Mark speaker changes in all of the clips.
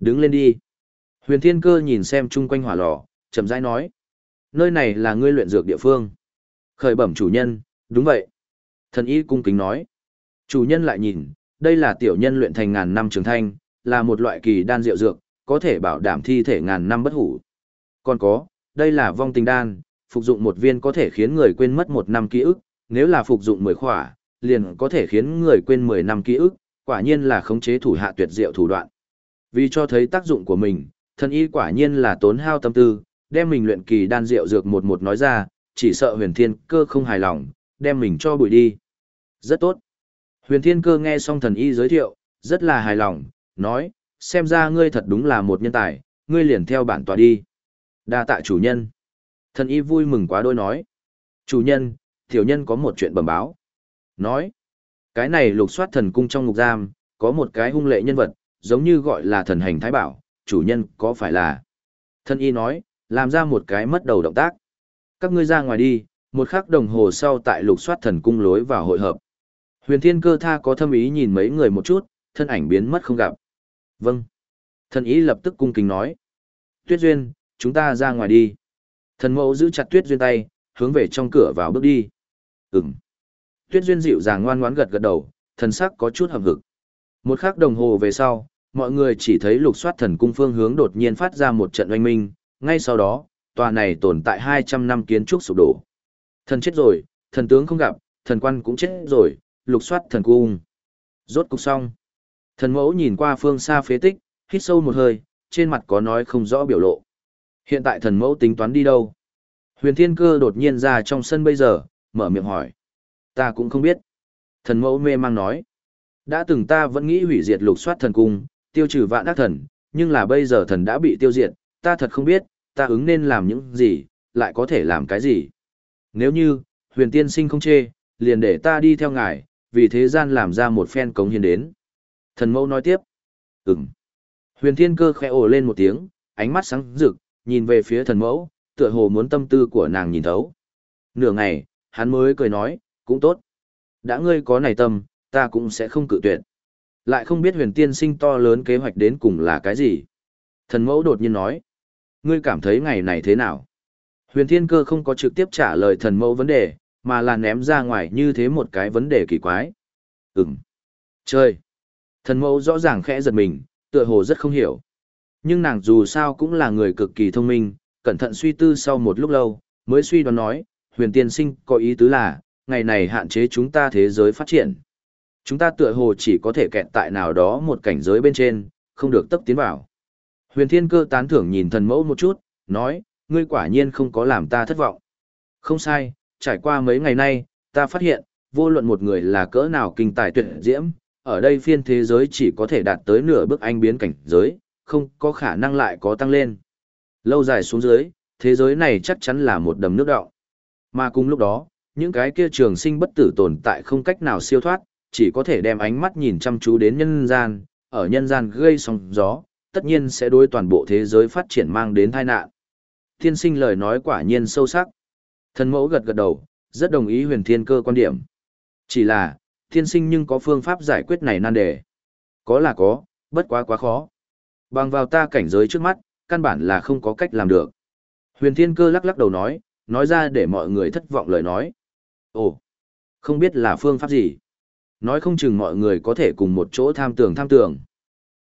Speaker 1: đứng lên đi. Huyền Thiên Cơ nhìn xem chung quanh hỏa lò, chậm rãi nói. Nơi này là ngươi luyện dược địa phương. Khởi bẩm chủ nhân, đúng vậy. Thần y cung kính nói. Chủ nhân lại nhìn, đây là tiểu nhân luyện thành ngàn năm trường thanh, là một loại kỳ đan rượu dược, có thể bảo đảm thi thể ngàn năm bất hủ. Còn có, đây là vong tình đan, phục dụng một viên có thể khiến người quên mất một năm ký ức, nếu là phục dụng mười khỏa, liền có thể khiến người quên mười năm ký ức, quả nhiên là khống chế thủ hạ tuyệt diệu thủ đoạn. Vì cho thấy tác dụng của mình, thần y quả nhiên là tốn hao tâm tư, đem mình luyện kỳ đan rượu dược một một nói ra, chỉ sợ huyền thiên cơ không hài lòng, đem mình cho bụi đi. Rất tốt. Huyền thiên cơ nghe xong thần y giới thiệu, rất là hài lòng, nói, xem ra ngươi thật đúng là một nhân tài, ngươi liền theo bản tòa đi. đa tạ chủ nhân. Thần y vui mừng quá đôi nói. Chủ nhân, tiểu nhân có một chuyện bẩm báo. Nói, cái này lục soát thần cung trong ngục giam, có một cái hung lệ nhân vật, giống như gọi là thần hành thái bảo, chủ nhân có phải là. thân y nói, làm ra một cái mất đầu động tác. Các ngươi ra ngoài đi, một khắc đồng hồ sau tại lục soát thần cung lối vào hội hợp. Huyền thiên cơ tha có thâm ý nhìn mấy người một chút, thân ảnh biến mất không gặp. Vâng. Thần ý lập tức cung kính nói. Tuyết Duyên, chúng ta ra ngoài đi. Thần mẫu giữ chặt Tuyết Duyên tay, hướng về trong cửa vào bước đi. Ừm. Tuyết Duyên dịu dàng ngoan ngoãn gật gật đầu, thần sắc có chút hầm hực. Một khắc đồng hồ về sau, mọi người chỉ thấy lục soát thần cung phương hướng đột nhiên phát ra một trận oanh minh, ngay sau đó, tòa này tồn tại 200 năm kiến trúc sụp đổ. Thần chết rồi, thần tướng không gặp, thần quan cũng chết rồi, lục soát thần cung. Rốt cục xong. Thần mẫu nhìn qua phương xa phế tích, hít sâu một hơi, trên mặt có nói không rõ biểu lộ. Hiện tại thần mẫu tính toán đi đâu? Huyền thiên cơ đột nhiên ra trong sân bây giờ, mở miệng hỏi. Ta cũng không biết. Thần mẫu mê mang nói. Đã từng ta vẫn nghĩ hủy diệt lục soát thần cung, tiêu trừ vạn ác thần, nhưng là bây giờ thần đã bị tiêu diệt, ta thật không biết, ta ứng nên làm những gì, lại có thể làm cái gì. Nếu như, huyền tiên sinh không chê, liền để ta đi theo ngài, vì thế gian làm ra một phen cống hiến đến. Thần mẫu nói tiếp. Ừm. Huyền thiên cơ khẽ ồ lên một tiếng, ánh mắt sáng rực, nhìn về phía thần mẫu, tựa hồ muốn tâm tư của nàng nhìn thấu. Nửa ngày, hắn mới cười nói, cũng tốt. Đã ngươi có này tâm, ta cũng sẽ không cự tuyệt. Lại không biết huyền tiên sinh to lớn kế hoạch đến cùng là cái gì. Thần mẫu đột nhiên nói, ngươi cảm thấy ngày này thế nào? Huyền thiên cơ không có trực tiếp trả lời thần mẫu vấn đề, mà là ném ra ngoài như thế một cái vấn đề kỳ quái. Ừm. Chơi. Thần mẫu rõ ràng khẽ giật mình, tựa hồ rất không hiểu. Nhưng nàng dù sao cũng là người cực kỳ thông minh, cẩn thận suy tư sau một lúc lâu, mới suy đoán nói, huyền tiên sinh có ý tứ là, ngày này hạn chế chúng ta thế giới phát triển. Chúng ta tựa hồ chỉ có thể kẹt tại nào đó một cảnh giới bên trên, không được tấp tiến vào. Huyền thiên cơ tán thưởng nhìn thần mẫu một chút, nói, ngươi quả nhiên không có làm ta thất vọng. Không sai, trải qua mấy ngày nay, ta phát hiện, vô luận một người là cỡ nào kinh tài tuyệt diễm, ở đây phiên thế giới chỉ có thể đạt tới nửa bước anh biến cảnh giới, không có khả năng lại có tăng lên. Lâu dài xuống dưới, thế giới này chắc chắn là một đầm nước đọng. Mà cùng lúc đó, những cái kia trường sinh bất tử tồn tại không cách nào siêu thoát, chỉ có thể đem ánh mắt nhìn chăm chú đến nhân gian, ở nhân gian gây sóng gió, tất nhiên sẽ đối toàn bộ thế giới phát triển mang đến tai nạn. Thiên sinh lời nói quả nhiên sâu sắc. Thần mẫu gật gật đầu, rất đồng ý huyền thiên cơ quan điểm. Chỉ là, thiên sinh nhưng có phương pháp giải quyết này nan đề. Có là có, bất quá quá khó. Bằng vào ta cảnh giới trước mắt, căn bản là không có cách làm được. Huyền thiên cơ lắc lắc đầu nói, nói ra để mọi người thất vọng lời nói. Ồ, không biết là phương pháp gì. Nói không chừng mọi người có thể cùng một chỗ tham tưởng tham tưởng.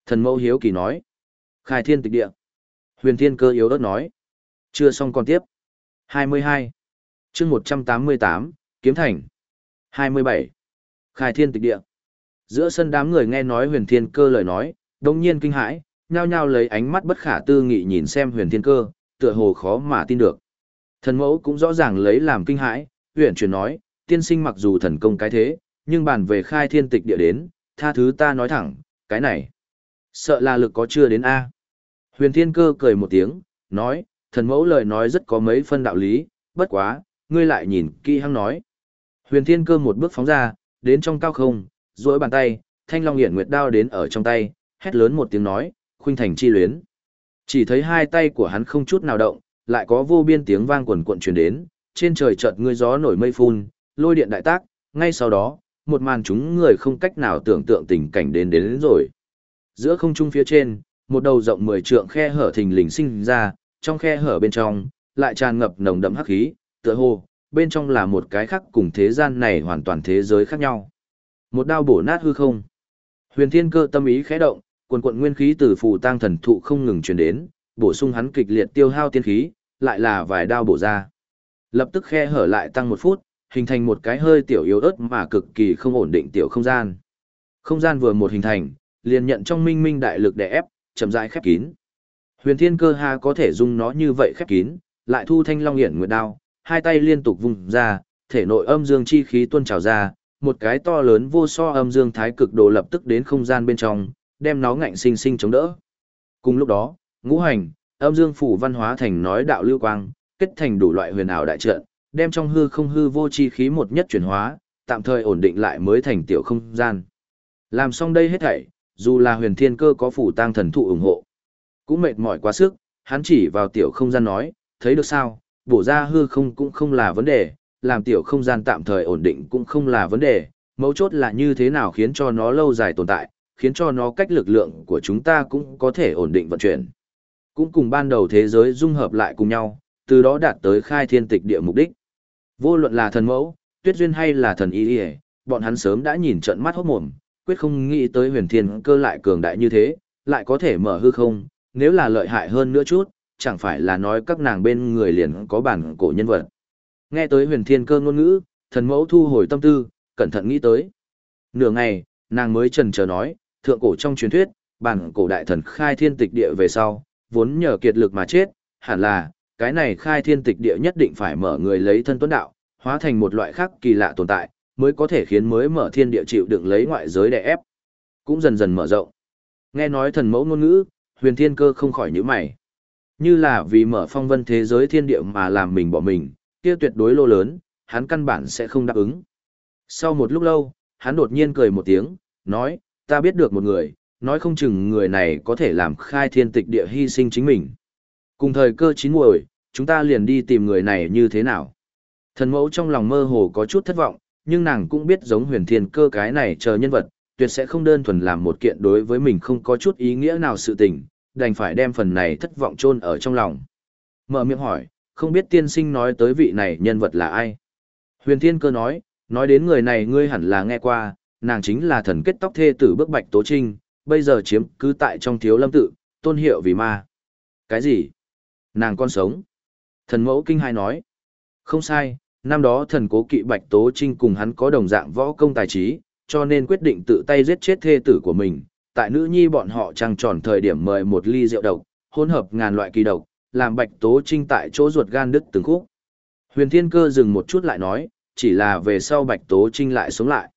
Speaker 1: Thần mẫu hiếu kỳ nói. Khai thiên tịch địa. Huyền thiên cơ yếu đất nói. Chưa xong còn tiếp. 22. chương 188, Kiếm Thành. 27. Khai thiên tịch địa. Giữa sân đám người nghe nói huyền thiên cơ lời nói, đồng nhiên kinh hãi, nhao nhao lấy ánh mắt bất khả tư nghị nhìn xem huyền thiên cơ, tựa hồ khó mà tin được. Thần mẫu cũng rõ ràng lấy làm kinh hãi, huyền chuyển nói, tiên sinh mặc dù thần công cái thế, nhưng bàn về khai thiên tịch địa đến, tha thứ ta nói thẳng, cái này. Sợ là lực có chưa đến A. Huyền thiên cơ cười một tiếng, nói, thần mẫu lời nói rất có mấy phân đạo lý, bất quá, ngươi lại nhìn kỹ hăng nói. Huyền thiên cơ một bước phóng ra, đến trong cao không, duỗi bàn tay, thanh long hiển nguyệt đao đến ở trong tay, hét lớn một tiếng nói, khuynh thành chi luyến. Chỉ thấy hai tay của hắn không chút nào động, lại có vô biên tiếng vang quần cuộn truyền đến, trên trời chợt ngươi gió nổi mây phun, lôi điện đại tác, ngay sau đó, một màn chúng người không cách nào tưởng tượng tình cảnh đến đến, đến rồi. Giữa không trung phía trên, một đầu rộng 10 trượng khe hở thình lình sinh ra, trong khe hở bên trong lại tràn ngập nồng đậm hắc khí, tựa hồ bên trong là một cái khác cùng thế gian này hoàn toàn thế giới khác nhau. Một đao bổ nát hư không. Huyền Thiên Cơ tâm ý khẽ động, quần quần nguyên khí từ phù tang thần thụ không ngừng truyền đến, bổ sung hắn kịch liệt tiêu hao tiên khí, lại là vài đao bổ ra. Lập tức khe hở lại tăng một phút, hình thành một cái hơi tiểu yếu ớt mà cực kỳ không ổn định tiểu không gian. Không gian vừa một hình thành, liền nhận trong minh minh đại lực đè ép, chậm rãi khép kín. Huyền Thiên Cơ ha có thể dùng nó như vậy khép kín, lại thu thanh long hiển nguyệt đao, hai tay liên tục vùng ra, thể nội âm dương chi khí tuôn trào ra, một cái to lớn vô so âm dương thái cực đồ lập tức đến không gian bên trong, đem nó ngạnh sinh sinh chống đỡ. Cùng lúc đó, ngũ hành, âm dương phủ văn hóa thành nói đạo lưu quang, kết thành đủ loại huyền ảo đại trận, đem trong hư không hư vô chi khí một nhất chuyển hóa, tạm thời ổn định lại mới thành tiểu không gian. Làm xong đây hết thảy, dù là huyền thiên cơ có phủ tang thần thụ ủng hộ, cũng mệt mỏi quá sức, hắn chỉ vào tiểu không gian nói, thấy được sao, bổ ra hư không cũng không là vấn đề, làm tiểu không gian tạm thời ổn định cũng không là vấn đề, mấu chốt là như thế nào khiến cho nó lâu dài tồn tại, khiến cho nó cách lực lượng của chúng ta cũng có thể ổn định vận chuyển. Cũng cùng ban đầu thế giới dung hợp lại cùng nhau, từ đó đạt tới khai thiên tịch địa mục đích. Vô luận là thần mẫu, tuyết duyên hay là thần y y bọn hắn sớm đã nhìn trận mắt hốt mồm, quyết không nghĩ tới huyền thiên cơ lại cường đại như thế, lại có thể mở hư không, nếu là lợi hại hơn nữa chút, chẳng phải là nói các nàng bên người liền có bản cổ nhân vật. Nghe tới huyền thiên cơ ngôn ngữ, thần mẫu thu hồi tâm tư, cẩn thận nghĩ tới. Nửa ngày, nàng mới trần chờ nói, thượng cổ trong truyền thuyết, bản cổ đại thần khai thiên tịch địa về sau, vốn nhờ kiệt lực mà chết, hẳn là, cái này khai thiên tịch địa nhất định phải mở người lấy thân tuấn đạo, hóa thành một loại khác kỳ lạ tồn tại, mới có thể khiến mới mở thiên địa chịu đựng lấy ngoại giới đè ép. Cũng dần dần mở rộng. Nghe nói thần mẫu ngôn ngữ, huyền thiên cơ không khỏi nhíu mày. Như là vì mở phong vân thế giới thiên địa mà làm mình bỏ mình, kia tuyệt đối lô lớn, hắn căn bản sẽ không đáp ứng. Sau một lúc lâu, hắn đột nhiên cười một tiếng, nói, ta biết được một người, nói không chừng người này có thể làm khai thiên tịch địa hy sinh chính mình. Cùng thời cơ chín muồi, chúng ta liền đi tìm người này như thế nào. Thần mẫu trong lòng mơ hồ có chút thất vọng, nhưng nàng cũng biết giống huyền thiên cơ cái này chờ nhân vật, tuyệt sẽ không đơn thuần làm một kiện đối với mình không có chút ý nghĩa nào sự tình, đành phải đem phần này thất vọng chôn ở trong lòng. Mở miệng hỏi, không biết tiên sinh nói tới vị này nhân vật là ai. Huyền thiên cơ nói, nói đến người này ngươi hẳn là nghe qua, nàng chính là thần kết tóc thê tử bước bạch tố trinh, bây giờ chiếm cứ tại trong thiếu lâm tự, tôn hiệu vì ma. Cái gì? Nàng con sống. Thần mẫu kinh hai nói. Không sai, năm đó thần cố kỵ bạch tố trinh cùng hắn có đồng dạng võ công tài trí, cho nên quyết định tự tay giết chết thê tử của mình. Tại nữ nhi bọn họ trăng tròn thời điểm mời một ly rượu độc, hỗn hợp ngàn loại kỳ độc, làm bạch tố trinh tại chỗ ruột gan đứt từng khúc. Huyền Thiên Cơ dừng một chút lại nói, chỉ là về sau bạch tố trinh lại sống lại.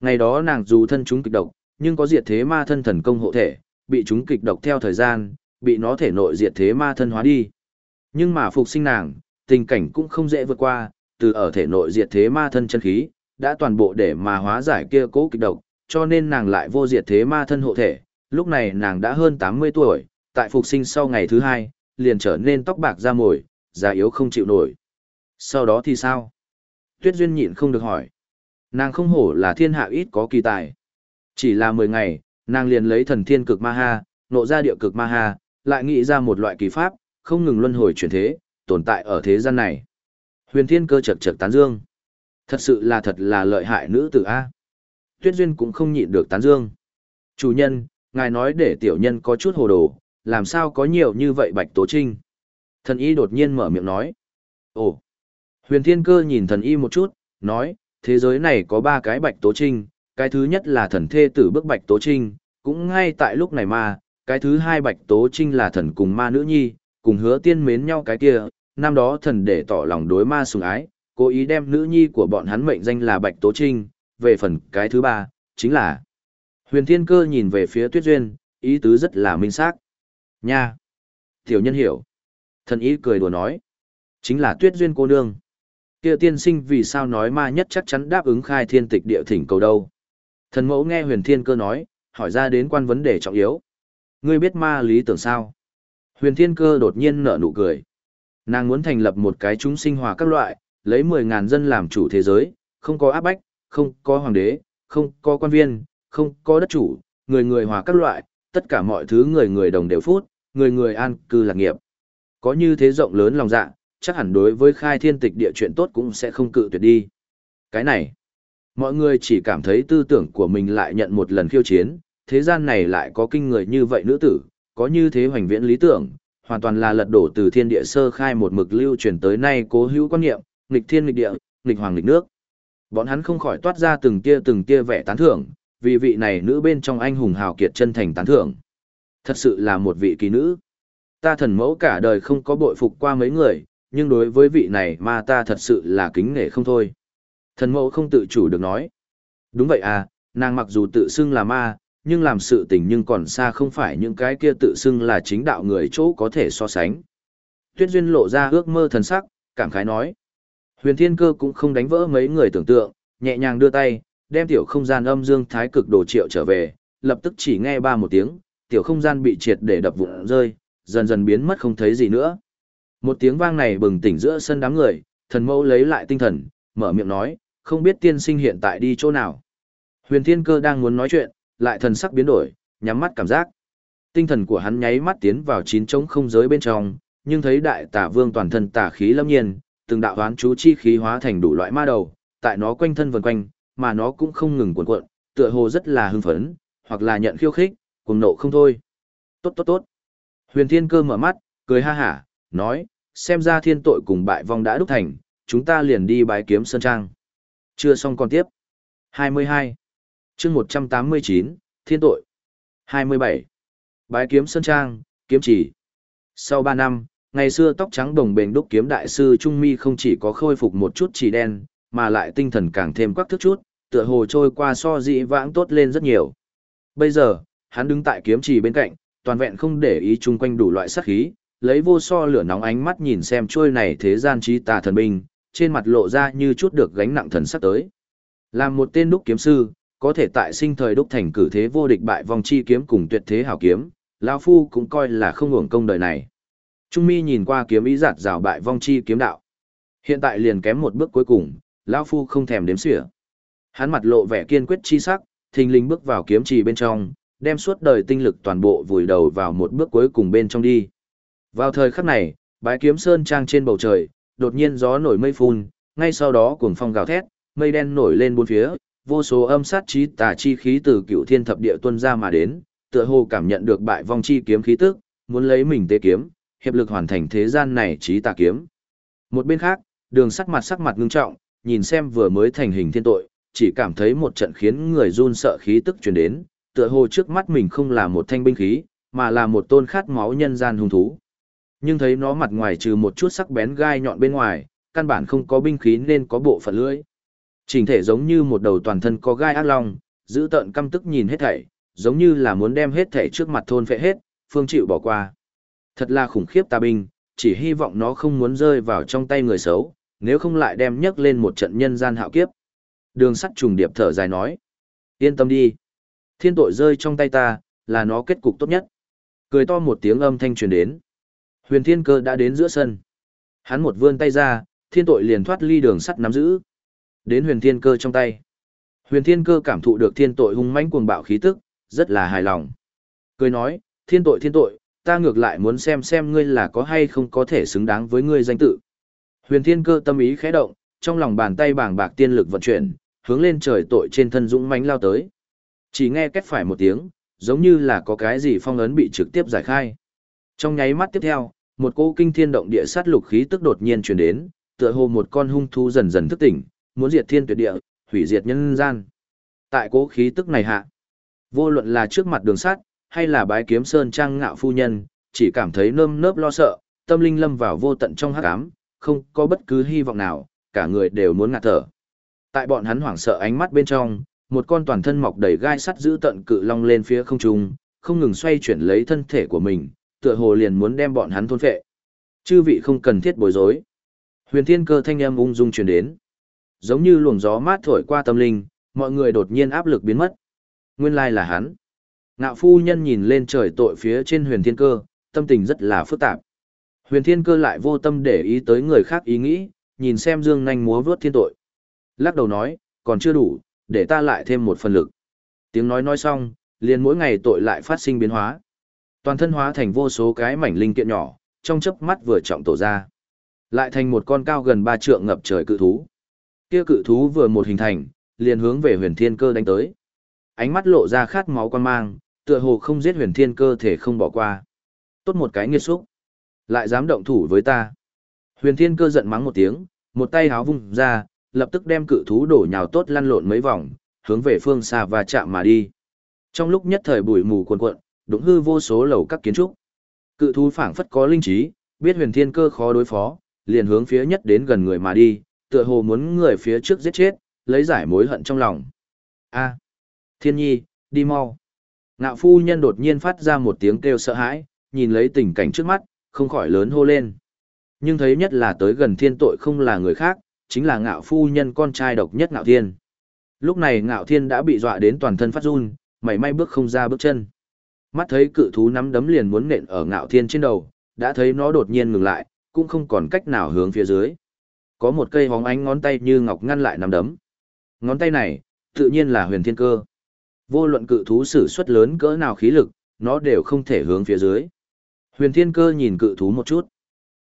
Speaker 1: Ngày đó nàng dù thân chúng kịch độc, nhưng có diệt thế ma thân thần công hộ thể, bị chúng kịch độc theo thời gian, bị nó thể nội diệt thế ma thân hóa đi. Nhưng mà phục sinh nàng, tình cảnh cũng không dễ vượt qua, từ ở thể nội diệt thế ma thân chân khí, đã toàn bộ để mà hóa giải kia cố kịch độc, cho nên nàng lại vô diệt thế ma thân hộ thể. Lúc này nàng đã hơn 80 tuổi, tại phục sinh sau ngày thứ hai, liền trở nên tóc bạc da mồi, già yếu không chịu nổi. Sau đó thì sao? Tuyết Duyên nhịn không được hỏi. Nàng không hổ là thiên hạ ít có kỳ tài. Chỉ là 10 ngày, nàng liền lấy thần thiên cực ma ha, nộ ra địa cực ma ha, lại nghĩ ra một loại kỳ pháp, không ngừng luân hồi chuyển thế, tồn tại ở thế gian này. Huyền thiên cơ chật chật tán dương. Thật sự là thật là lợi hại nữ tử A. Tuyết Duyên cũng không nhịn được tán dương. Chủ nhân, ngài nói để tiểu nhân có chút hồ đồ, làm sao có nhiều như vậy bạch tố trinh. Thần y đột nhiên mở miệng nói. Ồ! Huyền thiên cơ nhìn thần y một chút, nói, thế giới này có ba cái bạch tố trinh, cái thứ nhất là thần thê tử bức bạch tố trinh, cũng ngay tại lúc này mà, cái thứ hai bạch tố trinh là thần cùng ma nữ nhi, cùng hứa tiên mến nhau cái kia, năm đó thần để tỏ lòng đối ma sùng ái, cố ý đem nữ nhi của bọn hắn mệnh danh là bạch tố trinh, về phần cái thứ ba, chính là huyền thiên cơ nhìn về phía tuyết duyên, ý tứ rất là minh xác Nha! Tiểu nhân hiểu. Thần ý cười đùa nói. Chính là tuyết duyên cô nương. kia tiên sinh vì sao nói ma nhất chắc chắn đáp ứng khai thiên tịch địa thỉnh cầu đâu. Thần mẫu nghe huyền thiên cơ nói, hỏi ra đến quan vấn đề trọng yếu. Ngươi biết ma lý tưởng sao? Huyền thiên cơ đột nhiên nở nụ cười. Nàng muốn thành lập một cái chúng sinh hòa các loại, lấy 10.000 dân làm chủ thế giới, không có áp bách, không có hoàng đế, không có quan viên, không có đất chủ, người người hòa các loại, tất cả mọi thứ người người đồng đều phút, người người an cư lạc nghiệp. Có như thế rộng lớn lòng dạ, chắc hẳn đối với khai thiên tịch địa chuyện tốt cũng sẽ không cự tuyệt đi. Cái này, mọi người chỉ cảm thấy tư tưởng của mình lại nhận một lần khiêu chiến, thế gian này lại có kinh người như vậy nữ tử, có như thế hoành viễn lý tưởng, hoàn toàn là lật đổ từ thiên địa sơ khai một mực lưu truyền tới nay cố hữu quan niệm, nghịch thiên nghịch địa, nghịch hoàng nghịch nước. Bọn hắn không khỏi toát ra từng tia từng tia vẻ tán thưởng, vì vị này nữ bên trong anh hùng hào kiệt chân thành tán thưởng. Thật sự là một vị kỳ nữ. Ta thần mẫu cả đời không có bội phục qua mấy người, nhưng đối với vị này mà ta thật sự là kính nể không thôi. Thần mẫu không tự chủ được nói. Đúng vậy à, nàng mặc dù tự xưng là ma, nhưng làm sự tình nhưng còn xa không phải những cái kia tự xưng là chính đạo người chỗ có thể so sánh. Tuyết Duyên lộ ra ước mơ thần sắc, cảm khái nói. Huyền Thiên Cơ cũng không đánh vỡ mấy người tưởng tượng, nhẹ nhàng đưa tay, đem tiểu không gian âm dương thái cực đồ triệu trở về, lập tức chỉ nghe ba một tiếng, tiểu không gian bị triệt để đập vụn rơi, dần dần biến mất không thấy gì nữa. Một tiếng vang này bừng tỉnh giữa sân đám người, thần mẫu lấy lại tinh thần, mở miệng nói, không biết tiên sinh hiện tại đi chỗ nào. Huyền Thiên Cơ đang muốn nói chuyện, lại thần sắc biến đổi, nhắm mắt cảm giác. Tinh thần của hắn nháy mắt tiến vào chín trống không giới bên trong, nhưng thấy đại tả vương toàn thân tả khí lâm nhiên, từng đạo hoán chú chi khí hóa thành đủ loại ma đầu, tại nó quanh thân vần quanh, mà nó cũng không ngừng cuộn cuộn, tựa hồ rất là hưng phấn, hoặc là nhận khiêu khích, cùng nộ không thôi. Tốt tốt tốt. Huyền Thiên Cơ mở mắt, cười ha hả, nói, xem ra thiên tội cùng bại vong đã đúc thành, chúng ta liền đi bái kiếm sơn trang. Chưa xong còn tiếp. 22 chương 189, Thiên tội. 27. Bái kiếm sơn trang, kiếm chỉ. Sau 3 năm, ngày xưa tóc trắng đồng bền đúc kiếm đại sư Trung Mi không chỉ có khôi phục một chút chỉ đen, mà lại tinh thần càng thêm quắc thức chút, tựa hồ trôi qua so dị vãng tốt lên rất nhiều. Bây giờ, hắn đứng tại kiếm chỉ bên cạnh, toàn vẹn không để ý chung quanh đủ loại sát khí, lấy vô so lửa nóng ánh mắt nhìn xem trôi này thế gian trí tà thần binh, trên mặt lộ ra như chút được gánh nặng thần sắc tới. Làm một tên đúc kiếm sư, có thể tại sinh thời đúc thành cử thế vô địch bại vòng chi kiếm cùng tuyệt thế hảo kiếm, lão phu cũng coi là không hưởng công đời này. Trung mi nhìn qua kiếm ý giạt rào bại vong chi kiếm đạo. Hiện tại liền kém một bước cuối cùng, lão phu không thèm đếm xỉa. Hắn mặt lộ vẻ kiên quyết chi sắc, thình lình bước vào kiếm trì bên trong, đem suốt đời tinh lực toàn bộ vùi đầu vào một bước cuối cùng bên trong đi. Vào thời khắc này, bãi kiếm sơn trang trên bầu trời, đột nhiên gió nổi mây phun, ngay sau đó cuồng phong gào thét, mây đen nổi lên bốn phía, vô số âm sát chí tà chi khí từ cựu thiên thập địa tuân ra mà đến, tựa hồ cảm nhận được bại vong chi kiếm khí tức, muốn lấy mình tế kiếm, hiệp lực hoàn thành thế gian này chí tà kiếm. Một bên khác, đường sắc mặt sắc mặt ngưng trọng, nhìn xem vừa mới thành hình thiên tội, chỉ cảm thấy một trận khiến người run sợ khí tức truyền đến, tựa hồ trước mắt mình không là một thanh binh khí, mà là một tôn khát máu nhân gian hung thú. Nhưng thấy nó mặt ngoài trừ một chút sắc bén gai nhọn bên ngoài, căn bản không có binh khí nên có bộ phận lưỡi. Trình thể giống như một đầu toàn thân có gai ác long, giữ tợn căm tức nhìn hết thảy, giống như là muốn đem hết thảy trước mặt thôn phệ hết, phương chịu bỏ qua. Thật là khủng khiếp tà binh, chỉ hy vọng nó không muốn rơi vào trong tay người xấu, nếu không lại đem nhấc lên một trận nhân gian hạo kiếp. Đường sắt trùng điệp thở dài nói. Yên tâm đi. Thiên tội rơi trong tay ta, là nó kết cục tốt nhất. Cười to một tiếng âm thanh truyền đến. Huyền thiên cơ đã đến giữa sân. Hắn một vươn tay ra, thiên tội liền thoát ly đường sắt nắm giữ. Đến huyền thiên cơ trong tay. Huyền thiên cơ cảm thụ được thiên tội hung mãnh cuồng bạo khí tức, rất là hài lòng. Cười nói, thiên tội thiên tội, ta ngược lại muốn xem xem ngươi là có hay không có thể xứng đáng với ngươi danh tự. Huyền thiên cơ tâm ý khẽ động, trong lòng bàn tay bàng bạc tiên lực vận chuyển, hướng lên trời tội trên thân dũng mãnh lao tới. Chỉ nghe cách phải một tiếng, giống như là có cái gì phong ấn bị trực tiếp giải khai. Trong nháy mắt tiếp theo, một cô kinh thiên động địa sát lục khí tức đột nhiên truyền đến, tựa hồ một con hung thú dần dần thức tỉnh, muốn diệt thiên tuyệt địa, hủy diệt nhân gian. Tại cố khí tức này hạ, vô luận là trước mặt đường sắt, hay là bái kiếm sơn trang ngạo phu nhân, chỉ cảm thấy nơm nớp lo sợ, tâm linh lâm vào vô tận trong hắc ám, không có bất cứ hy vọng nào, cả người đều muốn ngạt thở. Tại bọn hắn hoảng sợ ánh mắt bên trong, một con toàn thân mọc đầy gai sắt giữ tận cự long lên phía không trung, không ngừng xoay chuyển lấy thân thể của mình, tựa hồ liền muốn đem bọn hắn thôn phệ. Chư vị không cần thiết bối rối. Huyền Thiên Cơ thanh âm ung dung truyền đến. Giống như luồng gió mát thổi qua tâm linh, mọi người đột nhiên áp lực biến mất. Nguyên lai là hắn. Ngạo phu nhân nhìn lên trời tội phía trên Huyền Thiên Cơ, tâm tình rất là phức tạp. Huyền Thiên Cơ lại vô tâm để ý tới người khác ý nghĩ, nhìn xem Dương nhanh múa vớt thiên tội. Lắc đầu nói, còn chưa đủ, để ta lại thêm một phần lực. Tiếng nói nói xong, liền mỗi ngày tội lại phát sinh biến hóa. Toàn thân hóa thành vô số cái mảnh linh kiện nhỏ, trong chớp mắt vừa trọng tổ ra. Lại thành một con cao gần ba trượng ngập trời cự thú. Kia cự thú vừa một hình thành, liền hướng về huyền thiên cơ đánh tới. Ánh mắt lộ ra khát máu quan mang, tựa hồ không giết huyền thiên cơ thể không bỏ qua. Tốt một cái nghiệt xúc. Lại dám động thủ với ta. Huyền thiên cơ giận mắng một tiếng, một tay háo vung ra, lập tức đem cự thú đổ nhào tốt lăn lộn mấy vòng, hướng về phương xa và chạm mà đi. Trong lúc nhất thời bụi mù cuồn cuộn, đụng hư vô số lầu các kiến trúc. Cự thú phảng phất có linh trí, biết huyền thiên cơ khó đối phó, liền hướng phía nhất đến gần người mà đi, tựa hồ muốn người phía trước giết chết, lấy giải mối hận trong lòng. A, Thiên Nhi, đi mau. Ngạo phu nhân đột nhiên phát ra một tiếng kêu sợ hãi, nhìn lấy tình cảnh trước mắt, không khỏi lớn hô lên. Nhưng thấy nhất là tới gần thiên tội không là người khác, chính là ngạo phu nhân con trai độc nhất ngạo thiên. Lúc này ngạo thiên đã bị dọa đến toàn thân phát run, mảy may bước không ra bước chân. Mắt thấy cự thú nắm đấm liền muốn nện ở ngạo thiên trên đầu, đã thấy nó đột nhiên ngừng lại, cũng không còn cách nào hướng phía dưới. Có một cây hóng ánh ngón tay như ngọc ngăn lại nắm đấm. Ngón tay này, tự nhiên là huyền thiên cơ. Vô luận cự thú sử xuất lớn cỡ nào khí lực, nó đều không thể hướng phía dưới. Huyền thiên cơ nhìn cự thú một chút.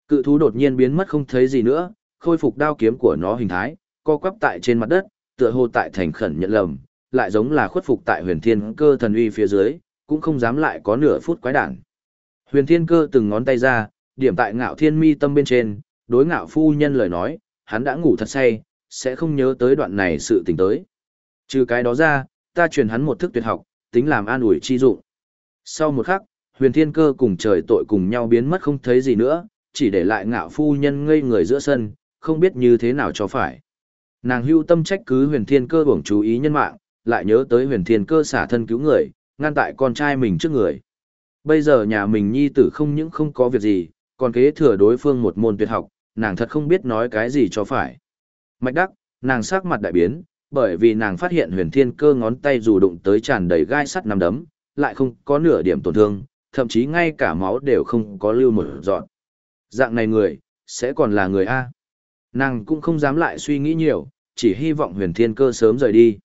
Speaker 1: Cự thú đột nhiên biến mất không thấy gì nữa, khôi phục đao kiếm của nó hình thái, co quắp tại trên mặt đất, tựa hồ tại thành khẩn nhận lầm, lại giống là khuất phục tại huyền thiên cơ thần uy phía dưới, cũng không dám lại có nửa phút quái đản. Huyền thiên cơ từng ngón tay ra, điểm tại ngạo thiên mi tâm bên trên, đối ngạo phu nhân lời nói, hắn đã ngủ thật say, sẽ không nhớ tới đoạn này sự tình tới. Trừ cái đó ra, ta truyền hắn một thức tuyệt học, tính làm an ủi chi dụng. Sau một khắc, huyền thiên cơ cùng trời tội cùng nhau biến mất không thấy gì nữa, chỉ để lại ngạo phu nhân ngây người giữa sân, không biết như thế nào cho phải. Nàng hưu tâm trách cứ huyền thiên cơ bổng chú ý nhân mạng, lại nhớ tới huyền thiên cơ xả thân cứu người, ngăn tại con trai mình trước người. Bây giờ nhà mình nhi tử không những không có việc gì, còn kế thừa đối phương một môn tuyệt học, nàng thật không biết nói cái gì cho phải. Mạch đắc, nàng sắc mặt đại biến, bởi vì nàng phát hiện huyền thiên cơ ngón tay dù đụng tới tràn đầy gai sắt nằm đấm, lại không có nửa điểm tổn thương, thậm chí ngay cả máu đều không có lưu một dọn. Dạng này người, sẽ còn là người A. Nàng cũng không dám lại suy nghĩ nhiều, chỉ hy vọng huyền thiên cơ sớm rời đi.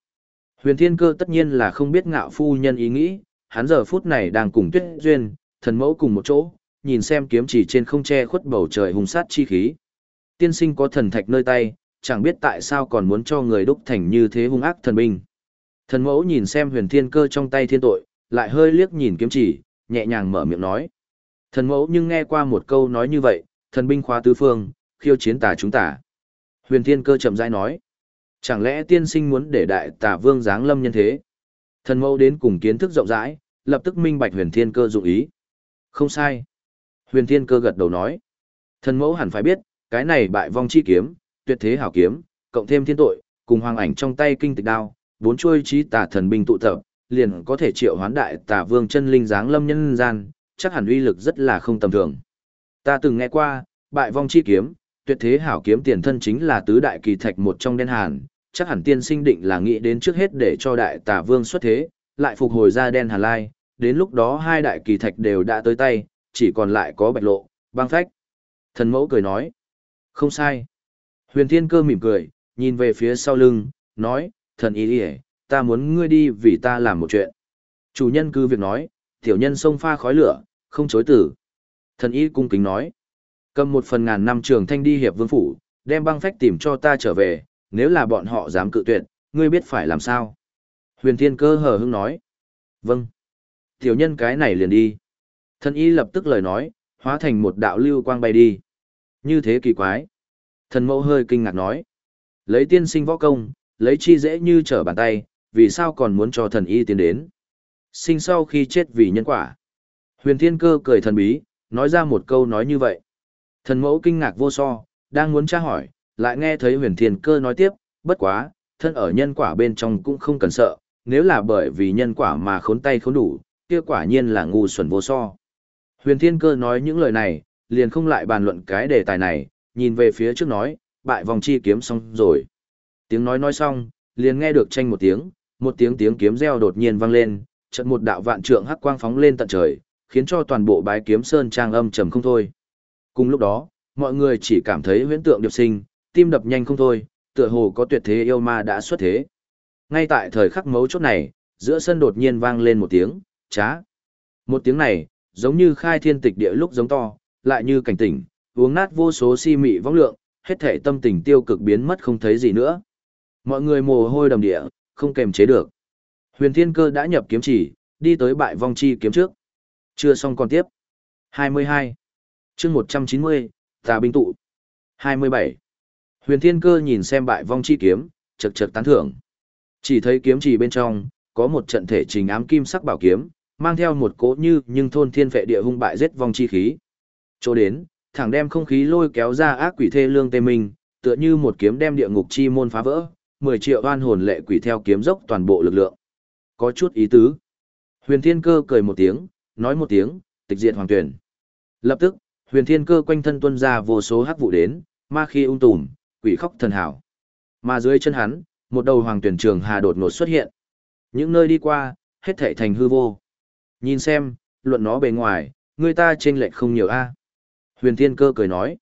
Speaker 1: Huyền thiên cơ tất nhiên là không biết ngạo phu nhân ý nghĩ, hắn giờ phút này đang cùng tuyết duyên, thần mẫu cùng một chỗ, nhìn xem kiếm chỉ trên không che khuất bầu trời hùng sát chi khí. Tiên sinh có thần thạch nơi tay, chẳng biết tại sao còn muốn cho người đúc thành như thế hung ác thần binh. Thần mẫu nhìn xem huyền thiên cơ trong tay thiên tội, lại hơi liếc nhìn kiếm chỉ, nhẹ nhàng mở miệng nói. Thần mẫu nhưng nghe qua một câu nói như vậy, thần binh khóa tứ phương, khiêu chiến tà chúng tà. Huyền thiên cơ chậm rãi nói. Chẳng lẽ tiên sinh muốn để đại tà vương giáng lâm nhân thế? Thần mẫu đến cùng kiến thức rộng rãi, lập tức minh bạch huyền thiên cơ dụng ý. Không sai. Huyền thiên cơ gật đầu nói. Thần mẫu hẳn phải biết, cái này bại vong chi kiếm, tuyệt thế hảo kiếm, cộng thêm thiên tội, cùng hoàng ảnh trong tay kinh tịch đao, bốn chuôi trí tà thần binh tụ tập, liền có thể triệu hoán đại tà vương chân linh dáng lâm nhân gian, chắc hẳn uy lực rất là không tầm thường. Ta từng nghe qua, bại vong chi kiếm, tuyệt thế hảo kiếm tiền thân chính là tứ đại kỳ thạch một trong đen hàn, chắc hẳn tiên sinh định là nghĩ đến trước hết để cho đại tà vương xuất thế, lại phục hồi ra đen hàn lai, đến lúc đó hai đại kỳ thạch đều đã tới tay, chỉ còn lại có bạch lộ, băng phách. Thần mẫu cười nói, không sai. Huyền thiên cơ mỉm cười, nhìn về phía sau lưng, nói, thần ý đi ta muốn ngươi đi vì ta làm một chuyện. Chủ nhân cứ việc nói, tiểu nhân xông pha khói lửa, không chối tử. Thần ý cung kính nói, cầm một phần ngàn năm trường thanh đi hiệp vương phủ, đem băng phách tìm cho ta trở về, nếu là bọn họ dám cự tuyệt, ngươi biết phải làm sao. Huyền thiên cơ hờ hững nói, vâng. Tiểu nhân cái này liền đi. Thần ý lập tức lời nói, hóa thành một đạo lưu quang bay đi. Như thế kỳ quái. Thần mẫu hơi kinh ngạc nói. Lấy tiên sinh võ công, lấy chi dễ như trở bàn tay, vì sao còn muốn cho thần y tiến đến. Sinh sau khi chết vì nhân quả. Huyền thiên cơ cười thần bí, nói ra một câu nói như vậy. Thần mẫu kinh ngạc vô so, đang muốn tra hỏi, lại nghe thấy huyền thiên cơ nói tiếp, bất quá, thân ở nhân quả bên trong cũng không cần sợ, nếu là bởi vì nhân quả mà khốn tay khốn đủ, kia quả nhiên là ngu xuẩn vô so. Huyền thiên cơ nói những lời này, liền không lại bàn luận cái đề tài này, nhìn về phía trước nói, bại vòng chi kiếm xong rồi. Tiếng nói nói xong, liền nghe được tranh một tiếng, một tiếng tiếng kiếm reo đột nhiên vang lên, chợt một đạo vạn trượng hắc quang phóng lên tận trời, khiến cho toàn bộ bái kiếm sơn trang âm trầm không thôi. Cùng lúc đó, mọi người chỉ cảm thấy huyễn tượng điệp sinh, tim đập nhanh không thôi, tựa hồ có tuyệt thế yêu ma đã xuất thế. Ngay tại thời khắc mấu chốt này, giữa sân đột nhiên vang lên một tiếng, chá. Một tiếng này, giống như khai thiên tịch địa lúc giống to, lại như cảnh tỉnh, uống nát vô số si mị vong lượng, hết thể tâm tình tiêu cực biến mất không thấy gì nữa. Mọi người mồ hôi đầm địa, không kềm chế được. Huyền Thiên Cơ đã nhập kiếm chỉ, đi tới bại vong chi kiếm trước. Chưa xong còn tiếp. 22. chương 190, tà binh tụ. 27. Huyền Thiên Cơ nhìn xem bại vong chi kiếm, chật chật tán thưởng. Chỉ thấy kiếm chỉ bên trong, có một trận thể trình ám kim sắc bảo kiếm, mang theo một cỗ như nhưng thôn thiên vệ địa hung bại giết vong chi khí. Chỗ đến, thẳng đem không khí lôi kéo ra ác quỷ thê lương tê minh, tựa như một kiếm đem địa ngục chi môn phá vỡ, 10 triệu oan hồn lệ quỷ theo kiếm dốc toàn bộ lực lượng. Có chút ý tứ. Huyền Thiên Cơ cười một tiếng, nói một tiếng, tịch diệt hoàng tuyển. Lập tức, Huyền Thiên Cơ quanh thân tuân ra vô số hắc vụ đến, ma khi ung tùm, quỷ khóc thần hảo. Mà dưới chân hắn, một đầu hoàng tuyển trường hà đột ngột xuất hiện. Những nơi đi qua, hết thảy thành hư vô. Nhìn xem, luận nó bề ngoài, người ta trên lệch không nhiều a. Huyền Thiên Cơ cười nói,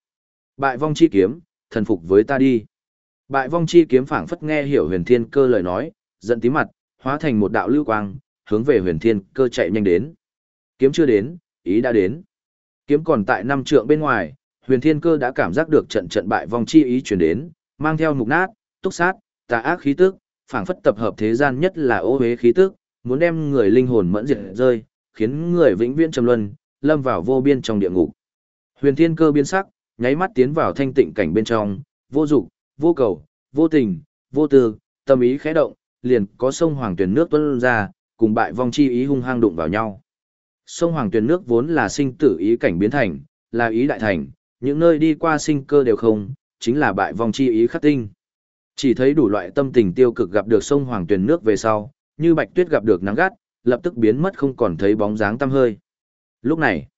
Speaker 1: bại vong chi kiếm, thần phục với ta đi. Bại vong chi kiếm phảng phất nghe hiểu Huyền Thiên Cơ lời nói, giận tí mặt, hóa thành một đạo lưu quang, hướng về Huyền Thiên Cơ chạy nhanh đến. Kiếm chưa đến, ý đã đến. Kiếm còn tại năm trượng bên ngoài, Huyền Thiên Cơ đã cảm giác được trận trận bại vong chi ý truyền đến, mang theo mục nát, túc sát, tà ác khí tức, phảng phất tập hợp thế gian nhất là ô hế khí tức, muốn đem người linh hồn mẫn diệt rơi, khiến người vĩnh viễn trầm luân, lâm vào vô biên trong địa ngục. Huyền Thiên Cơ biến sắc, nháy mắt tiến vào thanh tịnh cảnh bên trong, vô dục, vô cầu, vô tình, vô tư, tâm ý khẽ động, liền có sông hoàng tuyển nước tuôn ra, cùng bại vong chi ý hung hăng đụng vào nhau. Sông hoàng tuyển nước vốn là sinh tử ý cảnh biến thành, là ý đại thành, những nơi đi qua sinh cơ đều không, chính là bại vong chi ý khắc tinh. Chỉ thấy đủ loại tâm tình tiêu cực gặp được sông hoàng tuyển nước về sau, như bạch tuyết gặp được nắng gắt, lập tức biến mất không còn thấy bóng dáng tăm hơi. Lúc này,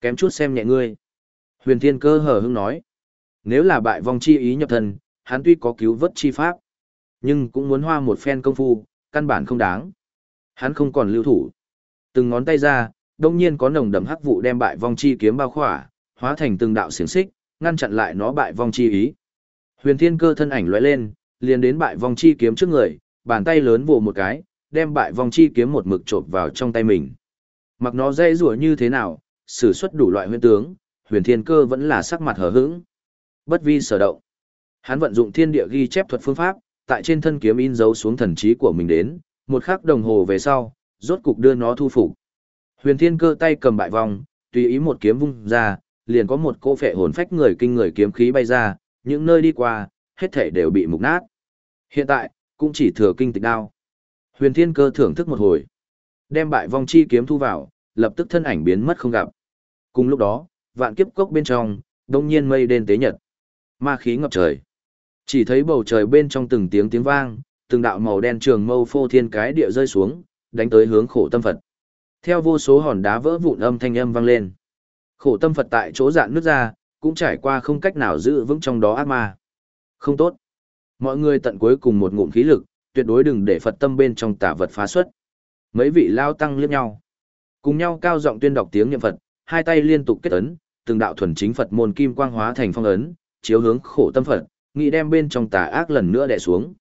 Speaker 1: kém chút xem nhẹ ngươi. Huyền Thiên Cơ hờ hững nói, nếu là bại vong chi ý nhập thân, hắn tuy có cứu vớt chi pháp, nhưng cũng muốn hoa một phen công phu, căn bản không đáng. Hắn không còn lưu thủ. Từng ngón tay ra, đông nhiên có nồng đậm hắc vụ đem bại vong chi kiếm bao khỏa, hóa thành từng đạo xiềng xích, ngăn chặn lại nó bại vong chi ý. Huyền Thiên Cơ thân ảnh lóe lên, liền đến bại vong chi kiếm trước người, bàn tay lớn vồ một cái, đem bại vong chi kiếm một mực chộp vào trong tay mình. Mặc nó dây rủa như thế nào, sử xuất đủ loại huyền tướng, Huyền Thiên Cơ vẫn là sắc mặt hờ hững. Bất vi sở động. Hắn vận dụng thiên địa ghi chép thuật phương pháp, tại trên thân kiếm in dấu xuống thần trí của mình đến, một khắc đồng hồ về sau, rốt cục đưa nó thu phục. Huyền Thiên Cơ tay cầm bại vong, tùy ý một kiếm vung ra, liền có một cỗ phệ hồn phách người kinh người kiếm khí bay ra, những nơi đi qua, hết thảy đều bị mục nát. Hiện tại, cũng chỉ thừa kinh tịch đao. Huyền Thiên Cơ thưởng thức một hồi, đem bại vong chi kiếm thu vào, lập tức thân ảnh biến mất không gặp. Cùng lúc đó, vạn kiếp cốc bên trong, đông nhiên mây đen tế nhật. Ma khí ngập trời. Chỉ thấy bầu trời bên trong từng tiếng tiếng vang, từng đạo màu đen trường mâu phô thiên cái địa rơi xuống, đánh tới hướng khổ tâm Phật. Theo vô số hòn đá vỡ vụn âm thanh âm vang lên. Khổ tâm Phật tại chỗ dạn nước ra, cũng trải qua không cách nào giữ vững trong đó ác ma. Không tốt. Mọi người tận cuối cùng một ngụm khí lực, tuyệt đối đừng để Phật tâm bên trong tà vật phá xuất. Mấy vị lao tăng liếc nhau. Cùng nhau cao giọng tuyên đọc tiếng niệm Phật, hai tay liên tục kết ấn, từng đạo thuần chính Phật môn kim quang hóa thành phong ấn, chiếu hướng khổ tâm Phật, nghĩ đem bên trong tà ác lần nữa đè xuống.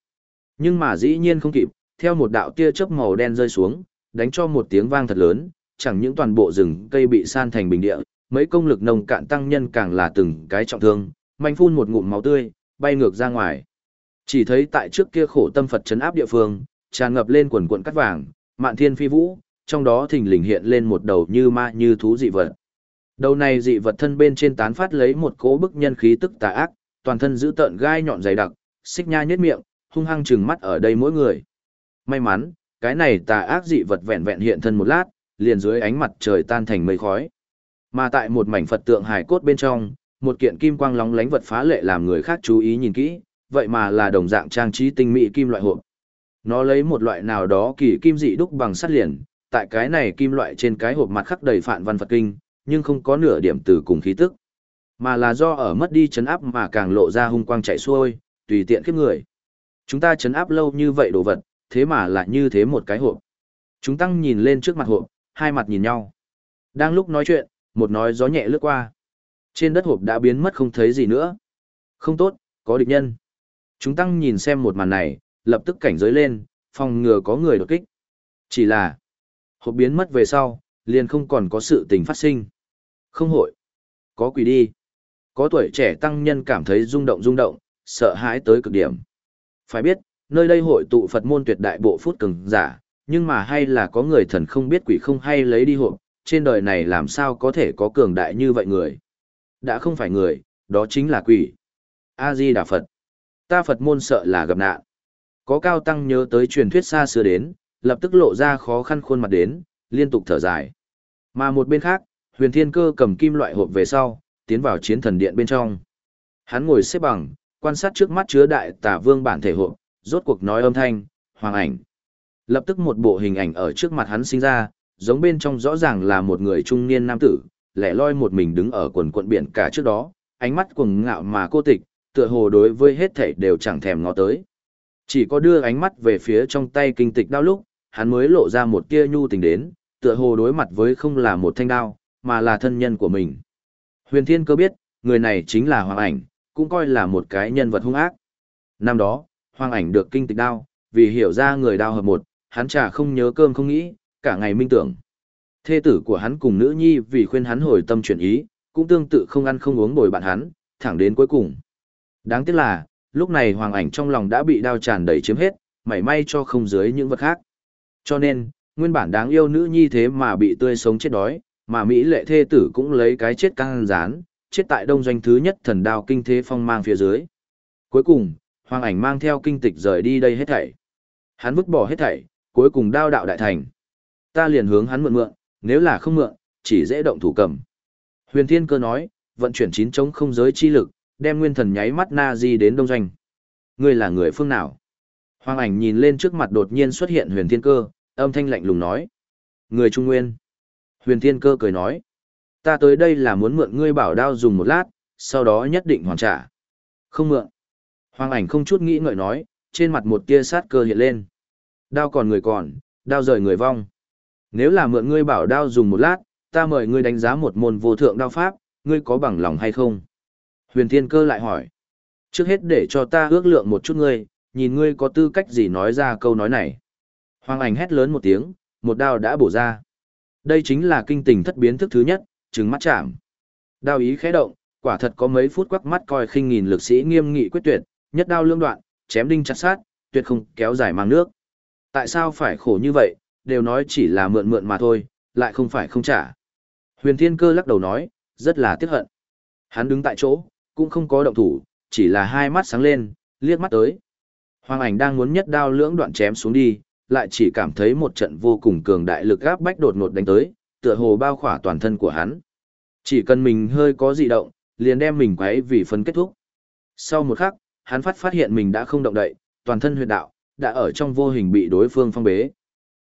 Speaker 1: Nhưng mà dĩ nhiên không kịp, theo một đạo tia chớp màu đen rơi xuống, đánh cho một tiếng vang thật lớn, chẳng những toàn bộ rừng cây bị san thành bình địa, mấy công lực nồng cạn tăng nhân càng là từng cái trọng thương, manh phun một ngụm máu tươi, bay ngược ra ngoài. Chỉ thấy tại trước kia khổ tâm Phật chấn áp địa phương, tràn ngập lên quần quần cắt vàng, mạn thiên phi vũ, trong đó thình lình hiện lên một đầu như ma như thú dị vật. Đầu này dị vật thân bên trên tán phát lấy một cỗ bức nhân khí tức tà ác, toàn thân giữ tợn gai nhọn dày đặc, xích nha nhất miệng, hung hăng trừng mắt ở đây mỗi người. May mắn, cái này tà ác dị vật vẹn vẹn hiện thân một lát, liền dưới ánh mặt trời tan thành mây khói. Mà tại một mảnh Phật tượng hài cốt bên trong, một kiện kim quang lóng lánh vật phá lệ làm người khác chú ý nhìn kỹ, vậy mà là đồng dạng trang trí tinh mỹ kim loại hộp. Nó lấy một loại nào đó kỳ kim dị đúc bằng sắt liền, tại cái này kim loại trên cái hộp mặt khắc đầy phản văn Phật kinh, nhưng không có nửa điểm từ cùng khí tức, mà là do ở mất đi chấn áp mà càng lộ ra hung quang chạy xuôi, tùy tiện khiếp người. Chúng ta chấn áp lâu như vậy đồ vật, thế mà lại như thế một cái hộp. Chúng tăng nhìn lên trước mặt hộp, hai mặt nhìn nhau. Đang lúc nói chuyện, một nói gió nhẹ lướt qua. Trên đất hộp đã biến mất không thấy gì nữa. Không tốt, có địch nhân. Chúng tăng nhìn xem một màn này, lập tức cảnh giới lên, phòng ngừa có người đột kích. Chỉ là, hộp biến mất về sau, liền không còn có sự tình phát sinh. Không hội. Có quỷ đi. Có tuổi trẻ tăng nhân cảm thấy rung động rung động, sợ hãi tới cực điểm. Phải biết, nơi đây hội tụ Phật môn tuyệt đại bộ phút cường giả, nhưng mà hay là có người thần không biết quỷ không hay lấy đi hộp, trên đời này làm sao có thể có cường đại như vậy người. Đã không phải người, đó chính là quỷ. A-di Đà Phật. Ta Phật môn sợ là gặp nạn. Có cao tăng nhớ tới truyền thuyết xa xưa đến, lập tức lộ ra khó khăn khuôn mặt đến, liên tục thở dài. Mà một bên khác, huyền thiên cơ cầm kim loại hộp về sau, tiến vào chiến thần điện bên trong. Hắn ngồi xếp bằng, quan sát trước mắt chứa đại tả vương bản thể hộp, rốt cuộc nói âm thanh, hoàng ảnh. Lập tức một bộ hình ảnh ở trước mặt hắn sinh ra, giống bên trong rõ ràng là một người trung niên nam tử, lẻ loi một mình đứng ở quần quận biển cả trước đó, ánh mắt cuồng ngạo mà cô tịch, tựa hồ đối với hết thảy đều chẳng thèm ngó tới. Chỉ có đưa ánh mắt về phía trong tay kinh tịch đao lúc, hắn mới lộ ra một tia nhu tình đến, tựa hồ đối mặt với không là một thanh đao, mà là thân nhân của mình. Huyền Thiên Cơ biết, người này chính là Hoàng Ảnh, cũng coi là một cái nhân vật hung ác. Năm đó, Hoàng Ảnh được kinh tịch đao, vì hiểu ra người đao hợp một, hắn chả không nhớ cơm không nghĩ, cả ngày minh tưởng. Thê tử của hắn cùng nữ nhi vì khuyên hắn hồi tâm chuyển ý, cũng tương tự không ăn không uống bồi bạn hắn, thẳng đến cuối cùng. Đáng tiếc là, lúc này Hoàng Ảnh trong lòng đã bị đao tràn đầy chiếm hết, mảy may cho không dưới những vật khác. Cho nên, nguyên bản đáng yêu nữ nhi thế mà bị tươi sống chết đói, mà Mỹ lệ thê tử cũng lấy cái chết căng rán, chết tại đông doanh thứ nhất thần đao kinh thế phong mang phía dưới. Cuối cùng, hoàng ảnh mang theo kinh tịch rời đi đây hết thảy. Hắn vứt bỏ hết thảy, cuối cùng đao đạo đại thành. Ta liền hướng hắn mượn mượn, nếu là không mượn, chỉ dễ động thủ cầm. Huyền Thiên Cơ nói, vận chuyển chín chống không giới chi lực, đem nguyên thần nháy mắt na di đến đông doanh. Ngươi là người phương nào? Hoàng ảnh nhìn lên trước mặt đột nhiên xuất hiện huyền thiên cơ, âm thanh lạnh lùng nói. Người Trung Nguyên. Huyền thiên cơ cười nói. Ta tới đây là muốn mượn ngươi bảo đao dùng một lát, sau đó nhất định hoàn trả. Không mượn. Hoàng ảnh không chút nghĩ ngợi nói, trên mặt một tia sát cơ hiện lên. Đao còn người còn, đao rời người vong. Nếu là mượn ngươi bảo đao dùng một lát, ta mời ngươi đánh giá một môn vô thượng đao pháp, ngươi có bằng lòng hay không? Huyền Thiên Cơ lại hỏi. Trước hết để cho ta ước lượng một chút ngươi, nhìn ngươi có tư cách gì nói ra câu nói này. Hoàng ảnh hét lớn một tiếng, một đao đã bổ ra. Đây chính là kinh tình thất biến thức thứ nhất, trứng mắt chạm. Đao ý khẽ động, quả thật có mấy phút quắc mắt coi khinh nghìn lực sĩ nghiêm nghị quyết tuyệt, nhất đao lương đoạn, chém đinh chặt sát, tuyệt không kéo dài mang nước. Tại sao phải khổ như vậy, đều nói chỉ là mượn mượn mà thôi, lại không phải không trả. Huyền Thiên Cơ lắc đầu nói, rất là tiếc hận. Hắn đứng tại chỗ, cũng không có động thủ, chỉ là hai mắt sáng lên, liếc mắt tới. Hoàng ảnh đang muốn nhất đao lưỡng đoạn chém xuống đi, lại chỉ cảm thấy một trận vô cùng cường đại lực gáp bách đột ngột đánh tới, tựa hồ bao khỏa toàn thân của hắn. Chỉ cần mình hơi có dị động, liền đem mình quấy vì phân kết thúc. Sau một khắc, hắn phát phát hiện mình đã không động đậy, toàn thân huyệt đạo, đã ở trong vô hình bị đối phương phong bế.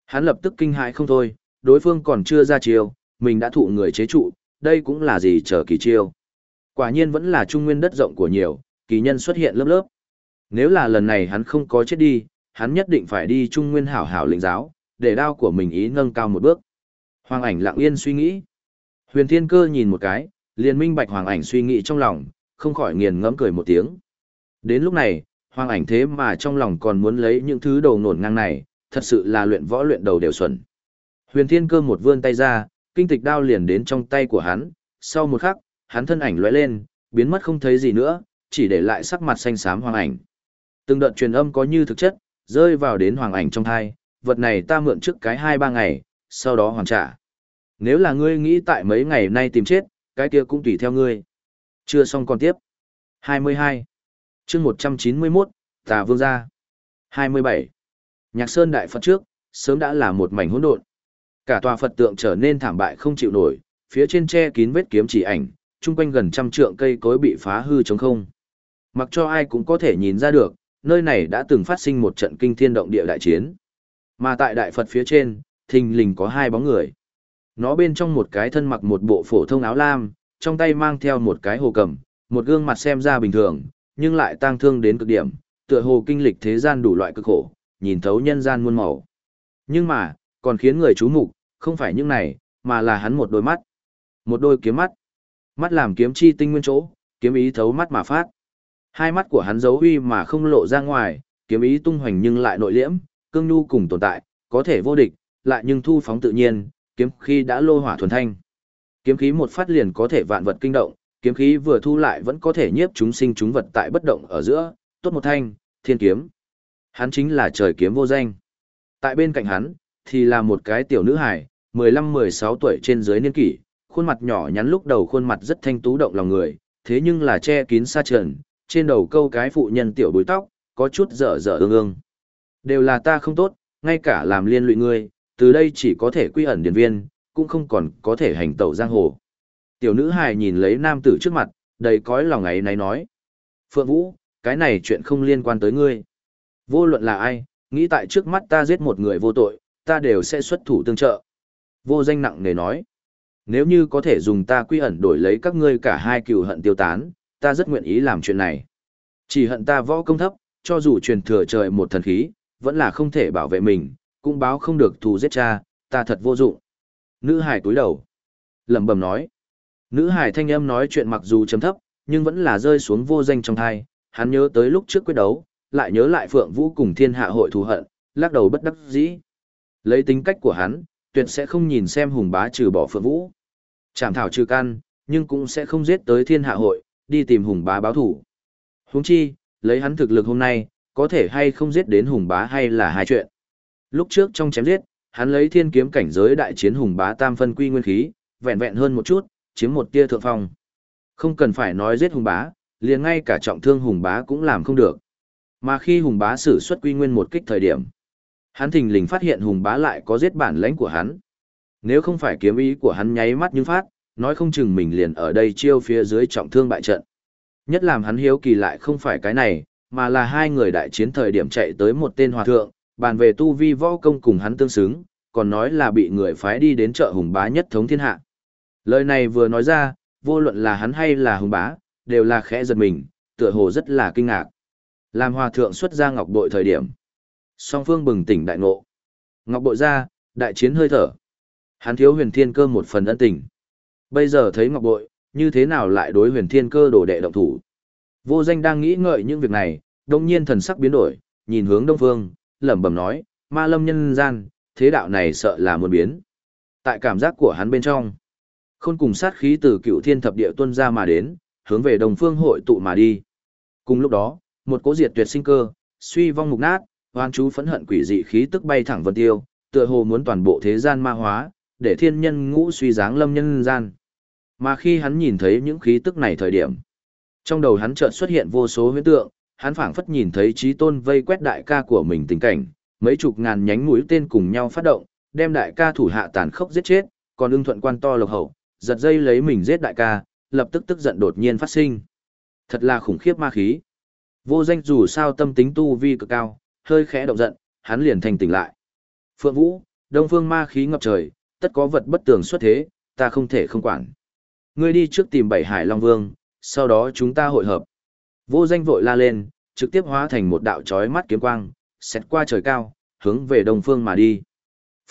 Speaker 1: Hắn lập tức kinh hãi không thôi, đối phương còn chưa ra chiêu, mình đã thụ người chế trụ, đây cũng là gì chờ kỳ chiêu. Quả nhiên vẫn là trung nguyên đất rộng của nhiều, kỳ nhân xuất hiện lớp lớp. Nếu là lần này hắn không có chết đi, hắn nhất định phải đi trung nguyên hảo hảo lĩnh giáo, để đao của mình ý nâng cao một bước. Hoàng ảnh lặng yên suy nghĩ. Huyền thiên cơ nhìn một cái, liền minh bạch hoàng ảnh suy nghĩ trong lòng, không khỏi nghiền ngẫm cười một tiếng. Đến lúc này, hoàng ảnh thế mà trong lòng còn muốn lấy những thứ đầu nổn ngang này, thật sự là luyện võ luyện đầu đều xuẩn. Huyền thiên cơ một vươn tay ra, kinh tịch đao liền đến trong tay của hắn, sau một khắc, hắn thân ảnh lóe lên, biến mất không thấy gì nữa, chỉ để lại sắc mặt xanh xám hoàng ảnh. Từng đợt truyền âm có như thực chất, rơi vào đến hoàng ảnh trong thai, vật này ta mượn trước cái hai ba ngày, sau đó hoàn trả. Nếu là ngươi nghĩ tại mấy ngày nay tìm chết, cái kia cũng tùy theo ngươi. Chưa xong còn tiếp. 22. chương 191, Tà Vương gia. 27. Nhạc Sơn Đại Phật trước, sớm đã là một mảnh hỗn độn. Cả tòa Phật tượng trở nên thảm bại không chịu nổi, phía trên che kín vết kiếm chỉ ảnh, chung quanh gần trăm trượng cây cối bị phá hư trống không. Mặc cho ai cũng có thể nhìn ra được, nơi này đã từng phát sinh một trận kinh thiên động địa đại chiến. Mà tại đại Phật phía trên, thình lình có hai bóng người. Nó bên trong một cái thân mặc một bộ phổ thông áo lam, trong tay mang theo một cái hồ cầm, một gương mặt xem ra bình thường, nhưng lại tang thương đến cực điểm, tựa hồ kinh lịch thế gian đủ loại cực khổ, nhìn thấu nhân gian muôn màu. Nhưng mà, còn khiến người chú mục, không phải những này, mà là hắn một đôi mắt. Một đôi kiếm mắt. Mắt làm kiếm chi tinh nguyên chỗ, kiếm ý thấu mắt mà phát. Hai mắt của hắn giấu uy mà không lộ ra ngoài, kiếm ý tung hoành nhưng lại nội liễm, cương nhu cùng tồn tại, có thể vô địch, lại nhưng thu phóng tự nhiên, kiếm khí đã lô hỏa thuần thanh. Kiếm khí một phát liền có thể vạn vật kinh động, kiếm khí vừa thu lại vẫn có thể nhiếp chúng sinh chúng vật tại bất động ở giữa, tốt một thanh, thiên kiếm. Hắn chính là trời kiếm vô danh. Tại bên cạnh hắn, thì là một cái tiểu nữ hài, 15-16 tuổi trên dưới niên kỷ, khuôn mặt nhỏ nhắn lúc đầu khuôn mặt rất thanh tú động lòng người, thế nhưng là che kín sa trần, trên đầu câu cái phụ nhân tiểu bùi tóc, có chút dở dở ương ương. Đều là ta không tốt, ngay cả làm liên lụy ngươi, từ đây chỉ có thể quy ẩn điển viên, cũng không còn có thể hành tẩu giang hồ. Tiểu nữ hài nhìn lấy nam tử trước mặt, đầy cõi lòng ấy này nói. Phượng Vũ, cái này chuyện không liên quan tới ngươi. Vô luận là ai, nghĩ tại trước mắt ta giết một người vô tội, ta đều sẽ xuất thủ tương trợ. Vô danh nặng nề nói. Nếu như có thể dùng ta quy ẩn đổi lấy các ngươi cả hai cừu hận tiêu tán, ta rất nguyện ý làm chuyện này. Chỉ hận ta võ công thấp, cho dù truyền thừa trời một thần khí, vẫn là không thể bảo vệ mình, cũng báo không được thù giết cha, ta thật vô dụng. Nữ hải túi đầu. lẩm bẩm nói. Nữ hải thanh âm nói chuyện mặc dù chấm thấp, nhưng vẫn là rơi xuống vô danh trong thai. Hắn nhớ tới lúc trước quyết đấu, lại nhớ lại Phượng Vũ cùng thiên hạ hội thù hận, lắc đầu bất đắc dĩ. Lấy tính cách của hắn, tuyệt sẽ không nhìn xem hùng bá trừ bỏ Phượng Vũ. Chảm thảo trừ căn, nhưng cũng sẽ không giết tới thiên hạ hội, đi tìm hùng bá báo thủ. Huống chi, lấy hắn thực lực hôm nay, có thể hay không giết đến hùng bá hay là hai chuyện. Lúc trước trong chém giết, hắn lấy thiên kiếm cảnh giới đại chiến hùng bá tam phân quy nguyên khí, vẹn vẹn hơn một chút, chiếm một tia thượng phong. Không cần phải nói giết hùng bá, liền ngay cả trọng thương hùng bá cũng làm không được. Mà khi hùng bá sử xuất quy nguyên một kích thời điểm, hắn thình lình phát hiện hùng bá lại có giết bản lãnh của hắn. Nếu không phải kiếm ý của hắn nháy mắt như phát, nói không chừng mình liền ở đây chiêu phía dưới trọng thương bại trận. Nhất làm hắn hiếu kỳ lại không phải cái này, mà là hai người đại chiến thời điểm chạy tới một tên hòa thượng, bàn về tu vi võ công cùng hắn tương xứng, còn nói là bị người phái đi đến chợ hùng bá nhất thống thiên hạ. Lời này vừa nói ra, vô luận là hắn hay là hùng bá, đều là khẽ giật mình, tựa hồ rất là kinh ngạc. Làm hòa thượng xuất ra ngọc bội thời điểm. Song phương bừng tỉnh đại ngộ. Ngọc bội ra, đại chiến hơi thở. Hắn thiếu huyền thiên cơ một phần ân tình. Bây giờ thấy ngọc bội, như thế nào lại đối huyền thiên cơ đổ đệ động thủ. Vô danh đang nghĩ ngợi những việc này, đồng nhiên thần sắc biến đổi, nhìn hướng đông phương, lẩm bẩm nói, ma lâm nhân gian, thế đạo này sợ là muốn biến. Tại cảm giác của hắn bên trong, khôn cùng sát khí từ cựu thiên thập địa tuân ra mà đến, hướng về đồng phương hội tụ mà đi. Cùng lúc đó, một cố diệt tuyệt sinh cơ, suy vong mục nát, hoan chú phẫn hận quỷ dị khí tức bay thẳng vân tiêu, tựa hồ muốn toàn bộ thế gian ma hóa, để thiên nhân ngũ suy dáng lâm nhân gian. Mà khi hắn nhìn thấy những khí tức này thời điểm, trong đầu hắn chợt xuất hiện vô số huyễn tượng, hắn phảng phất nhìn thấy trí tôn vây quét đại ca của mình tình cảnh, mấy chục ngàn nhánh mũi tên cùng nhau phát động, đem đại ca thủ hạ tàn khốc giết chết, còn ưng thuận quan to lộc hậu, giật dây lấy mình giết đại ca, lập tức tức giận đột nhiên phát sinh. Thật là khủng khiếp ma khí. Vô danh dù sao tâm tính tu vi cực cao, hơi khẽ động giận, hắn liền thành tỉnh lại. Phượng Vũ, Đông Phương ma khí ngập trời, tất có vật bất tường xuất thế, ta không thể không quản. Ngươi đi trước tìm Bảy Hải Long Vương, sau đó chúng ta hội hợp. Vô danh vội la lên, trực tiếp hóa thành một đạo chói mắt kiếm quang, xét qua trời cao, hướng về đông phương mà đi.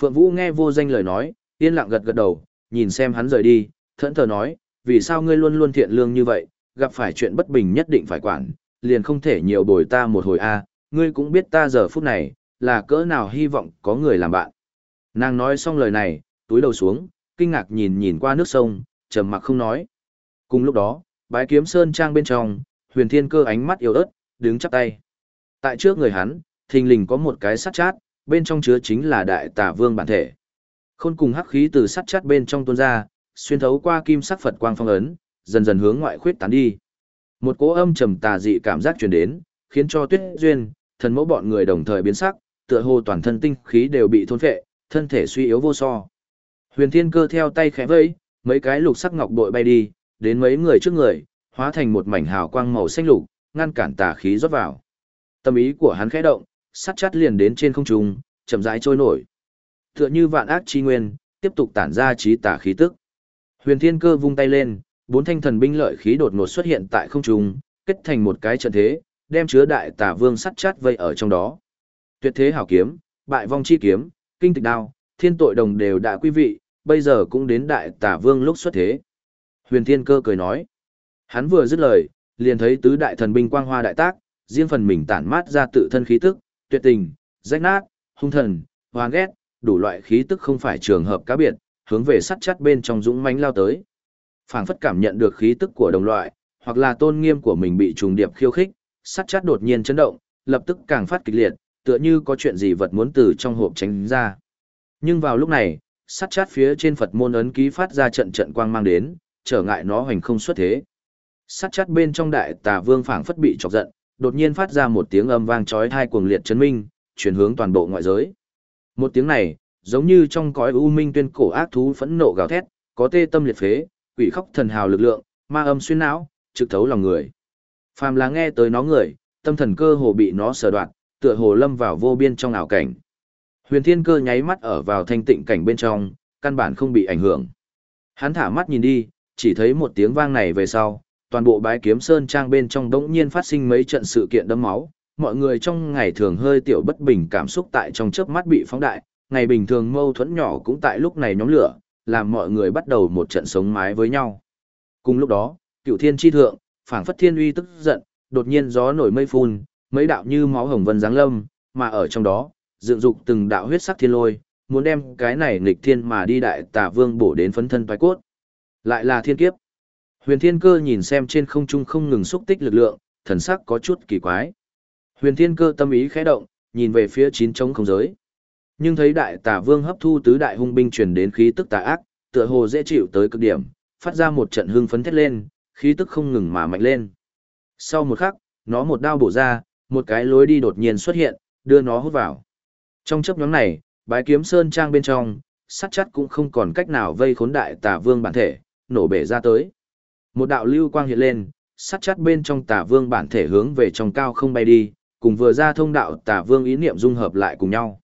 Speaker 1: Phượng Vũ nghe vô danh lời nói, yên lặng gật gật đầu, nhìn xem hắn rời đi, thẫn thờ nói, vì sao ngươi luôn luôn thiện lương như vậy, gặp phải chuyện bất bình nhất định phải quản, liền không thể nhiều bồi ta một hồi a, ngươi cũng biết ta giờ phút này, là cỡ nào hy vọng có người làm bạn. Nàng nói xong lời này, túi đầu xuống, kinh ngạc nhìn nhìn qua nước sông, trầm mặc không nói. Cùng lúc đó, bái kiếm sơn trang bên trong, huyền thiên cơ ánh mắt yếu ớt, đứng chắp tay. Tại trước người hắn, thình lình có một cái sắt chát, bên trong chứa chính là đại tà vương bản thể. Khôn cùng hắc khí từ sắt chát bên trong tuôn ra, xuyên thấu qua kim sắc Phật quang phong ấn, dần dần hướng ngoại khuyết tán đi. Một cỗ âm trầm tà dị cảm giác truyền đến, khiến cho Tuyết Duyên, thần mẫu bọn người đồng thời biến sắc, tựa hồ toàn thân tinh khí đều bị thôn phệ, thân thể suy yếu vô so. Huyền Thiên Cơ theo tay khẽ vẫy, mấy cái lục sắc ngọc bội bay đi, đến mấy người trước người, hóa thành một mảnh hào quang màu xanh lục, ngăn cản tà khí rót vào. Tâm ý của hắn khẽ động, sắt chát liền đến trên không trung, chậm rãi trôi nổi. Tựa như vạn ác chi nguyên, tiếp tục tản ra trí tà khí tức. Huyền Thiên Cơ vung tay lên, bốn thanh thần binh lợi khí đột ngột xuất hiện tại không trung, kết thành một cái trận thế, đem chứa đại tà vương sắt chát vây ở trong đó. Tuyệt thế hảo kiếm, bại vong chi kiếm, kinh tịch đao, thiên tội đồng đều đã quý vị, bây giờ cũng đến đại tả vương lúc xuất thế. Huyền Thiên Cơ cười nói. Hắn vừa dứt lời, liền thấy tứ đại thần binh quang hoa đại tác, riêng phần mình tản mát ra tự thân khí tức, tuyệt tình, rách nát, hung thần, hoang ghét, đủ loại khí tức không phải trường hợp cá biệt, hướng về sắt chắt bên trong dũng mãnh lao tới. Phảng phất cảm nhận được khí tức của đồng loại, hoặc là tôn nghiêm của mình bị trùng điệp khiêu khích, sắt chắt đột nhiên chấn động, lập tức càng phát kịch liệt, tựa như có chuyện gì vật muốn từ trong hộp tránh ra. Nhưng vào lúc này, sắt chát phía trên Phật môn ấn ký phát ra trận trận quang mang đến, trở ngại nó hoành không xuất thế. Sắt chát bên trong đại tà vương phảng phất bị chọc giận, đột nhiên phát ra một tiếng âm vang chói tai cuồng liệt chấn minh, chuyển hướng toàn bộ ngoại giới. Một tiếng này, giống như trong cõi u minh tuyên cổ ác thú phẫn nộ gào thét, có tê tâm liệt phế, quỷ khóc thần hào lực lượng, ma âm xuyên não, trực thấu lòng người. Phàm là nghe tới nó người, tâm thần cơ hồ bị nó sờ đoạt, tựa hồ lâm vào vô biên trong ảo cảnh. Huyền Thiên Cơ nháy mắt ở vào thanh tịnh cảnh bên trong, căn bản không bị ảnh hưởng. Hắn thả mắt nhìn đi, chỉ thấy một tiếng vang này về sau, toàn bộ bái kiếm sơn trang bên trong đống nhiên phát sinh mấy trận sự kiện đấm máu, mọi người trong ngày thường hơi tiểu bất bình cảm xúc tại trong chớp mắt bị phóng đại, ngày bình thường mâu thuẫn nhỏ cũng tại lúc này nhóm lửa, làm mọi người bắt đầu một trận sống mái với nhau. Cùng lúc đó, cựu thiên chi thượng, phảng phất thiên uy tức giận, đột nhiên gió nổi mây phun, mấy đạo như máu hồng vân giáng lâm, mà ở trong đó, dựng dục từng đạo huyết sắc thiên lôi, muốn đem cái này nghịch thiên mà đi đại tà vương bổ đến phấn thân toái cốt. Lại là thiên kiếp. Huyền Thiên Cơ nhìn xem trên không trung không ngừng xúc tích lực lượng, thần sắc có chút kỳ quái. Huyền Thiên Cơ tâm ý khẽ động, nhìn về phía chín trống không giới. Nhưng thấy đại tà vương hấp thu tứ đại hung binh truyền đến khí tức tà ác, tựa hồ dễ chịu tới cực điểm, phát ra một trận hưng phấn thét lên, khí tức không ngừng mà mạnh lên. Sau một khắc, nó một đao bổ ra, một cái lối đi đột nhiên xuất hiện, đưa nó hút vào. Trong chấp nhóm này, bái kiếm sơn trang bên trong, sắt chắt cũng không còn cách nào vây khốn đại tà vương bản thể, nổ bể ra tới. Một đạo lưu quang hiện lên, sắt chắt bên trong tà vương bản thể hướng về trong cao không bay đi, cùng vừa ra thông đạo tà vương ý niệm dung hợp lại cùng nhau.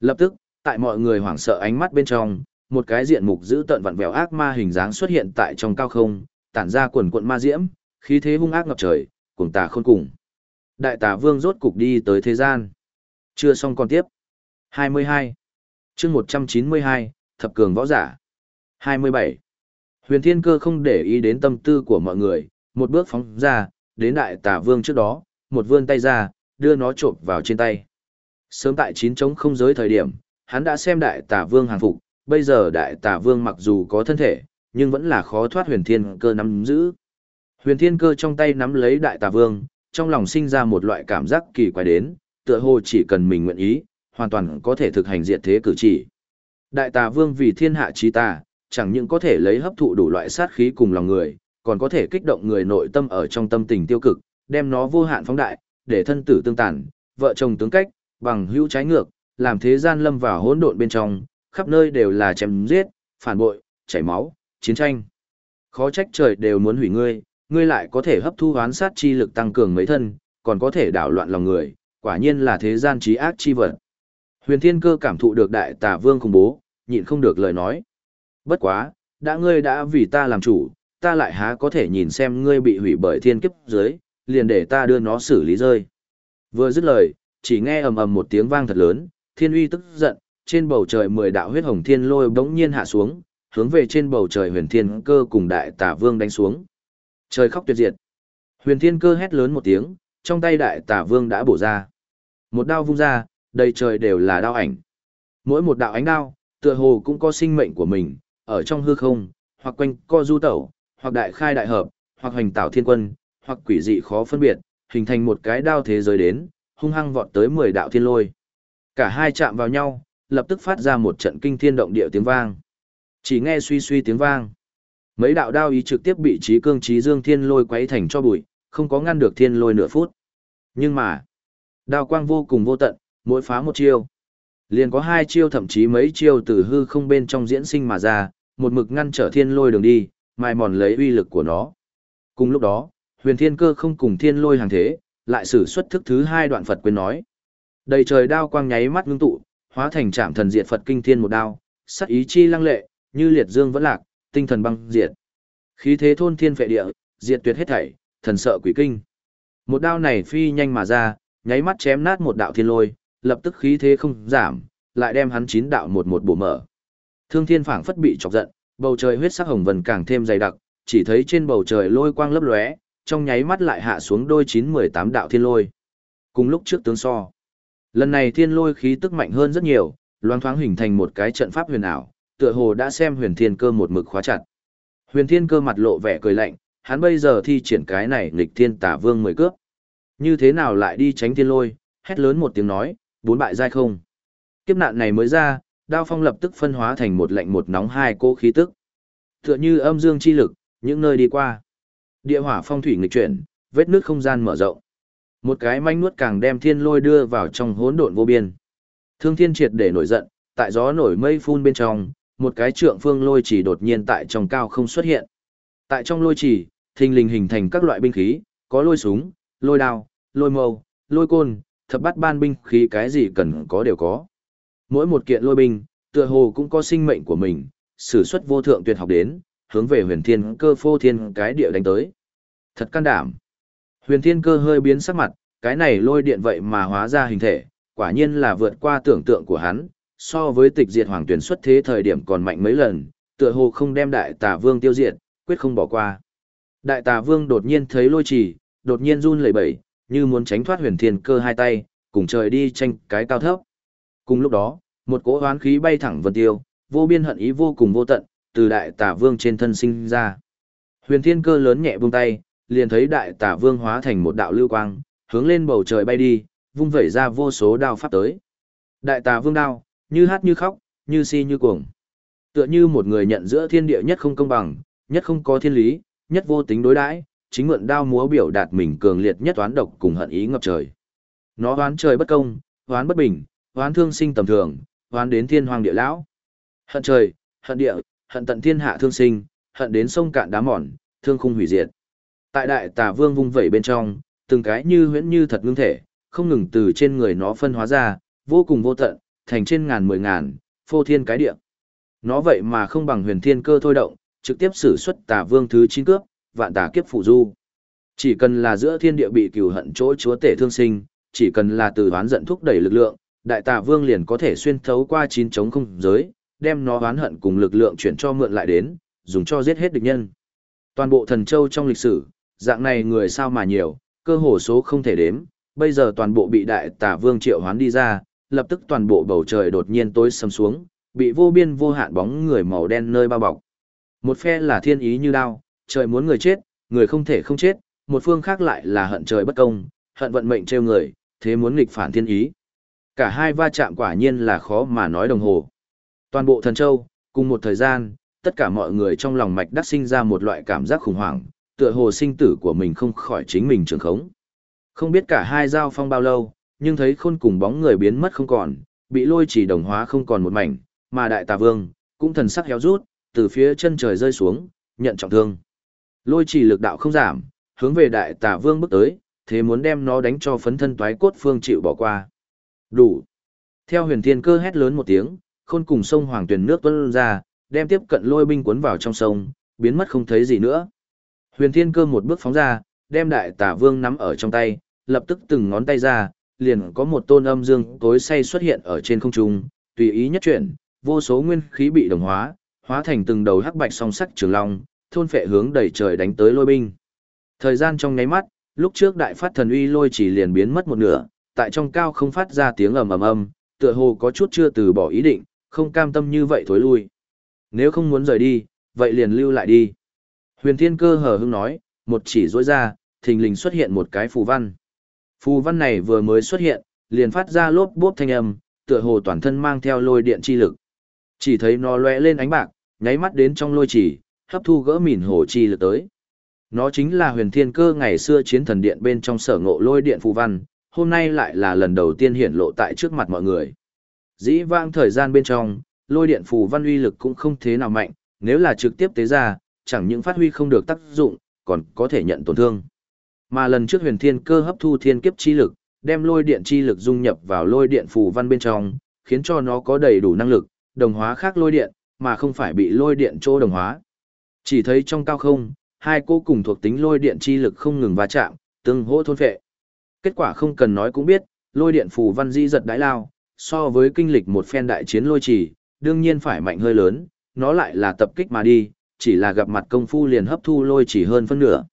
Speaker 1: Lập tức, tại mọi người hoảng sợ ánh mắt bên trong, một cái diện mục giữ tận vặn vẹo ác ma hình dáng xuất hiện tại trong cao không, tản ra quần quận ma diễm, khí thế hung ác ngập trời, cùng tà khôn cùng. Đại tà vương rốt cục đi tới thế gian. Chưa xong còn tiếp. 22. chương 192, Thập Cường Võ Giả. 27. Huyền Thiên Cơ không để ý đến tâm tư của mọi người, một bước phóng ra, đến đại tà vương trước đó, một vươn tay ra, đưa nó trộm vào trên tay. Sớm tại chín trống không giới thời điểm, hắn đã xem đại tà vương hàng phục, bây giờ đại tà vương mặc dù có thân thể, nhưng vẫn là khó thoát huyền thiên cơ nắm giữ. Huyền thiên cơ trong tay nắm lấy đại tà vương, trong lòng sinh ra một loại cảm giác kỳ quái đến, tựa hồ chỉ cần mình nguyện ý, hoàn toàn có thể thực hành diệt thế cử chỉ. Đại tà vương vì thiên hạ trí tà, chẳng những có thể lấy hấp thụ đủ loại sát khí cùng lòng người, còn có thể kích động người nội tâm ở trong tâm tình tiêu cực, đem nó vô hạn phóng đại, để thân tử tương tàn, vợ chồng tướng cách, bằng hữu trái ngược, làm thế gian lâm vào hỗn độn bên trong, khắp nơi đều là chém giết, phản bội, chảy máu, chiến tranh. Khó trách trời đều muốn hủy ngươi, ngươi lại có thể hấp thu hoán sát chi lực tăng cường mấy thân, còn có thể đảo loạn lòng người, quả nhiên là thế gian trí ác chi vật. Huyền Thiên Cơ cảm thụ được đại tà vương khủng bố, nhịn không được lời nói. Bất quá, đã ngươi đã vì ta làm chủ, ta lại há có thể nhìn xem ngươi bị hủy bởi thiên kiếp dưới, liền để ta đưa nó xử lý rơi. Vừa dứt lời, chỉ nghe ầm ầm một tiếng vang thật lớn, thiên uy tức giận, trên bầu trời mười đạo huyết hồng thiên lôi bỗng nhiên hạ xuống, hướng về trên bầu trời huyền thiên cơ cùng đại tà vương đánh xuống. Trời khóc tuyệt diệt. Huyền thiên cơ hét lớn một tiếng, trong tay đại tà vương đã bổ ra. Một đao vung ra, đầy trời đều là đao ảnh. Mỗi một đạo ánh đao, tựa hồ cũng có sinh mệnh của mình, ở trong hư không, hoặc quanh co du tẩu, hoặc đại khai đại hợp, hoặc hành tạo thiên quân, hoặc quỷ dị khó phân biệt, hình thành một cái đao thế giới đến, hung hăng vọt tới 10 đạo thiên lôi. Cả hai chạm vào nhau, lập tức phát ra một trận kinh thiên động địa tiếng vang. Chỉ nghe suy suy tiếng vang. Mấy đạo đao ý trực tiếp bị trí cương trí dương thiên lôi quấy thành cho bụi, không có ngăn được thiên lôi nửa phút. Nhưng mà, đao quang vô cùng vô tận, mỗi phá một chiêu. Liền có hai chiêu thậm chí mấy chiêu từ hư không bên trong diễn sinh mà ra, một mực ngăn trở thiên lôi đường đi, mai mòn lấy uy lực của nó. Cùng lúc đó, huyền thiên cơ không cùng thiên lôi hàng thế, lại sử xuất thức thứ hai đoạn Phật quyền nói. Đầy trời đao quang nháy mắt ngưng tụ, hóa thành trạm thần diệt Phật kinh thiên một đao, sắc ý chi lăng lệ, như liệt dương vẫn lạc, tinh thần băng diệt. Khí thế thôn thiên phệ địa, diệt tuyệt hết thảy, thần sợ quỷ kinh. Một đao này phi nhanh mà ra, nháy mắt chém nát một đạo thiên lôi, lập tức khí thế không giảm, lại đem hắn chín đạo một một bổ mở. Thương thiên phảng phất bị chọc giận, bầu trời huyết sắc hồng vần càng thêm dày đặc, chỉ thấy trên bầu trời lôi quang lấp lóe, trong nháy mắt lại hạ xuống đôi chín mười tám đạo thiên lôi. Cùng lúc trước tướng so. Lần này thiên lôi khí tức mạnh hơn rất nhiều, loang thoáng hình thành một cái trận pháp huyền ảo, tựa hồ đã xem huyền thiên cơ một mực khóa chặt. Huyền thiên cơ mặt lộ vẻ cười lạnh, hắn bây giờ thi triển cái này nghịch thiên tả vương mười cướp. Như thế nào lại đi tránh thiên lôi, hét lớn một tiếng nói, bốn bại giai không. Kiếp nạn này mới ra, đao phong lập tức phân hóa thành một lạnh một nóng hai cỗ khí tức. Tựa như âm dương chi lực, những nơi đi qua. Địa hỏa phong thủy nghịch chuyển, vết nước không gian mở rộng. Một cái manh nuốt càng đem thiên lôi đưa vào trong hỗn độn vô biên. Thương thiên triệt để nổi giận, tại gió nổi mây phun bên trong, một cái trượng phương lôi chỉ đột nhiên tại trong cao không xuất hiện. Tại trong lôi chỉ, thình lình hình thành các loại binh khí, có lôi súng, lôi đao, lôi mâu, lôi côn, thập bát ban binh khí cái gì cần có đều có. Mỗi một kiện lôi binh, tựa hồ cũng có sinh mệnh của mình, sử xuất vô thượng tuyệt học đến, hướng về huyền thiên cơ phô thiên cái địa đánh tới. Thật can đảm. Huyền thiên cơ hơi biến sắc mặt, cái này lôi điện vậy mà hóa ra hình thể, quả nhiên là vượt qua tưởng tượng của hắn, so với tịch diệt hoàng tuyển xuất thế thời điểm còn mạnh mấy lần, tựa hồ không đem đại tà vương tiêu diệt, quyết không bỏ qua. Đại tà vương đột nhiên thấy lôi trì, đột nhiên run lẩy bẩy, như muốn tránh thoát huyền thiên cơ hai tay, cùng trời đi tranh cái cao thấp. Cùng lúc đó, một cỗ hoán khí bay thẳng vân tiêu, vô biên hận ý vô cùng vô tận, từ đại tà vương trên thân sinh ra. Huyền thiên cơ lớn nhẹ buông tay, liền thấy đại tà vương hóa thành một đạo lưu quang, hướng lên bầu trời bay đi, vung vẩy ra vô số đao pháp tới. Đại tà vương đao, như hát như khóc, như si như cuồng. Tựa như một người nhận giữa thiên địa nhất không công bằng, nhất không có thiên lý, nhất vô tính đối đãi, chính mượn đao múa biểu đạt mình cường liệt nhất toán độc cùng hận ý ngập trời. Nó oán trời bất công, oán bất bình, oán thương sinh tầm thường, oán đến thiên hoàng địa lão. Hận trời, hận địa, hận tận thiên hạ thương sinh, hận đến sông cạn đá mòn, thương khung hủy diệt. Tại đại tà vương vung vẩy bên trong, từng cái như huyễn như thật ngưng thể, không ngừng từ trên người nó phân hóa ra, vô cùng vô tận, thành trên ngàn mười ngàn, phô thiên cái địa. Nó vậy mà không bằng huyền thiên cơ thôi động, trực tiếp sử xuất tà vương thứ chín cướp, vạn tà kiếp phụ du. Chỉ cần là giữa thiên địa bị cừu hận chỗ chúa tể thương sinh, chỉ cần là từ oán giận thúc đẩy lực lượng, đại tà vương liền có thể xuyên thấu qua chín chống không giới, đem nó oán hận cùng lực lượng chuyển cho mượn lại đến, dùng cho giết hết địch nhân. Toàn bộ thần châu trong lịch sử, dạng này người sao mà nhiều, cơ hồ số không thể đếm, bây giờ toàn bộ bị đại tà vương triệu hoán đi ra, lập tức toàn bộ bầu trời đột nhiên tối sầm xuống, bị vô biên vô hạn bóng người màu đen nơi bao bọc. Một phe là thiên ý như đao, trời muốn người chết, người không thể không chết, một phương khác lại là hận trời bất công, hận vận mệnh trêu người, thế muốn nghịch phản thiên ý. Cả hai va chạm quả nhiên là khó mà nói đồng hồ. Toàn bộ thần châu, cùng một thời gian, tất cả mọi người trong lòng mạch đắc sinh ra một loại cảm giác khủng hoảng, tựa hồ sinh tử của mình không khỏi chính mình trường khống. Không biết cả hai giao phong bao lâu, nhưng thấy khôn cùng bóng người biến mất không còn, bị lôi chỉ đồng hóa không còn một mảnh, mà đại tà vương, cũng thần sắc héo rút, từ phía chân trời rơi xuống, nhận trọng thương. Lôi chỉ lực đạo không giảm, hướng về đại Tả vương bước tới, thế muốn đem nó đánh cho phấn thân toái cốt phương chịu bỏ qua. Đủ. Theo huyền thiên cơ hét lớn một tiếng, khôn cùng sông hoàng Tuyền nước tuân ra, đem tiếp cận lôi binh cuốn vào trong sông, biến mất không thấy gì nữa. Huyền thiên cơ một bước phóng ra, đem đại Tả vương nắm ở trong tay, lập tức từng ngón tay ra, liền có một tôn âm dương tối say xuất hiện ở trên không trung, tùy ý nhất chuyển, vô số nguyên khí bị đồng hóa, hóa thành từng đầu hắc bạch song sắc trường long, thôn phệ hướng đầy trời đánh tới lôi binh. Thời gian trong nháy mắt, lúc trước đại phát thần uy lôi chỉ liền biến mất một nửa, tại trong cao không phát ra tiếng ầm ầm ầm, tựa hồ có chút chưa từ bỏ ý định, không cam tâm như vậy thối lui. Nếu không muốn rời đi, vậy liền lưu lại đi. Huyền Thiên Cơ hờ hững nói, một chỉ rỗi ra, thình lình xuất hiện một cái phù văn. Phù văn này vừa mới xuất hiện, liền phát ra lốp bốp thanh âm, tựa hồ toàn thân mang theo lôi điện chi lực. Chỉ thấy nó lóe lên ánh bạc, nháy mắt đến trong lôi chỉ, hấp thu gỡ mìn hồ chi lực tới. Nó chính là huyền thiên cơ ngày xưa chiến thần điện bên trong sở ngộ lôi điện phù văn, hôm nay lại là lần đầu tiên hiển lộ tại trước mặt mọi người. Dĩ vãng thời gian bên trong, lôi điện phù văn uy lực cũng không thế nào mạnh, nếu là trực tiếp tế ra, chẳng những phát huy không được tác dụng, còn có thể nhận tổn thương. Mà lần trước huyền thiên cơ hấp thu thiên kiếp chi lực, đem lôi điện chi lực dung nhập vào lôi điện phù văn bên trong, khiến cho nó có đầy đủ năng lực, đồng hóa khác lôi điện, mà không phải bị lôi điện chỗ đồng hóa. Chỉ thấy trong cao không, hai cô cùng thuộc tính lôi điện chi lực không ngừng va chạm, tương hỗ thôn phệ. Kết quả không cần nói cũng biết, lôi điện phù văn di giật đái lao, so với kinh lịch một phen đại chiến lôi trì, đương nhiên phải mạnh hơi lớn, nó lại là tập kích mà đi, chỉ là gặp mặt công phu liền hấp thu lôi chỉ hơn phân nửa.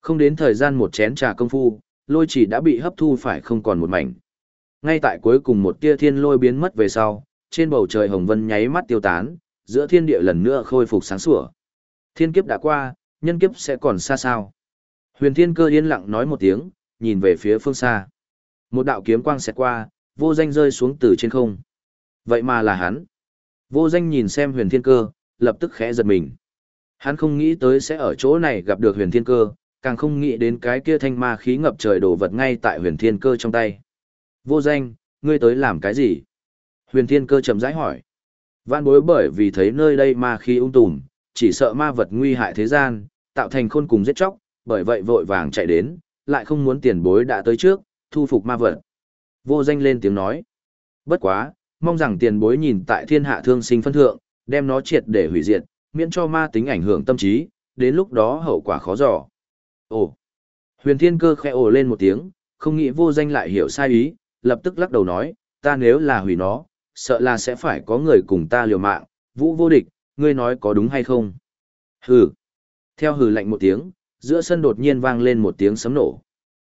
Speaker 1: Không đến thời gian một chén trà công phu, lôi chỉ đã bị hấp thu phải không còn một mảnh. Ngay tại cuối cùng một tia thiên lôi biến mất về sau, trên bầu trời hồng vân nháy mắt tiêu tán, giữa thiên địa lần nữa khôi phục sáng sủa. Thiên kiếp đã qua, nhân kiếp sẽ còn xa sao. Huyền thiên cơ yên lặng nói một tiếng, nhìn về phía phương xa. Một đạo kiếm quang xẹt qua, vô danh rơi xuống từ trên không. Vậy mà là hắn. Vô danh nhìn xem huyền thiên cơ, lập tức khẽ giật mình. Hắn không nghĩ tới sẽ ở chỗ này gặp được huyền thiên cơ, càng không nghĩ đến cái kia thanh ma khí ngập trời đổ vật ngay tại huyền thiên cơ trong tay. Vô danh, ngươi tới làm cái gì? Huyền thiên cơ chậm rãi hỏi. Vạn bối bởi vì thấy nơi đây ma khí ung tùm, chỉ sợ ma vật nguy hại thế gian, tạo thành khôn cùng giết chóc, bởi vậy vội vàng chạy đến, lại không muốn tiền bối đã tới trước, thu phục ma vật. Vô danh lên tiếng nói. Bất quá, mong rằng tiền bối nhìn tại thiên hạ thương sinh phân thượng, đem nó triệt để hủy diệt, miễn cho ma tính ảnh hưởng tâm trí, đến lúc đó hậu quả khó dò. Ồ! Huyền thiên cơ khẽ ồ lên một tiếng, không nghĩ vô danh lại hiểu sai ý, lập tức lắc đầu nói, ta nếu là hủy nó, sợ là sẽ phải có người cùng ta liều mạng, vũ vô địch, ngươi nói có đúng hay không? Hừ! Theo hừ lạnh một tiếng, giữa sân đột nhiên vang lên một tiếng sấm nổ.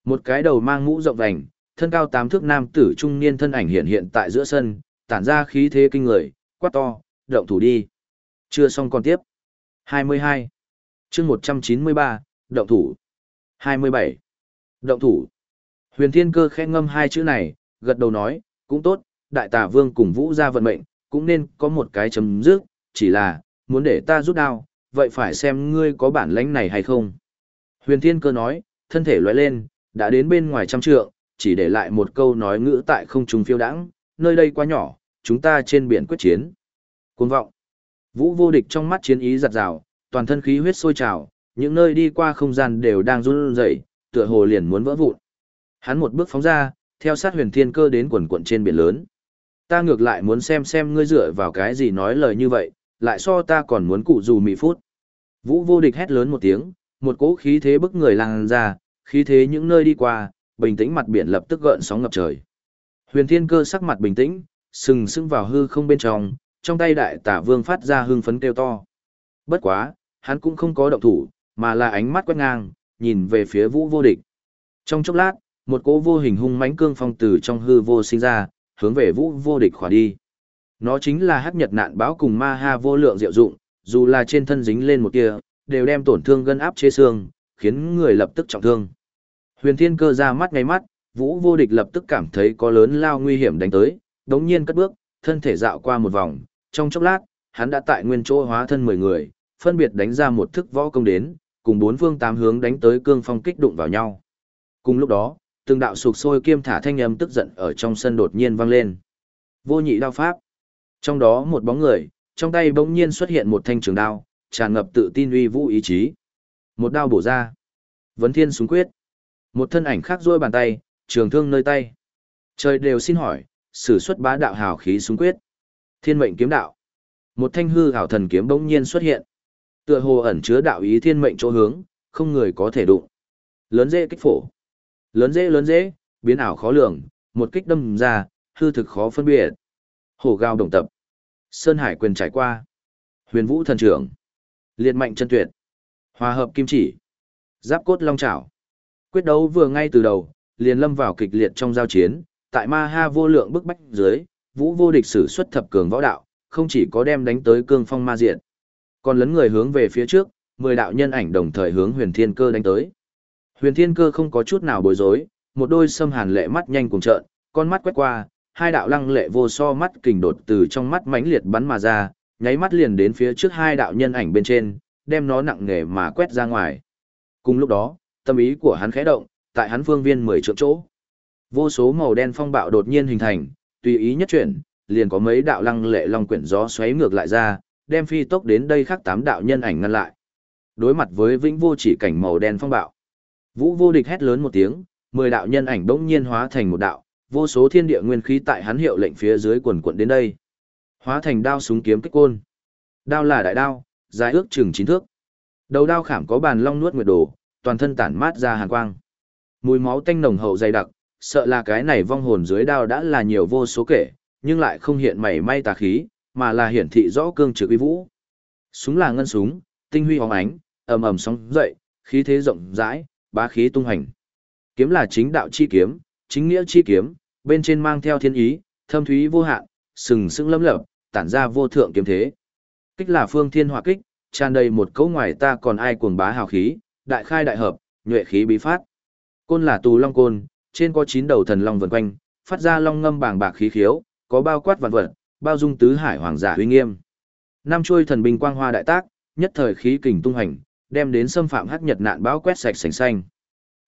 Speaker 1: Một cái đầu mang mũ rộng vành, thân cao tám thước nam tử trung niên thân ảnh hiện hiện tại giữa sân, tản ra khí thế kinh người, quát to, động thủ đi. Chưa xong còn tiếp. 22. chương 193, động thủ. 27. Động thủ. Huyền Thiên Cơ khẽ ngâm hai chữ này, gật đầu nói, cũng tốt, đại tà vương cùng vũ gia vận mệnh, cũng nên có một cái chấm dứt, chỉ là, muốn để ta rút đao, vậy phải xem ngươi có bản lãnh này hay không. Huyền Thiên Cơ nói, thân thể lóe lên, đã đến bên ngoài trăm trượng, chỉ để lại một câu nói ngữ tại không trung phiêu đãng, nơi đây quá nhỏ, chúng ta trên biển quyết chiến. Cuồng vọng. Vũ vô địch trong mắt chiến ý giật rào, toàn thân khí huyết sôi trào, những nơi đi qua không gian đều đang run rẩy, tựa hồ liền muốn vỡ vụn. Hắn một bước phóng ra, theo sát huyền thiên cơ đến quần quận trên biển lớn. Ta ngược lại muốn xem xem ngươi dựa vào cái gì nói lời như vậy, lại so ta còn muốn cụ dù mị phút. Vũ vô địch hét lớn một tiếng, một cỗ khí thế bức người làng ra, khí thế những nơi đi qua, bình tĩnh mặt biển lập tức gợn sóng ngập trời. Huyền thiên cơ sắc mặt bình tĩnh, sừng sững vào hư không bên trong, trong tay đại tả vương phát ra hưng phấn kêu to. Bất quá, hắn cũng không có động thủ, mà là ánh mắt quét ngang, nhìn về phía vũ vô địch. Trong chốc lát, một cỗ vô hình hung mãnh cương phong từ trong hư vô sinh ra, hướng về vũ vô địch khỏa đi. Nó chính là hắc nhật nạn báo cùng ma ha vô lượng diệu dụng, dù là trên thân dính lên một kia, đều đem tổn thương gân áp chế xương, khiến người lập tức trọng thương. Huyền Thiên Cơ ra mắt ngay mắt, Vũ Vô Địch lập tức cảm thấy có lớn lao nguy hiểm đánh tới, đống nhiên cất bước, thân thể dạo qua một vòng, trong chốc lát, hắn đã tại nguyên chỗ hóa thân 10 người, phân biệt đánh ra một thức võ công đến, cùng bốn phương tám hướng đánh tới cương phong kích đụng vào nhau. Cùng lúc đó, từng đạo sục sôi kiêm thả thanh âm tức giận ở trong sân đột nhiên vang lên. Vô nhị đao pháp. Trong đó một bóng người, trong tay bỗng nhiên xuất hiện một thanh trường đao, tràn ngập tự tin uy vũ ý chí. Một đao bổ ra. Vấn thiên súng quyết. Một thân ảnh khác rôi bàn tay, trường thương nơi tay. Trời đều xin hỏi, sử xuất bá đạo hào khí súng quyết. Thiên mệnh kiếm đạo. Một thanh hư hảo thần kiếm bỗng nhiên xuất hiện. Tựa hồ ẩn chứa đạo ý thiên mệnh chỗ hướng, không người có thể đụng. Lớn dễ kích phổ. Lớn dễ lớn dễ, biến ảo khó lường, một kích đâm ra, hư thực khó phân biệt. Hổ gao đồng tập. Sơn Hải quyền trải qua. Huyền Vũ thần trưởng. Liệt mạnh chân tuyệt. Hòa hợp kim chỉ. Giáp cốt long trảo. Quyết đấu vừa ngay từ đầu, liền lâm vào kịch liệt trong giao chiến, tại ma ha vô lượng bức bách dưới, vũ vô địch sử xuất thập cường võ đạo, không chỉ có đem đánh tới cương phong ma diện, còn lấn người hướng về phía trước, mười đạo nhân ảnh đồng thời hướng huyền thiên cơ đánh tới. Huyền thiên cơ không có chút nào bối rối, một đôi sâm hàn lệ mắt nhanh cùng trợn, con mắt quét qua, hai đạo lăng lệ vô so mắt kình đột từ trong mắt mãnh liệt bắn mà ra, nháy mắt liền đến phía trước hai đạo nhân ảnh bên trên, đem nó nặng nề mà quét ra ngoài. Cùng lúc đó, tâm ý của hắn khẽ động, tại hắn phương viên mười trượng chỗ. Vô số màu đen phong bạo đột nhiên hình thành, tùy ý nhất chuyển, liền có mấy đạo lăng lệ long quyển gió xoáy ngược lại ra, đem phi tốc đến đây khắc tám đạo nhân ảnh ngăn lại. Đối mặt với vĩnh vô chỉ cảnh màu đen phong bạo, Vũ vô địch hét lớn một tiếng, mười đạo nhân ảnh bỗng nhiên hóa thành một đạo, vô số thiên địa nguyên khí tại hắn hiệu lệnh phía dưới quần quận đến đây. Hóa thành đao súng kiếm kích côn. Đao là đại đao, dài ước chừng chín thước. Đầu đao khảm có bàn long nuốt nguyệt đồ, toàn thân tản mát ra hàn quang. Mùi máu tanh nồng hậu dày đặc, sợ là cái này vong hồn dưới đao đã là nhiều vô số kể, nhưng lại không hiện mảy may tà khí, mà là hiển thị rõ cương trực uy vũ. Súng là ngân súng, tinh huy hóng ánh, ầm ầm sóng dậy, khí thế rộng rãi, bá khí tung hành. Kiếm là chính đạo chi kiếm, chính nghĩa chi kiếm, bên trên mang theo thiên ý, thâm thúy vô hạn, sừng sững lâm lập, tản ra vô thượng kiếm thế. Kích là phương thiên hỏa kích, tràn đầy một cấu ngoài ta còn ai cuồng bá hào khí, đại khai đại hợp, nhuệ khí bí phát. Côn là tù long côn, trên có chín đầu thần long vần quanh, phát ra long ngâm bàng bạc khí khiếu, có bao quát vạn vật, bao dung tứ hải hoàng giả uy nghiêm. Năm chuôi thần binh quang hoa đại tác, nhất thời khí kình tung hành, đem đến xâm phạm hắc nhật nạn bão quét sạch sành xanh.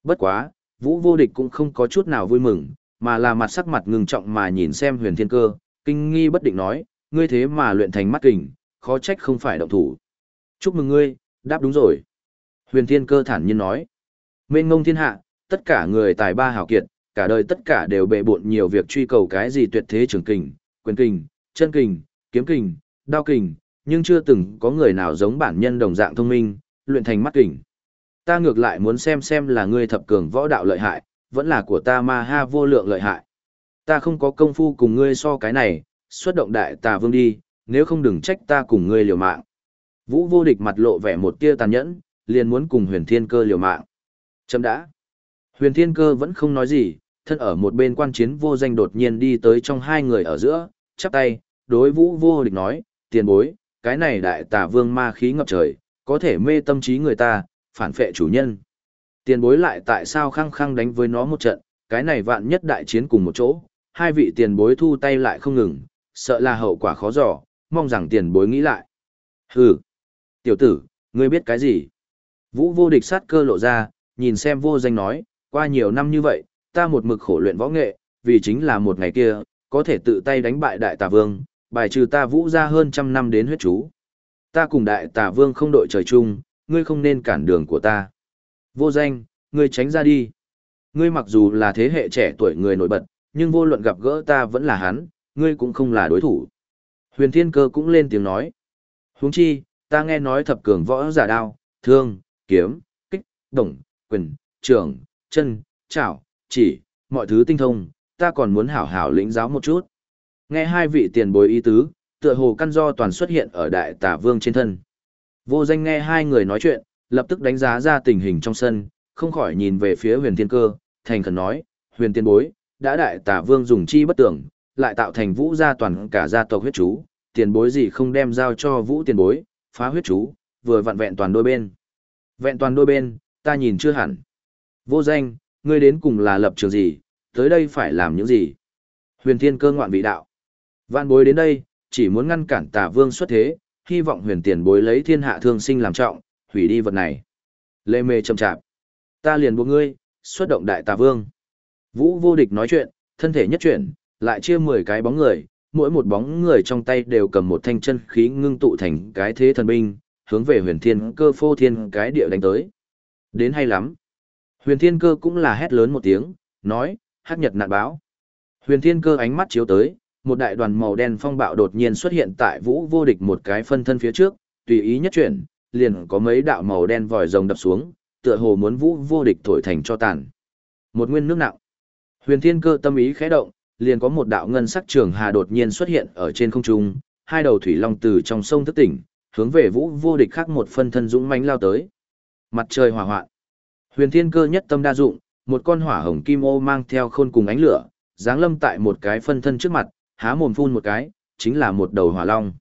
Speaker 1: Bất quá, Vũ vô địch cũng không có chút nào vui mừng, mà là mặt sắc mặt ngưng trọng mà nhìn xem huyền thiên cơ, kinh nghi bất định nói, ngươi thế mà luyện thành mắt kình, khó trách không phải động thủ. Chúc mừng ngươi, đáp đúng rồi. Huyền thiên cơ thản nhiên nói, mênh ngông thiên hạ, tất cả người tài ba hảo kiệt, cả đời tất cả đều bệ bộn nhiều việc truy cầu cái gì tuyệt thế trường kình, quyền kình, chân kình, kiếm kình, đao kình, nhưng chưa từng có người nào giống bản nhân đồng dạng thông minh, luyện thành mắt kình. Ta ngược lại muốn xem xem là ngươi thập cường võ đạo lợi hại, vẫn là của ta ma ha vô lượng lợi hại. Ta không có công phu cùng ngươi so cái này, xuất động đại tà vương đi, nếu không đừng trách ta cùng ngươi liều mạng. Vũ vô địch mặt lộ vẻ một tia tàn nhẫn, liền muốn cùng huyền thiên cơ liều mạng. Chấm đã. Huyền thiên cơ vẫn không nói gì, thân ở một bên quan chiến vô danh đột nhiên đi tới trong hai người ở giữa, chắp tay, đối vũ vô địch nói, tiền bối, cái này đại tà vương ma khí ngập trời, có thể mê tâm trí người ta, phản phệ chủ nhân. Tiền bối lại tại sao khăng khăng đánh với nó một trận, cái này vạn nhất đại chiến cùng một chỗ, hai vị tiền bối thu tay lại không ngừng, sợ là hậu quả khó dò, mong rằng tiền bối nghĩ lại. Hừ, tiểu tử, ngươi biết cái gì? Vũ vô địch sát cơ lộ ra, nhìn xem vô danh nói, qua nhiều năm như vậy, ta một mực khổ luyện võ nghệ, vì chính là một ngày kia, có thể tự tay đánh bại đại tà vương, bài trừ ta vũ ra hơn trăm năm đến huyết chú. Ta cùng đại tà vương không đội trời chung, ngươi không nên cản đường của ta. Vô danh, ngươi tránh ra đi. Ngươi mặc dù là thế hệ trẻ tuổi người nổi bật, nhưng vô luận gặp gỡ ta vẫn là hắn, ngươi cũng không là đối thủ. Huyền Thiên Cơ cũng lên tiếng nói. Huống chi, ta nghe nói thập cường võ giả đao, thương, kiếm, kích, đồng, quyền, trường, chân, chảo, chỉ, mọi thứ tinh thông, ta còn muốn hảo hảo lĩnh giáo một chút. Nghe hai vị tiền bối ý tứ, tựa hồ căn do toàn xuất hiện ở đại tả vương trên thân. Vô danh nghe hai người nói chuyện, lập tức đánh giá ra tình hình trong sân, không khỏi nhìn về phía huyền thiên cơ, thành khẩn nói, huyền tiên bối, đã đại tả vương dùng chi bất tưởng, lại tạo thành vũ gia toàn cả gia tộc huyết chú, tiền bối gì không đem giao cho vũ tiền bối, phá huyết chú, vừa vặn vẹn toàn đôi bên. Vẹn toàn đôi bên, ta nhìn chưa hẳn. Vô danh, ngươi đến cùng là lập trường gì, tới đây phải làm những gì? Huyền thiên cơ ngoạn vị đạo. Vạn bối đến đây, chỉ muốn ngăn cản tà vương xuất thế, hy vọng huyền tiền bối lấy thiên hạ thương sinh làm trọng, hủy đi vật này. Lê mê chậm chạp. Ta liền buộc ngươi, xuất động đại tà vương. Vũ vô địch nói chuyện, thân thể nhất chuyển, lại chia 10 cái bóng người, mỗi một bóng người trong tay đều cầm một thanh chân khí ngưng tụ thành cái thế thần binh, hướng về huyền thiên cơ phô thiên cái địa đánh tới. Đến hay lắm. Huyền thiên cơ cũng là hét lớn một tiếng, nói, hắc nhật nạn báo. Huyền thiên cơ ánh mắt chiếu tới, một đại đoàn màu đen phong bạo đột nhiên xuất hiện tại vũ vô địch một cái phân thân phía trước, tùy ý nhất chuyển, liền có mấy đạo màu đen vòi rồng đập xuống, tựa hồ muốn vũ vô địch thổi thành cho tàn. Một nguyên nước nặng. Huyền Thiên Cơ tâm ý khẽ động, liền có một đạo ngân sắc trường hà đột nhiên xuất hiện ở trên không trung, hai đầu thủy long từ trong sông thức tỉnh, hướng về vũ vô địch khác một phân thân dũng mãnh lao tới. Mặt trời hỏa hoạn. Huyền Thiên Cơ nhất tâm đa dụng, một con hỏa hồng kim ô mang theo khôn cùng ánh lửa, giáng lâm tại một cái phân thân trước mặt, há mồm phun một cái, chính là một đầu hỏa long.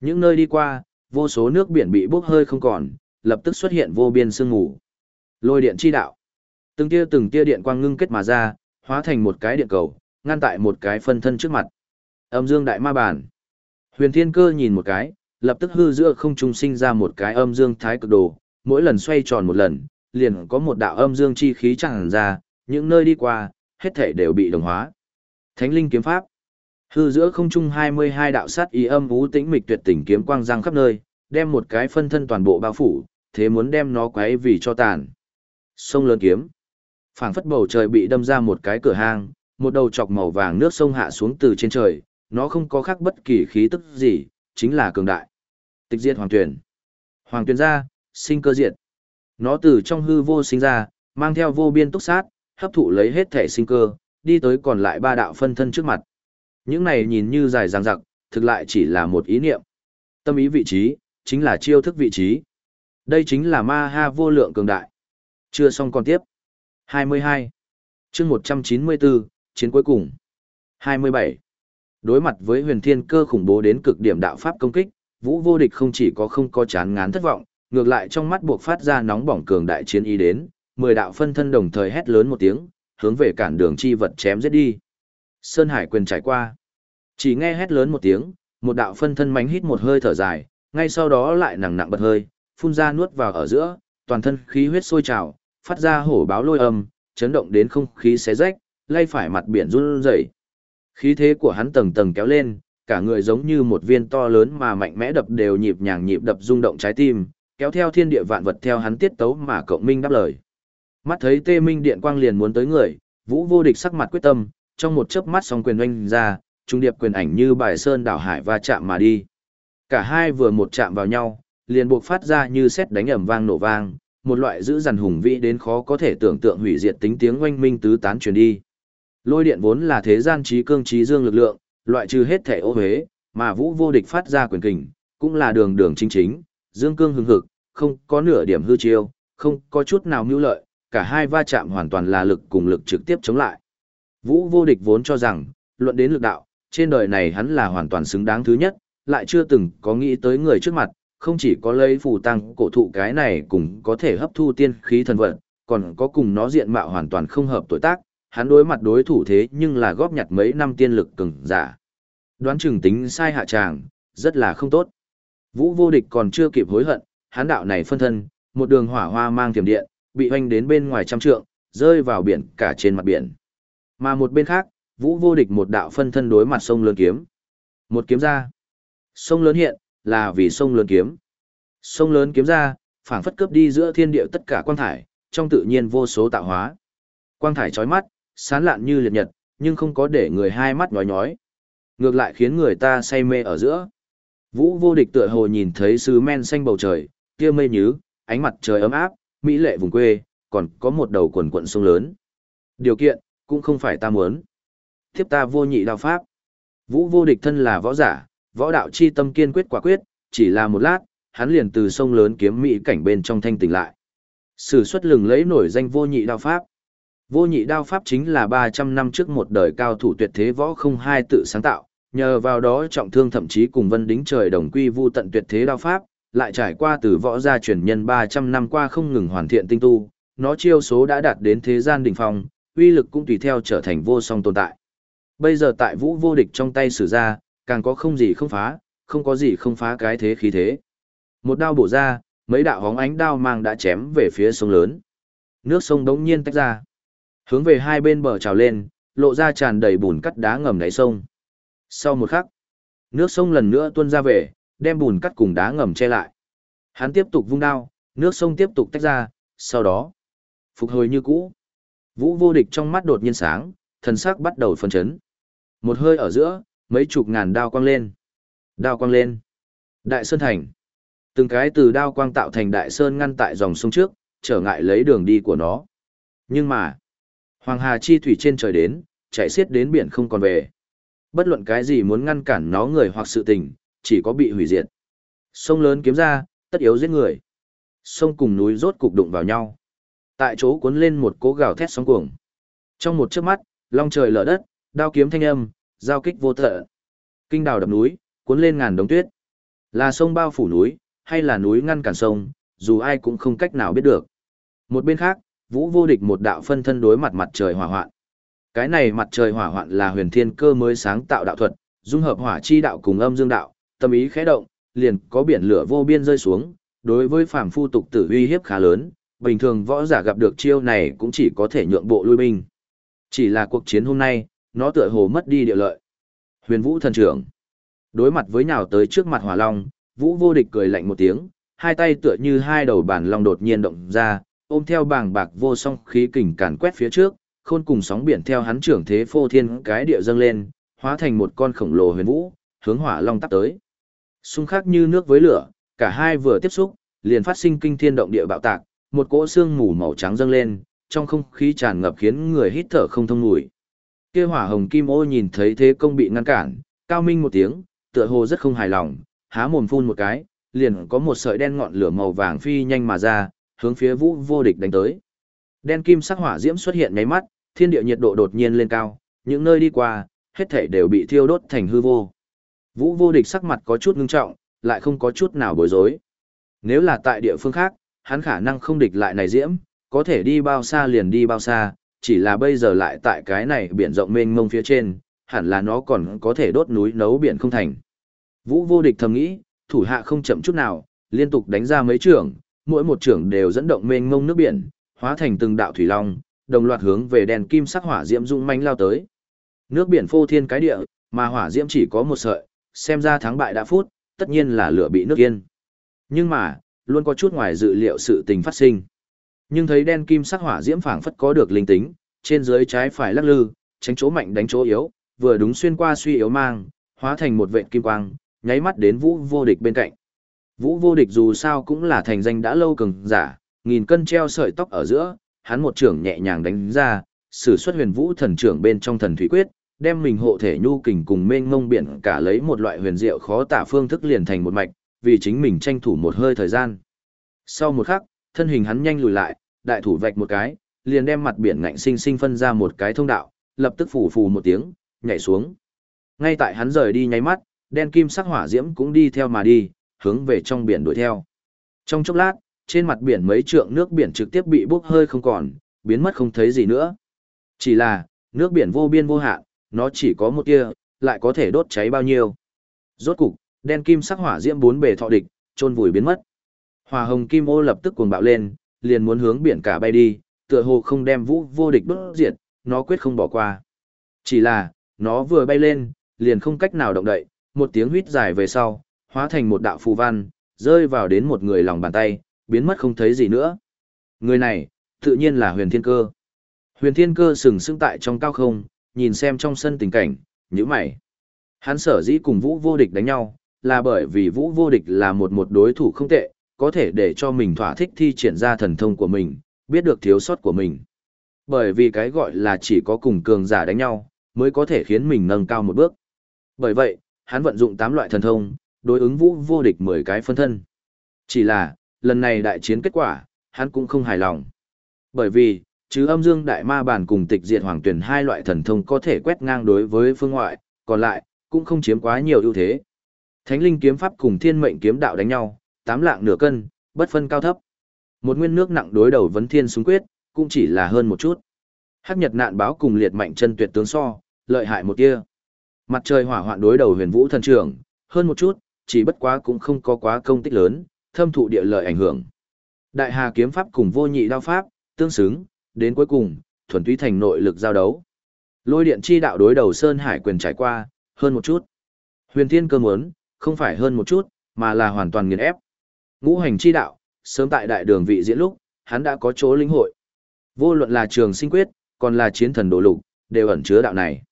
Speaker 1: Những nơi đi qua, vô số nước biển bị bốc hơi không còn, lập tức xuất hiện vô biên sương mù. Lôi điện chi đạo. Từng tia từng tia điện quang ngưng kết mà ra, hóa thành một cái điện cầu, ngăn tại một cái phân thân trước mặt. Âm dương đại ma bản. Huyền Thiên Cơ nhìn một cái, lập tức hư giữa không trung sinh ra một cái âm dương thái cực đồ, mỗi lần xoay tròn một lần, liền có một đạo âm dương chi khí tràn ra, những nơi đi qua, hết thảy đều bị đồng hóa. Thánh linh kiếm pháp. Hư giữa không trung 22 đạo sát ý âm vũ tĩnh mịch tuyệt tình kiếm quang răng khắp nơi, đem một cái phân thân toàn bộ bao phủ, thế muốn đem nó quấy vì cho tàn. Sông lớn kiếm. Phảng phất bầu trời bị đâm ra một cái cửa hang, một đầu chọc màu vàng nước sông hạ xuống từ trên trời, nó không có khác bất kỳ khí tức gì, chính là cường đại. Tịch diệt hoàng tuyển. Hoàng tuyển ra, sinh cơ diệt. Nó từ trong hư vô sinh ra, mang theo vô biên túc sát, hấp thụ lấy hết thể sinh cơ, đi tới còn lại ba đạo phân thân trước mặt. Những này nhìn như dài dằng dặc, thực lại chỉ là một ý niệm. Tâm ý vị trí, chính là chiêu thức vị trí. Đây chính là ma ha vô lượng cường đại. Chưa xong còn tiếp. 22. chương 194, chiến cuối cùng. 27. Đối mặt với huyền thiên cơ khủng bố đến cực điểm đạo pháp công kích, vũ vô địch không chỉ có không có chán ngán thất vọng, ngược lại trong mắt buộc phát ra nóng bỏng cường đại chiến ý đến, mười đạo phân thân đồng thời hét lớn một tiếng, hướng về cản đường chi vật chém giết đi. Sơn Hải quyền trải qua. Chỉ nghe hét lớn một tiếng, một đạo phân thân mánh hít một hơi thở dài, ngay sau đó lại nặng nặng bật hơi, phun ra nuốt vào ở giữa, toàn thân khí huyết sôi trào, phát ra hổ báo lôi âm, chấn động đến không khí xé rách, lay phải mặt biển run rẩy. Khí thế của hắn tầng tầng kéo lên, cả người giống như một viên to lớn mà mạnh mẽ đập đều nhịp nhàng nhịp đập rung động trái tim, kéo theo thiên địa vạn vật theo hắn tiết tấu mà cộng minh đáp lời. Mắt thấy Tê Minh điện quang liền muốn tới người, Vũ vô địch sắc mặt quyết tâm, trong một chớp mắt song quyền oanh ra, trung điệp quyền ảnh như bài sơn đảo hải va chạm mà đi. Cả hai vừa một chạm vào nhau, liền buộc phát ra như sét đánh ầm vang nổ vang, một loại dữ dằn hùng vĩ đến khó có thể tưởng tượng hủy diệt tính tiếng oanh minh tứ tán truyền đi. Lôi điện vốn là thế gian trí cương trí dương lực lượng, loại trừ hết thể ô huế, mà vũ vô địch phát ra quyền kình, cũng là đường đường chính chính, dương cương hưng hực, không có nửa điểm hư chiêu, không có chút nào mưu lợi, cả hai va chạm hoàn toàn là lực cùng lực trực tiếp chống lại. Vũ vô địch vốn cho rằng, luận đến lực đạo, trên đời này hắn là hoàn toàn xứng đáng thứ nhất, lại chưa từng có nghĩ tới người trước mặt, không chỉ có lấy phù tăng cổ thụ cái này cũng có thể hấp thu tiên khí thần vận, còn có cùng nó diện mạo hoàn toàn không hợp tuổi tác, hắn đối mặt đối thủ thế nhưng là góp nhặt mấy năm tiên lực cường giả. Đoán chừng tính sai hạ tràng, rất là không tốt. Vũ vô địch còn chưa kịp hối hận, hắn đạo này phân thân, một đường hỏa hoa mang tiềm điện, bị hoanh đến bên ngoài trăm trượng, rơi vào biển cả trên mặt biển. Mà một bên khác, Vũ vô địch một đạo phân thân đối mặt sông lớn kiếm. Một kiếm ra. Sông lớn hiện, là vì sông lớn kiếm. Sông lớn kiếm ra, phảng phất cướp đi giữa thiên địa tất cả quang thải, trong tự nhiên vô số tạo hóa. Quang thải chói mắt, sán lạn như liệt nhật, nhưng không có để người hai mắt nhói nhói. Ngược lại khiến người ta say mê ở giữa. Vũ vô địch tựa hồ nhìn thấy sứ men xanh bầu trời, kia mây nhứ, ánh mặt trời ấm áp, mỹ lệ vùng quê, còn có một đầu quần quận sông lớn. Điều kiện, cũng không phải ta muốn. Thiếp ta vô nhị đạo pháp. Vũ vô địch thân là võ giả, võ đạo chi tâm kiên quyết quả quyết, chỉ là một lát, hắn liền từ sông lớn kiếm mỹ cảnh bên trong thanh tỉnh lại. Sử xuất lừng lấy nổi danh vô nhị đao pháp. Vô nhị đao pháp chính là 300 năm trước một đời cao thủ tuyệt thế võ không hai tự sáng tạo, nhờ vào đó trọng thương thậm chí cùng vân đính trời đồng quy vu tận tuyệt thế đao pháp, lại trải qua từ võ gia truyền nhân 300 năm qua không ngừng hoàn thiện tinh tu, nó chiêu số đã đạt đến thế gian đỉnh phong, uy lực cũng tùy theo trở thành vô song tồn tại. Bây giờ tại vũ vô địch trong tay sử ra, càng có không gì không phá, không có gì không phá cái thế khí thế. Một đao bổ ra, mấy đạo hóng ánh đao mang đã chém về phía sông lớn. Nước sông đống nhiên tách ra. Hướng về hai bên bờ trào lên, lộ ra tràn đầy bùn cắt đá ngầm đáy sông. Sau một khắc, nước sông lần nữa tuôn ra về, đem bùn cắt cùng đá ngầm che lại. Hắn tiếp tục vung đao, nước sông tiếp tục tách ra, sau đó, phục hồi như cũ. Vũ vô địch trong mắt đột nhiên sáng, thần sắc bắt đầu phân chấn. Một hơi ở giữa, mấy chục ngàn đao quang lên. Đao quang lên. Đại Sơn Thành. Từng cái từ đao quang tạo thành Đại Sơn ngăn tại dòng sông trước, trở ngại lấy đường đi của nó. Nhưng mà, Hoàng Hà chi thủy trên trời đến, chạy xiết đến biển không còn về. Bất luận cái gì muốn ngăn cản nó người hoặc sự tình, chỉ có bị hủy diệt. Sông lớn kiếm ra, tất yếu giết người. Sông cùng núi rốt cục đụng vào nhau. Tại chỗ cuốn lên một cố gào thét sóng cuồng. Trong một chớp mắt, long trời lở đất, đao kiếm thanh âm, giao kích vô thợ, Kinh đào đập núi, cuốn lên ngàn đống tuyết. Là sông bao phủ núi, hay là núi ngăn cản sông, dù ai cũng không cách nào biết được. Một bên khác, Vũ vô địch một đạo phân thân đối mặt mặt trời hỏa hoạn. Cái này mặt trời hỏa hoạn là huyền thiên cơ mới sáng tạo đạo thuật, dung hợp hỏa chi đạo cùng âm dương đạo, tâm ý khẽ động, liền có biển lửa vô biên rơi xuống, đối với phàm phu tục tử uy hiếp khá lớn, bình thường võ giả gặp được chiêu này cũng chỉ có thể nhượng bộ lui binh. Chỉ là cuộc chiến hôm nay, nó tựa hồ mất đi địa lợi. Huyền Vũ thần trưởng. Đối mặt với nhào tới trước mặt Hỏa Long, Vũ vô địch cười lạnh một tiếng, hai tay tựa như hai đầu bản long đột nhiên động ra, ôm theo bàng bạc vô song khí kình càn quét phía trước, khôn cùng sóng biển theo hắn trưởng thế phô thiên cái địa dâng lên, hóa thành một con khổng lồ huyền vũ, hướng Hỏa Long tắp tới. Xung khắc như nước với lửa, cả hai vừa tiếp xúc, liền phát sinh kinh thiên động địa bạo tạc, một cỗ xương mù màu trắng dâng lên, trong không khí tràn ngập khiến người hít thở không thông mùi. Kia hỏa hồng kim ô nhìn thấy thế công bị ngăn cản, cao minh một tiếng, tựa hồ rất không hài lòng, há mồm phun một cái, liền có một sợi đen ngọn lửa màu vàng phi nhanh mà ra, hướng phía vũ vô địch đánh tới. Đen kim sắc hỏa diễm xuất hiện ngay mắt, thiên địa nhiệt độ đột nhiên lên cao, những nơi đi qua, hết thể đều bị thiêu đốt thành hư vô. Vũ vô địch sắc mặt có chút ngưng trọng, lại không có chút nào bối rối. Nếu là tại địa phương khác, hắn khả năng không địch lại này diễm, có thể đi bao xa liền đi bao xa, chỉ là bây giờ lại tại cái này biển rộng mênh mông phía trên, hẳn là nó còn có thể đốt núi nấu biển không thành. Vũ vô địch thầm nghĩ, thủ hạ không chậm chút nào, liên tục đánh ra mấy trưởng, mỗi một trưởng đều dẫn động mênh mông nước biển, hóa thành từng đạo thủy long, đồng loạt hướng về đèn kim sắc hỏa diễm dũng manh lao tới. Nước biển phô thiên cái địa, mà hỏa diễm chỉ có một sợi, xem ra thắng bại đã phút, tất nhiên là lửa bị nước yên. Nhưng mà, luôn có chút ngoài dự liệu sự tình phát sinh. Nhưng thấy đen kim sắc hỏa diễm phảng phất có được linh tính, trên dưới trái phải lắc lư, tránh chỗ mạnh đánh chỗ yếu, vừa đúng xuyên qua suy yếu mang, hóa thành một vệt kim quang, nháy mắt đến Vũ Vô Địch bên cạnh. Vũ Vô Địch dù sao cũng là thành danh đã lâu cường giả, nghìn cân treo sợi tóc ở giữa, hắn một trưởng nhẹ nhàng đánh ra, sử xuất huyền vũ thần trưởng bên trong thần thủy quyết, đem mình hộ thể nhu kình cùng mênh ngông biển cả lấy một loại huyền diệu khó tả phương thức liền thành một mạch, vì chính mình tranh thủ một hơi thời gian. Sau một khắc, thân hình hắn nhanh lùi lại, đại thủ vạch một cái, liền đem mặt biển ngạnh sinh sinh phân ra một cái thông đạo, lập tức phủ phù một tiếng, nhảy xuống. Ngay tại hắn rời đi nháy mắt, đen kim sắc hỏa diễm cũng đi theo mà đi, hướng về trong biển đuổi theo. Trong chốc lát, trên mặt biển mấy trượng nước biển trực tiếp bị bốc hơi không còn, biến mất không thấy gì nữa. Chỉ là, nước biển vô biên vô hạn, nó chỉ có một tia, lại có thể đốt cháy bao nhiêu. Rốt cục, đen kim sắc hỏa diễm bốn bề thọ địch, trôn vùi biến mất. Hỏa hồng kim ô lập tức cuồng bạo lên, liền muốn hướng biển cả bay đi, tựa hồ không đem vũ vô địch đốt diệt, nó quyết không bỏ qua. Chỉ là, nó vừa bay lên, liền không cách nào động đậy, một tiếng huýt dài về sau, hóa thành một đạo phù văn, rơi vào đến một người lòng bàn tay, biến mất không thấy gì nữa. Người này, tự nhiên là huyền thiên cơ. Huyền thiên cơ sừng sững tại trong cao không, nhìn xem trong sân tình cảnh, như mày. Hắn sở dĩ cùng vũ vô địch đánh nhau, là bởi vì vũ vô địch là một một đối thủ không tệ, có thể để cho mình thỏa thích thi triển ra thần thông của mình, biết được thiếu sót của mình. Bởi vì cái gọi là chỉ có cùng cường giả đánh nhau, mới có thể khiến mình nâng cao một bước. Bởi vậy, hắn vận dụng 8 loại thần thông, đối ứng vũ vô địch 10 cái phân thân. Chỉ là, lần này đại chiến kết quả, hắn cũng không hài lòng. Bởi vì, chứ âm dương đại ma bản cùng tịch diệt hoàng tuyển hai loại thần thông có thể quét ngang đối với phương ngoại, còn lại, cũng không chiếm quá nhiều ưu thế. Thánh linh kiếm pháp cùng thiên mệnh kiếm đạo đánh nhau, tám lạng nửa cân, bất phân cao thấp. Một nguyên nước nặng đối đầu vấn thiên súng quyết, cũng chỉ là hơn một chút. Hắc nhật nạn báo cùng liệt mạnh chân tuyệt tướng so, lợi hại một tia. Mặt trời hỏa hoạn đối đầu huyền vũ thần trưởng, hơn một chút, chỉ bất quá cũng không có quá công tích lớn, thâm thụ địa lợi ảnh hưởng. Đại hà kiếm pháp cùng vô nhị đao pháp, tương xứng, đến cuối cùng, thuần túy thành nội lực giao đấu. Lôi điện chi đạo đối đầu Sơn Hải quyền trải qua, hơn một chút. Huyền thiên cơ muốn, không phải hơn một chút, mà là hoàn toàn nghiền ép. Ngũ hành chi đạo, sớm tại đại đường vị diễn lúc, hắn đã có chỗ linh hội. Vô luận là trường sinh quyết, còn là chiến thần đồ lục, đều ẩn chứa đạo này.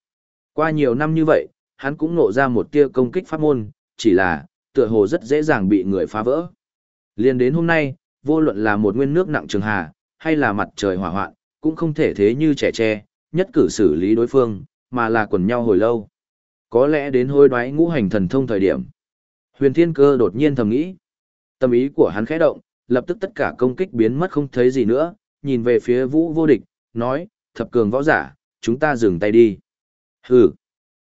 Speaker 1: Qua nhiều năm như vậy, hắn cũng nộ ra một tia công kích pháp môn, chỉ là, tựa hồ rất dễ dàng bị người phá vỡ. Liên đến hôm nay, vô luận là một nguyên nước nặng trường hà, hay là mặt trời hỏa hoạn, cũng không thể thế như trẻ tre, nhất cử xử lý đối phương, mà là quần nhau hồi lâu. Có lẽ đến hôi đoái ngũ hành thần thông thời điểm. Huyền Thiên Cơ đột nhiên thầm nghĩ. Tâm ý của hắn khẽ động, lập tức tất cả công kích biến mất không thấy gì nữa, nhìn về phía Vũ Vô Địch, nói, thập cường võ giả, chúng ta dừng tay đi. Hừ.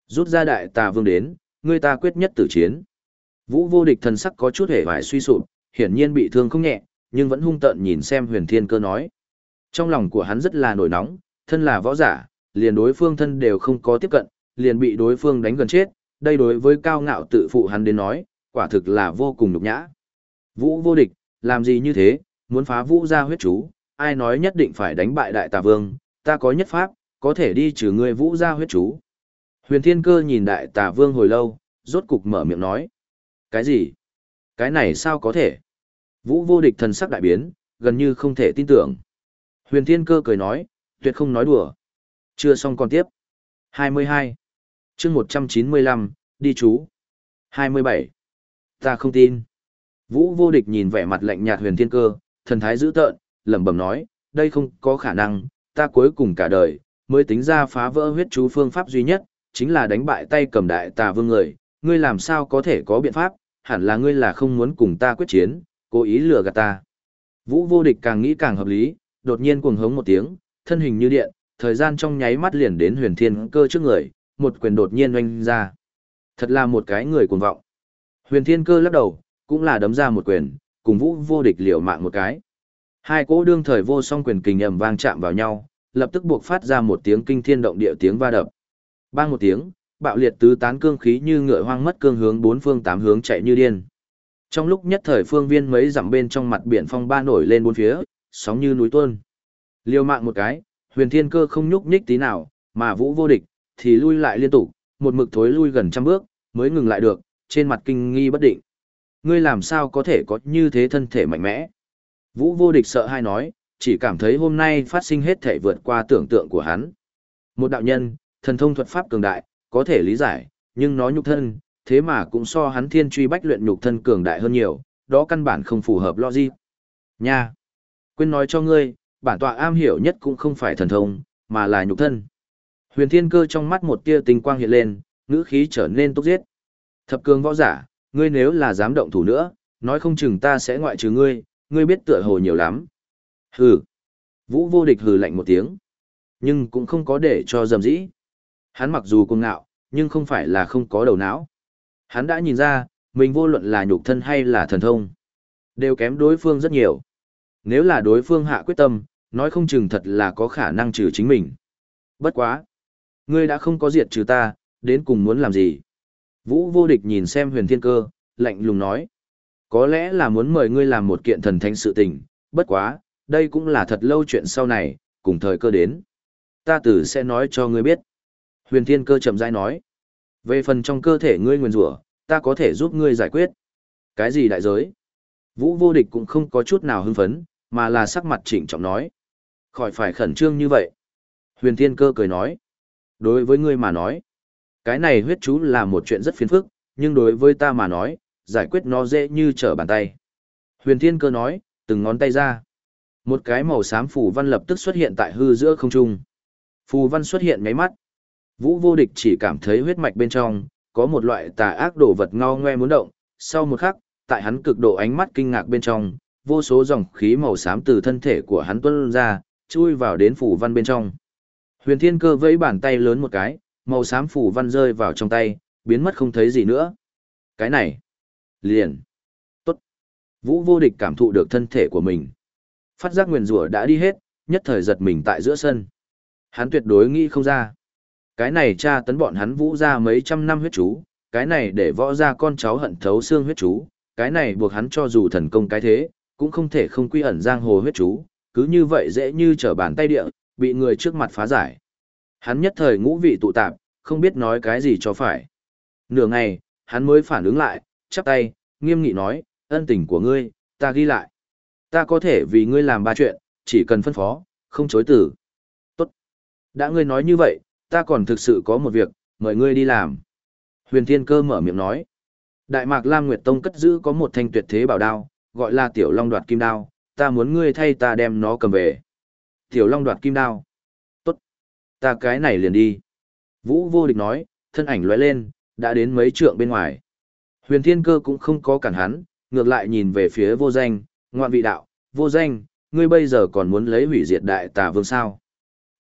Speaker 1: Rút ra đại tà vương đến, người ta quyết nhất tử chiến. Vũ Vô Địch thần sắc có chút hề vải suy sụp, hiển nhiên bị thương không nhẹ, nhưng vẫn hung tợn nhìn xem Huyền Thiên Cơ nói. Trong lòng của hắn rất là nổi nóng, thân là võ giả, liền đối phương thân đều không có tiếp cận, liền bị đối phương đánh gần chết, đây đối với cao ngạo tự phụ hắn đến nói, quả thực là vô cùng nhục nhã. Vũ vô địch, làm gì như thế, muốn phá vũ ra huyết chú, ai nói nhất định phải đánh bại đại tà vương, ta có nhất pháp, có thể đi trừ người vũ ra huyết chú. Huyền thiên cơ nhìn đại tà vương hồi lâu, rốt cục mở miệng nói. Cái gì? Cái này sao có thể? Vũ vô địch thần sắc đại biến, gần như không thể tin tưởng. Huyền thiên cơ cười nói, tuyệt không nói đùa. Chưa xong còn tiếp. 22. chương 195, đi chú. 27. Ta không tin. Vũ vô địch nhìn vẻ mặt lạnh nhạt huyền thiên cơ, thần thái dữ tợn, lẩm bẩm nói, đây không có khả năng, ta cuối cùng cả đời, mới tính ra phá vỡ huyết chú phương pháp duy nhất, chính là đánh bại tay cầm đại tà vương người, ngươi làm sao có thể có biện pháp, hẳn là ngươi là không muốn cùng ta quyết chiến, cố ý lừa gạt ta. Vũ vô địch càng nghĩ càng hợp lý, đột nhiên cuồng hống một tiếng, thân hình như điện, thời gian trong nháy mắt liền đến huyền thiên cơ trước người, một quyền đột nhiên oanh ra. Thật là một cái người cuồng vọng. Huyền Thiên Cơ lắc đầu, cũng là đấm ra một quyền, cùng Vũ vô địch liều mạng một cái. Hai cỗ đương thời vô song quyền kình ầm vang chạm vào nhau, lập tức buộc phát ra một tiếng kinh thiên động địa tiếng va đập. Bang một tiếng, bạo liệt tứ tán cương khí như ngựa hoang mất cương hướng bốn phương tám hướng chạy như điên. Trong lúc nhất thời phương viên mấy dặm bên trong mặt biển phong ba nổi lên bốn phía, sóng như núi tuôn. Liều mạng một cái, huyền thiên cơ không nhúc nhích tí nào, mà vũ vô địch, thì lui lại liên tục, một mực thối lui gần trăm bước, mới ngừng lại được, trên mặt kinh nghi bất định. Ngươi làm sao có thể có như thế thân thể mạnh mẽ? Vũ vô địch sợ hai nói, chỉ cảm thấy hôm nay phát sinh hết thể vượt qua tưởng tượng của hắn. Một đạo nhân, thần thông thuật pháp cường đại, có thể lý giải, nhưng nó nhục thân, thế mà cũng so hắn thiên truy bách luyện nhục thân cường đại hơn nhiều, đó căn bản không phù hợp logic. Nha! Quên nói cho ngươi, bản tọa am hiểu nhất cũng không phải thần thông, mà là nhục thân. Huyền thiên cơ trong mắt một tia tinh quang hiện lên, ngữ khí trở nên tốt giết. Thập cường võ giả, ngươi nếu là dám động thủ nữa, nói không chừng ta sẽ ngoại trừ ngươi, ngươi biết tựa hồ nhiều lắm. Hừ. Vũ vô địch hừ lạnh một tiếng. Nhưng cũng không có để cho dầm dĩ. Hắn mặc dù cuồng ngạo, nhưng không phải là không có đầu não. Hắn đã nhìn ra, mình vô luận là nhục thân hay là thần thông. Đều kém đối phương rất nhiều. Nếu là đối phương hạ quyết tâm, nói không chừng thật là có khả năng trừ chính mình. Bất quá. Ngươi đã không có diệt trừ ta, đến cùng muốn làm gì? Vũ vô địch nhìn xem huyền thiên cơ, lạnh lùng nói. Có lẽ là muốn mời ngươi làm một kiện thần thánh sự tình, bất quá, đây cũng là thật lâu chuyện sau này, cùng thời cơ đến. Ta tử sẽ nói cho ngươi biết. Huyền thiên cơ chậm rãi nói. Về phần trong cơ thể ngươi nguyên rủa, ta có thể giúp ngươi giải quyết. Cái gì đại giới? Vũ vô địch cũng không có chút nào hưng phấn, mà là sắc mặt chỉnh trọng nói. Khỏi phải khẩn trương như vậy. Huyền thiên cơ cười nói. Đối với ngươi mà nói, cái này huyết chú là một chuyện rất phiền phức, nhưng đối với ta mà nói, giải quyết nó dễ như trở bàn tay. Huyền thiên cơ nói, từng ngón tay ra. Một cái màu xám phù văn lập tức xuất hiện tại hư giữa không trung. Phù văn xuất hiện nháy mắt. Vũ vô địch chỉ cảm thấy huyết mạch bên trong, có một loại tà ác đồ vật ngao ngoe muốn động. Sau một khắc, tại hắn cực độ ánh mắt kinh ngạc bên trong, vô số dòng khí màu xám từ thân thể của hắn tuôn ra, chui vào đến phù văn bên trong. Huyền Thiên Cơ vẫy bàn tay lớn một cái, màu xám phủ văn rơi vào trong tay, biến mất không thấy gì nữa. Cái này, liền. Tốt. Vũ vô địch cảm thụ được thân thể của mình. Phát giác nguyền rủa đã đi hết, nhất thời giật mình tại giữa sân. Hắn tuyệt đối nghĩ không ra. Cái này tra tấn bọn hắn vũ ra mấy trăm năm huyết chú, cái này để võ ra con cháu hận thấu xương huyết chú, cái này buộc hắn cho dù thần công cái thế, cũng không thể không quy ẩn giang hồ huyết chú, cứ như vậy dễ như trở bàn tay địa, bị người trước mặt phá giải. Hắn nhất thời ngũ vị tụ tạp, không biết nói cái gì cho phải. Nửa ngày, hắn mới phản ứng lại, chắp tay, nghiêm nghị nói, ân tình của ngươi, ta ghi lại. Ta có thể vì ngươi làm ba chuyện, chỉ cần phân phó, không chối từ. Tốt. Đã ngươi nói như vậy, ta còn thực sự có một việc, mời ngươi đi làm. Huyền Thiên Cơ mở miệng nói. Đại Mạc Lam Nguyệt Tông cất giữ có một thanh tuyệt thế bảo đao, gọi là Tiểu Long Đoạt Kim Đao, ta muốn ngươi thay ta đem nó cầm về. Tiểu Long Đoạt Kim Đao. Tốt. Ta cái này liền đi. Vũ vô địch nói, thân ảnh lóe lên, đã đến mấy trượng bên ngoài. Huyền Thiên Cơ cũng không có cản hắn, ngược lại nhìn về phía vô danh, ngoạn vị đạo, vô danh, ngươi bây giờ còn muốn lấy hủy diệt đại tà vương sao.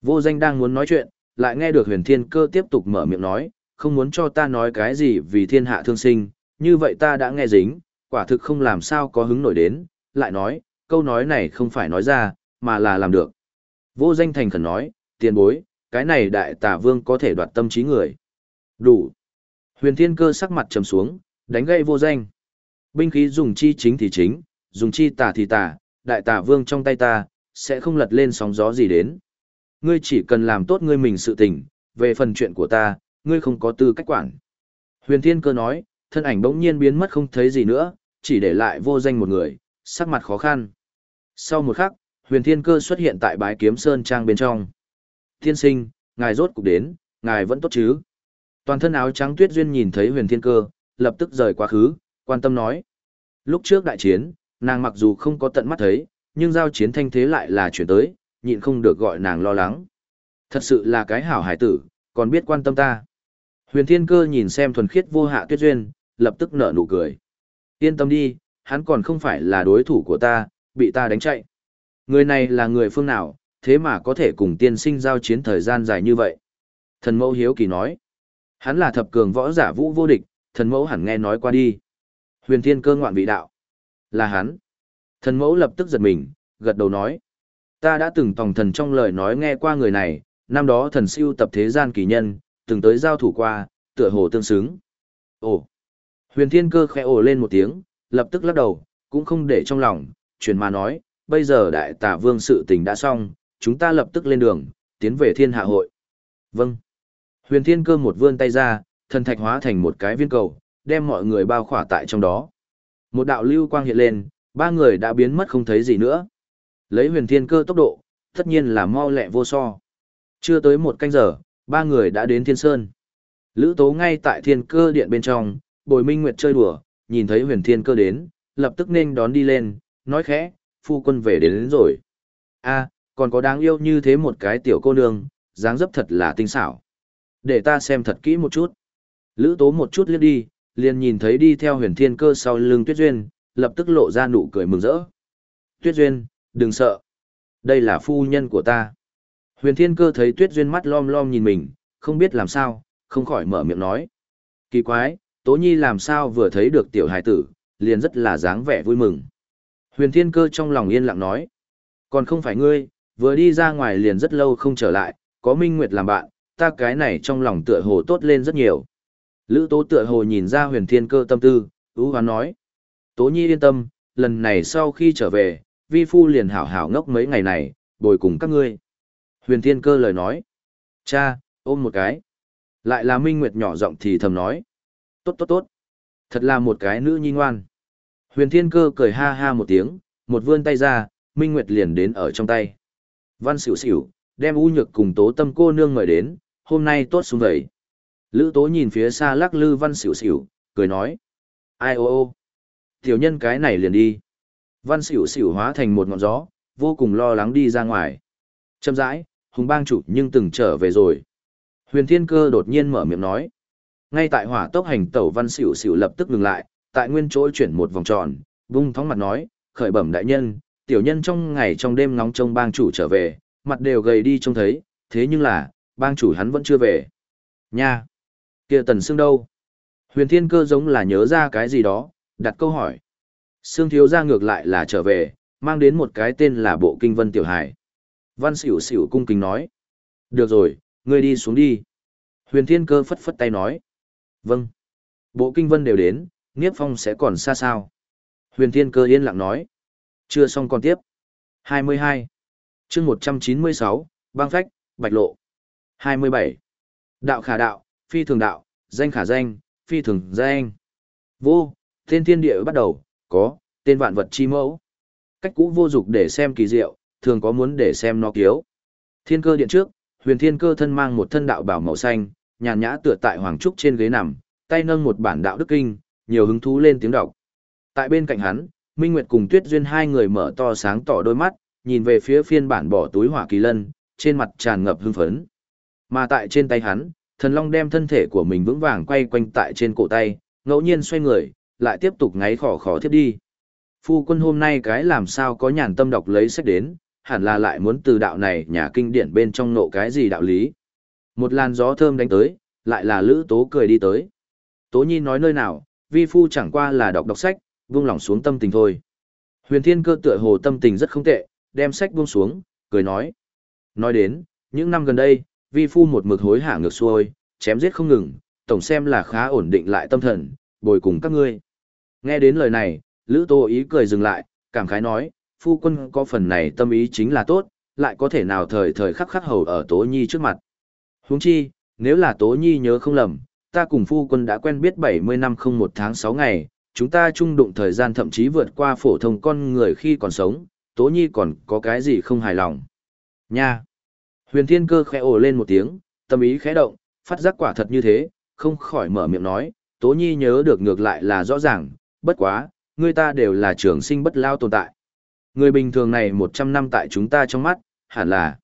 Speaker 1: Vô danh đang muốn nói chuyện, lại nghe được huyền thiên cơ tiếp tục mở miệng nói, không muốn cho ta nói cái gì vì thiên hạ thương sinh, như vậy ta đã nghe dính, quả thực không làm sao có hứng nổi đến, lại nói, câu nói này không phải nói ra, mà là làm được. Vô danh thành khẩn nói, tiền bối, cái này đại tà vương có thể đoạt tâm trí người. Đủ. Huyền thiên cơ sắc mặt trầm xuống, đánh gây vô danh. Binh khí dùng chi chính thì chính, dùng chi tà thì tà, đại tà vương trong tay ta, sẽ không lật lên sóng gió gì đến. Ngươi chỉ cần làm tốt ngươi mình sự tình, về phần chuyện của ta, ngươi không có tư cách quản. Huyền Thiên Cơ nói, thân ảnh bỗng nhiên biến mất không thấy gì nữa, chỉ để lại vô danh một người, sắc mặt khó khăn. Sau một khắc, Huyền Thiên Cơ xuất hiện tại bái kiếm sơn trang bên trong. Thiên sinh, ngài rốt cục đến, ngài vẫn tốt chứ? Toàn thân áo trắng tuyết duyên nhìn thấy Huyền Thiên Cơ, lập tức rời quá khứ, quan tâm nói. Lúc trước đại chiến, nàng mặc dù không có tận mắt thấy, nhưng giao chiến thanh thế lại là chuyển tới, nhịn không được gọi nàng lo lắng. Thật sự là cái hảo hải tử, còn biết quan tâm ta. Huyền Thiên Cơ nhìn xem thuần khiết vô hạ tuyết duyên, lập tức nở nụ cười. Yên tâm đi, hắn còn không phải là đối thủ của ta, bị ta đánh chạy. Người này là người phương nào, thế mà có thể cùng tiên sinh giao chiến thời gian dài như vậy. Thần mẫu hiếu kỳ nói. Hắn là thập cường võ giả vũ vô địch, thần mẫu hẳn nghe nói qua đi. Huyền thiên cơ ngoạn vị đạo. Là hắn. Thần mẫu lập tức giật mình, gật đầu nói. Ta đã từng tòng thần trong lời nói nghe qua người này, năm đó thần siêu tập thế gian kỳ nhân, từng tới giao thủ qua, tựa hồ tương xứng. Ồ! Huyền thiên cơ khẽ ồ lên một tiếng, lập tức lắc đầu, cũng không để trong lòng, chuyển mà nói, bây giờ đại tả vương sự tình đã xong, chúng ta lập tức lên đường, tiến về thiên hạ hội. Vâng. Huyền thiên cơ một vươn tay ra, thần thạch hóa thành một cái viên cầu, đem mọi người bao khỏa tại trong đó. Một đạo lưu quang hiện lên, ba người đã biến mất không thấy gì nữa. Lấy huyền thiên cơ tốc độ, tất nhiên là mau lẹ vô so. Chưa tới một canh giờ, ba người đã đến thiên sơn. Lữ tố ngay tại thiên cơ điện bên trong, bồi minh nguyệt chơi đùa, nhìn thấy huyền thiên cơ đến, lập tức nên đón đi lên, nói khẽ, phu quân về đến, đến rồi. a còn có đáng yêu như thế một cái tiểu cô nương, dáng dấp thật là tinh xảo. Để ta xem thật kỹ một chút. Lữ tố một chút liếc đi, liền nhìn thấy đi theo huyền thiên cơ sau lưng tuyết duyên, lập tức lộ ra nụ cười mừng rỡ. Tuyết duyên, đừng sợ. Đây là phu nhân của ta. Huyền thiên cơ thấy tuyết duyên mắt lom lom nhìn mình, không biết làm sao, không khỏi mở miệng nói. Kỳ quái, Tố Nhi làm sao vừa thấy được tiểu hài tử, liền rất là dáng vẻ vui mừng. Huyền thiên cơ trong lòng yên lặng nói. Còn không phải ngươi, vừa đi ra ngoài liền rất lâu không trở lại, có Minh Nguyệt làm bạn, ta cái này trong lòng tựa hồ tốt lên rất nhiều. Lữ tố tựa hồ nhìn ra huyền thiên cơ tâm tư, ưu hoán nói. Tố nhi yên tâm, lần này sau khi trở về, vi phu liền hảo hảo ngốc mấy ngày này, bồi cùng các ngươi. Huyền thiên cơ lời nói. Cha, ôm một cái. Lại là Minh Nguyệt nhỏ giọng thì thầm nói. Tốt tốt tốt. Thật là một cái nữ nhi ngoan. Huyền thiên cơ cười ha ha một tiếng, một vươn tay ra, Minh Nguyệt liền đến ở trong tay. Văn xỉu xỉu, đem u nhược cùng tố tâm cô nương mời đến, hôm nay tốt xuống vậy. Lữ tố nhìn phía xa lắc lư văn xỉu xỉu, cười nói. Ai ô ô. Tiểu nhân cái này liền đi. Văn xỉu xỉu hóa thành một ngọn gió, vô cùng lo lắng đi ra ngoài. Châm rãi, hùng bang chủ nhưng từng trở về rồi. Huyền thiên cơ đột nhiên mở miệng nói. Ngay tại hỏa tốc hành tẩu văn xỉu xỉu lập tức ngừng lại, tại nguyên chỗ chuyển một vòng tròn, vung thóng mặt nói, khởi bẩm đại nhân, tiểu nhân trong ngày trong đêm ngóng trông bang chủ trở về, mặt đều gầy đi trông thấy, thế nhưng là, bang chủ hắn vẫn chưa về. Nha! kia tần xương đâu? Huyền thiên cơ giống là nhớ ra cái gì đó, đặt câu hỏi. Sương thiếu ra ngược lại là trở về, mang đến một cái tên là bộ kinh vân tiểu hải. Văn xỉu xỉu cung kính nói. Được rồi, ngươi đi xuống đi. Huyền thiên cơ phất phất tay nói. Vâng. Bộ kinh vân đều đến, Niếp Phong sẽ còn xa sao. Huyền thiên cơ yên lặng nói. Chưa xong còn tiếp. 22. chương 196, băng phách, bạch lộ. 27. Đạo khả đạo, phi thường đạo, danh khả danh, phi thường danh. Vô, tên thiên địa bắt đầu, có, tên vạn vật chi mẫu. Cách cũ vô dục để xem kỳ diệu, thường có muốn để xem nó kiếu. Thiên cơ điện trước, huyền thiên cơ thân mang một thân đạo bảo màu xanh, nhàn nhã tựa tại hoàng trúc trên ghế nằm, tay nâng một bản đạo đức kinh, nhiều hứng thú lên tiếng đọc. Tại bên cạnh hắn, Minh Nguyệt cùng Tuyết Duyên hai người mở to sáng tỏ đôi mắt, nhìn về phía phiên bản bỏ túi hỏa kỳ lân, trên mặt tràn ngập hưng phấn. Mà tại trên tay hắn, thần long đem thân thể của mình vững vàng quay quanh tại trên cổ tay, ngẫu nhiên xoay người, lại tiếp tục ngáy khỏ khỏ tiếp đi. Phu quân hôm nay cái làm sao có nhàn tâm đọc lấy sách đến, hẳn là lại muốn từ đạo này nhà kinh điển bên trong nộ cái gì đạo lý. Một làn gió thơm đánh tới, lại là lữ tố cười đi tới. Tố nhi nói nơi nào, vi phu chẳng qua là đọc đọc sách, buông lòng xuống tâm tình thôi. Huyền thiên cơ tựa hồ tâm tình rất không tệ, đem sách buông xuống, cười nói. Nói đến, những năm gần đây, vi phu một mực hối hả ngược xuôi, chém giết không ngừng, tổng xem là khá ổn định lại tâm thần, bồi cùng các ngươi. Nghe đến lời này, Lữ Tô ý cười dừng lại, cảm khái nói, phu quân có phần này tâm ý chính là tốt, lại có thể nào thời thời khắc khắc hầu ở Tố Nhi trước mặt. Huống chi, nếu là Tố Nhi nhớ không lầm, ta cùng phu quân đã quen biết 70 năm không một tháng 6 ngày, chúng ta chung đụng thời gian thậm chí vượt qua phổ thông con người khi còn sống, Tố Nhi còn có cái gì không hài lòng. Nha! Huyền Thiên Cơ khẽ ồ lên một tiếng, tâm ý khẽ động, phát giác quả thật như thế, không khỏi mở miệng nói, Tố Nhi nhớ được ngược lại là rõ ràng, bất quá, người ta đều là trường sinh bất lao tồn tại. Người bình thường này 100 năm tại chúng ta trong mắt, hẳn là,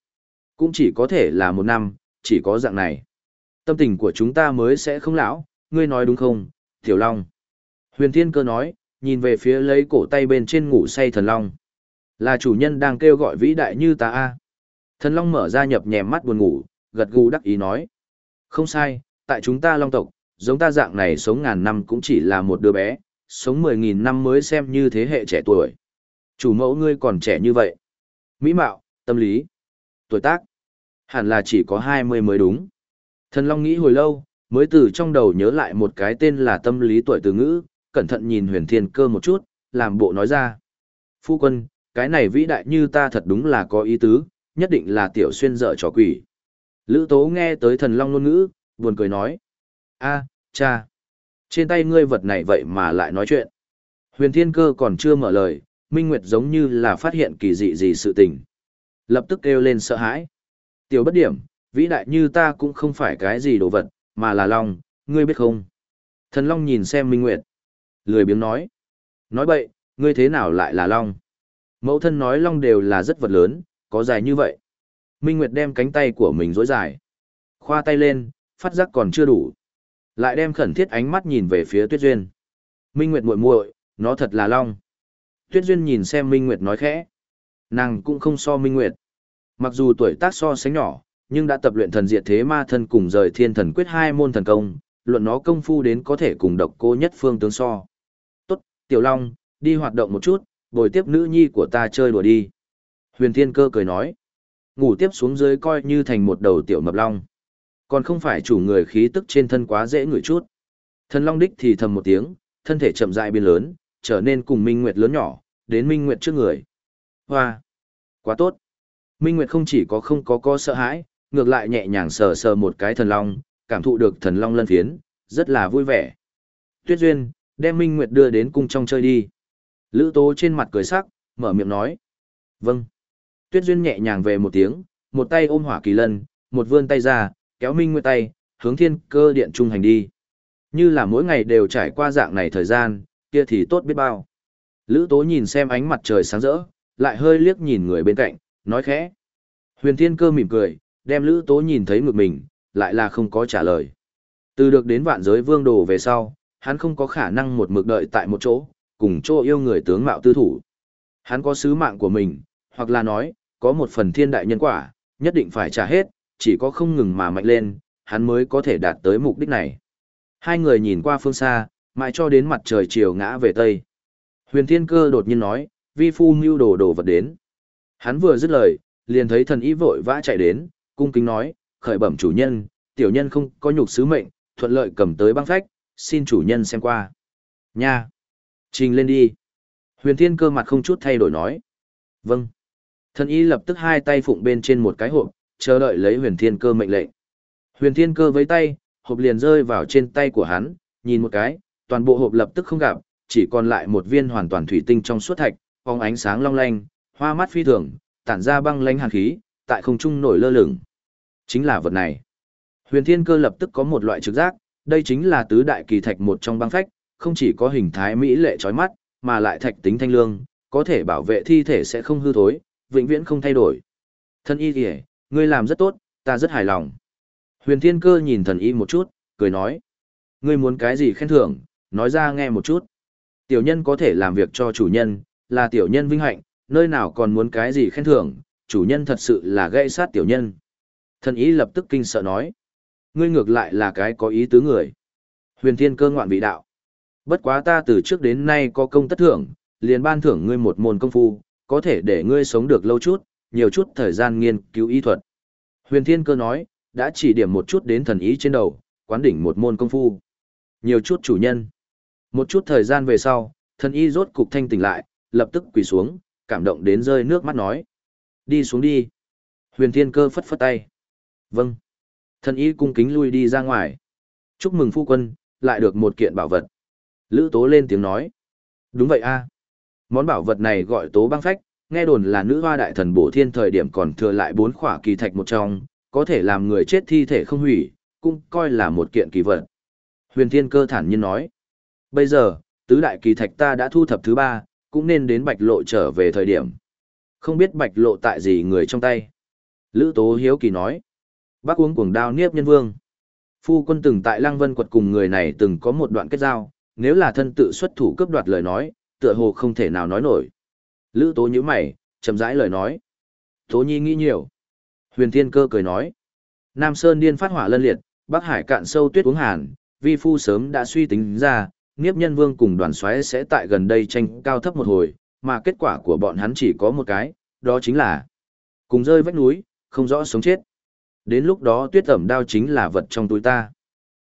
Speaker 1: cũng chỉ có thể là một năm, chỉ có dạng này. Tâm tình của chúng ta mới sẽ không lão, ngươi nói đúng không, Tiểu Long. Huyền Thiên Cơ nói, nhìn về phía lấy cổ tay bên trên ngủ say thần Long. Là chủ nhân đang kêu gọi vĩ đại như ta a. Thần Long mở ra nhập nhèm mắt buồn ngủ, gật gù đắc ý nói. Không sai, tại chúng ta long tộc, giống ta dạng này sống ngàn năm cũng chỉ là một đứa bé, sống mười nghìn năm mới xem như thế hệ trẻ tuổi. Chủ mẫu ngươi còn trẻ như vậy. Mỹ mạo, tâm lý, tuổi tác, hẳn là chỉ có hai mươi mới đúng. Thần Long nghĩ hồi lâu, mới từ trong đầu nhớ lại một cái tên là tâm lý tuổi từ ngữ, cẩn thận nhìn huyền thiên cơ một chút, làm bộ nói ra. Phu quân, cái này vĩ đại như ta thật đúng là có ý tứ, nhất định là tiểu xuyên dở trò quỷ. Lữ tố nghe tới thần long ngôn ngữ, buồn cười nói. a cha, trên tay ngươi vật này vậy mà lại nói chuyện. Huyền thiên cơ còn chưa mở lời, Minh Nguyệt giống như là phát hiện kỳ dị gì sự tình. Lập tức kêu lên sợ hãi. Tiểu bất điểm, vĩ đại như ta cũng không phải cái gì đồ vật, mà là long, ngươi biết không? Thần long nhìn xem Minh Nguyệt. Lười biếng nói. Nói bậy, ngươi thế nào lại là long? Mẫu thân nói long đều là rất vật lớn, có dài như vậy. Minh Nguyệt đem cánh tay của mình dối dài. Khoa tay lên, phát giác còn chưa đủ. Lại đem khẩn thiết ánh mắt nhìn về phía Tuyết Duyên. Minh Nguyệt muội muội, nó thật là long. Tuyết Duyên nhìn xem Minh Nguyệt nói khẽ. Nàng cũng không so Minh Nguyệt. Mặc dù tuổi tác so sánh nhỏ, nhưng đã tập luyện thần diệt thế ma thân cùng rời thiên thần quyết hai môn thần công, luận nó công phu đến có thể cùng độc cô nhất phương tướng so. Tiểu Long, đi hoạt động một chút, bồi tiếp nữ nhi của ta chơi đùa đi. Huyền Thiên Cơ cười nói. Ngủ tiếp xuống dưới coi như thành một đầu tiểu mập long. Còn không phải chủ người khí tức trên thân quá dễ ngửi chút. Thần Long Đích thì thầm một tiếng, thân thể chậm rãi biến lớn, trở nên cùng Minh Nguyệt lớn nhỏ, đến Minh Nguyệt trước người. Hoa! Quá tốt! Minh Nguyệt không chỉ có không có có sợ hãi, ngược lại nhẹ nhàng sờ sờ một cái thần long, cảm thụ được thần long lân phiến, rất là vui vẻ. Tuyết Duyên, đem Minh Nguyệt đưa đến cung trong chơi đi. Lữ Tố trên mặt cười sắc, mở miệng nói. Vâng. Tuyết Duyên nhẹ nhàng về một tiếng, một tay ôm hỏa kỳ lân, một vươn tay ra, kéo Minh Nguyệt tay, hướng thiên cơ điện trung hành đi. Như là mỗi ngày đều trải qua dạng này thời gian, kia thì tốt biết bao. Lữ Tố nhìn xem ánh mặt trời sáng rỡ, lại hơi liếc nhìn người bên cạnh, nói khẽ. Huyền Thiên Cơ mỉm cười, đem Lữ Tố nhìn thấy ngược mình, lại là không có trả lời. Từ được đến vạn giới vương đồ về sau, hắn không có khả năng một mực đợi tại một chỗ, cùng chỗ yêu người tướng mạo tư thủ. Hắn có sứ mạng của mình, hoặc là nói, có một phần thiên đại nhân quả, nhất định phải trả hết, chỉ có không ngừng mà mạnh lên, hắn mới có thể đạt tới mục đích này. Hai người nhìn qua phương xa, mãi cho đến mặt trời chiều ngã về tây. Huyền Thiên Cơ đột nhiên nói, vi phu mưu đồ đồ vật đến. Hắn vừa dứt lời, liền thấy thần ý vội vã chạy đến, cung kính nói, khởi bẩm chủ nhân, tiểu nhân không có nhục sứ mệnh, thuận lợi cầm tới băng phách, xin chủ nhân xem qua. Nha! Trình lên đi. Huyền Thiên Cơ mặt không chút thay đổi nói. Vâng. Thần y lập tức hai tay phụng bên trên một cái hộp, chờ đợi lấy huyền thiên cơ mệnh lệnh. Huyền thiên cơ với tay, hộp liền rơi vào trên tay của hắn, nhìn một cái, toàn bộ hộp lập tức không gặp, chỉ còn lại một viên hoàn toàn thủy tinh trong suốt thạch, phóng ánh sáng long lanh, hoa mắt phi thường, tản ra băng lanh hàn khí, tại không trung nổi lơ lửng. Chính là vật này. Huyền thiên cơ lập tức có một loại trực giác, đây chính là tứ đại kỳ thạch một trong băng phách, không chỉ có hình thái mỹ lệ chói mắt, mà lại thạch tính thanh lương, có thể bảo vệ thi thể sẽ không hư thối, vĩnh viễn không thay đổi. Thân y kìa, ngươi làm rất tốt, ta rất hài lòng. Huyền thiên cơ nhìn thần y một chút, cười nói. Ngươi muốn cái gì khen thưởng, nói ra nghe một chút. Tiểu nhân có thể làm việc cho chủ nhân, là tiểu nhân vinh hạnh, nơi nào còn muốn cái gì khen thưởng, chủ nhân thật sự là gây sát tiểu nhân. Thần Y lập tức kinh sợ nói. Ngươi ngược lại là cái có ý tứ người. Huyền thiên cơ ngoạn vị đạo. Bất quá ta từ trước đến nay có công tất thưởng, liền ban thưởng ngươi một môn công phu, có thể để ngươi sống được lâu chút, nhiều chút thời gian nghiên cứu y thuật. Huyền Thiên Cơ nói, đã chỉ điểm một chút đến thần ý trên đầu, quán đỉnh một môn công phu. Nhiều chút chủ nhân. Một chút thời gian về sau, thần y rốt cục thanh tỉnh lại, lập tức quỳ xuống, cảm động đến rơi nước mắt nói. Đi xuống đi. Huyền Thiên Cơ phất phất tay. Vâng thân y cung kính lui đi ra ngoài. Chúc mừng phu quân, lại được một kiện bảo vật. Lữ Tố lên tiếng nói. Đúng vậy a. Món bảo vật này gọi Tố băng phách, nghe đồn là nữ hoa đại thần bổ thiên thời điểm còn thừa lại bốn khỏa kỳ thạch một trong, có thể làm người chết thi thể không hủy, cũng coi là một kiện kỳ vật. Huyền Thiên Cơ thản nhiên nói. Bây giờ, tứ đại kỳ thạch ta đã thu thập thứ ba, cũng nên đến bạch lộ trở về thời điểm. Không biết bạch lộ tại gì người trong tay. Lữ Tố Hiếu Kỳ nói. Bác uống cuồng đao niếp nhân vương. Phu quân từng tại Lăng Vân quật cùng người này từng có một đoạn kết giao, nếu là thân tự xuất thủ cướp đoạt lời nói, tựa hồ không thể nào nói nổi. Lữ tố nhíu mày, chậm rãi lời nói. Tố nhi nghĩ nhiều. Huyền thiên cơ cười nói. Nam Sơn điên phát hỏa lân liệt, Bắc Hải cạn sâu tuyết uống hàn, vi phu sớm đã suy tính ra, Niếp Nhân Vương cùng đoàn xoáy sẽ tại gần đây tranh cao thấp một hồi, mà kết quả của bọn hắn chỉ có một cái, đó chính là cùng rơi vách núi, không rõ sống chết. Đến lúc đó tuyết ẩm đao chính là vật trong túi ta.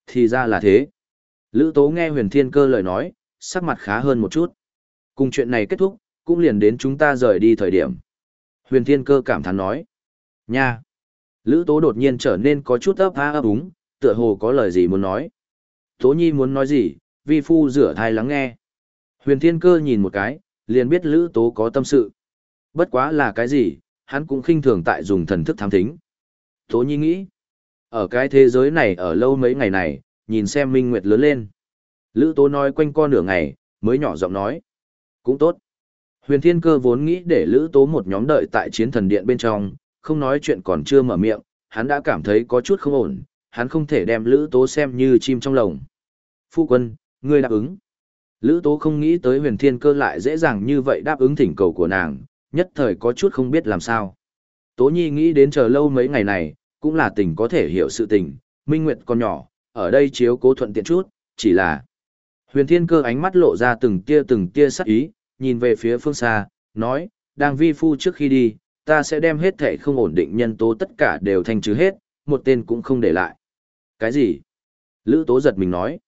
Speaker 1: Thì ra là thế. Lữ Tố nghe huyền thiên cơ lời nói, sắc mặt khá hơn một chút. Cùng chuyện này kết thúc, cũng liền đến chúng ta rời đi thời điểm. Huyền thiên cơ cảm thán nói. Nha! Lữ Tố đột nhiên trở nên có chút ấp há ấp úng, tựa hồ có lời gì muốn nói. Tố Nhi muốn nói gì, vi phu rửa thai lắng nghe. Huyền thiên cơ nhìn một cái, liền biết Lữ Tố có tâm sự. Bất quá là cái gì, hắn cũng khinh thường tại dùng thần thức thám thính. Tố Nhi nghĩ, ở cái thế giới này ở lâu mấy ngày này, nhìn xem Minh Nguyệt lớn lên. Lữ Tố nói quanh co nửa ngày, mới nhỏ giọng nói. Cũng tốt. Huyền Thiên Cơ vốn nghĩ để Lữ Tố một nhóm đợi tại chiến thần điện bên trong, không nói chuyện còn chưa mở miệng, hắn đã cảm thấy có chút không ổn, hắn không thể đem Lữ Tố xem như chim trong lồng. Phu quân, ngươi đáp ứng. Lữ Tố không nghĩ tới huyền thiên cơ lại dễ dàng như vậy đáp ứng thỉnh cầu của nàng, nhất thời có chút không biết làm sao. Tố Nhi nghĩ đến chờ lâu mấy ngày này, cũng là tình có thể hiểu sự tình, Minh Nguyệt còn nhỏ, ở đây chiếu cố thuận tiện chút, chỉ là... Huyền thiên cơ ánh mắt lộ ra từng tia từng tia sắc ý, nhìn về phía phương xa, nói, đang vi phu trước khi đi, ta sẽ đem hết thể không ổn định nhân tố tất cả đều thành trừ hết, một tên cũng không để lại. Cái gì? Lữ tố giật mình nói.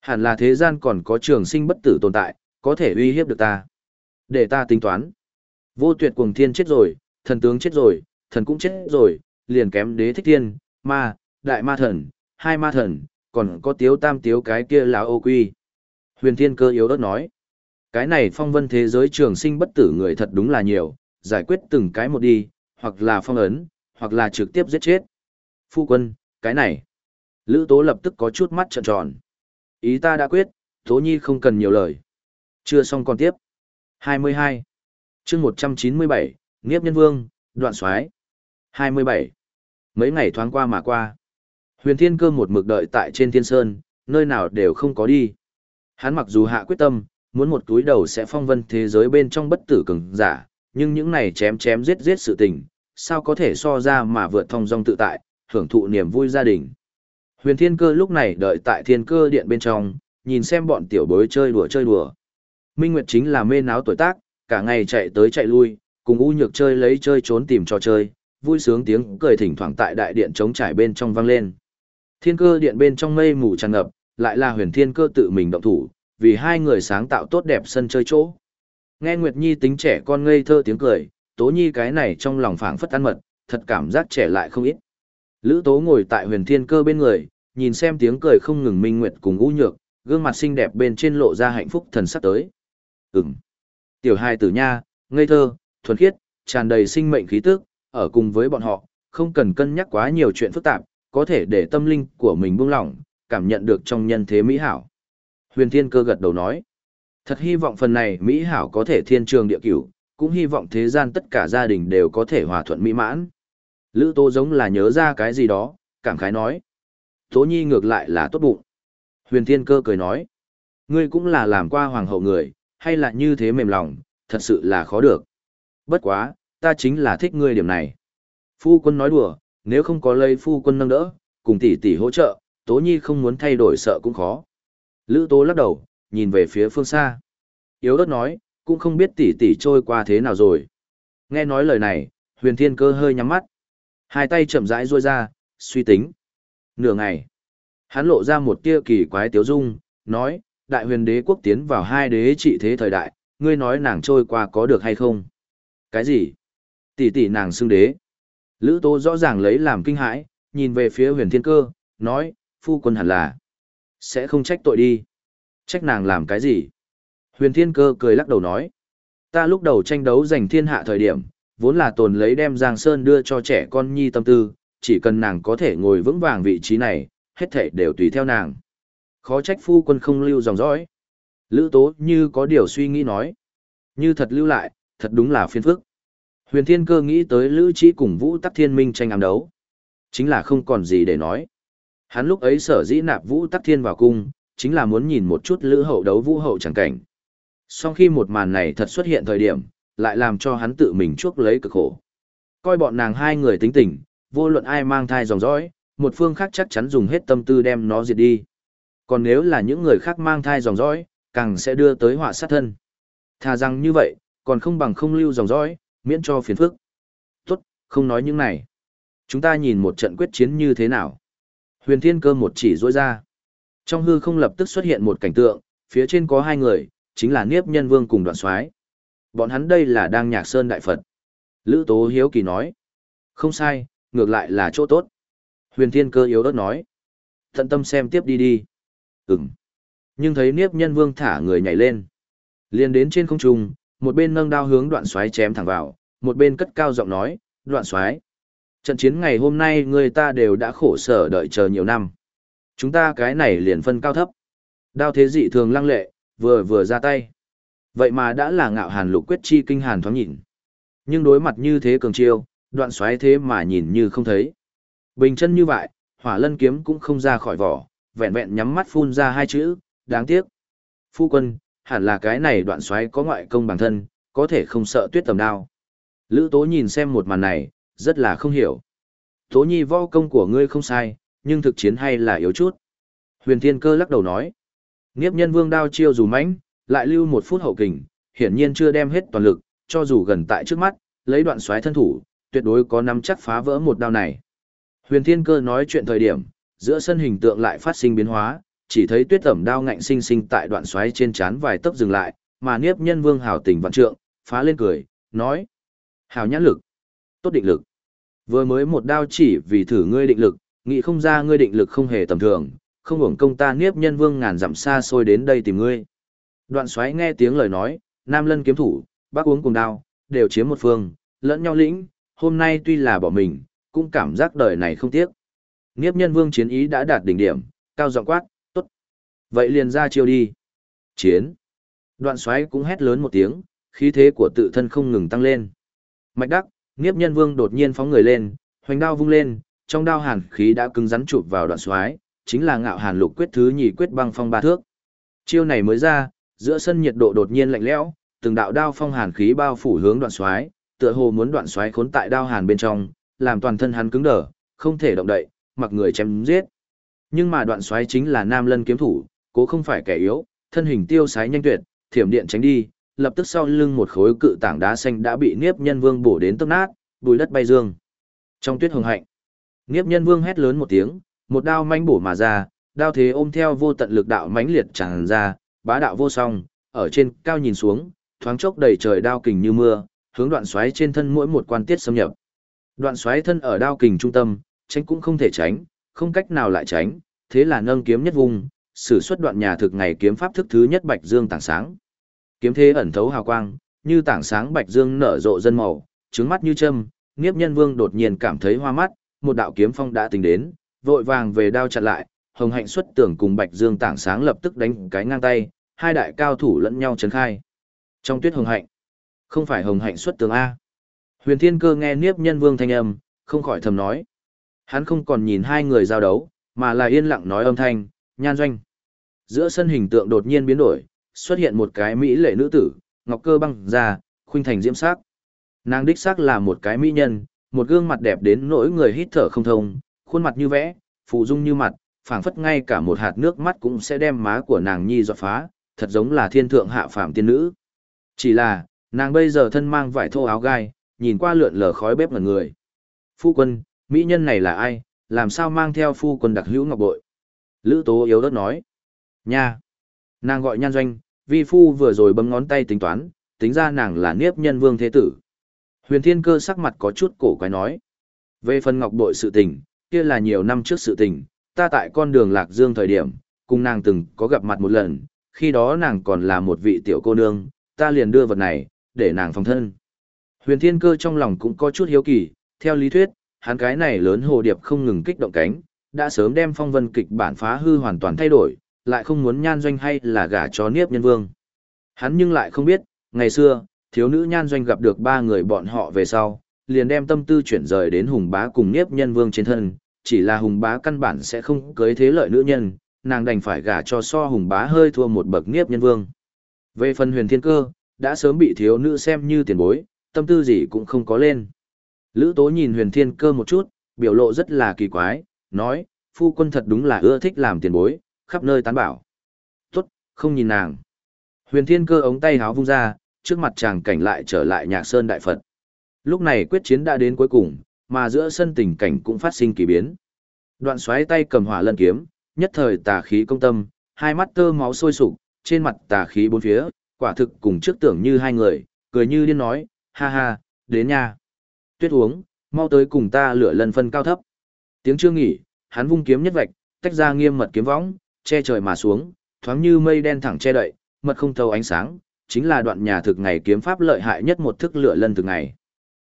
Speaker 1: Hẳn là thế gian còn có trường sinh bất tử tồn tại, có thể uy hiếp được ta. Để ta tính toán. Vô tuyệt cuồng thiên chết rồi, thần tướng chết rồi, thần cũng chết rồi, liền kém đế thích thiên, ma, đại ma thần, hai ma thần, còn có tiếu tam tiếu cái kia là ô quy. Huyền thiên cơ yếu đất nói. Cái này phong vân thế giới trường sinh bất tử người thật đúng là nhiều, giải quyết từng cái một đi, hoặc là phong ấn, hoặc là trực tiếp giết chết. Phu quân, cái này. Lữ tố lập tức có chút mắt trợn tròn. Ý ta đã quyết, Tố Nhi không cần nhiều lời. Chưa xong còn tiếp. 22. chương 197, Nghiếp Nhân Vương, Đoạn Soái 27. Mấy ngày thoáng qua mà qua. Huyền Thiên Cơ một mực đợi tại trên Thiên Sơn, nơi nào đều không có đi. Hắn mặc dù hạ quyết tâm, muốn một túi đầu sẽ phong vân thế giới bên trong bất tử cường giả, nhưng những này chém chém giết giết sự tình, sao có thể so ra mà vượt thông dong tự tại, hưởng thụ niềm vui gia đình. Huyền Thiên Cơ lúc này đợi tại Thiên Cơ điện bên trong, nhìn xem bọn tiểu bối chơi đùa chơi đùa. Minh Nguyệt chính là mê náo tuổi tác, cả ngày chạy tới chạy lui, cùng U Nhược chơi lấy chơi trốn tìm trò chơi, vui sướng tiếng cười thỉnh thoảng tại đại điện trống trải bên trong vang lên. Thiên Cơ điện bên trong mây mù tràn ngập, lại là Huyền Thiên Cơ tự mình động thủ, vì hai người sáng tạo tốt đẹp sân chơi chỗ. Nghe Nguyệt Nhi tính trẻ con ngây thơ tiếng cười, Tố Nhi cái này trong lòng phảng phất ăn mật, thật cảm giác trẻ lại không ít. Lữ Tố ngồi tại huyền thiên cơ bên người, nhìn xem tiếng cười không ngừng minh nguyệt cùng u nhược, gương mặt xinh đẹp bên trên lộ ra hạnh phúc thần sắc tới. Ừm. Tiểu hai tử nha, ngây thơ, thuần khiết, tràn đầy sinh mệnh khí tức, ở cùng với bọn họ, không cần cân nhắc quá nhiều chuyện phức tạp, có thể để tâm linh của mình buông lỏng, cảm nhận được trong nhân thế mỹ hảo. Huyền Thiên Cơ gật đầu nói, thật hy vọng phần này mỹ hảo có thể thiên trường địa cửu, cũng hy vọng thế gian tất cả gia đình đều có thể hòa thuận mỹ mãn. Lữ Tô giống là nhớ ra cái gì đó, cảm khái nói. Tố Nhi ngược lại là tốt bụng. Huyền Thiên Cơ cười nói. Ngươi cũng là làm qua hoàng hậu người, hay là như thế mềm lòng, thật sự là khó được. Bất quá, ta chính là thích ngươi điểm này. Phu quân nói đùa, nếu không có lấy phu quân nâng đỡ, cùng tỷ tỷ hỗ trợ, Tố Nhi không muốn thay đổi sợ cũng khó. Lữ Tố lắc đầu, nhìn về phía phương xa. Yếu ớt nói, cũng không biết tỷ tỷ trôi qua thế nào rồi. Nghe nói lời này, huyền thiên cơ hơi nhắm mắt. Hai tay chậm rãi ruôi ra, suy tính. Nửa ngày, hắn lộ ra một tia kỳ quái tiếu dung, nói, đại huyền đế quốc tiến vào hai đế trị thế thời đại, ngươi nói nàng trôi qua có được hay không? Cái gì? Tỷ tỷ nàng xưng đế. Lữ Tô rõ ràng lấy làm kinh hãi, nhìn về phía huyền thiên cơ, nói, phu quân hẳn là, sẽ không trách tội đi. Trách nàng làm cái gì? Huyền thiên cơ cười lắc đầu nói, ta lúc đầu tranh đấu giành thiên hạ thời điểm, vốn là tồn lấy đem Giang Sơn đưa cho trẻ con nhi tâm tư, chỉ cần nàng có thể ngồi vững vàng vị trí này, hết thể đều tùy theo nàng. Khó trách phu quân không lưu dòng dõi. Lữ tố như có điều suy nghĩ nói. Như thật lưu lại, thật đúng là phiền phức. Huyền Thiên Cơ nghĩ tới Lữ Chí cùng Vũ Tắc Thiên Minh tranh ám đấu. Chính là không còn gì để nói. Hắn lúc ấy sở dĩ nạp Vũ Tắc Thiên vào cung, chính là muốn nhìn một chút Lữ Hậu đấu Vũ Hậu chẳng cảnh. Sau khi một màn này thật xuất hiện thời điểm, lại làm cho hắn tự mình chuốc lấy cực khổ. Coi bọn nàng hai người tính tình, vô luận ai mang thai dòng dõi, một phương khác chắc chắn dùng hết tâm tư đem nó diệt đi. Còn nếu là những người khác mang thai dòng dõi, càng sẽ đưa tới họa sát thân. Thà rằng như vậy, còn không bằng không lưu dòng dõi, miễn cho phiền phức. Tốt, không nói những này. Chúng ta nhìn một trận quyết chiến như thế nào. Huyền thiên cơ một chỉ rỗi ra. Trong hư không lập tức xuất hiện một cảnh tượng, phía trên có hai người, chính là Niếp Nhân Vương cùng đoạn soái Bọn hắn đây là đang nhạc sơn đại Phật. Lữ Tố Hiếu Kỳ nói. Không sai, ngược lại là chỗ tốt. Huyền Thiên Cơ yếu đất nói. Thận tâm xem tiếp đi đi. Ừm. Nhưng thấy Niếp Nhân Vương thả người nhảy lên. liền đến trên không trung, một bên nâng đao hướng đoạn xoáy chém thẳng vào, một bên cất cao giọng nói, đoạn xoáy. Trận chiến ngày hôm nay người ta đều đã khổ sở đợi chờ nhiều năm. Chúng ta cái này liền phân cao thấp. Đao thế dị thường lăng lệ, vừa vừa ra tay. Vậy mà đã là ngạo hàn lục quyết chi kinh hàn thoáng nhìn. Nhưng đối mặt như thế cường chiêu, đoạn xoáy thế mà nhìn như không thấy. Bình chân như vậy, hỏa lân kiếm cũng không ra khỏi vỏ, vẹn vẹn nhắm mắt phun ra hai chữ, đáng tiếc. Phu quân, hẳn là cái này đoạn xoáy có ngoại công bản thân, có thể không sợ tuyết tầm đao. Lữ tố nhìn xem một màn này, rất là không hiểu. Tố nhi võ công của ngươi không sai, nhưng thực chiến hay là yếu chút. Huyền Thiên Cơ lắc đầu nói. Nghiếp nhân vương đao chiêu dù mãnh, lại lưu một phút hậu kình, hiển nhiên chưa đem hết toàn lực, cho dù gần tại trước mắt, lấy đoạn xoáy thân thủ, tuyệt đối có nắm chắc phá vỡ một đao này. Huyền Thiên Cơ nói chuyện thời điểm, giữa sân hình tượng lại phát sinh biến hóa, chỉ thấy tuyết tẩm đao ngạnh sinh sinh tại đoạn xoáy trên chán vài tấc dừng lại, mà Niếp Nhân Vương hào tình vạn trượng, phá lên cười, nói: "Hào nhãn lực, tốt định lực. Vừa mới một đao chỉ vì thử ngươi định lực, nghĩ không ra ngươi định lực không hề tầm thường, không hưởng công ta Niếp Nhân Vương ngàn dặm xa xôi đến đây tìm ngươi." Đoạn xoáy nghe tiếng lời nói, Nam Lân kiếm thủ, Bắc uống cùng đao, đều chiếm một phương, lẫn nhau lĩnh, hôm nay tuy là bỏ mình, cũng cảm giác đời này không tiếc. niếp nhân vương chiến ý đã đạt đỉnh điểm, cao giọng quát. Vậy liền ra chiêu đi. Chiến. Đoạn xoáy cũng hét lớn một tiếng, khí thế của tự thân không ngừng tăng lên. Mạch đắc, Nghiếp nhân vương đột nhiên phóng người lên, hoành đao vung lên, trong đao hàn khí đã cứng rắn chụp vào đoạn xoáy, chính là ngạo hàn lục quyết thứ nhì quyết băng phong ba thước. Chiêu này mới ra, giữa sân nhiệt độ đột nhiên lạnh lẽo, từng đạo đao phong hàn khí bao phủ hướng đoạn xoáy, tựa hồ muốn đoạn xoáy khốn tại đao hàn bên trong, làm toàn thân hắn cứng đờ, không thể động đậy, mặc người chém giết. Nhưng mà đoạn xoáy chính là nam lân kiếm thủ, cố không phải kẻ yếu, thân hình tiêu sái nhanh tuyệt, thiểm điện tránh đi, lập tức sau lưng một khối cự tảng đá xanh đã bị Niếp Nhân Vương bổ đến tốc nát, bùi đất bay dương. Trong tuyết hồng hạnh, Niếp Nhân Vương hét lớn một tiếng, một đao manh bổ mà ra, đao thế ôm theo vô tận lực đạo mãnh liệt tràn ra, bá đạo vô song, ở trên cao nhìn xuống, thoáng chốc đầy trời đao kình như mưa, hướng đoạn xoáy trên thân mỗi một quan tiết xâm nhập. Đoạn xoáy thân ở đao kình trung tâm, tránh cũng không thể tránh, không cách nào lại tránh, thế là nâng kiếm nhất vùng, sử xuất đoạn nhà thực ngày kiếm pháp thức thứ nhất bạch dương tảng sáng. Kiếm thế ẩn thấu hào quang, như tảng sáng bạch dương nở rộ dân màu, trứng mắt như châm, Niếp Nhân Vương đột nhiên cảm thấy hoa mắt, một đạo kiếm phong đã tính đến, vội vàng về đao chặn lại, Hồng Hạnh xuất tưởng cùng Bạch Dương tảng sáng lập tức đánh cái ngang tay, hai đại cao thủ lẫn nhau chấn khai. Trong tuyết Hồng Hạnh, không phải Hồng Hạnh xuất tường a. Huyền Thiên Cơ nghe Niếp Nhân Vương thanh âm, không khỏi thầm nói. Hắn không còn nhìn hai người giao đấu, mà là yên lặng nói âm thanh, nhan doanh. Giữa sân hình tượng đột nhiên biến đổi, xuất hiện một cái mỹ lệ nữ tử, ngọc cơ băng ra, khuynh thành diễm sắc. Nàng đích xác là một cái mỹ nhân, một gương mặt đẹp đến nỗi người hít thở không thông, khuôn mặt như vẽ, phụ dung như mặt, phảng phất ngay cả một hạt nước mắt cũng sẽ đem má của nàng nhi dọa phá, thật giống là thiên thượng hạ phàm tiên nữ. Chỉ là, nàng bây giờ thân mang vải thô áo gai, nhìn qua lượn lờ khói bếp ngẩn người. Phu quân, mỹ nhân này là ai, làm sao mang theo phu quân đặc hữu ngọc bội? Lữ tố yếu đất nói. Nha! Nàng gọi nhan doanh, vi phu vừa rồi bấm ngón tay tính toán, tính ra nàng là niếp nhân vương thế tử. Huyền thiên cơ sắc mặt có chút cổ quái nói. Về phần ngọc bội sự tình, kia là nhiều năm trước sự tình, ta tại con đường Lạc Dương thời điểm, cùng nàng từng có gặp mặt một lần, khi đó nàng còn là một vị tiểu cô nương, ta liền đưa vật này, để nàng phòng thân. Huyền Thiên Cơ trong lòng cũng có chút hiếu kỳ, theo lý thuyết, hắn cái này lớn hồ điệp không ngừng kích động cánh, đã sớm đem phong vân kịch bản phá hư hoàn toàn thay đổi, lại không muốn nhan doanh hay là gả cho Niếp Nhân Vương. Hắn nhưng lại không biết, ngày xưa, thiếu nữ nhan doanh gặp được ba người bọn họ về sau, liền đem tâm tư chuyển rời đến Hùng Bá cùng Niếp Nhân Vương trên thân, chỉ là Hùng Bá căn bản sẽ không cưới thế lợi nữ nhân, nàng đành phải gả cho so Hùng Bá hơi thua một bậc Niếp Nhân Vương. Về phần huyền thiên cơ, đã sớm bị thiếu nữ xem như tiền bối, tâm tư gì cũng không có lên. Lữ tố nhìn huyền thiên cơ một chút, biểu lộ rất là kỳ quái, nói, phu quân thật đúng là ưa thích làm tiền bối, khắp nơi tán bảo. Tốt, không nhìn nàng. Huyền thiên cơ ống tay háo vung ra, trước mặt chàng cảnh lại trở lại nhạc sơn đại Phật. Lúc này quyết chiến đã đến cuối cùng, mà giữa sân tình cảnh cũng phát sinh kỳ biến. Đoạn xoáy tay cầm hỏa lân kiếm, nhất thời tà khí công tâm, hai mắt tơ máu sôi sục, trên mặt tà khí bốn phía, quả thực cùng trước tưởng như hai người, cười như điên nói, ha ha, đến nha. Tuyết uống, mau tới cùng ta lửa lần phân cao thấp. Tiếng chưa nghỉ, hắn vung kiếm nhất vạch, tách ra nghiêm mật kiếm võng, che trời mà xuống, thoáng như mây đen thẳng che đậy, mật không thâu ánh sáng, chính là đoạn nhà thực ngày kiếm pháp lợi hại nhất một thức lửa lần từ ngày.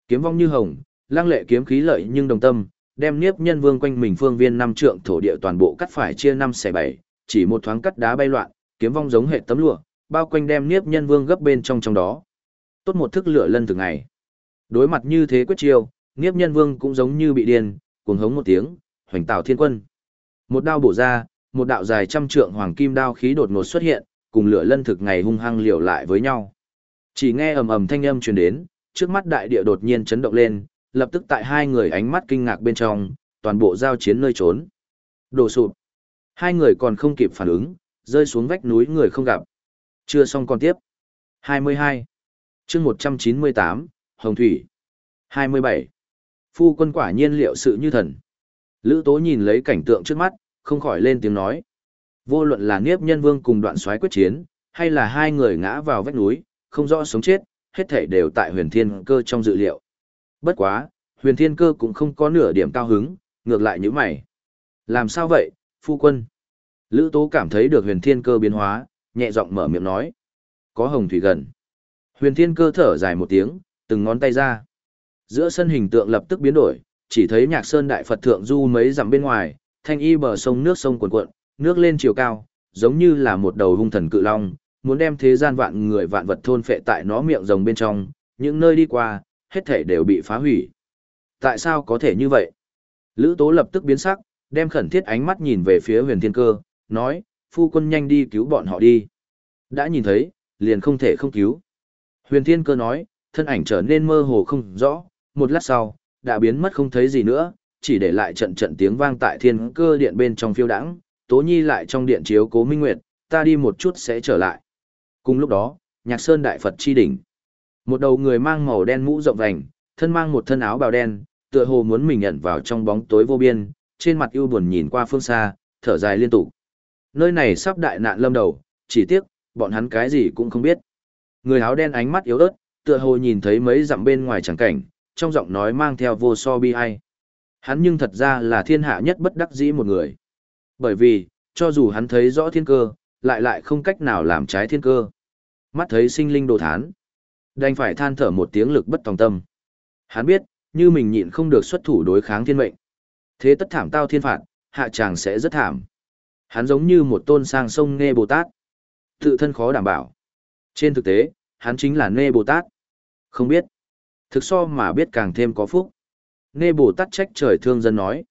Speaker 1: Kiếm vong như hồng, lang lệ kiếm khí lợi nhưng đồng tâm, đem Niếp Nhân Vương quanh mình phương viên năm trượng thổ địa toàn bộ cắt phải chia năm xẻ bảy, chỉ một thoáng cắt đá bay loạn, kiếm vong giống hệ tấm lụa, bao quanh đem Niếp Nhân Vương gấp bên trong trong đó. Tốt một thức lửa lân từ ngày. Đối mặt như thế quyết chiêu, Niếp Nhân Vương cũng giống như bị điên, cuồng hống một tiếng, hoành tạo thiên quân. Một đao bổ ra, một đạo dài trăm trượng hoàng kim đao khí đột ngột xuất hiện, cùng lửa lân thực ngày hung hăng liều lại với nhau. Chỉ nghe ầm ầm thanh âm truyền đến, trước mắt đại địa đột nhiên chấn động lên, lập tức tại hai người ánh mắt kinh ngạc bên trong, toàn bộ giao chiến nơi trốn. Đổ sụp. Hai người còn không kịp phản ứng, rơi xuống vách núi người không gặp. Chưa xong còn tiếp. 22. chương 198, Hồng Thủy. 27. Phu quân quả nhiên liệu sự như thần. Lữ tố nhìn lấy cảnh tượng trước mắt, không khỏi lên tiếng nói. Vô luận là Niếp Nhân Vương cùng đoạn Soái quyết chiến, hay là hai người ngã vào vách núi, không rõ sống chết, hết thảy đều tại huyền thiên cơ trong dự liệu. Bất quá, huyền thiên cơ cũng không có nửa điểm cao hứng, ngược lại như mày. Làm sao vậy, phu quân? Lữ tố cảm thấy được huyền thiên cơ biến hóa, nhẹ giọng mở miệng nói. Có hồng thủy gần. Huyền thiên cơ thở dài một tiếng, từng ngón tay ra. Giữa sân hình tượng lập tức biến đổi, chỉ thấy nhạc sơn đại Phật thượng du mấy dặm bên ngoài, thanh y bờ sông nước sông cuồn cuộn, nước lên chiều cao, giống như là một đầu hung thần cự long, muốn đem thế gian vạn người vạn vật thôn phệ tại nó miệng rồng bên trong, những nơi đi qua, hết thể đều bị phá hủy. Tại sao có thể như vậy? Lữ Tố lập tức biến sắc, đem khẩn thiết ánh mắt nhìn về phía huyền thiên cơ, nói, phu quân nhanh đi cứu bọn họ đi. Đã nhìn thấy, liền không thể không cứu. Huyền thiên cơ nói, thân ảnh trở nên mơ hồ không rõ, một lát sau, đã biến mất không thấy gì nữa, chỉ để lại trận trận tiếng vang tại thiên cơ điện bên trong phiêu đãng. Tố Nhi lại trong điện chiếu cố minh nguyệt, ta đi một chút sẽ trở lại. Cùng lúc đó, nhạc sơn đại Phật chi đỉnh. Một đầu người mang màu đen mũ rộng vành, thân mang một thân áo bào đen, tựa hồ muốn mình nhận vào trong bóng tối vô biên, trên mặt ưu buồn nhìn qua phương xa, thở dài liên tục. Nơi này sắp đại nạn lâm đầu, chỉ tiếc, bọn hắn cái gì cũng không biết. Người áo đen ánh mắt yếu ớt, tựa hồ nhìn thấy mấy dặm bên ngoài chẳng cảnh, trong giọng nói mang theo vô so bi ai. Hắn nhưng thật ra là thiên hạ nhất bất đắc dĩ một người. Bởi vì, cho dù hắn thấy rõ thiên cơ, lại lại không cách nào làm trái thiên cơ. Mắt thấy sinh linh đồ thán. Đành phải than thở một tiếng lực bất tòng tâm. Hắn biết, như mình nhịn không được xuất thủ đối kháng thiên mệnh. Thế tất thảm tao thiên phạt, hạ chàng sẽ rất thảm. Hắn giống như một tôn sang sông nghe Bồ Tát. Tự thân khó đảm bảo. Trên thực tế, hắn chính là nghe Bồ Tát. Không biết. Thực so mà biết càng thêm có phúc. Nê Bồ Tát trách trời thương dân nói.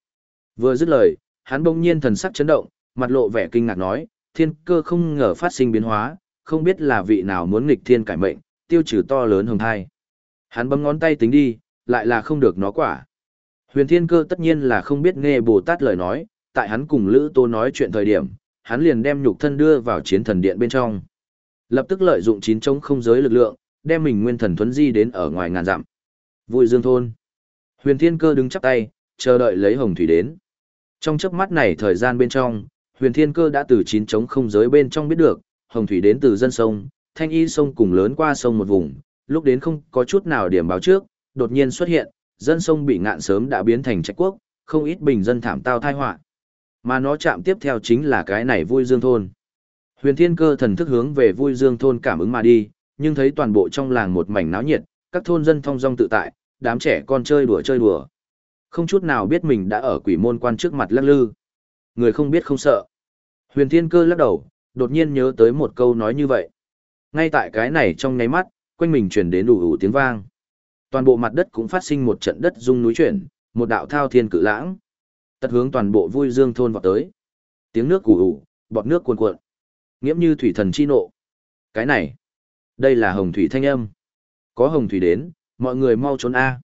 Speaker 1: Vừa dứt lời, hắn bỗng nhiên thần sắc chấn động, mặt lộ vẻ kinh ngạc nói, thiên cơ không ngờ phát sinh biến hóa, không biết là vị nào muốn nghịch thiên cải mệnh, tiêu trừ to lớn hồng thai. Hắn bấm ngón tay tính đi, lại là không được nó quả. Huyền thiên cơ tất nhiên là không biết nghe Bồ Tát lời nói, tại hắn cùng Lữ Tô nói chuyện thời điểm, hắn liền đem nhục thân đưa vào chiến thần điện bên trong. Lập tức lợi dụng chín trống không giới lực lượng, đem mình nguyên thần thuấn di đến ở ngoài ngàn dặm. Vui dương thôn. Huyền thiên cơ đứng chắp tay, chờ đợi lấy hồng thủy đến. Trong chớp mắt này thời gian bên trong, huyền thiên cơ đã từ chín trống không giới bên trong biết được, hồng thủy đến từ dân sông, thanh y sông cùng lớn qua sông một vùng, lúc đến không có chút nào điểm báo trước, đột nhiên xuất hiện, dân sông bị ngạn sớm đã biến thành trạch quốc, không ít bình dân thảm tao tai họa. Mà nó chạm tiếp theo chính là cái này vui dương thôn. Huyền thiên cơ thần thức hướng về vui dương thôn cảm ứng mà đi, nhưng thấy toàn bộ trong làng một mảnh náo nhiệt, các thôn dân thong dong tự tại, đám trẻ con chơi đùa chơi đùa. Không chút nào biết mình đã ở quỷ môn quan trước mặt lắc lư. Người không biết không sợ. Huyền thiên cơ lắc đầu, đột nhiên nhớ tới một câu nói như vậy. Ngay tại cái này trong nháy mắt, quanh mình truyền đến đủ ủ tiếng vang. Toàn bộ mặt đất cũng phát sinh một trận đất rung núi chuyển, một đạo thao thiên cự lãng. Tật hướng toàn bộ vui dương thôn vọt tới. Tiếng nước ủ ủ, bọt nước cuồn cuộn. Nghiễm như thủy thần chi nộ. Cái này, đây là hồng thủy thanh âm. Có hồng thủy đến, mọi người mau trốn A.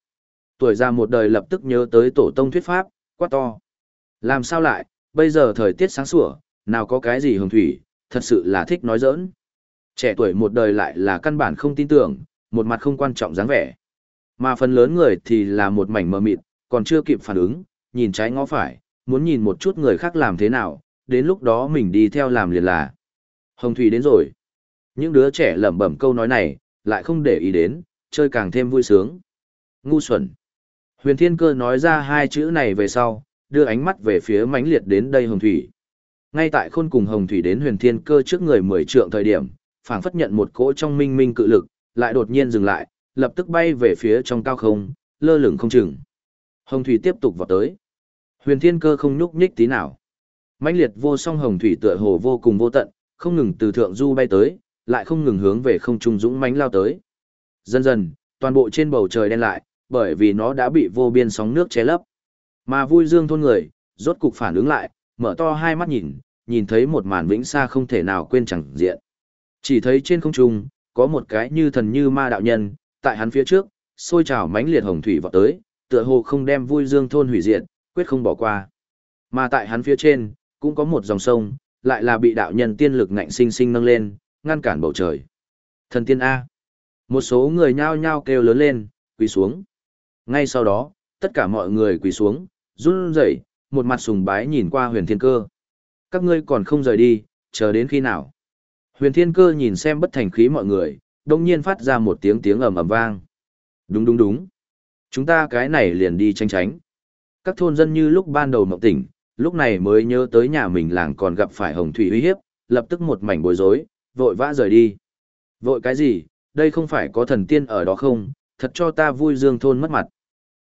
Speaker 1: Tuổi già một đời lập tức nhớ tới tổ tông thuyết pháp, quát to. Làm sao lại, bây giờ thời tiết sáng sủa, nào có cái gì hồng thủy, thật sự là thích nói giỡn. Trẻ tuổi một đời lại là căn bản không tin tưởng, một mặt không quan trọng dáng vẻ. Mà phần lớn người thì là một mảnh mờ mịt, còn chưa kịp phản ứng, nhìn trái ngó phải, muốn nhìn một chút người khác làm thế nào, đến lúc đó mình đi theo làm liền là. Hồng Thủy đến rồi. Những đứa trẻ lẩm bẩm câu nói này, lại không để ý đến, chơi càng thêm vui sướng. Ngu xuẩn. Huyền Thiên Cơ nói ra hai chữ này về sau, đưa ánh mắt về phía mãnh liệt đến đây Hồng Thủy. Ngay tại khôn cùng Hồng Thủy đến Huyền Thiên Cơ trước người mười trượng thời điểm, phảng phất nhận một cỗ trong minh minh cự lực, lại đột nhiên dừng lại, lập tức bay về phía trong cao không, lơ lửng không chừng. Hồng thủy tiếp tục vào tới. Huyền Thiên Cơ không nhúc nhích tí nào. Mãnh liệt vô song hồng thủy tựa hồ vô cùng vô tận, không ngừng từ thượng du bay tới, lại không ngừng hướng về không trung dũng mãnh lao tới. Dần dần, toàn bộ trên bầu trời đen lại, bởi vì nó đã bị vô biên sóng nước che lấp. Mà vui dương thôn người, rốt cục phản ứng lại, mở to hai mắt nhìn, nhìn thấy một màn vĩnh xa không thể nào quên chẳng diện. Chỉ thấy trên không trung, có một cái như thần như ma đạo nhân, tại hắn phía trước, sôi trào mãnh liệt hồng thủy vọt tới, tựa hồ không đem vui dương thôn hủy diệt, quyết không bỏ qua. Mà tại hắn phía trên, cũng có một dòng sông, lại là bị đạo nhân tiên lực ngạnh sinh sinh nâng lên, ngăn cản bầu trời. Thần tiên A. Một số người nhao nhao kêu lớn lên, quỳ xuống. Ngay sau đó, tất cả mọi người quỳ xuống, run rẩy, một mặt sùng bái nhìn qua huyền thiên cơ. Các ngươi còn không rời đi, chờ đến khi nào? Huyền thiên cơ nhìn xem bất thành khí mọi người, đông nhiên phát ra một tiếng tiếng ầm ầm vang. Đúng đúng đúng. Chúng ta cái này liền đi tranh tránh. Các thôn dân như lúc ban đầu mộng tỉnh, lúc này mới nhớ tới nhà mình làng còn gặp phải hồng thủy uy hiếp, lập tức một mảnh bối rối, vội vã rời đi. Vội cái gì, đây không phải có thần tiên ở đó không, thật cho ta vui dương thôn mất mặt.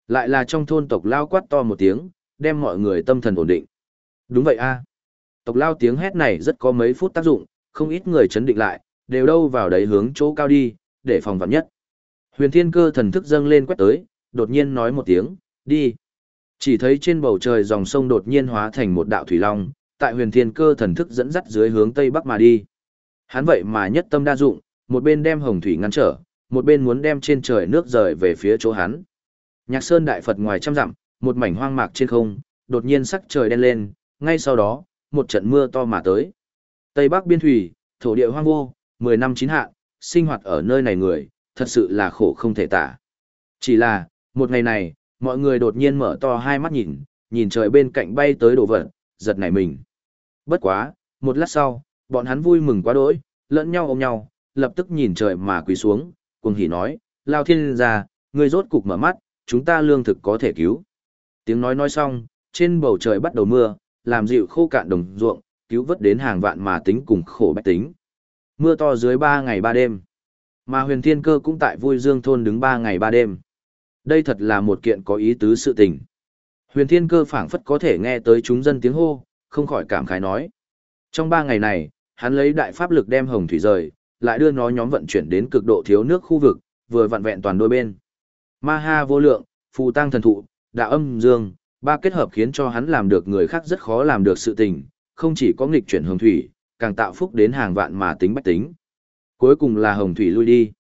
Speaker 1: Lại là trong thôn tộc lao quát to một tiếng, đem mọi người tâm thần ổn định. Đúng vậy a à. Tộc lao tiếng hét này rất có mấy phút tác dụng, không ít người chấn định lại, đều đâu vào đấy hướng chỗ cao đi, để phòng vạn nhất. Huyền thiên cơ thần thức dâng lên quét tới, đột nhiên nói một tiếng, đi. Chỉ thấy trên bầu trời dòng sông đột nhiên hóa thành một đạo thủy long, tại huyền thiên cơ thần thức dẫn dắt dưới hướng tây bắc mà đi. Hắn vậy mà nhất tâm đa dụng, một bên đem hồng thủy ngăn trở, một bên muốn đem trên trời nước rời về phía chỗ hắn. Nhạc Sơn Đại Phật ngoài trăm dặm, một mảnh hoang mạc trên không, đột nhiên sắc trời đen lên, ngay sau đó, một trận mưa to mà tới. Tây Bắc biên thủy, thổ địa hoang vô, 10 năm chín hạ, sinh hoạt ở nơi này người, thật sự là khổ không thể tả. Chỉ là, một ngày này, mọi người đột nhiên mở to hai mắt nhìn, nhìn trời bên cạnh bay tới đồ vật, giật nảy mình. Bất quá, một lát sau, bọn hắn vui mừng quá đỗi, lẫn nhau ôm nhau, lập tức nhìn trời mà quỳ xuống, cuồng hỉ nói, lao thiên gia, người rốt cục mở mắt, chúng ta lương thực có thể cứu. Tiếng nói nói xong, trên bầu trời bắt đầu mưa, làm dịu khô cạn đồng ruộng, cứu vớt đến hàng vạn mà tính cùng khổ bách tính. Mưa to dưới ba ngày ba đêm. Mà huyền thiên cơ cũng tại vui dương thôn đứng ba ngày ba đêm. Đây thật là một kiện có ý tứ sự tình. Huyền thiên cơ phảng phất có thể nghe tới chúng dân tiếng hô, không khỏi cảm khái nói. Trong ba ngày này, hắn lấy đại pháp lực đem hồng thủy rời, lại đưa nó nhóm vận chuyển đến cực độ thiếu nước khu vực, vừa vặn vẹn toàn đôi bên. Ma ha vô lượng, phù tăng thần thụ, đạo âm dương, ba kết hợp khiến cho hắn làm được người khác rất khó làm được sự tình, không chỉ có nghịch chuyển hồng thủy, càng tạo phúc đến hàng vạn mà tính bách tính. Cuối cùng là hồng thủy lui đi.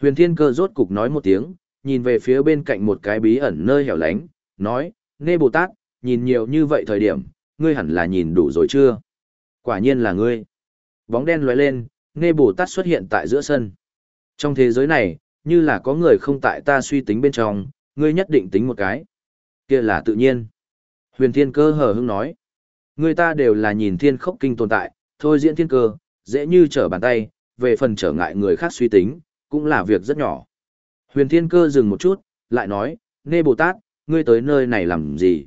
Speaker 1: Huyền Thiên Cơ rốt cục nói một tiếng, nhìn về phía bên cạnh một cái bí ẩn nơi hẻo lánh, nói, Nê Bồ Tát, nhìn nhiều như vậy thời điểm, ngươi hẳn là nhìn đủ rồi chưa? Quả nhiên là ngươi. Bóng đen lóe lên, Nê Bồ Tát xuất hiện tại giữa sân. Trong thế giới này, như là có người không tại ta suy tính bên trong, ngươi nhất định tính một cái. kia là tự nhiên. Huyền Thiên Cơ hờ hững nói. Người ta đều là nhìn thiên khốc kinh tồn tại, thôi diễn thiên cơ, dễ như trở bàn tay, về phần trở ngại người khác suy tính, cũng là việc rất nhỏ. Huyền thiên cơ dừng một chút, lại nói, Nê Bồ Tát, ngươi tới nơi này làm gì?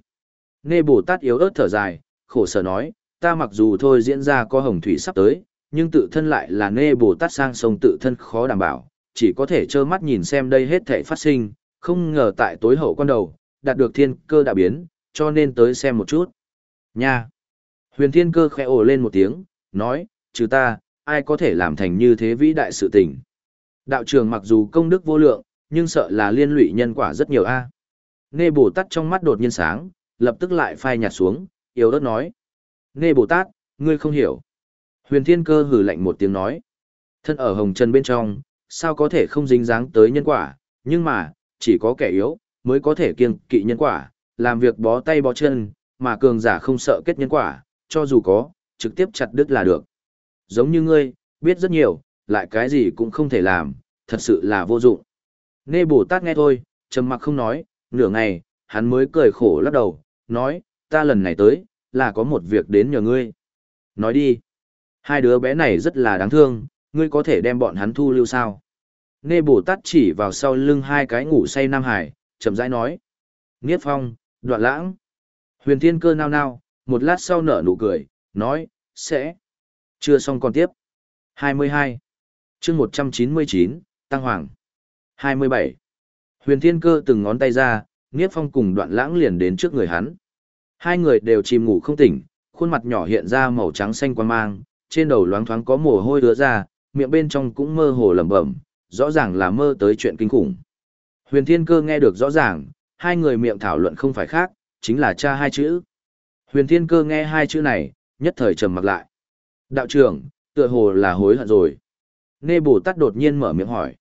Speaker 1: Nê Bồ Tát yếu ớt thở dài, khổ sở nói, ta mặc dù thôi diễn ra có hồng thủy sắp tới, nhưng tự thân lại là Nê Bồ Tát sang sông tự thân khó đảm bảo, chỉ có thể trơ mắt nhìn xem đây hết thể phát sinh, không ngờ tại tối hậu quan đầu, đạt được thiên cơ đã biến, cho nên tới xem một chút. Nha! Huyền thiên cơ khẽ ồ lên một tiếng, nói, trừ ta, ai có thể làm thành như thế vĩ đại sự tình. Đạo trường mặc dù công đức vô lượng, nhưng sợ là liên lụy nhân quả rất nhiều a. À. Nê Bồ Tát trong mắt đột nhiên sáng, lập tức lại phai nhạt xuống, yếu ớt nói. Nê Bồ Tát, ngươi không hiểu. Huyền Thiên Cơ hử lạnh một tiếng nói. Thân ở hồng trần bên trong, sao có thể không dính dáng tới nhân quả, nhưng mà, chỉ có kẻ yếu, mới có thể kiêng kỵ nhân quả, làm việc bó tay bó chân, mà cường giả không sợ kết nhân quả, cho dù có, trực tiếp chặt đứt là được. Giống như ngươi, biết rất nhiều, lại cái gì cũng không thể làm, thật sự là vô dụng. Nê Bồ Tát nghe thôi, trầm mặc không nói, nửa ngày, hắn mới cười khổ lắc đầu, nói, ta lần này tới, là có một việc đến nhờ ngươi. Nói đi. Hai đứa bé này rất là đáng thương, ngươi có thể đem bọn hắn thu lưu sao? Nê Bồ Tát chỉ vào sau lưng hai cái ngủ say Nam Hải, chậm rãi nói. Niết Phong, Đoạn Lãng. Huyền Thiên Cơ nao nao, một lát sau nở nụ cười, nói, sẽ. Chưa xong còn tiếp. 22. chương 199, Tăng Hoàng. 27. Huyền Thiên Cơ từng ngón tay ra, Niết Phong cùng Đoạn Lãng liền đến trước người hắn. Hai người đều chìm ngủ không tỉnh, khuôn mặt nhỏ hiện ra màu trắng xanh quan mang, trên đầu loáng thoáng có mồ hôi ứa ra, miệng bên trong cũng mơ hồ lẩm bẩm, rõ ràng là mơ tới chuyện kinh khủng. Huyền Thiên Cơ nghe được rõ ràng, hai người miệng thảo luận không phải khác, chính là cha hai chữ. Huyền Thiên Cơ nghe hai chữ này, nhất thời trầm mặc lại. Đạo trưởng, tựa hồ là hối hận rồi. Nê Bồ Tát đột nhiên mở miệng hỏi.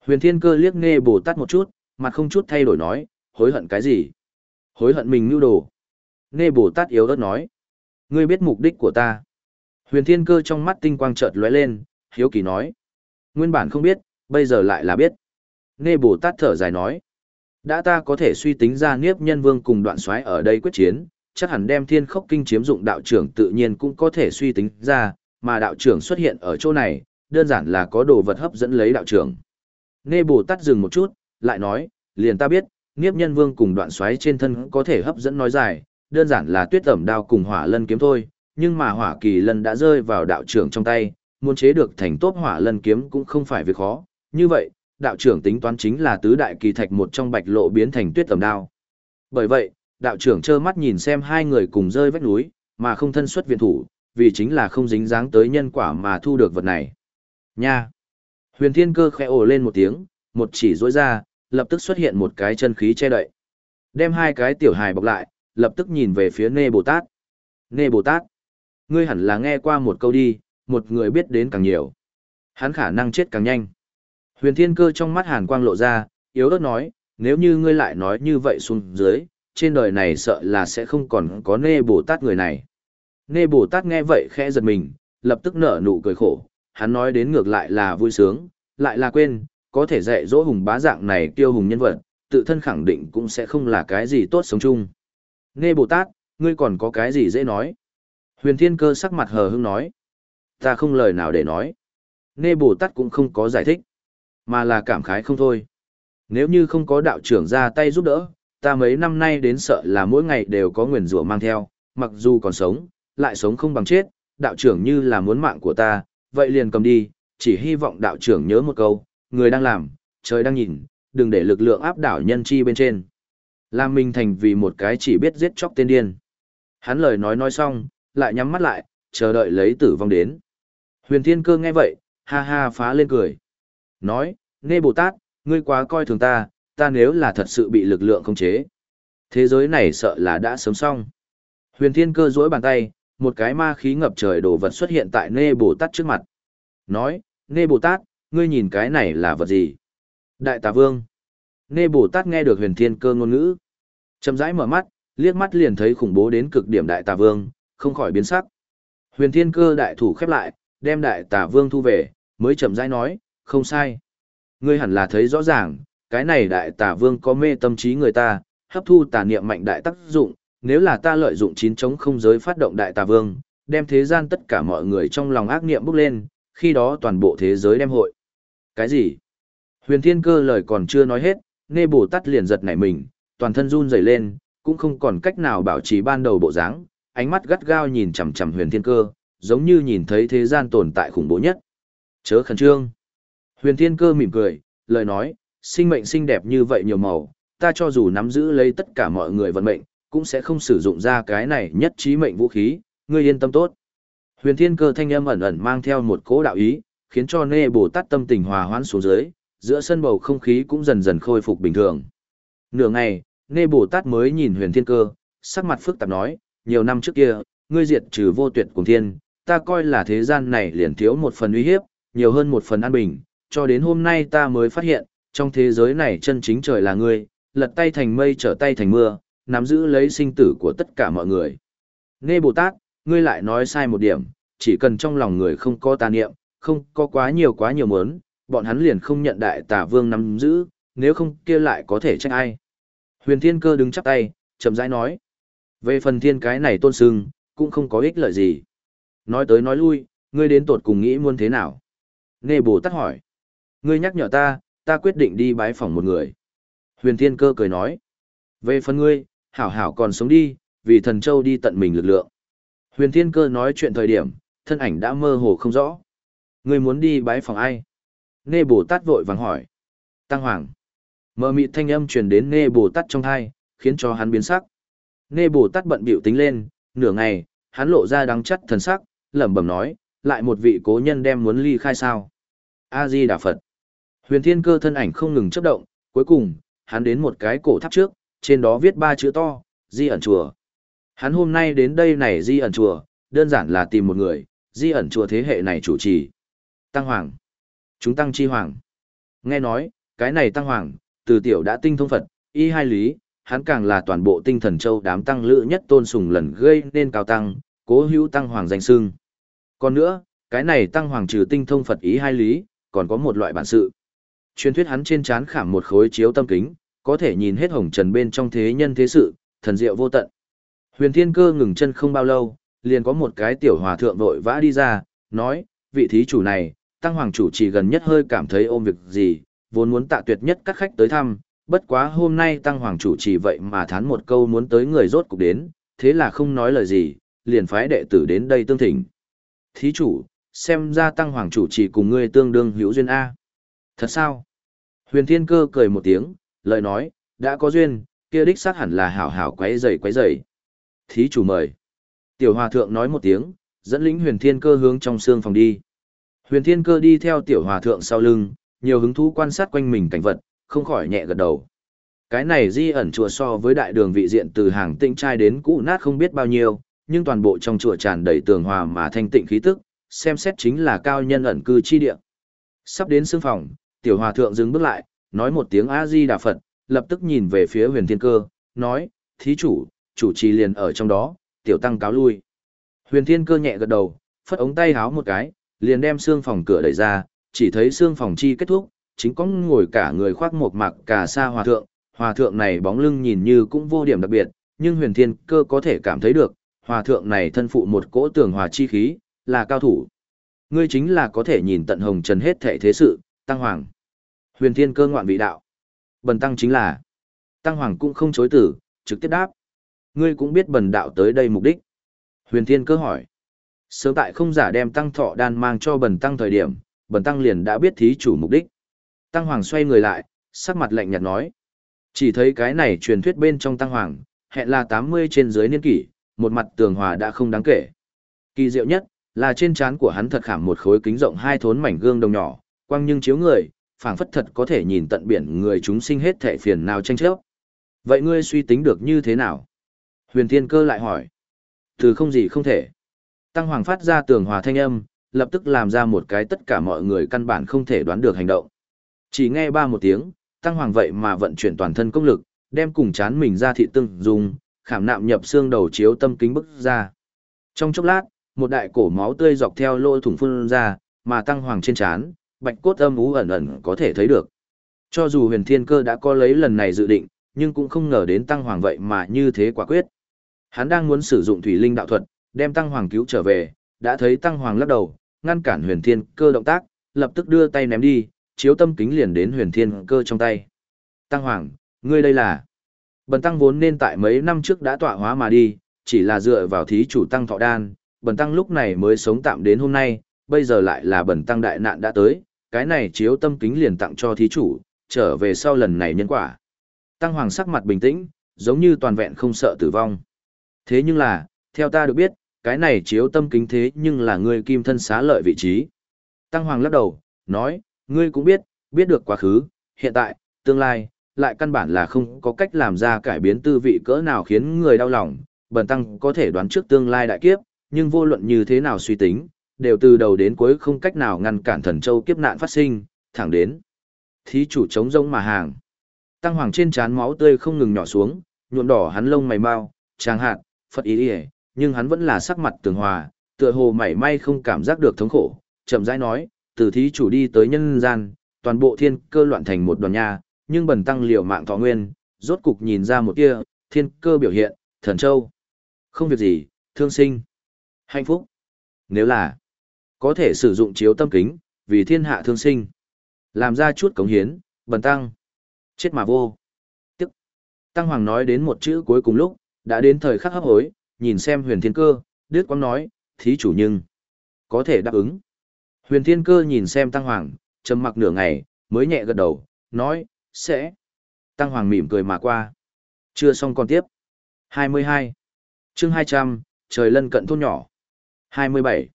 Speaker 1: Huyền Thiên Cơ liếc Nê Bồ Tát một chút, mặt không chút thay đổi nói, hối hận cái gì? Hối hận mình nưu đồ. Nê Bồ Tát yếu ớt nói. Ngươi biết mục đích của ta. Huyền Thiên Cơ trong mắt tinh quang chợt lóe lên, hiếu kỳ nói. Nguyên bản không biết, bây giờ lại là biết. Nê Bồ Tát thở dài nói. Đã ta có thể suy tính ra Niếp Nhân Vương cùng đoạn xoáy ở đây quyết chiến, chắc hẳn đem thiên khốc kinh chiếm dụng đạo trưởng tự nhiên cũng có thể suy tính ra, mà đạo trưởng xuất hiện ở chỗ này, đơn giản là có đồ vật hấp dẫn lấy đạo trưởng. Nê Bồ Tát dừng một chút, lại nói, liền ta biết, Niếp Nhân Vương cùng đoạn xoáy trên thân có thể hấp dẫn nói dài, đơn giản là tuyết ẩm đao cùng hỏa lân kiếm thôi, nhưng mà hỏa kỳ lân đã rơi vào đạo trưởng trong tay, muốn chế được thành tốt hỏa lân kiếm cũng không phải việc khó, như vậy, đạo trưởng tính toán chính là tứ đại kỳ thạch một trong bạch lộ biến thành tuyết tầm đao. Bởi vậy, đạo trưởng trơ mắt nhìn xem hai người cùng rơi vách núi, mà không thân xuất viện thủ, vì chính là không dính dáng tới nhân quả mà thu được vật này. Nha! Huyền thiên cơ khẽ ồ lên một tiếng, một chỉ rỗi ra, lập tức xuất hiện một cái chân khí che đậy. Đem hai cái tiểu hài bọc lại, lập tức nhìn về phía Nê Bồ Tát. Nê Bồ Tát! Ngươi hẳn là nghe qua một câu đi, một người biết đến càng nhiều. Hắn khả năng chết càng nhanh. Huyền thiên cơ trong mắt hàn quang lộ ra, yếu ớt nói, nếu như ngươi lại nói như vậy xuống dưới, trên đời này sợ là sẽ không còn có nê Bồ Tát người này. Nê Bồ Tát nghe vậy khẽ giật mình, lập tức nở nụ cười khổ, hắn nói đến ngược lại là vui sướng, lại là quên, có thể dạy dỗ hùng bá dạng này tiêu hùng nhân vật, tự thân khẳng định cũng sẽ không là cái gì tốt sống chung. Nê Bồ Tát, ngươi còn có cái gì dễ nói? Huyền Thiên Cơ sắc mặt hờ hững nói. Ta không lời nào để nói. Nê Bồ Tát cũng không có giải thích, mà là cảm khái không thôi. Nếu như không có đạo trưởng ra tay giúp đỡ, ta mấy năm nay đến sợ là mỗi ngày đều có nguyền rủa mang theo, mặc dù còn sống, lại sống không bằng chết, đạo trưởng như là muốn mạng của ta, vậy liền cầm đi, chỉ hy vọng đạo trưởng nhớ một câu, người đang làm, trời đang nhìn, đừng để lực lượng áp đảo nhân chi bên trên. Làm mình thành vì một cái chỉ biết giết chóc tên điên. Hắn lời nói nói xong, lại nhắm mắt lại, chờ đợi lấy tử vong đến. Huyền Thiên Cơ nghe vậy, ha ha phá lên cười. Nói, Nê Bồ Tát, ngươi quá coi thường ta, ta nếu là thật sự bị lực lượng khống chế. Thế giới này sợ là đã sớm xong. Huyền Thiên Cơ duỗi bàn tay, một cái ma khí ngập trời đồ vật xuất hiện tại Nê Bồ Tát trước mặt. Nói, Nê Bồ Tát, ngươi nhìn cái này là vật gì? Đại Tà Vương. Nê Bồ Tát nghe được huyền thiên cơ ngôn ngữ. Chậm rãi mở mắt, liếc mắt liền thấy khủng bố đến cực điểm Đại Tà Vương, không khỏi biến sắc. Huyền thiên cơ đại thủ khép lại, đem Đại Tà Vương thu về, mới chậm rãi nói, không sai. Ngươi hẳn là thấy rõ ràng, cái này Đại Tà Vương có mê tâm trí người ta, hấp thu tà niệm mạnh đại tác dụng, nếu là ta lợi dụng chín chống không giới phát động Đại Tà Vương, đem thế gian tất cả mọi người trong lòng ác niệm bốc lên, khi đó toàn bộ thế giới đem hội. Cái gì? Huyền Thiên Cơ lời còn chưa nói hết, Nê Bồ Tát liền giật nảy mình, toàn thân run rẩy lên, cũng không còn cách nào bảo trì ban đầu bộ dáng, ánh mắt gắt gao nhìn chằm chằm Huyền Thiên Cơ, giống như nhìn thấy thế gian tồn tại khủng bố nhất. Chớ khẩn trương. Huyền Thiên Cơ mỉm cười, lời nói, sinh mệnh xinh đẹp như vậy nhiều màu, ta cho dù nắm giữ lấy tất cả mọi người vận mệnh, cũng sẽ không sử dụng ra cái này nhất trí mệnh vũ khí, ngươi yên tâm tốt. Huyền Thiên Cơ thanh âm ẩn ẩn mang theo một cỗ đạo ý, khiến cho Nê Bồ Tát tâm tình hòa hoãn xuống dưới, giữa sân bầu không khí cũng dần dần khôi phục bình thường. Nửa ngày, Nê Bồ Tát mới nhìn huyền thiên cơ, sắc mặt phức tạp nói, nhiều năm trước kia, ngươi diệt trừ vô tuyệt cùng thiên, ta coi là thế gian này liền thiếu một phần uy hiếp, nhiều hơn một phần an bình, cho đến hôm nay ta mới phát hiện, trong thế giới này chân chính trời là ngươi, lật tay thành mây trở tay thành mưa, nắm giữ lấy sinh tử của tất cả mọi người. Nghe Bồ Tát, ngươi lại nói sai một điểm, chỉ cần trong lòng người không có tà niệm, không có quá nhiều quá nhiều mớn, bọn hắn liền không nhận đại tà vương nắm giữ, nếu không kia lại có thể trách ai. Huyền Thiên Cơ đứng chắp tay, chậm rãi nói. Về phần thiên cái này tôn sưng, cũng không có ích lợi gì. Nói tới nói lui, ngươi đến tột cùng nghĩ muốn thế nào? Nghe Bồ Tát hỏi. Ngươi nhắc nhở ta, ta quyết định đi bái phỏng một người. Huyền Thiên Cơ cười nói. Về phần ngươi, hảo hảo còn sống đi, vì thần châu đi tận mình lực lượng. Huyền Thiên Cơ nói chuyện thời điểm, thân ảnh đã mơ hồ không rõ. Ngươi muốn đi bái phỏng ai? Nghe Bồ Tát vội vàng hỏi. Tăng Hoàng. Mờ mịt thanh âm truyền đến Nghe Bồ Tát trong thai, khiến cho hắn biến sắc. Nghe Bồ Tát bận biểu tính lên, nửa ngày, hắn lộ ra đắng chắt thần sắc, lẩm bẩm nói, lại một vị cố nhân đem muốn ly khai sao. A-di Đà Phật. Huyền Thiên Cơ thân ảnh không ngừng chấp động, cuối cùng, hắn đến một cái cổ tháp trước, trên đó viết ba chữ to, Di ẩn chùa. Hắn hôm nay đến đây này Di ẩn chùa, đơn giản là tìm một người, Di ẩn chùa thế hệ này chủ trì. Tăng Hoàng. Chúng Tăng Chi Hoàng. Nghe nói, cái này Tăng Hoàng, từ tiểu đã tinh thông Phật, y hai lý, hắn càng là toàn bộ tinh thần châu đám tăng lữ nhất tôn sùng lần gây nên cao tăng, cố hữu Tăng Hoàng danh sưng. Còn nữa, cái này Tăng Hoàng trừ tinh thông Phật ý hai lý, còn có một loại bản sự. Truyền thuyết hắn trên trán khảm một khối chiếu tâm kính, có thể nhìn hết hồng trần bên trong thế nhân thế sự, thần diệu vô tận. Huyền Thiên Cơ ngừng chân không bao lâu, liền có một cái tiểu hòa thượng vội vã đi ra, nói, vị thí chủ này, tăng hoàng chủ chỉ gần nhất hơi cảm thấy ôm việc gì, vốn muốn tạ tuyệt nhất các khách tới thăm, bất quá hôm nay tăng hoàng chủ chỉ vậy mà thán một câu muốn tới người rốt cục đến, thế là không nói lời gì, liền phái đệ tử đến đây tương thỉnh. Thí chủ, xem ra tăng hoàng chủ chỉ cùng ngươi tương đương hữu duyên A. Thật sao? Huyền Thiên Cơ cười một tiếng, lời nói, đã có duyên, kia đích xác hẳn là hảo hảo quấy rầy quấy rầy. Thí chủ mời. Tiểu Hòa Thượng nói một tiếng, dẫn lĩnh Huyền Thiên Cơ hướng trong xương phòng đi. Huyền Thiên Cơ đi theo Tiểu Hòa Thượng sau lưng, nhiều hứng thú quan sát quanh mình cảnh vật, không khỏi nhẹ gật đầu. Cái này di ẩn chùa so với đại đường vị diện từ hàng tinh trai đến cũ nát không biết bao nhiêu, nhưng toàn bộ trong chùa tràn đầy tường hòa mà thanh tịnh khí tức, xem xét chính là cao nhân ẩn cư chi địa. Sắp đến xương phòng, tiểu hòa thượng dừng bước lại, nói một tiếng A-di Đà Phật, lập tức nhìn về phía huyền thiên cơ, nói, thí chủ, chủ trì liền ở trong đó, tiểu tăng cáo lui. Huyền thiên cơ nhẹ gật đầu, phất ống tay háo một cái, liền đem xương phòng cửa đẩy ra, chỉ thấy xương phòng chi kết thúc, chính có ngồi cả người khoác một mặc cả sa hòa thượng, hòa thượng này bóng lưng nhìn như cũng vô điểm đặc biệt, nhưng huyền thiên cơ có thể cảm thấy được, hòa thượng này thân phụ một cỗ tường hòa chi khí, là cao thủ. Ngươi chính là có thể nhìn tận hồng trần hết thể thế sự, Tăng Hoàng. Huyền Thiên cơ ngoạn vị đạo. Bần Tăng chính là. Tăng Hoàng cũng không chối tử, trực tiếp đáp. Ngươi cũng biết bần đạo tới đây mục đích. Huyền Thiên cơ hỏi. Sớm tại không giả đem Tăng Thọ đan mang cho bần Tăng thời điểm, bần Tăng liền đã biết thí chủ mục đích. Tăng Hoàng xoay người lại, sắc mặt lạnh nhạt nói. Chỉ thấy cái này truyền thuyết bên trong Tăng Hoàng, hẹn là 80 trên dưới niên kỷ, một mặt tường hòa đã không đáng kể. Kỳ diệu nhất, là trên trán của hắn thật khảm một khối kính rộng hai thốn mảnh gương đồng nhỏ, quang nhưng chiếu người, phảng phất thật có thể nhìn tận biển người chúng sinh hết thể phiền nào tranh chấp. Vậy ngươi suy tính được như thế nào? Huyền Thiên Cơ lại hỏi. Từ không gì không thể. Tăng Hoàng phát ra tường hòa thanh âm, lập tức làm ra một cái tất cả mọi người căn bản không thể đoán được hành động. Chỉ nghe ba một tiếng, Tăng Hoàng vậy mà vận chuyển toàn thân công lực, đem cùng chán mình ra thị tương dùng, khảm nạm nhập xương đầu chiếu tâm kính bức ra. Trong chốc lát, một đại cổ máu tươi dọc theo lỗ thủng phun ra, mà tăng hoàng trên chán bạch cốt âm ú ẩn ẩn có thể thấy được. Cho dù huyền thiên cơ đã có lấy lần này dự định, nhưng cũng không ngờ đến tăng hoàng vậy mà như thế quả quyết. Hắn đang muốn sử dụng thủy linh đạo thuật, đem tăng hoàng cứu trở về, đã thấy tăng hoàng lắc đầu, ngăn cản huyền thiên cơ động tác, lập tức đưa tay ném đi, chiếu tâm kính liền đến huyền thiên cơ trong tay. Tăng hoàng, ngươi đây là... Bần tăng vốn nên tại mấy năm trước đã tọa hóa mà đi, chỉ là dựa vào thí chủ tăng thọ đan, bần tăng lúc này mới sống tạm đến hôm nay, bây giờ lại là bần tăng đại nạn đã tới, cái này chiếu tâm kính liền tặng cho thí chủ, trở về sau lần này nhân quả. Tăng hoàng sắc mặt bình tĩnh, giống như toàn vẹn không sợ tử vong. Thế nhưng là, theo ta được biết, cái này chiếu tâm kính thế nhưng là người kim thân xá lợi vị trí. Tăng hoàng lắc đầu, nói, ngươi cũng biết, biết được quá khứ, hiện tại, tương lai, lại căn bản là không có cách làm ra cải biến tư vị cỡ nào khiến người đau lòng, bần tăng có thể đoán trước tương lai đại kiếp, nhưng vô luận như thế nào suy tính, đều từ đầu đến cuối không cách nào ngăn cản thần châu kiếp nạn phát sinh, thẳng đến. Thí chủ chống rông mà hàng. Tăng hoàng trên trán máu tươi không ngừng nhỏ xuống, nhuộm đỏ hắn lông mày mau, trang hạt, Phật ý đi nhưng hắn vẫn là sắc mặt tường hòa, tựa hồ mảy may không cảm giác được thống khổ, chậm rãi nói, từ thí chủ đi tới nhân gian, toàn bộ thiên cơ loạn thành một đoàn nha, nhưng bần tăng liều mạng thọ nguyên, rốt cục nhìn ra một tia, thiên cơ biểu hiện, thần châu. Không việc gì, thương sinh, hạnh phúc. Nếu là, có thể sử dụng chiếu tâm kính, vì thiên hạ thương sinh. Làm ra chút cống hiến, bần tăng. Chết mà vô. Tức. Tăng Hoàng nói đến một chữ cuối cùng lúc, đã đến thời khắc hấp hối, nhìn xem huyền thiên cơ, đứt quang nói, thí chủ nhưng, có thể đáp ứng. Huyền thiên cơ nhìn xem Tăng Hoàng, trầm mặc nửa ngày, mới nhẹ gật đầu, nói, sẽ. Tăng Hoàng mỉm cười mà qua. Chưa xong còn tiếp. 22. chương 200, trời lân cận thôn nhỏ. 27.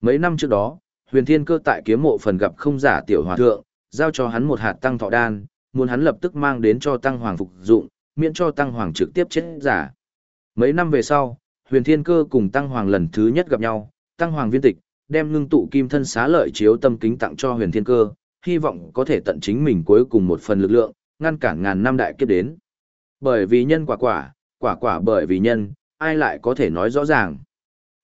Speaker 1: Mấy năm trước đó, huyền thiên cơ tại kiếm mộ phần gặp không giả tiểu hòa thượng, giao cho hắn một hạt tăng thọ đan, muốn hắn lập tức mang đến cho tăng hoàng phục dụng, miễn cho tăng hoàng trực tiếp chết giả. Mấy năm về sau, huyền thiên cơ cùng tăng hoàng lần thứ nhất gặp nhau, tăng hoàng viên tịch, đem ngưng tụ kim thân xá lợi chiếu tâm kính tặng cho huyền thiên cơ, hy vọng có thể tận chính mình cuối cùng một phần lực lượng, ngăn cản ngàn năm đại kiếp đến. Bởi vì nhân quả quả, quả quả bởi vì nhân, ai lại có thể nói rõ ràng.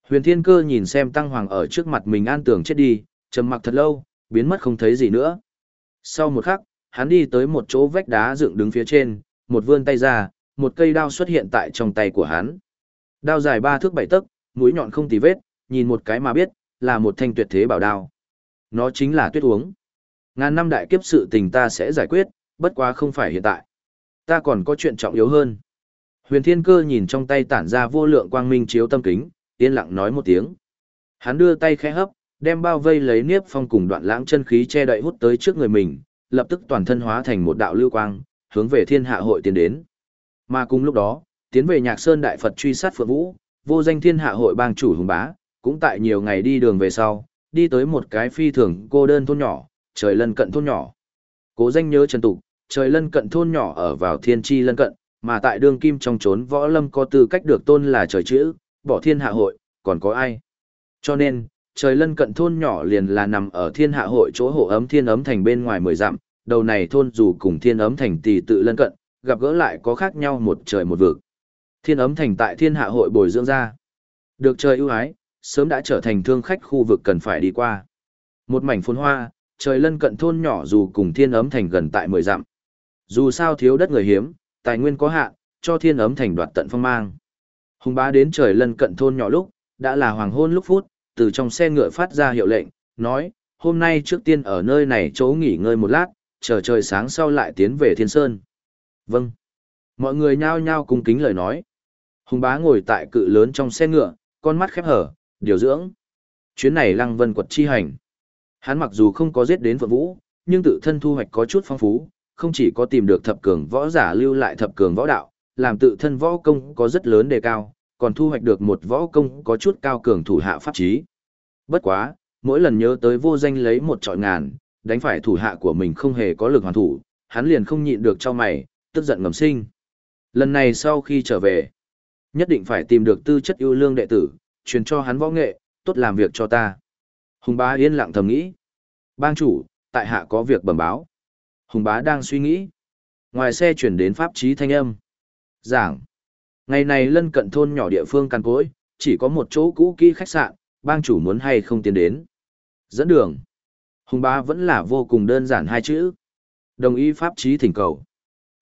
Speaker 1: Huyền Thiên Cơ nhìn xem Tăng Hoàng ở trước mặt mình an tường chết đi, trầm mặc thật lâu, biến mất không thấy gì nữa. Sau một khắc, hắn đi tới một chỗ vách đá dựng đứng phía trên, một vươn tay ra, một cây đao xuất hiện tại trong tay của hắn. Đao dài ba thước bảy tấc, mũi nhọn không tì vết, nhìn một cái mà biết, là một thanh tuyệt thế bảo đao. Nó chính là tuyết uống. Ngàn năm đại kiếp sự tình ta sẽ giải quyết, bất quá không phải hiện tại. Ta còn có chuyện trọng yếu hơn. Huyền Thiên Cơ nhìn trong tay tản ra vô lượng quang minh chiếu tâm kính, yên lặng nói một tiếng. Hắn đưa tay khẽ hấp, đem bao vây lấy niếp phong cùng đoạn lãng chân khí che đậy hút tới trước người mình, lập tức toàn thân hóa thành một đạo lưu quang, hướng về thiên hạ hội tiến đến. Mà cùng lúc đó, tiến về nhạc sơn đại Phật truy sát phượng vũ, vô danh thiên hạ hội bang chủ hùng bá, cũng tại nhiều ngày đi đường về sau, đi tới một cái phi thường cô đơn thôn nhỏ, trời lân cận thôn nhỏ. Cố danh nhớ trần tục, trời lân cận thôn nhỏ ở vào thiên tri lân cận, mà tại đương kim trong trốn võ lâm có tư cách được tôn là trời chữ, bỏ thiên hạ hội, còn có ai? Cho nên, trời lân cận thôn nhỏ liền là nằm ở thiên hạ hội chỗ hộ ấm thiên ấm thành bên ngoài mười dặm, đầu này thôn dù cùng thiên ấm thành tỷ tự lân cận, gặp gỡ lại có khác nhau một trời một vực. Thiên ấm thành tại thiên hạ hội bồi dưỡng ra. Được trời ưu ái, sớm đã trở thành thương khách khu vực cần phải đi qua. Một mảnh phồn hoa, trời lân cận thôn nhỏ dù cùng thiên ấm thành gần tại mười dặm. Dù sao thiếu đất người hiếm, tài nguyên có hạn, cho thiên ấm thành đoạt tận phong mang. Hùng bá đến trời lân cận thôn nhỏ lúc, đã là hoàng hôn lúc phút, từ trong xe ngựa phát ra hiệu lệnh, nói, hôm nay trước tiên ở nơi này chỗ nghỉ ngơi một lát, chờ trời sáng sau lại tiến về thiên sơn. Vâng. Mọi người nhao nhao cung kính lời nói. Hùng bá ngồi tại cự lớn trong xe ngựa, con mắt khép hở, điều dưỡng. Chuyến này lăng vân quật chi hành. Hắn mặc dù không có giết đến Phượng Vũ, nhưng tự thân thu hoạch có chút phong phú, không chỉ có tìm được thập cường võ giả lưu lại thập cường võ đạo, làm tự thân võ công có rất lớn đề cao, còn thu hoạch được một võ công có chút cao cường thủ hạ pháp trí. Bất quá, mỗi lần nhớ tới vô danh lấy một trọi ngàn, đánh phải thủ hạ của mình không hề có lực hoàn thủ, hắn liền không nhịn được cho mày, tức giận ngầm sinh. Lần này sau khi trở về, nhất định phải tìm được tư chất ưu lương đệ tử, truyền cho hắn võ nghệ, tốt làm việc cho ta. Hùng bá yên lặng thầm nghĩ. Bang chủ, tại hạ có việc bẩm báo. Hùng bá đang suy nghĩ. Ngoài xe chuyển đến pháp trí thanh âm. Giảng. Ngày này lân cận thôn nhỏ địa phương căn cối, chỉ có một chỗ cũ kỹ khách sạn, bang chủ muốn hay không tiến đến. Dẫn đường. Hùng bá vẫn là vô cùng đơn giản hai chữ. Đồng ý pháp trí thỉnh cầu.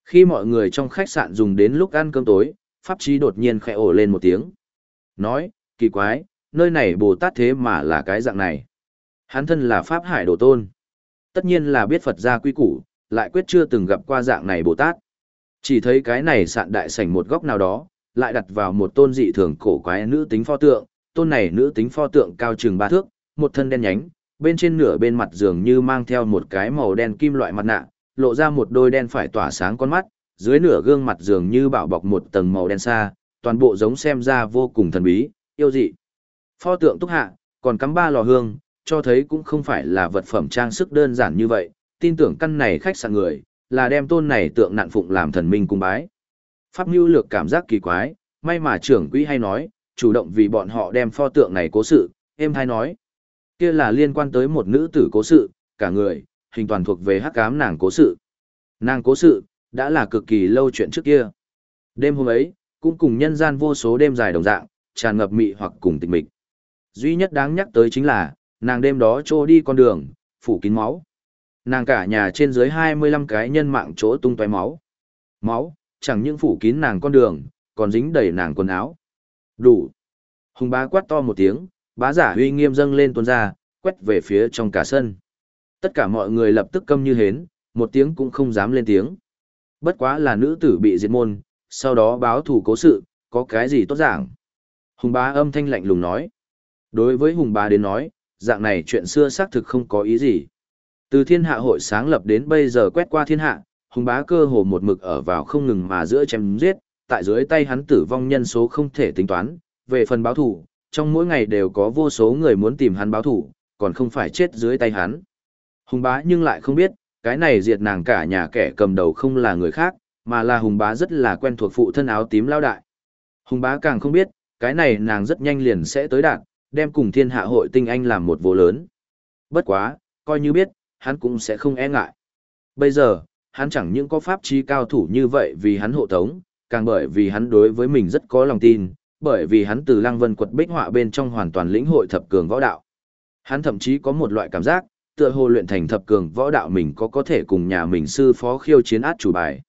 Speaker 1: Khi mọi người trong khách sạn dùng đến lúc ăn cơm tối, pháp trí đột nhiên khẽ ổ lên một tiếng. Nói, kỳ quái, nơi này Bồ Tát thế mà là cái dạng này. Hắn thân là Pháp Hải Đồ Tôn. Tất nhiên là biết Phật gia quy củ, lại quyết chưa từng gặp qua dạng này Bồ Tát. Chỉ thấy cái này sạn đại sảnh một góc nào đó, lại đặt vào một tôn dị thường cổ quái nữ tính pho tượng, tôn này nữ tính pho tượng cao chừng ba thước, một thân đen nhánh, bên trên nửa bên mặt dường như mang theo một cái màu đen kim loại mặt nạ, lộ ra một đôi đen phải tỏa sáng con mắt, dưới nửa gương mặt dường như bảo bọc một tầng màu đen xa, toàn bộ giống xem ra vô cùng thần bí, yêu dị. Pho tượng túc hạ, còn cắm ba lò hương, cho thấy cũng không phải là vật phẩm trang sức đơn giản như vậy, tin tưởng căn này khách sạn người, là đem tôn này tượng nạn phụng làm thần minh cung bái. Pháp Nhu lược cảm giác kỳ quái, may mà trưởng quỹ hay nói, chủ động vì bọn họ đem pho tượng này cố sự, em hay nói. Kia là liên quan tới một nữ tử cố sự, cả người, hình toàn thuộc về hắc ám nàng cố sự. Nàng cố sự, đã là cực kỳ lâu chuyện trước kia. Đêm hôm ấy, cũng cùng nhân gian vô số đêm dài đồng dạng, tràn ngập mị hoặc cùng tịch mịch. Duy nhất đáng nhắc tới chính là, nàng đêm đó trô đi con đường, phủ kín máu. Nàng cả nhà trên dưới 25 cái nhân mạng chỗ tung tóe máu. Máu, chẳng những phủ kín nàng con đường, còn dính đầy nàng quần áo. Đủ. Hùng bá quát to một tiếng, bá giả uy nghiêm dâng lên tuôn ra, quét về phía trong cả sân. Tất cả mọi người lập tức câm như hến, một tiếng cũng không dám lên tiếng. Bất quá là nữ tử bị diệt môn, sau đó báo thủ cố sự, có cái gì tốt giảng. Hùng bá âm thanh lạnh lùng nói. Đối với Hùng bá đến nói, dạng này chuyện xưa xác thực không có ý gì. Từ thiên hạ hội sáng lập đến bây giờ quét qua thiên hạ, Hùng bá cơ hồ một mực ở vào không ngừng mà giữa chém giết, tại dưới tay hắn tử vong nhân số không thể tính toán, về phần báo thủ, trong mỗi ngày đều có vô số người muốn tìm hắn báo thủ, còn không phải chết dưới tay hắn. Hùng bá nhưng lại không biết, cái này diệt nàng cả nhà kẻ cầm đầu không là người khác, mà là hùng bá rất là quen thuộc phụ thân áo tím lao đại. Hùng bá càng không biết, cái này nàng rất nhanh liền sẽ tới đạt, đem cùng thiên hạ hội tinh anh làm một vô lớn. Bất quá, coi như biết, hắn cũng sẽ không e ngại. Bây giờ, hắn chẳng những có pháp trí cao thủ như vậy vì hắn hộ tống, càng bởi vì hắn đối với mình rất có lòng tin, bởi vì hắn từ lăng vân quật bích họa bên trong hoàn toàn lĩnh hội thập cường võ đạo. Hắn thậm chí có một loại cảm giác, tựa hồ luyện thành thập cường võ đạo mình có có thể cùng nhà mình sư phó khiêu chiến át chủ bài.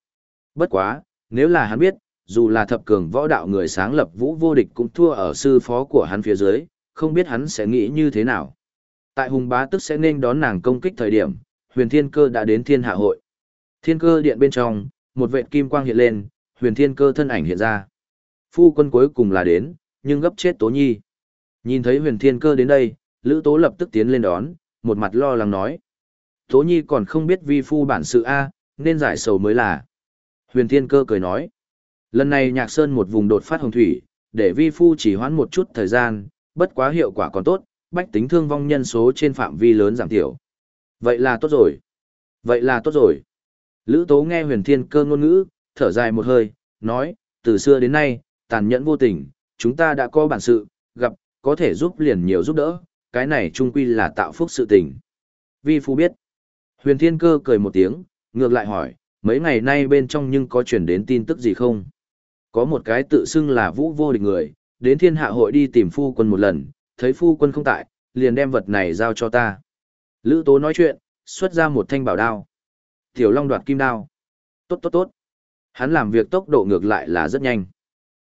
Speaker 1: Bất quá, nếu là hắn biết, dù là thập cường võ đạo người sáng lập vũ vô địch cũng thua ở sư phó của hắn phía dưới, không biết hắn sẽ nghĩ như thế nào. Tại hùng bá tức sẽ nên đón nàng công kích thời điểm, huyền thiên cơ đã đến thiên hạ hội. Thiên cơ điện bên trong, một vệ kim quang hiện lên, huyền thiên cơ thân ảnh hiện ra. Phu quân cuối cùng là đến, nhưng gấp chết tố nhi. Nhìn thấy huyền thiên cơ đến đây, Lữ Tố lập tức tiến lên đón, một mặt lo lắng nói. Tố nhi còn không biết vi phu bản sự A, nên giải sầu mới là. Huyền thiên cơ cười nói. Lần này nhạc sơn một vùng đột phát hồng thủy, để vi phu chỉ hoãn một chút thời gian, bất quá hiệu quả còn tốt, bách tính thương vong nhân số trên phạm vi lớn giảm thiểu. Vậy là tốt rồi. Vậy là tốt rồi. Lữ tố nghe huyền thiên cơ ngôn ngữ, thở dài một hơi, nói, từ xưa đến nay, tàn nhẫn vô tình, chúng ta đã có bản sự, gặp, có thể giúp liền nhiều giúp đỡ, cái này trung quy là tạo phúc sự tình. Vi phu biết. Huyền thiên cơ cười một tiếng, ngược lại hỏi, mấy ngày nay bên trong nhưng có chuyển đến tin tức gì không? Có một cái tự xưng là vũ vô địch người, đến thiên hạ hội đi tìm phu quân một lần, thấy phu quân không tại, liền đem vật này giao cho ta. Lữ tố nói chuyện, xuất ra một thanh bảo đao. Tiểu Long đoạt kim đao. Tốt tốt tốt. Hắn làm việc tốc độ ngược lại là rất nhanh.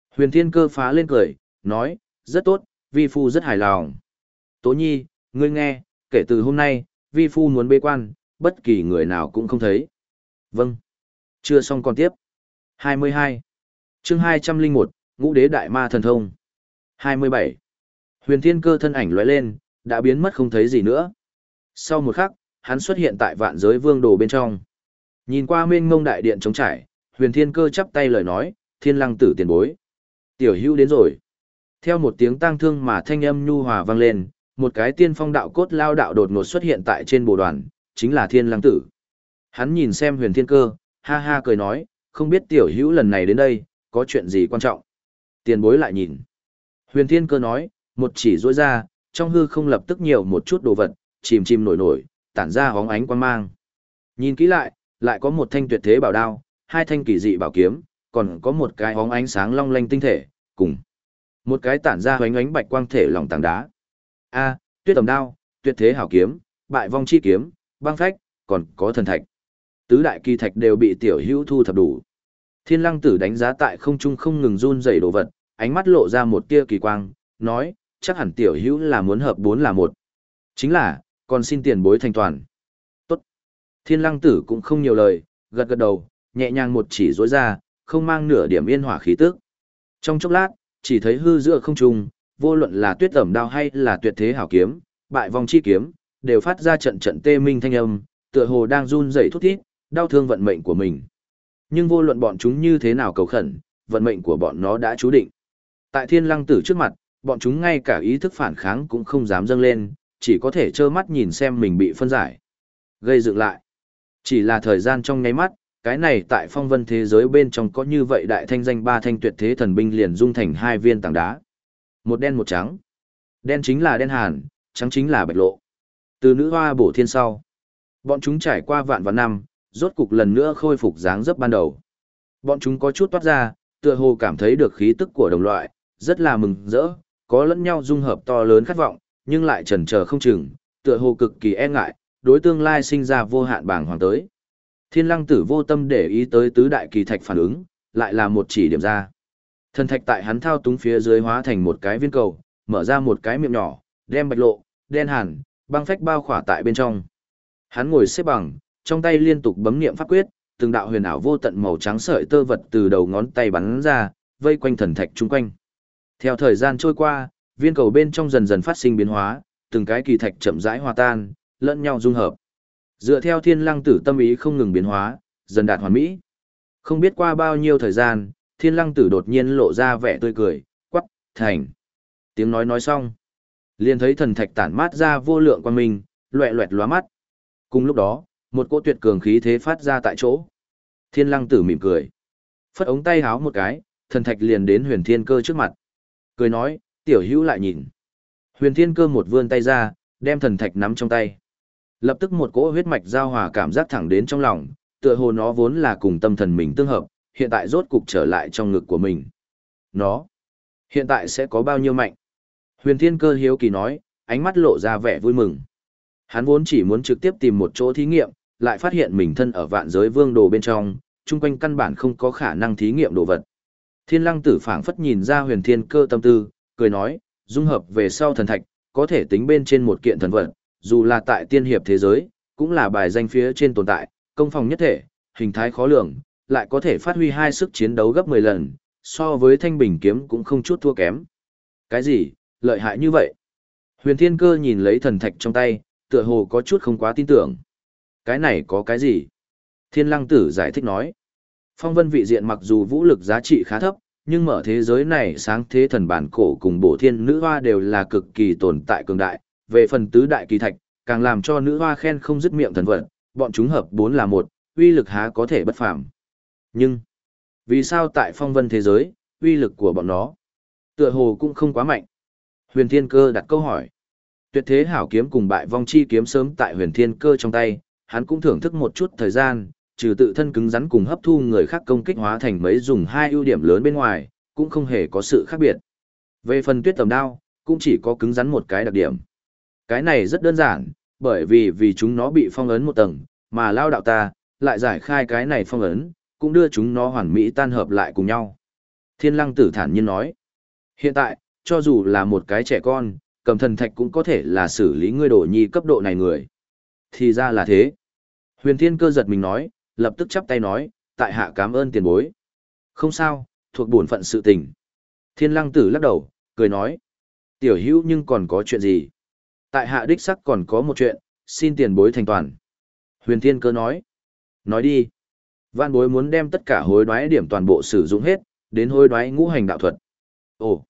Speaker 1: Huyền Thiên Cơ phá lên cười, nói, rất tốt, vi phu rất hài lòng. Tố Nhi, ngươi nghe, kể từ hôm nay, vi phu muốn bế quan, bất kỳ người nào cũng không thấy. Vâng. Chưa xong còn tiếp. 22 chương 201, Ngũ Đế Đại Ma Thần Thông. 27. Huyền Thiên Cơ thân ảnh lóe lên, đã biến mất không thấy gì nữa. Sau một khắc, hắn xuất hiện tại vạn giới vương đồ bên trong. Nhìn qua mênh mông đại điện trống trải, huyền thiên cơ chắp tay lời nói, thiên lăng tử tiền bối. Tiểu hữu đến rồi. Theo một tiếng tang thương mà thanh âm nhu hòa vang lên, một cái tiên phong đạo cốt lao đạo đột ngột xuất hiện tại trên bồ đoàn, chính là thiên lăng tử. Hắn nhìn xem huyền thiên cơ, ha ha cười nói, không biết tiểu hữu lần này đến đây, có chuyện gì quan trọng. Tiền bối lại nhìn. Huyền thiên cơ nói, một chỉ rối ra, trong hư không lập tức nhiều một chút đồ vật, chìm chìm nổi nổi, tản ra hóng ánh quan mang. Nhìn kỹ lại, lại có một thanh tuyệt thế bảo đao, hai thanh kỳ dị bảo kiếm, còn có một cái hóng ánh sáng long lanh tinh thể, cùng một cái tản ra hoánh ánh bạch quang thể lòng tảng đá. A, tuyết tầm đao, tuyệt thế hảo kiếm, bại vong chi kiếm, băng phách, còn có thần thạch. Tứ đại kỳ thạch đều bị tiểu hữu thu thập đủ. Thiên lăng tử đánh giá tại không trung không ngừng run dày đồ vật, ánh mắt lộ ra một tia kỳ quang, nói, chắc hẳn tiểu hữu là muốn hợp bốn là một. Chính là, còn xin tiền bối thanh toàn. Tốt. Thiên lăng tử cũng không nhiều lời, gật gật đầu, nhẹ nhàng một chỉ rối ra, không mang nửa điểm yên hỏa khí tức. Trong chốc lát, chỉ thấy hư giữa không trung, vô luận là tuyết ẩm đao hay là tuyệt thế hảo kiếm, bại vong chi kiếm, đều phát ra trận trận tê minh thanh âm, tựa hồ đang run rẩy thút thít, đau thương vận mệnh của mình. Nhưng vô luận bọn chúng như thế nào cầu khẩn, vận mệnh của bọn nó đã chú định. Tại thiên lăng tử trước mặt, bọn chúng ngay cả ý thức phản kháng cũng không dám dâng lên, chỉ có thể trơ mắt nhìn xem mình bị phân giải. Gây dựng lại. Chỉ là thời gian trong nháy mắt, cái này tại phong vân thế giới bên trong có như vậy đại thanh danh ba thanh tuyệt thế thần binh liền dung thành hai viên tảng đá. Một đen một trắng. Đen chính là đen hàn, trắng chính là bạch lộ. Từ nữ hoa bổ thiên sau. Bọn chúng trải qua vạn vạn năm, rốt cục lần nữa khôi phục dáng dấp ban đầu. Bọn chúng có chút toát ra, Tựa hồ cảm thấy được khí tức của đồng loại, rất là mừng rỡ, có lẫn nhau dung hợp to lớn khát vọng, nhưng lại chần chờ không chừng, tựa hồ cực kỳ e ngại, đối tương lai sinh ra vô hạn bảng hoàng tới. Thiên lăng tử vô tâm để ý tới tứ đại kỳ thạch phản ứng, lại là một chỉ điểm ra. Thần thạch tại hắn thao túng phía dưới hóa thành một cái viên cầu, mở ra một cái miệng nhỏ, đem bạch lộ, đen hàn, băng phách bao khỏa tại bên trong. Hắn ngồi xếp bằng, trong tay liên tục bấm niệm pháp quyết, từng đạo huyền ảo vô tận màu trắng sợi tơ vật từ đầu ngón tay bắn ra, vây quanh thần thạch chung quanh. Theo thời gian trôi qua, viên cầu bên trong dần dần phát sinh biến hóa, từng cái kỳ thạch chậm rãi hòa tan, lẫn nhau dung hợp. Dựa theo thiên lăng tử tâm ý không ngừng biến hóa, dần đạt hoàn mỹ. Không biết qua bao nhiêu thời gian, thiên lăng tử đột nhiên lộ ra vẻ tươi cười, quắc, thành. Tiếng nói nói xong. liền thấy thần thạch tản mát ra vô lượng quan minh, loẹ loẹt lóa mắt. Cùng lúc đó, một cỗ tuyệt cường khí thế phát ra tại chỗ. Thiên lăng tử mỉm cười. Phất ống tay háo một cái, thần thạch liền đến huyền thiên cơ trước mặt. Cười nói, tiểu hữu lại nhìn. Huyền thiên cơ một vươn tay ra, đem thần thạch nắm trong tay. Lập tức một cỗ huyết mạch giao hòa cảm giác thẳng đến trong lòng, tựa hồ nó vốn là cùng tâm thần mình tương hợp, hiện tại rốt cục trở lại trong ngực của mình. Nó, hiện tại sẽ có bao nhiêu mạnh? Huyền thiên cơ hiếu kỳ nói, ánh mắt lộ ra vẻ vui mừng. Hắn vốn chỉ muốn trực tiếp tìm một chỗ thí nghiệm, lại phát hiện mình thân ở vạn giới vương đồ bên trong, chung quanh căn bản không có khả năng thí nghiệm đồ vật. Thiên lăng tử phảng phất nhìn ra huyền thiên cơ tâm tư, cười nói, dung hợp về sau thần thạch, có thể tính bên trên một kiện thần vật, dù là tại tiên hiệp thế giới, cũng là bài danh phía trên tồn tại, công phòng nhất thể, hình thái khó lường, lại có thể phát huy hai sức chiến đấu gấp 10 lần, so với thanh bình kiếm cũng không chút thua kém. Cái gì, lợi hại như vậy? Huyền thiên cơ nhìn lấy thần thạch trong tay, tựa hồ có chút không quá tin tưởng. Cái này có cái gì? Thiên lăng tử giải thích nói. Phong vân vị diện mặc dù vũ lực giá trị khá thấp, nhưng mở thế giới này sáng thế thần bản cổ cùng bổ thiên nữ hoa đều là cực kỳ tồn tại cường đại. Về phần tứ đại kỳ thạch, càng làm cho nữ hoa khen không dứt miệng thần vật, bọn chúng hợp bốn là một, uy lực há có thể bất phàm. Nhưng, vì sao tại phong vân thế giới, uy lực của bọn nó, tựa hồ cũng không quá mạnh? Huyền Thiên Cơ đặt câu hỏi. Tuyệt thế hảo kiếm cùng bại vong chi kiếm sớm tại huyền thiên cơ trong tay, hắn cũng thưởng thức một chút thời gian, trừ tự thân cứng rắn cùng hấp thu người khác công kích hóa thành mấy dùng hai ưu điểm lớn bên ngoài, cũng không hề có sự khác biệt. Về phần tuyết tầm đao, cũng chỉ có cứng rắn một cái đặc điểm. Cái này rất đơn giản, bởi vì vì chúng nó bị phong ấn một tầng, mà lao đạo ta, lại giải khai cái này phong ấn, cũng đưa chúng nó hoàn mỹ tan hợp lại cùng nhau. Thiên lăng tử thản nhiên nói, hiện tại, cho dù là một cái trẻ con, cầm thần thạch cũng có thể là xử lý ngươi đồ nhi cấp độ này người. Thì ra là thế. Huyền thiên cơ giật mình nói, lập tức chắp tay nói, tại hạ cảm ơn tiền bối. Không sao, thuộc bổn phận sự tình. Thiên lăng tử lắc đầu, cười nói. Tiểu hữu nhưng còn có chuyện gì? Tại hạ đích sắc còn có một chuyện, xin tiền bối thành toàn. Huyền thiên cơ nói. Nói đi. Văn bối muốn đem tất cả hối đoái điểm toàn bộ sử dụng hết, đến hối đoái ngũ hành đạo thuật. Ồ.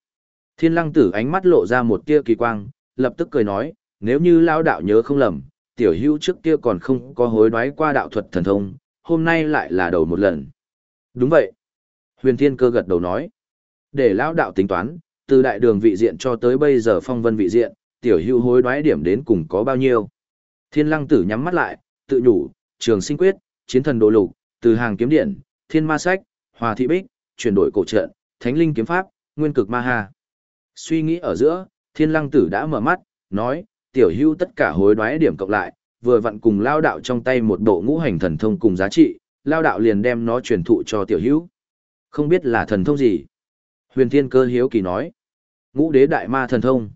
Speaker 1: Thiên lăng tử ánh mắt lộ ra một tia kỳ quang, lập tức cười nói, nếu như lao đạo nhớ không lầm, tiểu hữu trước kia còn không có hối đoái qua đạo thuật thần thông, hôm nay lại là đầu một lần. Đúng vậy. Huyền thiên cơ gật đầu nói. Để lão đạo tính toán, từ đại đường vị diện cho tới bây giờ phong vân vị diện, tiểu hữu hối đoái điểm đến cùng có bao nhiêu. Thiên lăng tử nhắm mắt lại, tự nhủ, trường sinh quyết, chiến thần đồ lục, từ hàng kiếm điện, thiên ma sách, hòa thị bích, chuyển đổi cổ trận, thánh linh kiếm pháp, nguyên cực ma ha. Suy nghĩ ở giữa, thiên lăng tử đã mở mắt, nói, tiểu hưu tất cả hối đoái điểm cộng lại, vừa vặn cùng lao đạo trong tay một bộ ngũ hành thần thông cùng giá trị, lao đạo liền đem nó truyền thụ cho tiểu hữu. Không biết là thần thông gì? Huyền thiên cơ hiếu kỳ nói. Ngũ đế đại ma thần thông.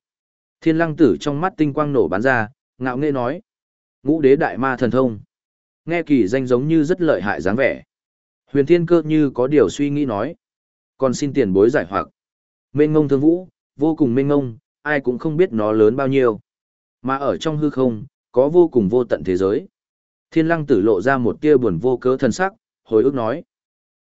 Speaker 1: Thiên lăng tử trong mắt tinh quang nổ bắn ra, ngạo nghễ nói. Ngũ đế đại ma thần thông. Nghe kỳ danh giống như rất lợi hại dáng vẻ. Huyền thiên cơ như có điều suy nghĩ nói. Còn xin tiền bối giải hoặc. Mênh ngông thương vũ, vô cùng mênh ngông, ai cũng không biết nó lớn bao nhiêu. Mà ở trong hư không, có vô cùng vô tận thế giới. Thiên lăng tử lộ ra một tia buồn vô cớ thân sắc, hồi ức nói.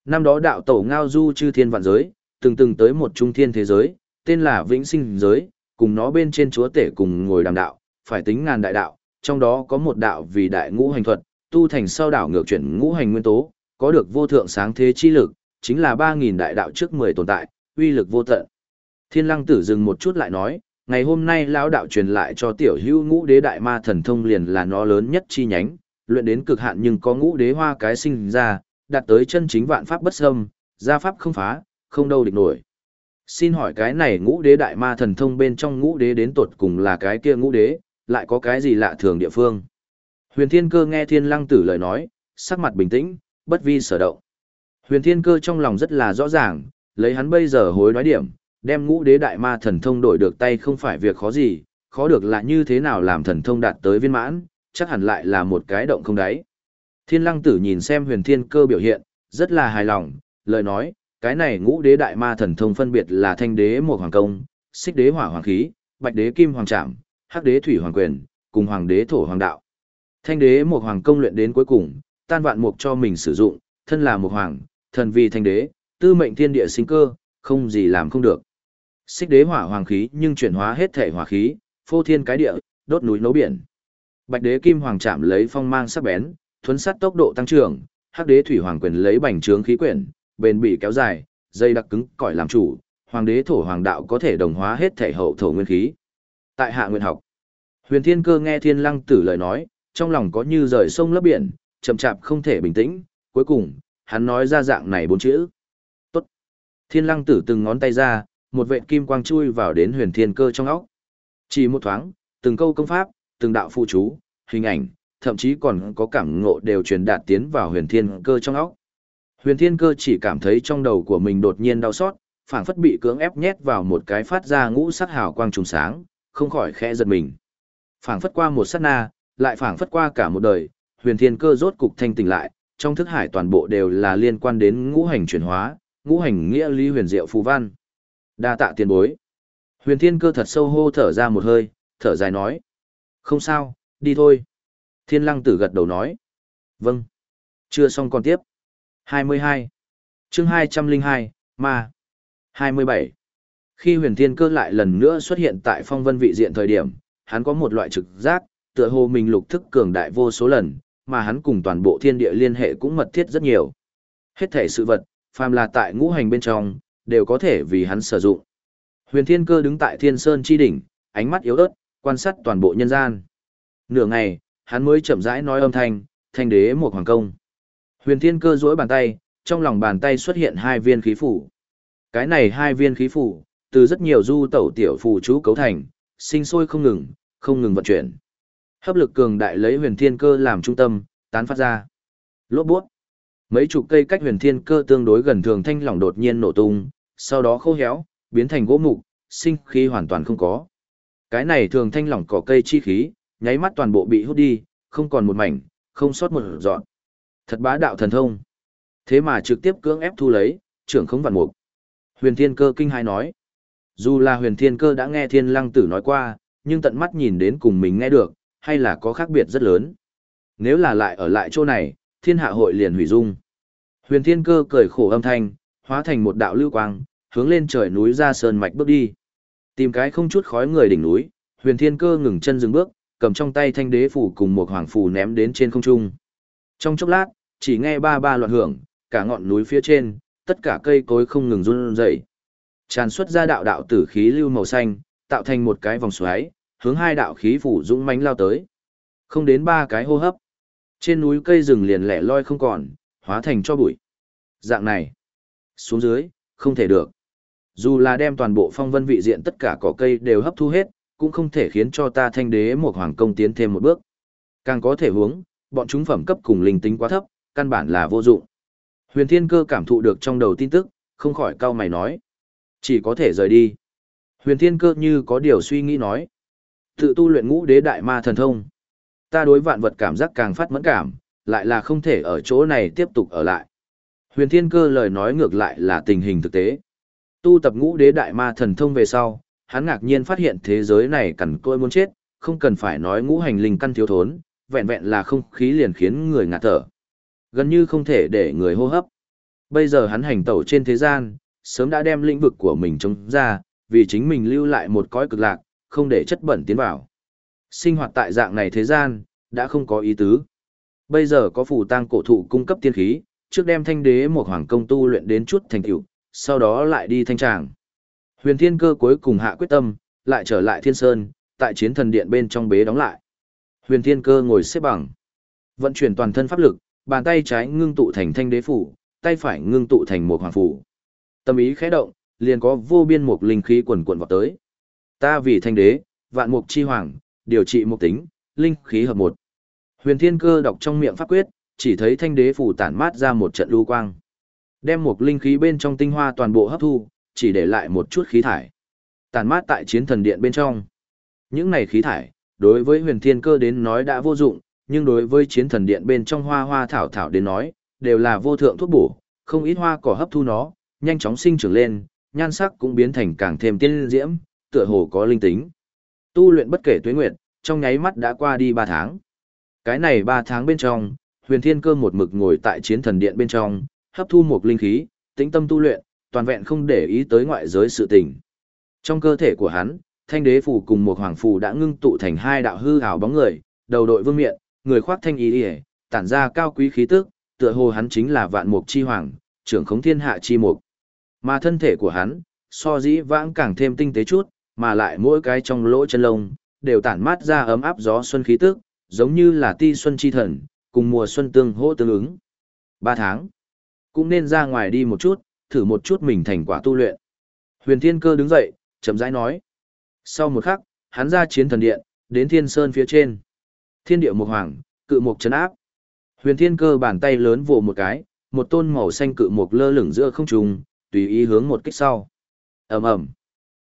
Speaker 1: Năm đó đạo tổ ngao du chư thiên vạn giới, từng từng tới một trung thiên thế giới, tên là vĩnh sinh giới, cùng nó bên trên chúa tể cùng ngồi đàm đạo, phải tính ngàn đại đạo, trong đó có một đạo vì đại ngũ hành thuật, tu thành sau đảo ngược chuyển ngũ hành nguyên tố, có được vô thượng sáng thế chi lực, chính là 3.000 đại đạo trước 10 tồn tại, uy lực vô tận. Thiên lăng tử dừng một chút lại nói, ngày hôm nay lão đạo truyền lại cho tiểu hữu ngũ đế đại ma thần thông liền là nó lớn nhất chi nhánh, luyện đến cực hạn nhưng có ngũ đế hoa cái sinh ra, đạt tới chân chính vạn pháp bất xâm, gia pháp không phá, không đâu địch nổi. Xin hỏi cái này ngũ đế đại ma thần thông bên trong ngũ đế đến tột cùng là cái kia ngũ đế, lại có cái gì lạ thường địa phương? Huyền Thiên Cơ nghe Thiên Lăng Tử lời nói, sắc mặt bình tĩnh, bất vi sở động. Huyền Thiên Cơ trong lòng rất là rõ ràng, lấy hắn bây giờ hối đoái điểm, đem ngũ đế đại ma thần thông đổi được tay không phải việc khó gì, khó được là như thế nào làm thần thông đạt tới viên mãn, chắc hẳn lại là một cái động không đáy. Thiên Lăng Tử nhìn xem Huyền Thiên Cơ biểu hiện, rất là hài lòng, lời nói, cái này ngũ đế đại ma thần thông phân biệt là thanh đế một hoàng công, xích đế hỏa hoàng khí, bạch đế kim hoàng trảm, hắc đế thủy hoàng quyền, cùng hoàng đế thổ hoàng đạo. Thanh đế một hoàng công luyện đến cuối cùng, tan vạn mục cho mình sử dụng, thân là một hoàng, thần vì thanh đế, tư mệnh thiên địa sinh cơ, không gì làm không được. Xích đế hỏa hoàng khí nhưng chuyển hóa hết thể hỏa khí, phô thiên cái địa, đốt núi nấu biển. Bạch đế kim hoàng chạm lấy phong mang sắc bén, thuấn sát tốc độ tăng trưởng, hắc đế thủy hoàng quyền lấy bành trướng khí quyển, bền bỉ kéo dài, dây đặc cứng cỏi làm chủ, hoàng đế thổ hoàng đạo có thể đồng hóa hết thể hậu thổ nguyên khí. Tại hạ nguyên học, huyền thiên cơ nghe thiên lăng tử lời nói, trong lòng có như rời sông lấp biển, chậm chạp không thể bình tĩnh, cuối cùng, hắn nói ra dạng này bốn chữ. Tốt. Thiên lăng tử từng ngón tay ra, một vệ kim quang chui vào đến huyền thiên cơ trong óc. Chỉ một thoáng, từng câu công pháp, từng đạo phụ chú, hình ảnh, thậm chí còn có cảm ngộ đều truyền đạt tiến vào huyền thiên cơ trong óc. Huyền thiên cơ chỉ cảm thấy trong đầu của mình đột nhiên đau xót, phảng phất bị cưỡng ép nhét vào một cái phát ra ngũ sắc hào quang trùng sáng, không khỏi khẽ giật mình. Phảng phất qua một sát na, lại phảng phất qua cả một đời, huyền thiên cơ rốt cục thanh tỉnh lại, trong thức hải toàn bộ đều là liên quan đến ngũ hành chuyển hóa, ngũ hành nghĩa lý huyền diệu phù văn. Đa tạ tiền bối. Huyền thiên cơ thật sâu hô thở ra một hơi, thở dài nói. Không sao, đi thôi. Thiên lăng tử gật đầu nói. Vâng. Chưa xong còn tiếp. 22. chương 202, Ma. 27. Khi huyền thiên cơ lại lần nữa xuất hiện tại phong vân vị diện thời điểm, hắn có một loại trực giác, tựa hồ mình lục thức cường đại vô số lần, mà hắn cùng toàn bộ thiên địa liên hệ cũng mật thiết rất nhiều. Hết thể sự vật, phàm là tại ngũ hành bên trong, đều có thể vì hắn sử dụng. Huyền Thiên Cơ đứng tại Thiên Sơn chi đỉnh, ánh mắt yếu ớt, quan sát toàn bộ nhân gian. Nửa ngày, hắn mới chậm rãi nói âm thanh, thanh đế một hoàng công. Huyền Thiên Cơ duỗi bàn tay, trong lòng bàn tay xuất hiện hai viên khí phủ. Cái này hai viên khí phủ, từ rất nhiều du tẩu tiểu phù chú cấu thành, sinh sôi không ngừng, không ngừng vận chuyển. Hấp lực cường đại lấy huyền thiên cơ làm trung tâm, tán phát ra. Lốt buốt. Mấy chục cây cách huyền thiên cơ tương đối gần thường thanh lỏng đột nhiên nổ tung, sau đó khô héo, biến thành gỗ mục, sinh khí hoàn toàn không có. Cái này thường thanh lỏng cỏ cây chi khí, nháy mắt toàn bộ bị hút đi, không còn một mảnh, không sót một dọn. Thật bá đạo thần thông. Thế mà trực tiếp cưỡng ép thu lấy, trưởng không vạn mục. Huyền thiên cơ kinh hãi nói. Dù là huyền thiên cơ đã nghe thiên lăng tử nói qua, nhưng tận mắt nhìn đến cùng mình nghe được, hay là có khác biệt rất lớn. Nếu là lại ở lại chỗ này, thiên hạ hội liền hủy dung. Huyền thiên cơ cười khổ âm thanh, hóa thành một đạo lưu quang, hướng lên trời núi ra sơn mạch bước đi. Tìm cái không chút khói người đỉnh núi, huyền thiên cơ ngừng chân dừng bước, cầm trong tay thanh đế phủ cùng một hoàng phù ném đến trên không trung. Trong chốc lát, chỉ nghe ba ba loạn hưởng, cả ngọn núi phía trên, tất cả cây cối không ngừng run rẩy. Tràn xuất ra đạo đạo tử khí lưu màu xanh, tạo thành một cái vòng xoáy, hướng hai đạo khí phủ dũng mãnh lao tới. Không đến ba cái hô hấp. Trên núi cây rừng liền lẻ loi không còn, hóa thành cho bụi. Dạng này, xuống dưới, không thể được. Dù là đem toàn bộ phong vân vị diện tất cả cỏ cây đều hấp thu hết, cũng không thể khiến cho ta thanh đế một hoàng công tiến thêm một bước. Càng có thể hướng, bọn chúng phẩm cấp cùng linh tính quá thấp, căn bản là vô dụng. Huyền Thiên Cơ cảm thụ được trong đầu tin tức, không khỏi cau mày nói. Chỉ có thể rời đi. Huyền Thiên Cơ như có điều suy nghĩ nói. Tự tu luyện ngũ đế đại ma thần thông. Ta đối vạn vật cảm giác càng phát mẫn cảm, lại là không thể ở chỗ này tiếp tục ở lại. Huyền Thiên Cơ lời nói ngược lại là tình hình thực tế. Tu tập ngũ đế đại ma thần thông về sau, hắn ngạc nhiên phát hiện thế giới này cằn côi muốn chết, không cần phải nói ngũ hành linh căn thiếu thốn, vẹn vẹn là không khí liền khiến người ngạt thở. Gần như không thể để người hô hấp. Bây giờ hắn hành tẩu trên thế gian, sớm đã đem lĩnh vực của mình chống ra, vì chính mình lưu lại một cõi cực lạc, không để chất bẩn tiến vào. Sinh hoạt tại dạng này thế gian, đã không có ý tứ. Bây giờ có phù tang cổ thụ cung cấp tiên khí, trước đem thanh đế một hoàng công tu luyện đến chút thành tựu, sau đó lại đi thanh tràng. Huyền thiên cơ cuối cùng hạ quyết tâm, lại trở lại thiên sơn, tại chiến thần điện bên trong bế đóng lại. Huyền thiên cơ ngồi xếp bằng, vận chuyển toàn thân pháp lực, bàn tay trái ngưng tụ thành thanh đế phủ, tay phải ngưng tụ thành một hoàng phủ. Tâm ý khẽ động, liền có vô biên mục linh khí quần quần vào tới. Ta vì thanh đế, vạn mục chi hoàng, điều trị mục tính, linh khí hợp một. Huyền Thiên Cơ đọc trong miệng pháp quyết, chỉ thấy thanh đế phủ tản mát ra một trận lưu quang. Đem một linh khí bên trong tinh hoa toàn bộ hấp thu, chỉ để lại một chút khí thải. Tản mát tại chiến thần điện bên trong. Những này khí thải, đối với huyền thiên cơ đến nói đã vô dụng, nhưng đối với chiến thần điện bên trong hoa hoa thảo thảo đến nói, đều là vô thượng thuốc bổ, không ít hoa cỏ hấp thu nó, nhanh chóng sinh trưởng lên, nhan sắc cũng biến thành càng thêm tiên diễm, tựa hồ có linh tính. Tu luyện bất kể tuế nguyệt, trong nháy mắt đã qua đi 3 tháng. Cái này 3 tháng bên trong, huyền thiên cơ một mực ngồi tại chiến thần điện bên trong, hấp thu một linh khí, tĩnh tâm tu luyện, toàn vẹn không để ý tới ngoại giới sự tình. Trong cơ thể của hắn, thanh đế phù cùng một hoàng phù đã ngưng tụ thành hai đạo hư ảo bóng người, đầu đội vương miện, người khoác thanh ý ỉa, tản ra cao quý khí tức, tựa hồ hắn chính là vạn mục chi hoàng, trưởng khống thiên hạ chi mục. Mà thân thể của hắn, so dĩ vãng càng thêm tinh tế chút, mà lại mỗi cái trong lỗ chân lông, đều tản mát ra ấm áp gió xuân khí tức, giống như là ti xuân chi thần, cùng mùa xuân tương hỗ tương ứng. Ba tháng, cũng nên ra ngoài đi một chút, thử một chút mình thành quả tu luyện. Huyền Thiên Cơ đứng dậy, chậm rãi nói. Sau một khắc, hắn ra chiến thần điện, đến Thiên Sơn phía trên. Thiên địa mục hoàng, cự mục chấn áp. Huyền Thiên Cơ bàn tay lớn vồ một cái, một tôn màu xanh cự mục lơ lửng giữa không trung, tùy ý hướng một kích sau. Ầm ầm.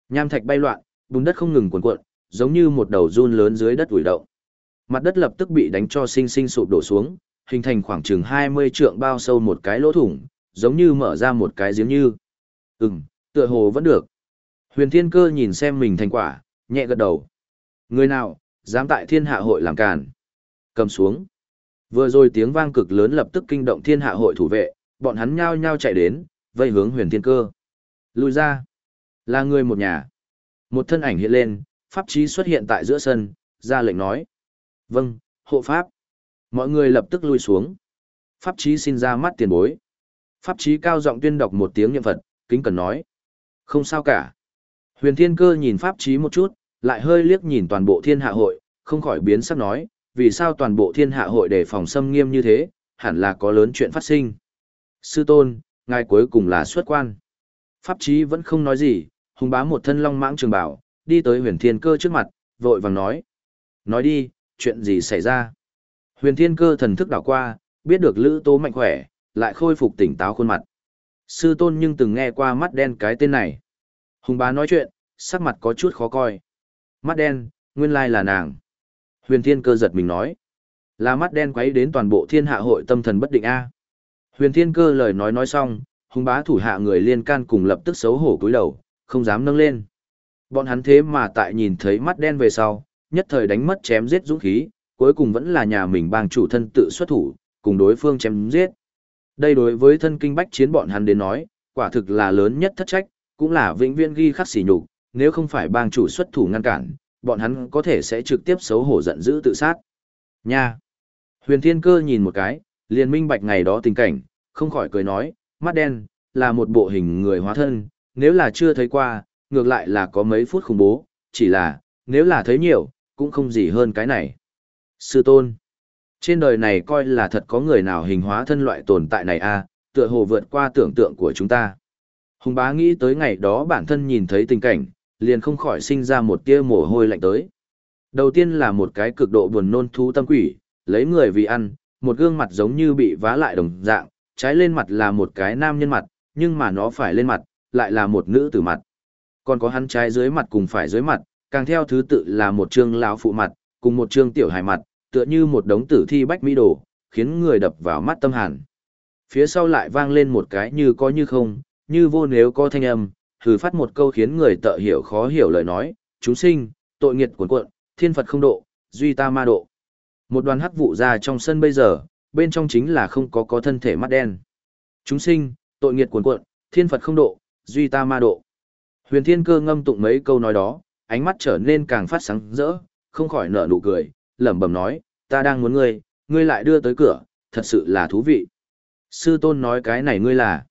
Speaker 1: Nham thạch bay loạn, bùn đất không ngừng cuộn cuộn, giống như một đầu run lớn dưới đất ủi động. Mặt đất lập tức bị đánh cho sinh sinh sụp đổ xuống, hình thành khoảng chừng 20 trượng bao sâu một cái lỗ thủng, giống như mở ra một cái giếng như. Ừm, tựa hồ vẫn được. Huyền Thiên Cơ nhìn xem mình thành quả, nhẹ gật đầu. Người nào, dám tại thiên hạ hội làm càn. Cầm xuống. Vừa rồi tiếng vang cực lớn lập tức kinh động thiên hạ hội thủ vệ, bọn hắn nhao nhao chạy đến, vây hướng huyền thiên cơ. Lùi ra. Là người một nhà. Một thân ảnh hiện lên, pháp trí xuất hiện tại giữa sân, ra lệnh nói. Vâng, hộ pháp. Mọi người lập tức lui xuống. Pháp trí xin ra mắt tiền bối. Pháp trí cao giọng tuyên đọc một tiếng niệm Phật, kính cần nói. Không sao cả. Huyền Thiên Cơ nhìn Pháp trí một chút, lại hơi liếc nhìn toàn bộ thiên hạ hội, không khỏi biến sắc nói, vì sao toàn bộ thiên hạ hội đề phòng xâm nghiêm như thế, hẳn là có lớn chuyện phát sinh. Sư tôn, ngài cuối cùng là xuất quan. Pháp trí vẫn không nói gì, hùng bá một thân long mãng trường bảo, đi tới huyền thiên cơ trước mặt, vội vàng nói. Nói đi, chuyện gì xảy ra? Huyền thiên cơ thần thức đảo qua, biết được lữ tố mạnh khỏe, lại khôi phục tỉnh táo khuôn mặt. Sư tôn nhưng từng nghe qua mắt đen cái tên này. Hùng bá nói chuyện, sắc mặt có chút khó coi. Mắt đen, nguyên lai là nàng. Huyền thiên cơ giật mình nói. Là mắt đen quấy đến toàn bộ thiên hạ hội tâm thần bất định A. Huyền thiên cơ lời nói nói xong, hùng bá thủ hạ người liên can cùng lập tức xấu hổ cúi đầu, không dám nâng lên. Bọn hắn thế mà tại nhìn thấy mắt đen về sau, nhất thời đánh mất chém giết dũng khí, cuối cùng vẫn là nhà mình bang chủ thân tự xuất thủ, cùng đối phương chém giết. Đây đối với thân kinh bách chiến bọn hắn đến nói, quả thực là lớn nhất thất trách, cũng là vĩnh viễn ghi khắc sỉ nhục, nếu không phải bang chủ xuất thủ ngăn cản, bọn hắn có thể sẽ trực tiếp xấu hổ giận dữ tự sát. Nha! Huyền Thiên Cơ nhìn một cái, liền minh bạch ngày đó tình cảnh, không khỏi cười nói, mắt đen, là một bộ hình người hóa thân, nếu là chưa thấy qua, ngược lại là có mấy phút khủng bố, chỉ là, nếu là thấy nhiều, cũng không gì hơn cái này. Sư tôn, trên đời này coi là thật có người nào hình hóa thân loại tồn tại này a, à, tựa hồ vượt qua tưởng tượng của chúng ta. Hùng bá nghĩ tới ngày đó bản thân nhìn thấy tình cảnh, liền không khỏi sinh ra một tia mồ hôi lạnh tới. Đầu tiên là một cái cực độ buồn nôn thú tâm quỷ, lấy người vì ăn, một gương mặt giống như bị vá lại đồng dạng, trái lên mặt là một cái nam nhân mặt, nhưng mà nó phải lên mặt, lại là một nữ tử mặt. Còn có hắn trái dưới mặt cùng phải dưới mặt, càng theo thứ tự là một chương lão phụ mặt, cùng một chương tiểu hài mặt, tựa như một đống tử thi bách mỹ đồ, khiến người đập vào mắt tâm hàn. Phía sau lại vang lên một cái như có như không, như vô nếu có thanh âm, thử phát một câu khiến người tợ hiểu khó hiểu lời nói, chúng sinh, tội nghiệt cuồn cuộn, thiên Phật không độ, duy ta ma độ. Một đoàn hắc vụ ra trong sân bây giờ, bên trong chính là không có có thân thể mắt đen. Chúng sinh, tội nghiệt cuồn cuộn, thiên Phật không độ, duy ta ma độ. Huyền Thiên Cơ ngâm tụng mấy câu nói đó, ánh mắt trở nên càng phát sáng rỡ, không khỏi nở nụ cười, lẩm bẩm nói, ta đang muốn ngươi, ngươi lại đưa tới cửa, thật sự là thú vị. Sư tôn nói cái này ngươi là.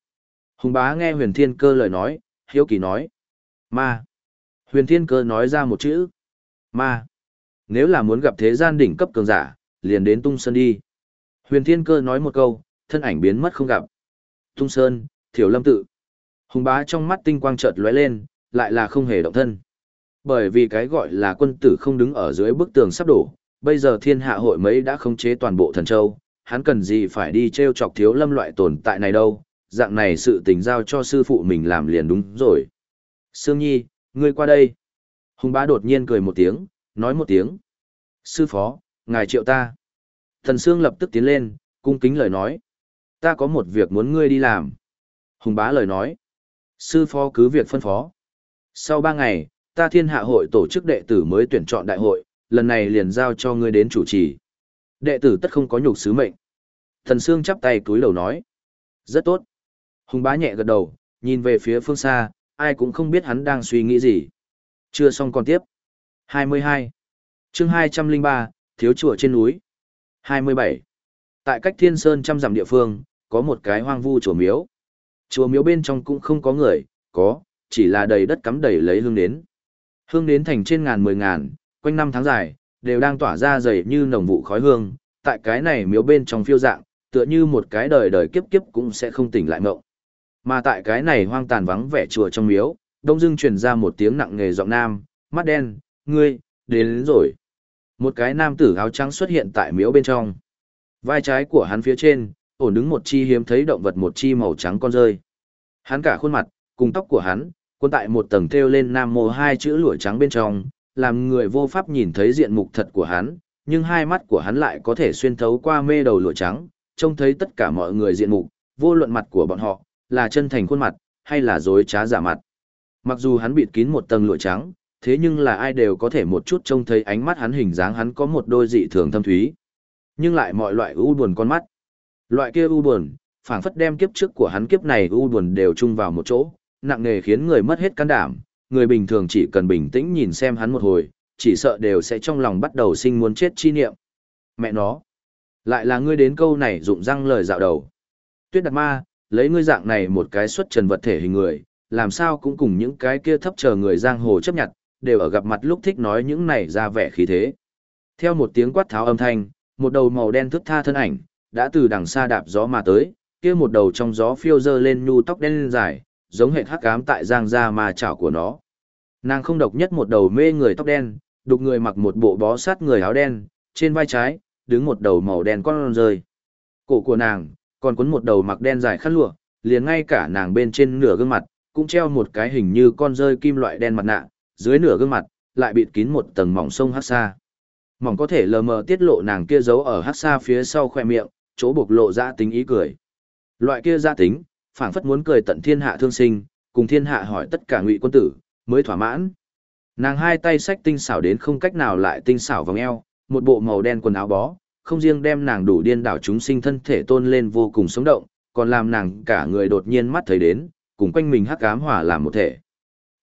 Speaker 1: Hùng bá nghe huyền thiên cơ lời nói, hiếu kỳ nói. Ma. Huyền thiên cơ nói ra một chữ. Ma. Nếu là muốn gặp thế gian đỉnh cấp cường giả, liền đến tung sơn đi. Huyền thiên cơ nói một câu, thân ảnh biến mất không gặp. Tung sơn, thiểu lâm tự. Hùng bá trong mắt tinh quang chợt lóe lên, lại là không hề động thân. Bởi vì cái gọi là quân tử không đứng ở dưới bức tường sắp đổ, bây giờ thiên hạ hội mấy đã khống chế toàn bộ thần châu, hắn cần gì phải đi treo chọc thiếu lâm loại tồn tại này đâu, dạng này sự tình giao cho sư phụ mình làm liền đúng rồi. Sương Nhi, ngươi qua đây. Hùng bá đột nhiên cười một tiếng, nói một tiếng. Sư phó, ngài triệu ta. Thần Sương lập tức tiến lên, cung kính lời nói. Ta có một việc muốn ngươi đi làm. Hùng bá lời nói. Sư phó cứ việc phân phó. Sau ba ngày, ta thiên hạ hội tổ chức đệ tử mới tuyển chọn đại hội, lần này liền giao cho ngươi đến chủ trì. Đệ tử tất không có nhục sứ mệnh. Thần Sương chắp tay cúi đầu nói. Rất tốt. Hùng bá nhẹ gật đầu, nhìn về phía phương xa, ai cũng không biết hắn đang suy nghĩ gì. Chưa xong còn tiếp. 22. chương 203, Thiếu chùa trên núi. 27. Tại cách thiên sơn trăm dặm địa phương, có một cái hoang vu chùa miếu. Chùa miếu bên trong cũng không có người, có, chỉ là đầy đất cắm đầy lấy hương đến. Hương đến thành trên ngàn mười ngàn, quanh năm tháng dài, đều đang tỏa ra dày như nồng vụ khói hương, tại cái này miếu bên trong phiêu dạng, tựa như một cái đời đời kiếp kiếp cũng sẽ không tỉnh lại mộng. Mà tại cái này hoang tàn vắng vẻ chùa trong miếu, đông dưng truyền ra một tiếng nặng nghề giọng nam, mắt đen, ngươi, đến, đến rồi. Một cái nam tử áo trắng xuất hiện tại miếu bên trong. Vai trái của hắn phía trên, ổn đứng một chi hiếm thấy động vật một chi màu trắng con rơi. Hắn cả khuôn mặt, cùng tóc của hắn, quân tại một tầng thêu lên nam mô hai chữ lụa trắng bên trong, làm người vô pháp nhìn thấy diện mục thật của hắn, nhưng hai mắt của hắn lại có thể xuyên thấu qua mê đầu lụa trắng, trông thấy tất cả mọi người diện mục, vô luận mặt của bọn họ, là chân thành khuôn mặt, hay là dối trá giả mặt. Mặc dù hắn bịt kín một tầng lụa trắng, thế nhưng là ai đều có thể một chút trông thấy ánh mắt hắn hình dáng hắn có một đôi dị thường thâm thúy. Nhưng lại mọi loại u buồn con mắt. Loại kia u buồn, phảng phất đem kiếp trước của hắn kiếp này u buồn đều chung vào một chỗ, nặng nề khiến người mất hết can đảm, người bình thường chỉ cần bình tĩnh nhìn xem hắn một hồi, chỉ sợ đều sẽ trong lòng bắt đầu sinh muốn chết chi niệm. Mẹ nó, lại là ngươi đến câu này dụng răng lời dạo đầu. Tuyết đặt ma, lấy ngươi dạng này một cái xuất trần vật thể hình người, làm sao cũng cùng những cái kia thấp chờ người giang hồ chấp nhận, đều ở gặp mặt lúc thích nói những này ra vẻ khí thế. Theo một tiếng quát tháo âm thanh, một đầu màu đen thức tha thân ảnh, đã từ đằng xa đạp gió mà tới, kia một đầu trong gió phiêu dơ lên nhu tóc đen dài, giống hệ hắc ám tại giang gia mà chảo của nó. Nàng không độc nhất một đầu mê người tóc đen, đục người mặc một bộ bó sát người áo đen, trên vai trái, đứng một đầu màu đen con rơi. Cổ của nàng, còn cuốn một đầu mặc đen dài khăn lụa, liền ngay cả nàng bên trên nửa gương mặt, cũng treo một cái hình như con rơi kim loại đen mặt nạ, dưới nửa gương mặt, lại bịt kín một tầng mỏng sông hắc sa. Mỏng có thể lờ mờ tiết lộ nàng kia giấu ở hắc sa phía sau khoe miệng, chỗ bộc lộ ra tính ý cười. Loại kia ra tính, phảng phất muốn cười tận thiên hạ thương sinh, cùng thiên hạ hỏi tất cả ngụy quân tử, mới thỏa mãn. Nàng hai tay sách tinh xảo đến không cách nào lại tinh xảo vòng eo, một bộ màu đen quần áo bó, không riêng đem nàng đủ điên đảo chúng sinh thân thể tôn lên vô cùng sống động, còn làm nàng cả người đột nhiên mắt thấy đến, cùng quanh mình hắc ám hòa làm một thể.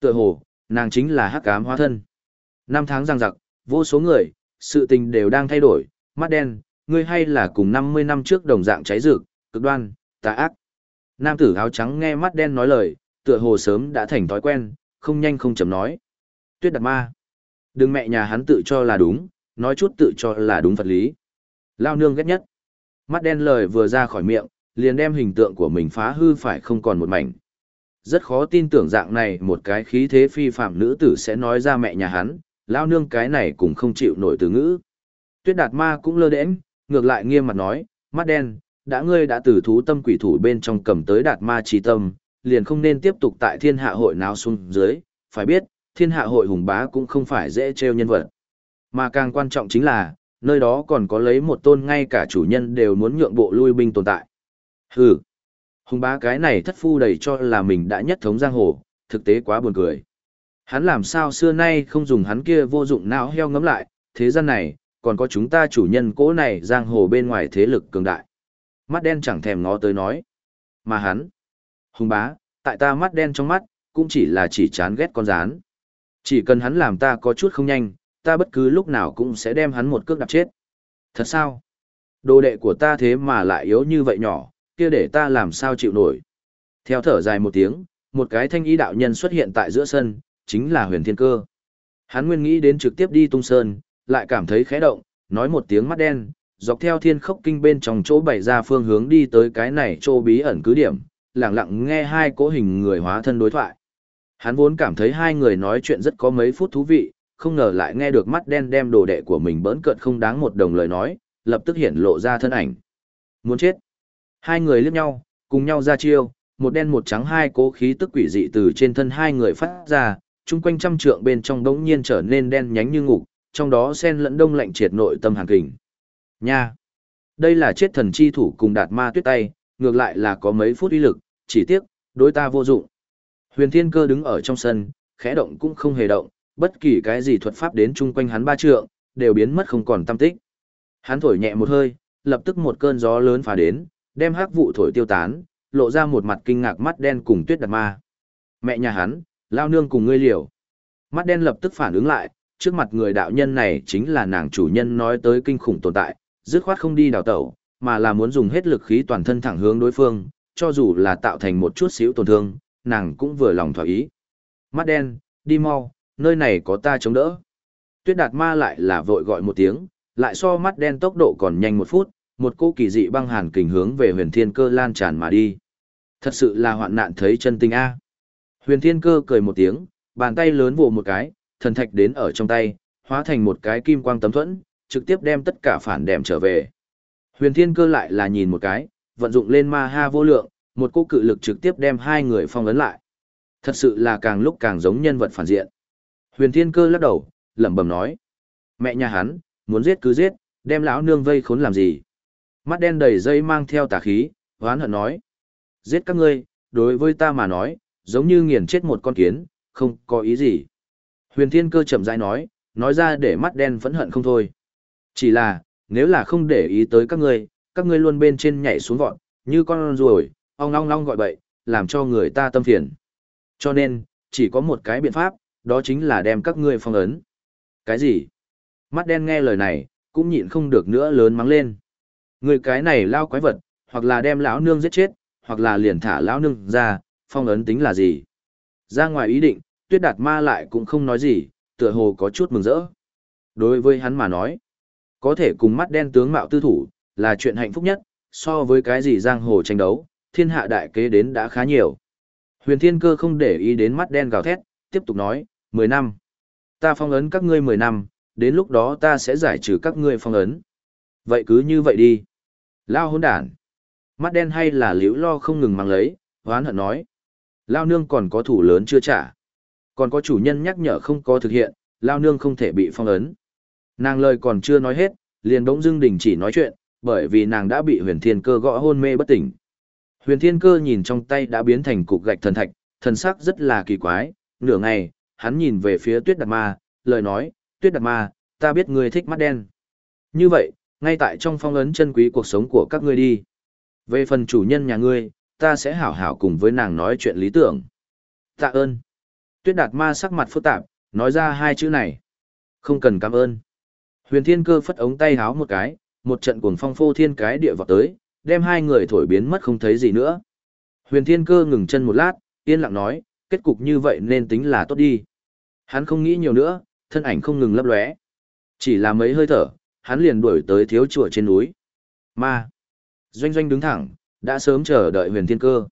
Speaker 1: Tựa hồ, nàng chính là hắc ám hóa thân. Năm tháng giằng giặc, vô số người, sự tình đều đang thay đổi, mắt đen, ngươi hay là cùng 50 năm trước đồng dạng cháy rực, cực đoan, tà ác. Nam tử áo trắng nghe mắt đen nói lời, tựa hồ sớm đã thành thói quen, không nhanh không chậm nói. Tuyết đặt ma. Đừng mẹ nhà hắn tự cho là đúng, nói chút tự cho là đúng vật lý. Lao nương ghét nhất. Mắt đen lời vừa ra khỏi miệng, liền đem hình tượng của mình phá hư phải không còn một mảnh. Rất khó tin tưởng dạng này một cái khí thế phi phạm nữ tử sẽ nói ra mẹ nhà hắn, lao nương cái này cũng không chịu nổi từ ngữ. Tuyết đạt ma cũng lơ đễnh, ngược lại nghiêm mặt nói, mắt đen, đã ngươi đã từ thú tâm quỷ thủ bên trong cầm tới đạt ma trí tâm, liền không nên tiếp tục tại thiên hạ hội nào xuống dưới, phải biết, thiên hạ hội hùng bá cũng không phải dễ treo nhân vật. Mà càng quan trọng chính là, nơi đó còn có lấy một tôn ngay cả chủ nhân đều muốn nhượng bộ lui binh tồn tại. Hừ, hùng bá cái này thất phu đầy cho là mình đã nhất thống giang hồ, thực tế quá buồn cười. Hắn làm sao xưa nay không dùng hắn kia vô dụng não heo ngấm lại, thế gian này, còn có chúng ta chủ nhân cố này giang hồ bên ngoài thế lực cường đại. Mắt đen chẳng thèm ngó tới nói. Mà hắn, hùng bá, tại ta mắt đen trong mắt, cũng chỉ là chỉ chán ghét con rán. Chỉ cần hắn làm ta có chút không nhanh, ta bất cứ lúc nào cũng sẽ đem hắn một cước đạp chết. Thật sao? Đồ đệ của ta thế mà lại yếu như vậy nhỏ, kia để ta làm sao chịu nổi. Theo thở dài một tiếng, một cái thanh ý đạo nhân xuất hiện tại giữa sân, chính là huyền thiên cơ. Hắn nguyên nghĩ đến trực tiếp đi tung sơn, lại cảm thấy khẽ động, nói một tiếng mắt đen, dọc theo thiên khốc kinh bên trong chỗ bày ra phương hướng đi tới cái này chỗ bí ẩn cứ điểm, lặng lặng nghe hai cố hình người hóa thân đối thoại. Hắn vốn cảm thấy hai người nói chuyện rất có mấy phút thú vị, không ngờ lại nghe được mắt đen đem đồ đệ của mình bỡn cợt không đáng một đồng lời nói, lập tức hiện lộ ra thân ảnh. Muốn chết. Hai người liếc nhau, cùng nhau ra chiêu, một đen một trắng hai cố khí tức quỷ dị từ trên thân hai người phát ra, chung quanh trăm trượng bên trong đống nhiên trở nên đen nhánh như ngục, trong đó xen lẫn đông lạnh triệt nội tâm hàn kình. Nha! Đây là chết thần chi thủ cùng đạt ma tuyết tay, ngược lại là có mấy phút uy lực, chỉ tiếc, đối ta vô dụng. Huyền Thiên Cơ đứng ở trong sân, khẽ động cũng không hề động, bất kỳ cái gì thuật pháp đến chung quanh hắn ba trượng, đều biến mất không còn tâm tích. Hắn thổi nhẹ một hơi, lập tức một cơn gió lớn phá đến, đem hắc vụ thổi tiêu tán, lộ ra một mặt kinh ngạc mắt đen cùng tuyết đạt ma. Mẹ nhà hắn, lao nương cùng ngươi liều. Mắt đen lập tức phản ứng lại, trước mặt người đạo nhân này chính là nàng chủ nhân nói tới kinh khủng tồn tại, dứt khoát không đi đào tẩu, mà là muốn dùng hết lực khí toàn thân thẳng hướng đối phương, cho dù là tạo thành một chút xíu tổn thương, nàng cũng vừa lòng thỏa ý. Mắt đen, đi mau, nơi này có ta chống đỡ. Tuyết đạt ma lại là vội gọi một tiếng, lại so mắt đen tốc độ còn nhanh một phút, một cô kỳ dị băng hàn kình hướng về huyền thiên cơ lan tràn mà đi. Thật sự là hoạn nạn thấy chân tình A. Huyền thiên cơ cười một tiếng, bàn tay lớn vồ một cái, thần thạch đến ở trong tay, hóa thành một cái kim quang tấm thuẫn, trực tiếp đem tất cả phản đệm trở về. Huyền thiên cơ lại là nhìn một cái, vận dụng lên ma ha vô lượng, một cô cự lực trực tiếp đem hai người phong ấn lại. Thật sự là càng lúc càng giống nhân vật phản diện. Huyền thiên cơ lắc đầu, lẩm bẩm nói. Mẹ nhà hắn, muốn giết cứ giết, đem lão nương vây khốn làm gì. Mắt đen đầy dây mang theo tà khí, hoán hận nói. Giết các ngươi, đối với ta mà nói, giống như nghiền chết một con kiến, không có ý gì. Huyền thiên cơ chậm rãi nói, nói ra để mắt đen phẫn hận không thôi. Chỉ là, nếu là không để ý tới các ngươi, các ngươi luôn bên trên nhảy xuống vọt, như con ruồi, ong long long gọi bậy, làm cho người ta tâm phiền. Cho nên, chỉ có một cái biện pháp, đó chính là đem các ngươi phong ấn. Cái gì? Mắt đen nghe lời này, cũng nhịn không được nữa lớn mắng lên. Người cái này lao quái vật, hoặc là đem lão nương giết chết, hoặc là liền thả lão nương ra, phong ấn tính là gì? Ra ngoài ý định, tuyết đạt ma lại cũng không nói gì, tựa hồ có chút mừng rỡ. Đối với hắn mà nói, có thể cùng mắt đen tướng mạo tư thủ, là chuyện hạnh phúc nhất, so với cái gì giang hồ tranh đấu, thiên hạ đại kế đến đã khá nhiều. Huyền thiên cơ không để ý đến mắt đen gào thét, tiếp tục nói, 10 năm. Ta phong ấn các ngươi 10 năm, đến lúc đó ta sẽ giải trừ các ngươi phong ấn. Vậy cứ như vậy đi. Lao hôn đản. Mắt đen hay là liễu lo không ngừng mang lấy, hoán hận nói. Lao nương còn có thủ lớn chưa trả. Còn có chủ nhân nhắc nhở không có thực hiện, Lao nương không thể bị phong ấn. Nàng lời còn chưa nói hết, liền bỗng dưng đình chỉ nói chuyện, bởi vì nàng đã bị huyền thiên cơ gõ hôn mê bất tỉnh. Huyền thiên cơ nhìn trong tay đã biến thành cục gạch thần thạch, thần sắc rất là kỳ quái, nửa ngày, hắn nhìn về phía tuyết đạt ma, lời nói, tuyết đạt ma, ta biết ngươi thích mắt đen. Như vậy, ngay tại trong phong ấn chân quý cuộc sống của các ngươi đi. Về phần chủ nhân nhà ngươi, ta sẽ hảo hảo cùng với nàng nói chuyện lý tưởng. Tạ ơn. Tuyết đạt ma sắc mặt phức tạp, nói ra hai chữ này. Không cần cảm ơn. Huyền thiên cơ phất ống tay háo một cái, một trận cuồng phong phô thiên cái địa vọt tới, đem hai người thổi biến mất không thấy gì nữa. Huyền thiên cơ ngừng chân một lát, yên lặng nói, kết cục như vậy nên tính là tốt đi. Hắn không nghĩ nhiều nữa, thân ảnh không ngừng lấp lóe. Chỉ là mấy hơi thở, hắn liền đuổi tới thiếu chùa trên núi. Ma. Doanh doanh đứng thẳng, đã sớm chờ đợi huyền thiên cơ.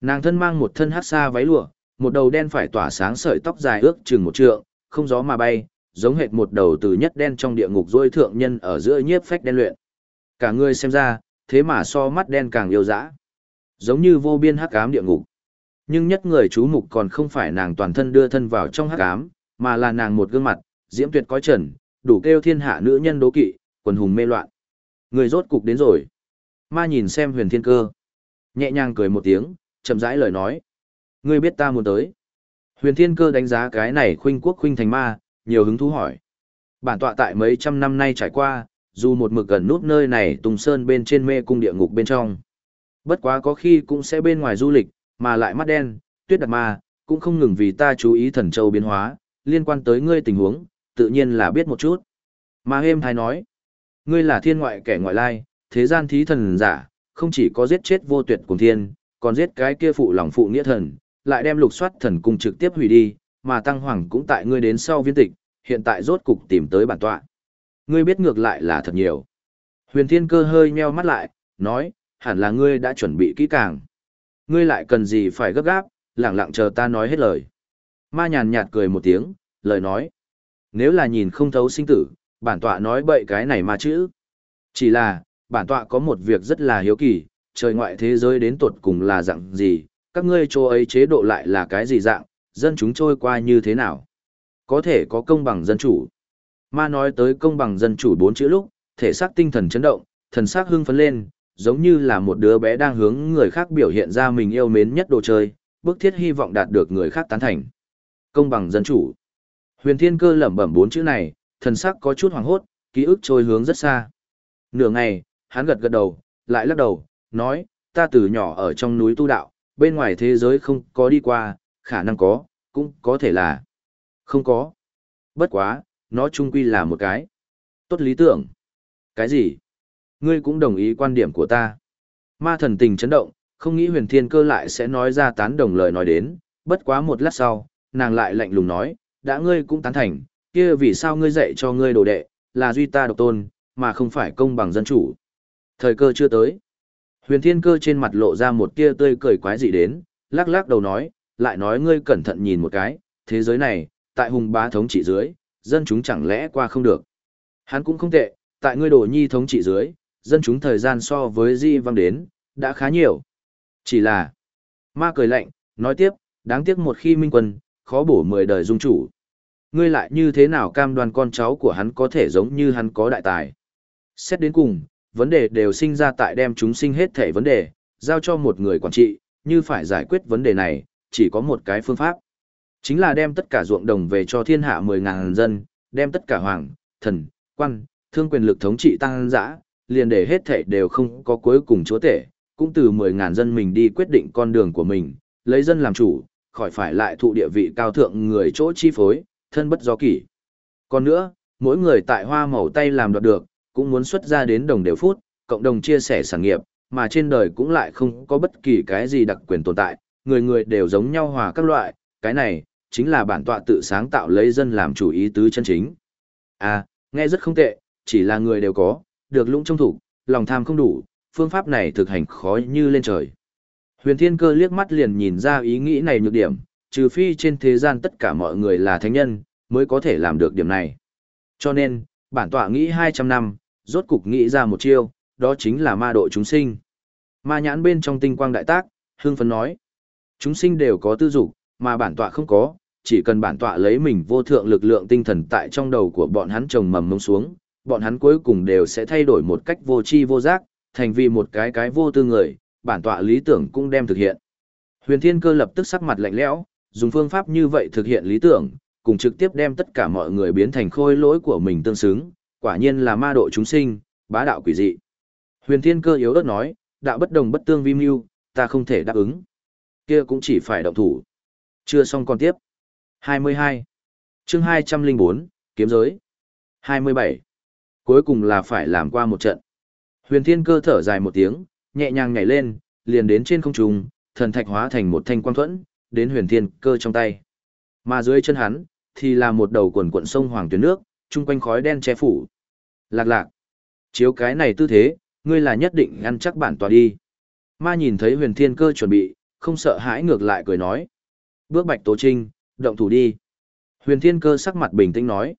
Speaker 1: Nàng thân mang một thân hát xa váy lụa, một đầu đen phải tỏa sáng sợi tóc dài ước chừng một trượng, không gió mà bay, giống hệt một đầu từ nhất đen trong địa ngục dôi thượng nhân ở giữa nhiếp phách đen luyện. Cả người xem ra, thế mà so mắt đen càng yêu dã. Giống như vô biên hắc ám địa ngục. Nhưng nhất người chú mục còn không phải nàng toàn thân đưa thân vào trong hắc ám, mà là nàng một gương mặt, diễm tuyệt có trần, đủ kêu thiên hạ nữ nhân đố kỵ, quần hùng mê loạn. Người rốt cục đến rồi. Ma nhìn xem huyền thiên cơ. Nhẹ nhàng cười một tiếng, chậm rãi lời nói. Ngươi biết ta muốn tới. Huyền thiên cơ đánh giá cái này khuynh quốc khuynh thành ma, nhiều hứng thú hỏi. Bản tọa tại mấy trăm năm nay trải qua, dù một mực gần nút nơi này tùng sơn bên trên mê cung địa ngục bên trong. Bất quá có khi cũng sẽ bên ngoài du lịch, mà lại mắt đen, tuyết đặt ma, cũng không ngừng vì ta chú ý thần châu biến hóa, liên quan tới ngươi tình huống, tự nhiên là biết một chút. Mà êm thái nói, ngươi là thiên ngoại kẻ ngoại lai, thế gian thí thần giả, không chỉ có giết chết vô tuyệt cùng thiên, còn giết cái kia phụ lòng phụ nghĩa thần, lại đem lục soát thần cung trực tiếp hủy đi, mà tăng hoàng cũng tại ngươi đến sau viên tịch, hiện tại rốt cục tìm tới bản tọa. Ngươi biết ngược lại là thật nhiều. Huyền thiên cơ hơi nheo mắt lại, nói, hẳn là ngươi đã chuẩn bị kỹ càng. ngươi lại cần gì phải gấp gáp, lẳng lặng chờ ta nói hết lời. Ma nhàn nhạt cười một tiếng, lời nói. Nếu là nhìn không thấu sinh tử, bản tọa nói bậy cái này mà chữ. Chỉ là, bản tọa có một việc rất là hiếu kỳ, trời ngoại thế giới đến tột cùng là dạng gì, các ngươi chỗ ấy chế độ lại là cái gì dạng, dân chúng trôi qua như thế nào. Có thể có công bằng dân chủ. Ma nói tới công bằng dân chủ bốn chữ lúc, thể xác tinh thần chấn động, thần xác hưng phấn lên, giống như là một đứa bé đang hướng người khác biểu hiện ra mình yêu mến nhất đồ chơi, bức thiết hy vọng đạt được người khác tán thành. Công bằng dân chủ. Huyền Thiên Cơ lẩm bẩm bốn chữ này, thần sắc có chút hoảng hốt, ký ức trôi hướng rất xa. Nửa ngày, hắn gật gật đầu, lại lắc đầu, nói, ta từ nhỏ ở trong núi tu đạo, bên ngoài thế giới không có đi qua, khả năng có, cũng có thể là không có. Bất quá, nó chung quy là một cái. Tốt lý tưởng. Cái gì? Ngươi cũng đồng ý quan điểm của ta. Ma thần tình chấn động, không nghĩ huyền thiên cơ lại sẽ nói ra tán đồng lời nói đến, bất quá một lát sau, nàng lại lạnh lùng nói, đã ngươi cũng tán thành, kia vì sao ngươi dạy cho ngươi đồ đệ, là duy ta độc tôn, mà không phải công bằng dân chủ. Thời cơ chưa tới. Huyền thiên cơ trên mặt lộ ra một tia tươi cười quái dị đến, lắc lắc đầu nói, lại nói ngươi cẩn thận nhìn một cái, thế giới này, tại hùng bá thống trị dưới, dân chúng chẳng lẽ qua không được. Hắn cũng không tệ, tại ngươi đồ nhi thống trị dưới, dân chúng thời gian so với di văng đến, đã khá nhiều. Chỉ là, ma cười lạnh, nói tiếp, đáng tiếc một khi minh quân, khó bổ mười đời dung chủ. Ngươi lại như thế nào cam đoan con cháu của hắn có thể giống như hắn có đại tài. Xét đến cùng, vấn đề đều sinh ra tại đem chúng sinh hết thể vấn đề, giao cho một người quản trị, như phải giải quyết vấn đề này, chỉ có một cái phương pháp. Chính là đem tất cả ruộng đồng về cho thiên hạ 10.000 dân, đem tất cả hoàng, thần, quan, thương quyền lực thống trị tăng dã, liền để hết thảy đều không có cuối cùng chúa tể, cũng từ 10.000 dân mình đi quyết định con đường của mình, lấy dân làm chủ, khỏi phải lại thụ địa vị cao thượng người chỗ chi phối, thân bất do kỷ. Còn nữa, mỗi người tại hoa màu tay làm đoạt được, cũng muốn xuất ra đến đồng đều phút, cộng đồng chia sẻ sản nghiệp, mà trên đời cũng lại không có bất kỳ cái gì đặc quyền tồn tại, người người đều giống nhau hòa các loại, cái này, chính là bản tọa tự sáng tạo lấy dân làm chủ ý tứ chân chính. À, nghe rất không tệ, chỉ là người đều có, được lũng trong thủ, lòng tham không đủ, phương pháp này thực hành khó như lên trời. Huyền Thiên Cơ liếc mắt liền nhìn ra ý nghĩ này nhược điểm, trừ phi trên thế gian tất cả mọi người là thánh nhân, mới có thể làm được điểm này. Cho nên, bản tọa nghĩ 200 năm, rốt cục nghĩ ra một chiêu, đó chính là ma độ chúng sinh. Ma nhãn bên trong tinh quang đại tác, hương phấn nói. Chúng sinh đều có tư dục, mà bản tọa không có, chỉ cần bản tọa lấy mình vô thượng lực lượng tinh thần tại trong đầu của bọn hắn trồng mầm mông xuống, bọn hắn cuối cùng đều sẽ thay đổi một cách vô tri vô giác, thành vì một cái cái vô tư người, bản tọa lý tưởng cũng đem thực hiện. Huyền Thiên Cơ lập tức sắc mặt lạnh lẽo, dùng phương pháp như vậy thực hiện lý tưởng, cùng trực tiếp đem tất cả mọi người biến thành khôi lỗi của mình tương xứng, quả nhiên là ma độ chúng sinh, bá đạo quỷ dị. Huyền Thiên Cơ yếu ớt nói, đạo bất đồng bất tương vi mưu, ta không thể đáp ứng. Kia cũng chỉ phải động thủ. Chưa xong còn tiếp. 22. Chương 204, kiếm giới. 27. Cuối cùng là phải làm qua một trận. Huyền Thiên Cơ thở dài một tiếng, nhẹ nhàng nhảy lên, liền đến trên không trung, thần thạch hóa thành một thanh quang thuẫn, đến Huyền Thiên Cơ trong tay. Mà dưới chân hắn, thì là một đầu quần quận sông hoàng tuyến nước, chung quanh khói đen che phủ. Lạc lạc. Chiếu cái này tư thế, ngươi là nhất định ngăn chắc bản tòa đi. Ma nhìn thấy huyền thiên cơ chuẩn bị, không sợ hãi ngược lại cười nói. Bước bạch tố trinh, động thủ đi. Huyền thiên cơ sắc mặt bình tĩnh nói.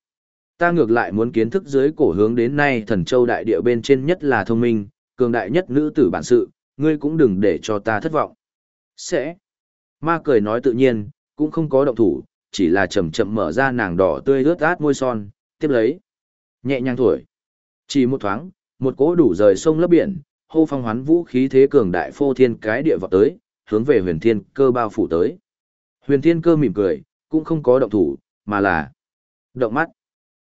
Speaker 1: Ta ngược lại muốn kiến thức dưới cổ hướng đến nay thần châu đại địa bên trên nhất là thông minh, cường đại nhất nữ tử bản sự, ngươi cũng đừng để cho ta thất vọng. Sẽ. Ma cười nói tự nhiên, cũng không có động thủ, chỉ là chậm chậm mở ra nàng đỏ tươi rớt át môi son, tiếp lấy. Nhẹ nhàng thổi. Chỉ một thoáng, một cỗ đủ rời sông lấp biển, hô phong hoán vũ khí thế cường đại phô thiên cái địa vọt tới, hướng về huyền thiên cơ bao phủ tới. Huyền thiên cơ mỉm cười, cũng không có động thủ, mà là động mắt.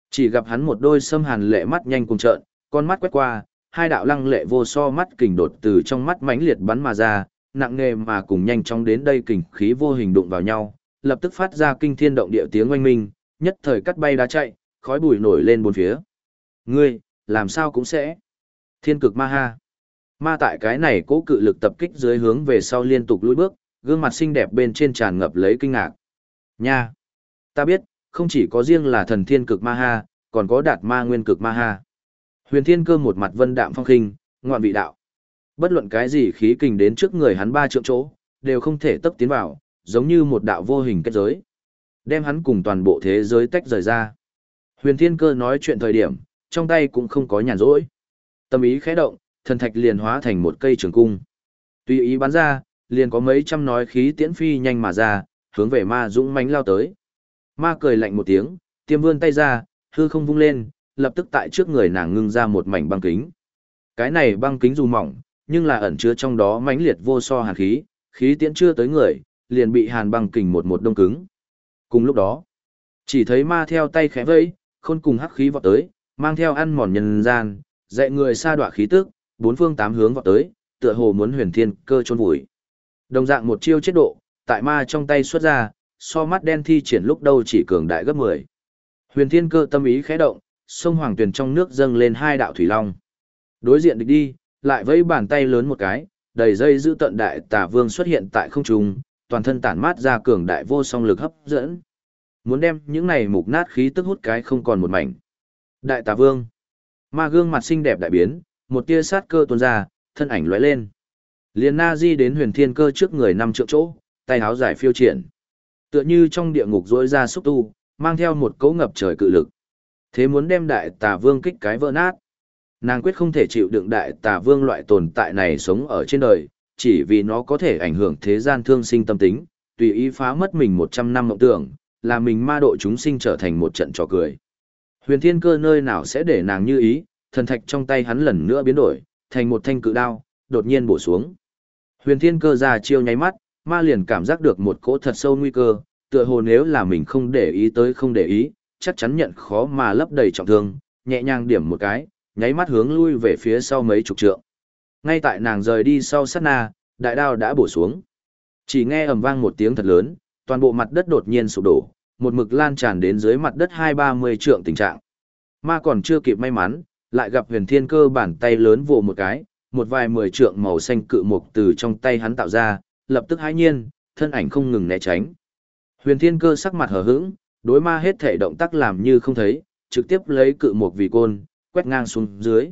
Speaker 1: Chỉ gặp hắn một đôi sâm hàn lệ mắt nhanh cùng trợn, con mắt quét qua, hai đạo lăng lệ vô so mắt kình đột từ trong mắt mãnh liệt bắn mà ra, nặng nề mà cùng nhanh chóng đến đây kình khí vô hình đụng vào nhau, lập tức phát ra kinh thiên động địa tiếng oanh minh, nhất thời cắt bay đá chạy, khói bụi nổi lên bốn phía. Ngươi, làm sao cũng sẽ. Thiên cực ma ha. Ma tại cái này cố cự lực tập kích dưới hướng về sau liên tục lùi bước, gương mặt xinh đẹp bên trên tràn ngập lấy kinh ngạc. Nha! Ta biết, không chỉ có riêng là thần thiên cực ma ha, còn có đạt ma nguyên cực ma ha. Huyền thiên cơ một mặt vân đạm phong khinh, ngoạn vị đạo. Bất luận cái gì khí kình đến trước người hắn ba trượng chỗ, đều không thể tấp tiến vào, giống như một đạo vô hình kết giới. Đem hắn cùng toàn bộ thế giới tách rời ra. Huyền Thiên Cơ nói chuyện thời điểm, trong tay cũng không có nhàn rỗi. Tâm ý khẽ động, thần thạch liền hóa thành một cây trường cung. Tùy ý bắn ra, liền có mấy trăm nói khí tiễn phi nhanh mà ra, hướng về ma dũng mãnh lao tới. Ma cười lạnh một tiếng, tiêm vươn tay ra, hư không vung lên, lập tức tại trước người nàng ngưng ra một mảnh băng kính. Cái này băng kính dù mỏng, nhưng là ẩn chứa trong đó mãnh liệt vô so hàn khí, khí tiễn chưa tới người, liền bị hàn băng kình một một đông cứng. Cùng lúc đó, chỉ thấy ma theo tay khẽ vẫy, khôn cùng hắc khí vọt tới, mang theo ăn mòn nhân gian, dạy người xa đọa khí tức, bốn phương tám hướng vọt tới, tựa hồ muốn huyền thiên cơ chôn vùi. Đồng dạng một chiêu chết độ, tại ma trong tay xuất ra, so mắt đen thi triển lúc đầu chỉ cường đại gấp 10. Huyền thiên cơ tâm ý khẽ động, sông hoàng tuyền trong nước dâng lên hai đạo thủy long. Đối diện địch đi, lại vẫy bàn tay lớn một cái, đầy dây giữ tận đại tà vương xuất hiện tại không trung, toàn thân tản mát ra cường đại vô song lực hấp dẫn. Muốn đem những này mục nát khí tức hút cái không còn một mảnh. Đại tà vương. Ma gương mặt xinh đẹp đại biến, một tia sát cơ tuôn ra, thân ảnh lóe lên. Liền na di đến huyền thiên cơ trước người năm trượng chỗ, tay háo dài phiêu triển. Tựa như trong địa ngục rỗi ra xúc tu, mang theo một cấu ngập trời cự lực. Thế muốn đem đại tà vương kích cái vỡ nát. Nàng quyết không thể chịu đựng đại tà vương loại tồn tại này sống ở trên đời, chỉ vì nó có thể ảnh hưởng thế gian thương sinh tâm tính, tùy ý phá mất mình 100 năm mộng tưởng, là mình ma độ chúng sinh trở thành một trận trò cười. Huyền thiên cơ nơi nào sẽ để nàng như ý, thần thạch trong tay hắn lần nữa biến đổi, thành một thanh cự đao, đột nhiên bổ xuống. Huyền thiên cơ ra chiêu nháy mắt, ma liền cảm giác được một cỗ thật sâu nguy cơ, tựa hồ nếu là mình không để ý tới không để ý, chắc chắn nhận khó mà lấp đầy trọng thương, nhẹ nhàng điểm một cái, nháy mắt hướng lui về phía sau mấy chục trượng. Ngay tại nàng rời đi sau sát na, đại đao đã bổ xuống. Chỉ nghe ầm vang một tiếng thật lớn, toàn bộ mặt đất đột nhiên sụp đổ, một mực lan tràn đến dưới mặt đất hai ba mươi trượng tình trạng. Ma còn chưa kịp may mắn, lại gặp huyền thiên cơ bàn tay lớn vồ một cái, một vài mười trượng màu xanh cự mục từ trong tay hắn tạo ra, lập tức hãi nhiên, thân ảnh không ngừng né tránh. Huyền thiên cơ sắc mặt hờ hững, đối ma hết thể động tác làm như không thấy, trực tiếp lấy cự mục vì côn, quét ngang xuống dưới.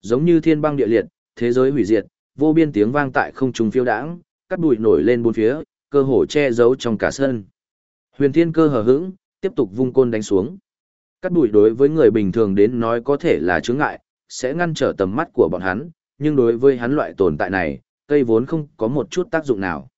Speaker 1: Giống như thiên băng địa liệt, thế giới hủy diệt, vô biên tiếng vang tại không trung phiêu đãng, cắt bụi nổi lên bốn phía, cơ hồ che giấu trong cả sân. Huyền Thiên Cơ hờ hững, tiếp tục vung côn đánh xuống. Cắt bụi đối với người bình thường đến nói có thể là chướng ngại, sẽ ngăn trở tầm mắt của bọn hắn, nhưng đối với hắn loại tồn tại này, cây vốn không có một chút tác dụng nào.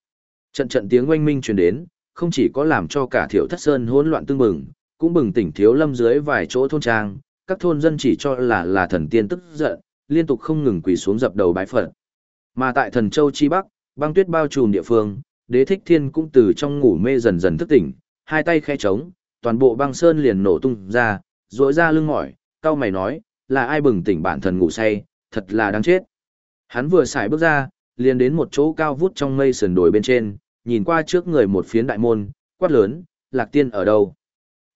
Speaker 1: Trận trận tiếng oanh minh truyền đến, không chỉ có làm cho cả Thiểu Thất Sơn hỗn loạn tương bừng, cũng bừng tỉnh thiếu lâm dưới vài chỗ thôn trang, các thôn dân chỉ cho là là thần tiên tức giận, liên tục không ngừng quỳ xuống dập đầu bái phật. Mà tại thần châu chi bắc, băng tuyết bao trùm địa phương, đế thích thiên cũng từ trong ngủ mê dần dần thức tỉnh, hai tay khẽ trống, toàn bộ băng sơn liền nổ tung ra, rỗi ra lưng mỏi, cao mày nói, là ai bừng tỉnh bản thần ngủ say, thật là đáng chết. Hắn vừa xài bước ra, liền đến một chỗ cao vút trong mây sườn đồi bên trên, nhìn qua trước người một phiến đại môn, quát lớn, lạc tiên ở đâu.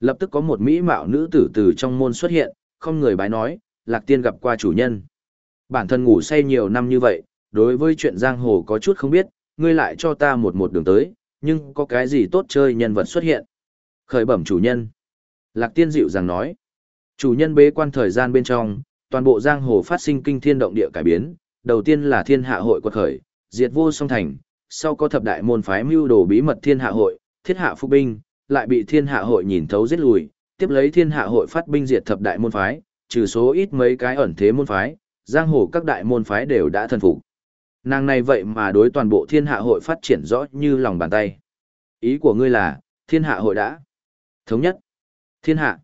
Speaker 1: Lập tức có một mỹ mạo nữ tử từ trong môn xuất hiện, không người bái nói, lạc tiên gặp qua chủ nhân. Bản thân ngủ say nhiều năm như vậy, đối với chuyện giang hồ có chút không biết, ngươi lại cho ta một một đường tới, nhưng có cái gì tốt chơi nhân vật xuất hiện. Khởi bẩm chủ nhân. Lạc tiên dịu dàng nói. Chủ nhân bế quan thời gian bên trong, toàn bộ giang hồ phát sinh kinh thiên động địa cải biến, đầu tiên là thiên hạ hội quật khởi, diệt vô song thành, sau có thập đại môn phái mưu đồ bí mật thiên hạ hội, thiết hạ phục binh, lại bị thiên hạ hội nhìn thấu giết lùi, tiếp lấy thiên hạ hội phát binh diệt thập đại môn phái, trừ số ít mấy cái ẩn thế môn phái, giang hồ các đại môn phái đều đã thần phục. Nàng này vậy mà đối toàn bộ thiên hạ hội phát triển rõ như lòng bàn tay. Ý của ngươi là, thiên hạ hội đã thống nhất. Thiên hạ.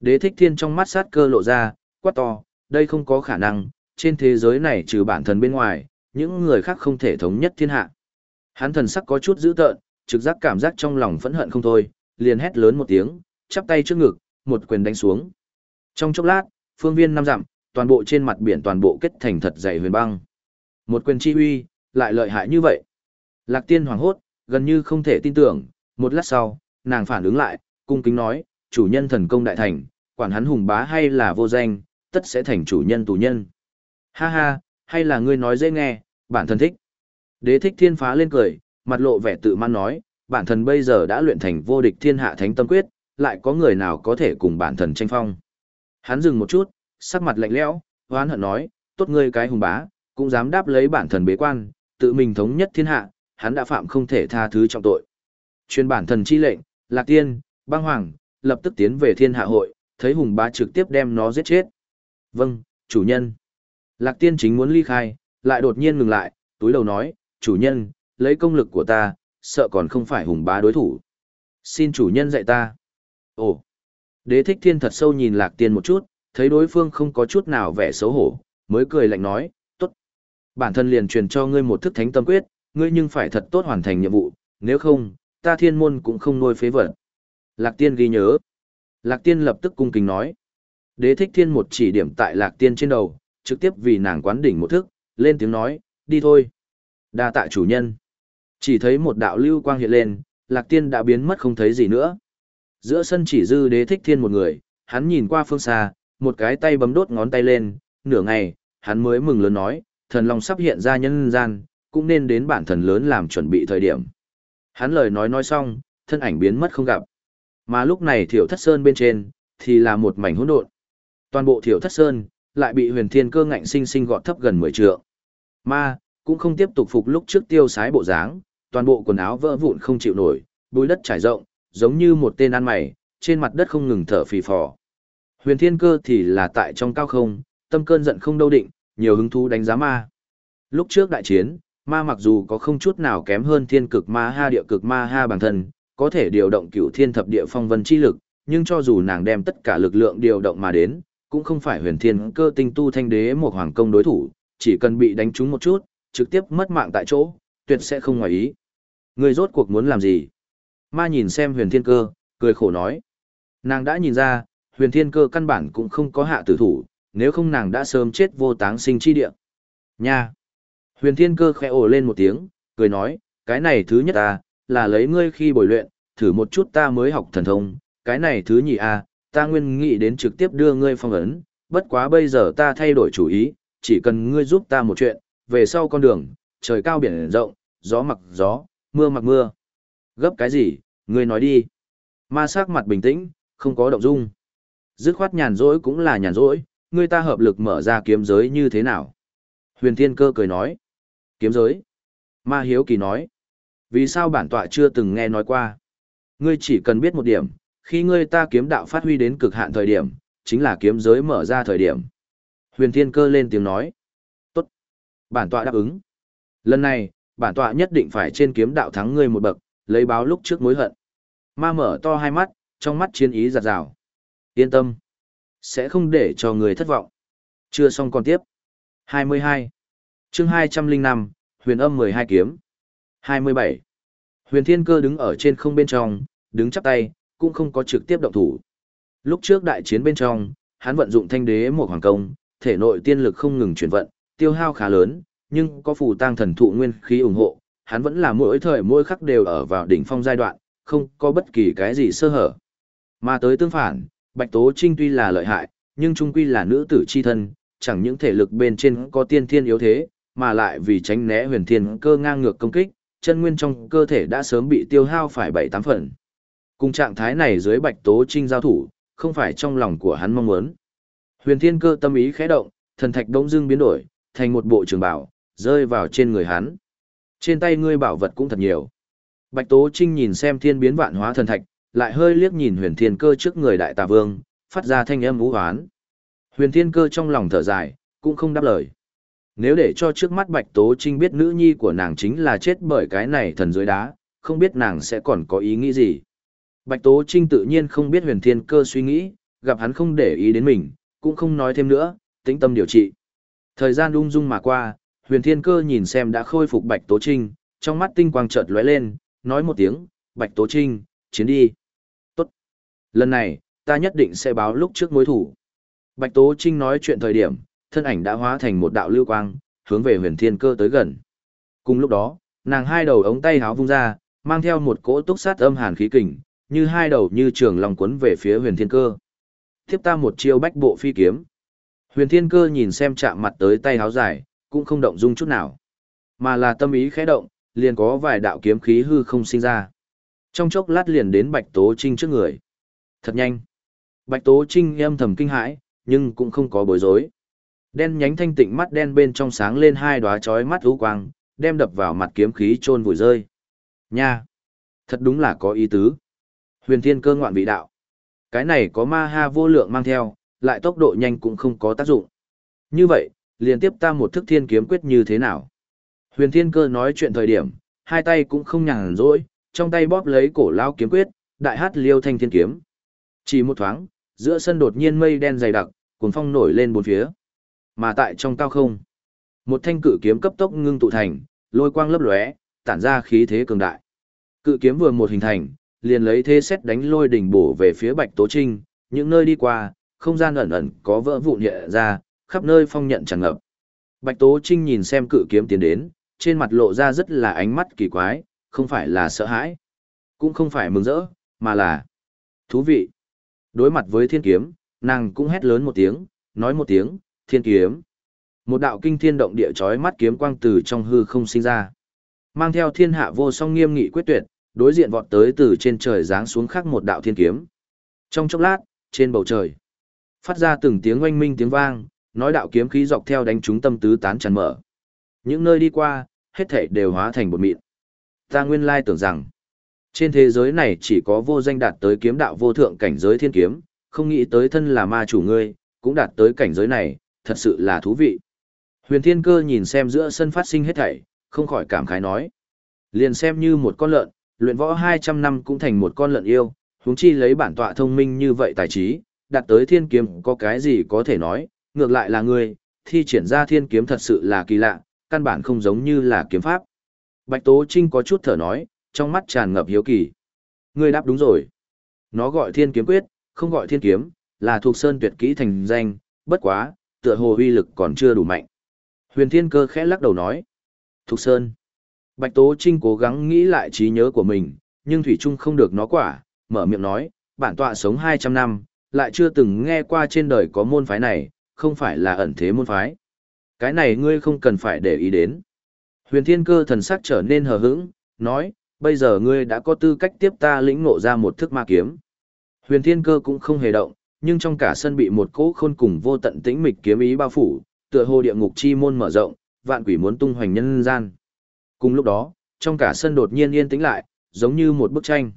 Speaker 1: Đế thích thiên trong mắt sát cơ lộ ra, quát to, đây không có khả năng, trên thế giới này trừ bản thân bên ngoài, những người khác không thể thống nhất thiên hạ. Hắn thần sắc có chút dữ tợn, trực giác cảm giác trong lòng phẫn hận không thôi, liền hét lớn một tiếng, chắp tay trước ngực, một quyền đánh xuống. Trong chốc lát, phương viên năm dặm, toàn bộ trên mặt biển toàn bộ kết thành thật dày huyền băng. Một quyền chi uy, lại lợi hại như vậy. Lạc tiên hoàng hốt, gần như không thể tin tưởng, một lát sau, nàng phản ứng lại, cung kính nói, chủ nhân thần công đại thành, quản hắn hùng bá hay là vô danh, tất sẽ thành chủ nhân tù nhân. Ha ha, hay là ngươi nói dễ nghe, bản thân thích. Đế thích thiên phá lên cười, mặt lộ vẻ tự man nói, bản thân bây giờ đã luyện thành vô địch thiên hạ thánh tâm quyết, lại có người nào có thể cùng bản thân tranh phong. Hắn dừng một chút, sắc mặt lạnh lẽo, hoán hận nói, tốt ngươi cái hùng bá, cũng dám đáp lấy bản thân bế quan, tự mình thống nhất thiên hạ, hắn đã phạm không thể tha thứ trọng tội. Chuyên bản thần chi lệnh, Lạc Tiên, Băng Hoàng, lập tức tiến về thiên hạ hội, thấy Hùng bá trực tiếp đem nó giết chết. Vâng, chủ nhân. Lạc Tiên chính muốn ly khai, lại đột nhiên ngừng lại, túi đầu nói, chủ nhân, lấy công lực của ta, sợ còn không phải Hùng bá đối thủ. Xin chủ nhân dạy ta. Ồ. Đế thích thiên thật sâu nhìn Lạc Tiên một chút, thấy đối phương không có chút nào vẻ xấu hổ, mới cười lạnh nói, tốt. Bản thân liền truyền cho ngươi một thức thánh tâm quyết, ngươi nhưng phải thật tốt hoàn thành nhiệm vụ, nếu không, ta thiên môn cũng không nuôi phế vật. Lạc tiên ghi nhớ. Lạc tiên lập tức cung kính nói. Đế thích thiên một chỉ điểm tại lạc tiên trên đầu, trực tiếp vì nàng quán đỉnh một thức, lên tiếng nói, đi thôi. đa tạ chủ nhân. Chỉ thấy một đạo lưu quang hiện lên, lạc tiên đã biến mất không thấy gì nữa. Giữa sân chỉ dư đế thích thiên một người, hắn nhìn qua phương xa, một cái tay bấm đốt ngón tay lên, nửa ngày, hắn mới mừng lớn nói, thần long sắp hiện ra nhân gian, cũng nên đến bản thần lớn làm chuẩn bị thời điểm. Hắn lời nói nói xong, thân ảnh biến mất không gặp. Mà lúc này thiểu thất sơn bên trên, thì là một mảnh hỗn độn. Toàn bộ thiểu thất sơn, lại bị huyền thiên cơ ngạnh sinh sinh gọt thấp gần 10 trượng. Ma, cũng không tiếp tục phục lúc trước tiêu sái bộ dáng, toàn bộ quần áo vỡ vụn không chịu nổi, bùi đất trải rộng, giống như một tên ăn mày, trên mặt đất không ngừng thở phì phò. Huyền thiên cơ thì là tại trong cao không, tâm cơn giận không đâu định, nhiều hứng thú đánh giá ma. Lúc trước đại chiến, ma mặc dù có không chút nào kém hơn thiên cực ma ha địa cực ma ha bản thân, có thể điều động cửu thiên thập địa phong vân chi lực, nhưng cho dù nàng đem tất cả lực lượng điều động mà đến, cũng không phải huyền thiên cơ tinh tu thanh đế một hoàng công đối thủ, chỉ cần bị đánh trúng một chút, trực tiếp mất mạng tại chỗ, tuyệt sẽ không ngoài ý. Người rốt cuộc muốn làm gì? Ma nhìn xem huyền thiên cơ, cười khổ nói. Nàng đã nhìn ra, huyền thiên cơ căn bản cũng không có hạ tử thủ, nếu không nàng đã sớm chết vô táng sinh chi địa. Nha! Huyền thiên cơ khẽ ồ lên một tiếng, cười nói, cái này thứ nhất ta, là lấy ngươi khi bồi luyện, thử một chút ta mới học thần thông, cái này thứ nhị a, à, ta nguyên nghĩ đến trực tiếp đưa ngươi phong ấn, bất quá bây giờ ta thay đổi chủ ý, chỉ cần ngươi giúp ta một chuyện, về sau con đường, trời cao biển rộng, gió mặc gió, mưa mặc mưa. Gấp cái gì, ngươi nói đi. Ma sắc mặt bình tĩnh, không có động dung. Dứt khoát nhàn rỗi cũng là nhàn rỗi, ngươi ta hợp lực mở ra kiếm giới như thế nào? Huyền Thiên Cơ cười nói. Kiếm giới. Ma Hiếu Kỳ nói. Vì sao bản tọa chưa từng nghe nói qua? Ngươi chỉ cần biết một điểm, khi ngươi ta kiếm đạo phát huy đến cực hạn thời điểm, chính là kiếm giới mở ra thời điểm. Huyền Thiên Cơ lên tiếng nói. Tốt. Bản tọa đáp ứng. Lần này, bản tọa nhất định phải trên kiếm đạo thắng ngươi một bậc, lấy báo lúc trước mối hận. Ma mở to hai mắt, trong mắt chiến ý giạt rào. Yên tâm. Sẽ không để cho người thất vọng. Chưa xong còn tiếp. 22. chương 205, huyền âm 12 kiếm. 27. Huyền Thiên Cơ đứng ở trên không bên trong, đứng chắp tay, cũng không có trực tiếp động thủ. Lúc trước đại chiến bên trong, hắn vận dụng thanh đế một hoàng công, thể nội tiên lực không ngừng chuyển vận, tiêu hao khá lớn, nhưng có phù tang thần thụ nguyên khí ủng hộ, hắn vẫn là mỗi thời mỗi khắc đều ở vào đỉnh phong giai đoạn, không có bất kỳ cái gì sơ hở. Mà tới tương phản, Bạch Tố Trinh tuy là lợi hại, nhưng trung quy là nữ tử chi thân, chẳng những thể lực bên trên có tiên thiên yếu thế, mà lại vì tránh né huyền thiên cơ ngang ngược công kích, chân nguyên trong cơ thể đã sớm bị tiêu hao phải bảy tám phần. Cùng trạng thái này dưới Bạch Tố Trinh giao thủ, không phải trong lòng của hắn mong muốn. Huyền thiên cơ tâm ý khẽ động, thần thạch đống dưng biến đổi, thành một bộ trường bảo, rơi vào trên người hắn. Trên tay ngươi bảo vật cũng thật nhiều. Bạch Tố Trinh nhìn xem thiên biến vạn hóa thần thạch, lại hơi liếc nhìn huyền thiên cơ trước người đại tà vương, phát ra thanh âm vũ hoán. Huyền thiên cơ trong lòng thở dài, cũng không đáp lời. Nếu để cho trước mắt Bạch Tố Trinh biết nữ nhi của nàng chính là chết bởi cái này thần dưới đá, không biết nàng sẽ còn có ý nghĩ gì. Bạch Tố Trinh tự nhiên không biết huyền thiên cơ suy nghĩ, gặp hắn không để ý đến mình, cũng không nói thêm nữa, tĩnh tâm điều trị. Thời gian ung dung mà qua, huyền thiên cơ nhìn xem đã khôi phục Bạch Tố Trinh, trong mắt tinh quang chợt lóe lên, nói một tiếng, Bạch Tố Trinh, chiến đi. Tốt. Lần này, ta nhất định sẽ báo lúc trước mối thủ. Bạch Tố Trinh nói chuyện thời điểm, thân ảnh đã hóa thành một đạo lưu quang, hướng về huyền thiên cơ tới gần. Cùng lúc đó, nàng hai đầu ống tay háo vung ra, mang theo một cỗ túc sát âm hàn khí kình, như hai đầu như trường lòng quấn về phía huyền thiên cơ. Tiếp ta một chiêu bách bộ phi kiếm. Huyền thiên cơ nhìn xem chạm mặt tới tay háo dài, cũng không động dung chút nào. Mà là tâm ý khẽ động, liền có vài đạo kiếm khí hư không sinh ra. Trong chốc lát liền đến Bạch Tố Trinh trước người. Thật nhanh. Bạch Tố Trinh âm thầm kinh hãi, nhưng cũng không có bối rối. Đen nhánh thanh tịnh mắt đen bên trong sáng lên hai đóa chói mắt u quang, đem đập vào mặt kiếm khí trôn vùi rơi. Nha! Thật đúng là có ý tứ. Huyền thiên cơ ngoạn vị đạo. Cái này có ma ha vô lượng mang theo, lại tốc độ nhanh cũng không có tác dụng. Như vậy, liền tiếp ta một thức thiên kiếm quyết như thế nào? Huyền thiên cơ nói chuyện thời điểm, hai tay cũng không nhàn rỗi, trong tay bóp lấy cổ lao kiếm quyết, đại hát liêu thanh thiên kiếm. Chỉ một thoáng, giữa sân đột nhiên mây đen dày đặc, cuồng phong nổi lên bốn phía. Mà tại trong cao không, một thanh cự kiếm cấp tốc ngưng tụ thành, lôi quang lấp lóe, tản ra khí thế cường đại. Cự kiếm vừa một hình thành, liền lấy thế xét đánh lôi đỉnh bổ về phía Bạch Tố Trinh, những nơi đi qua, không gian ẩn ẩn có vỡ vụn hiện ra, khắp nơi phong nhận tràn ngập. Bạch Tố Trinh nhìn xem cự kiếm tiến đến, trên mặt lộ ra rất là ánh mắt kỳ quái, không phải là sợ hãi, cũng không phải mừng rỡ, mà là thú vị. Đối mặt với thiên kiếm, nàng cũng hét lớn một tiếng, nói một tiếng, thiên kiếm. Một đạo kinh thiên động địa chói mắt kiếm quang từ trong hư không sinh ra. Mang theo thiên hạ vô song nghiêm nghị quyết tuyệt, đối diện vọt tới từ trên trời giáng xuống khắc một đạo thiên kiếm. Trong chốc lát, trên bầu trời, phát ra từng tiếng oanh minh tiếng vang, nói đạo kiếm khí dọc theo đánh chúng tâm tứ tán tràn mở. Những nơi đi qua, hết thảy đều hóa thành bột mịn. Ta nguyên lai tưởng rằng, trên thế giới này chỉ có vô danh đạt tới kiếm đạo vô thượng cảnh giới thiên kiếm, không nghĩ tới thân là ma chủ ngươi, cũng đạt tới cảnh giới này, thật sự là thú vị. Huyền Thiên Cơ nhìn xem giữa sân phát sinh hết thảy, không khỏi cảm khái nói. Liền xem như một con lợn, luyện võ 200 năm cũng thành một con lợn yêu, huống chi lấy bản tọa thông minh như vậy tài trí, đạt tới thiên kiếm có cái gì có thể nói, ngược lại là người, thi triển ra thiên kiếm thật sự là kỳ lạ, căn bản không giống như là kiếm pháp. Bạch Tố Trinh có chút thở nói, trong mắt tràn ngập hiếu kỳ. Ngươi đáp đúng rồi. Nó gọi thiên kiếm quyết, không gọi thiên kiếm, là thuộc sơn tuyệt kỹ thành danh, bất quá, tựa hồ uy lực còn chưa đủ mạnh. Huyền Thiên Cơ khẽ lắc đầu nói. Thục Sơn. Bạch Tố Trinh cố gắng nghĩ lại trí nhớ của mình, nhưng Thủy Trung không được nó quả, mở miệng nói, bản tọa sống 200 năm, lại chưa từng nghe qua trên đời có môn phái này, không phải là ẩn thế môn phái. Cái này ngươi không cần phải để ý đến. Huyền Thiên Cơ thần sắc trở nên hờ hững, nói, bây giờ ngươi đã có tư cách tiếp ta lĩnh ngộ ra một thức ma kiếm. Huyền Thiên Cơ cũng không hề động, nhưng trong cả sân bị một cỗ khôn cùng vô tận tĩnh mịch kiếm ý bao phủ, tựa hồ địa ngục chi môn mở rộng, vạn quỷ muốn tung hoành nhân gian. Cùng lúc đó, trong cả sân đột nhiên yên tĩnh lại, giống như một bức tranh.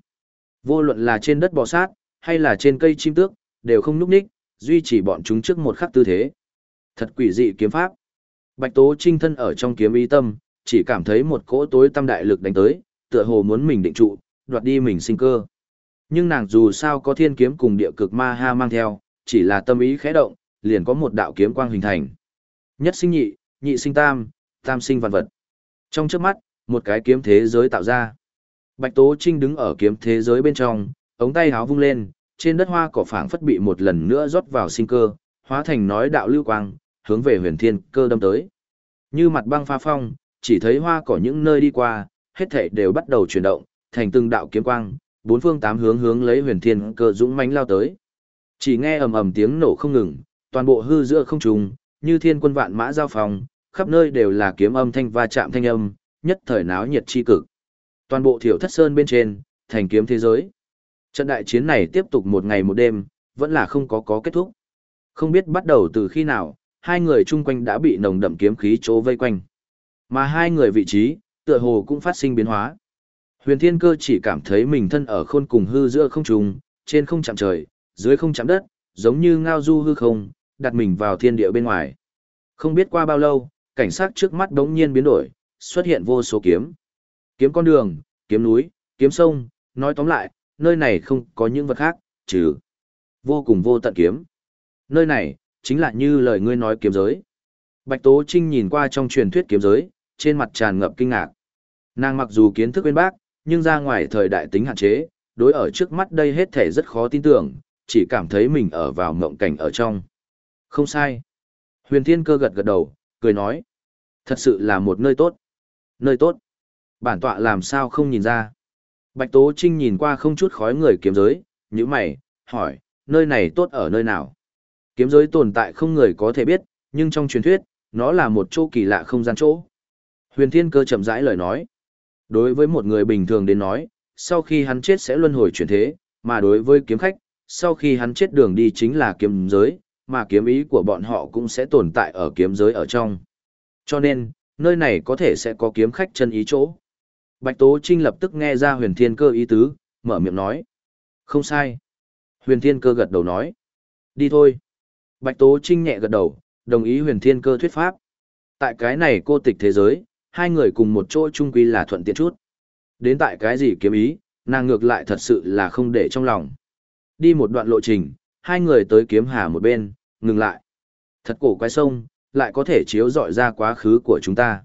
Speaker 1: Vô luận là trên đất bò sát, hay là trên cây chim tước, đều không núp ních, duy trì bọn chúng trước một khắc tư thế. Thật quỷ dị kiếm pháp. Bạch Tố Trinh thân ở trong kiếm ý tâm, chỉ cảm thấy một cỗ tối tâm đại lực đánh tới, tựa hồ muốn mình định trụ, đoạt đi mình sinh cơ. Nhưng nàng dù sao có thiên kiếm cùng địa cực ma ha mang theo, chỉ là tâm ý khẽ động, liền có một đạo kiếm quang hình thành. Nhất sinh nhị, nhị sinh tam, tam sinh vạn vật. Trong trước mắt, một cái kiếm thế giới tạo ra. Bạch Tố Trinh đứng ở kiếm thế giới bên trong, ống tay háo vung lên, trên đất hoa cỏ phảng phất bị một lần nữa rót vào sinh cơ, hóa thành nói đạo lưu quang, hướng về huyền thiên cơ đâm tới. Như mặt băng pha phong, chỉ thấy hoa cỏ những nơi đi qua, hết thảy đều bắt đầu chuyển động, thành từng đạo kiếm quang, bốn phương tám hướng hướng lấy huyền thiên cơ dũng mãnh lao tới. Chỉ nghe ầm ầm tiếng nổ không ngừng, toàn bộ hư giữa không trùng, như thiên quân vạn mã giao phòng, khắp nơi đều là kiếm âm thanh va chạm thanh âm, nhất thời náo nhiệt chi cực. Toàn bộ thiểu thất sơn bên trên, thành kiếm thế giới. Trận đại chiến này tiếp tục một ngày một đêm, vẫn là không có có kết thúc. Không biết bắt đầu từ khi nào, hai người chung quanh đã bị nồng đậm kiếm khí chỗ vây quanh. Mà hai người vị trí, tựa hồ cũng phát sinh biến hóa. Huyền Thiên Cơ chỉ cảm thấy mình thân ở khôn cùng hư giữa không trùng, trên không chạm trời, dưới không chạm đất, giống như ngao du hư không, đặt mình vào thiên địa bên ngoài. Không biết qua bao lâu, cảnh sát trước mắt đống nhiên biến đổi, xuất hiện vô số kiếm. Kiếm con đường, kiếm núi, kiếm sông, nói tóm lại, nơi này không có những vật khác, trừ vô cùng vô tận kiếm. Nơi này, chính là như lời ngươi nói kiếm giới. Bạch Tố Trinh nhìn qua trong truyền thuyết kiếm giới, trên mặt tràn ngập kinh ngạc. Nàng mặc dù kiến thức bên bác, nhưng ra ngoài thời đại tính hạn chế, đối ở trước mắt đây hết thể rất khó tin tưởng, chỉ cảm thấy mình ở vào mộng cảnh ở trong. Không sai. Huyền Thiên Cơ gật gật đầu, cười nói. Thật sự là một nơi tốt. Nơi tốt. Bản tọa làm sao không nhìn ra. Bạch Tố Trinh nhìn qua không chút khói người kiếm giới, như mày, hỏi, nơi này tốt ở nơi nào? Kiếm giới tồn tại không người có thể biết, nhưng trong truyền thuyết, nó là một chỗ kỳ lạ không gian chỗ. Huyền Thiên Cơ chậm rãi lời nói. Đối với một người bình thường đến nói, sau khi hắn chết sẽ luân hồi chuyển thế, mà đối với kiếm khách, sau khi hắn chết đường đi chính là kiếm giới, mà kiếm ý của bọn họ cũng sẽ tồn tại ở kiếm giới ở trong. Cho nên, nơi này có thể sẽ có kiếm khách chân ý chỗ. Bạch Tố Trinh lập tức nghe ra huyền thiên cơ ý tứ, mở miệng nói. Không sai. Huyền thiên cơ gật đầu nói. Đi thôi. Bạch Tố Trinh nhẹ gật đầu, đồng ý huyền thiên cơ thuyết pháp. Tại cái này cô tịch thế giới, hai người cùng một chỗ chung quy là thuận tiện chút. Đến tại cái gì kiếm ý, nàng ngược lại thật sự là không để trong lòng. Đi một đoạn lộ trình, hai người tới kiếm hà một bên, ngừng lại. Thật cổ quái sông, lại có thể chiếu dọi ra quá khứ của chúng ta.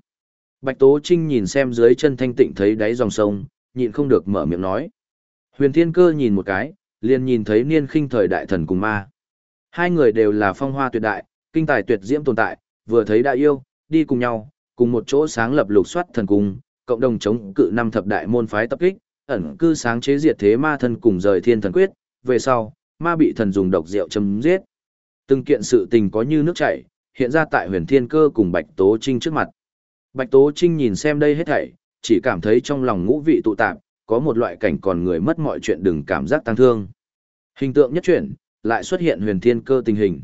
Speaker 1: Bạch Tố Trinh nhìn xem dưới chân thanh tịnh thấy đáy dòng sông, nhịn không được mở miệng nói. Huyền Thiên Cơ nhìn một cái, liền nhìn thấy niên khinh thời đại thần cùng ma. Hai người đều là phong hoa tuyệt đại, kinh tài tuyệt diễm tồn tại, vừa thấy đã yêu, đi cùng nhau, cùng một chỗ sáng lập lục soát thần cung, cộng đồng chống cự năm thập đại môn phái tập kích, ẩn cư sáng chế diệt thế ma thân cùng rời thiên thần quyết, về sau, ma bị thần dùng độc rượu chấm giết. Từng kiện sự tình có như nước chảy, hiện ra tại huyền thiên cơ cùng Bạch Tố Trinh trước mặt. Bạch Tố Trinh nhìn xem đây hết thảy, chỉ cảm thấy trong lòng ngũ vị tụ tạp, có một loại cảnh còn người mất mọi chuyện đừng cảm giác tăng thương. Hình tượng nhất chuyển, lại xuất hiện huyền thiên cơ tình hình.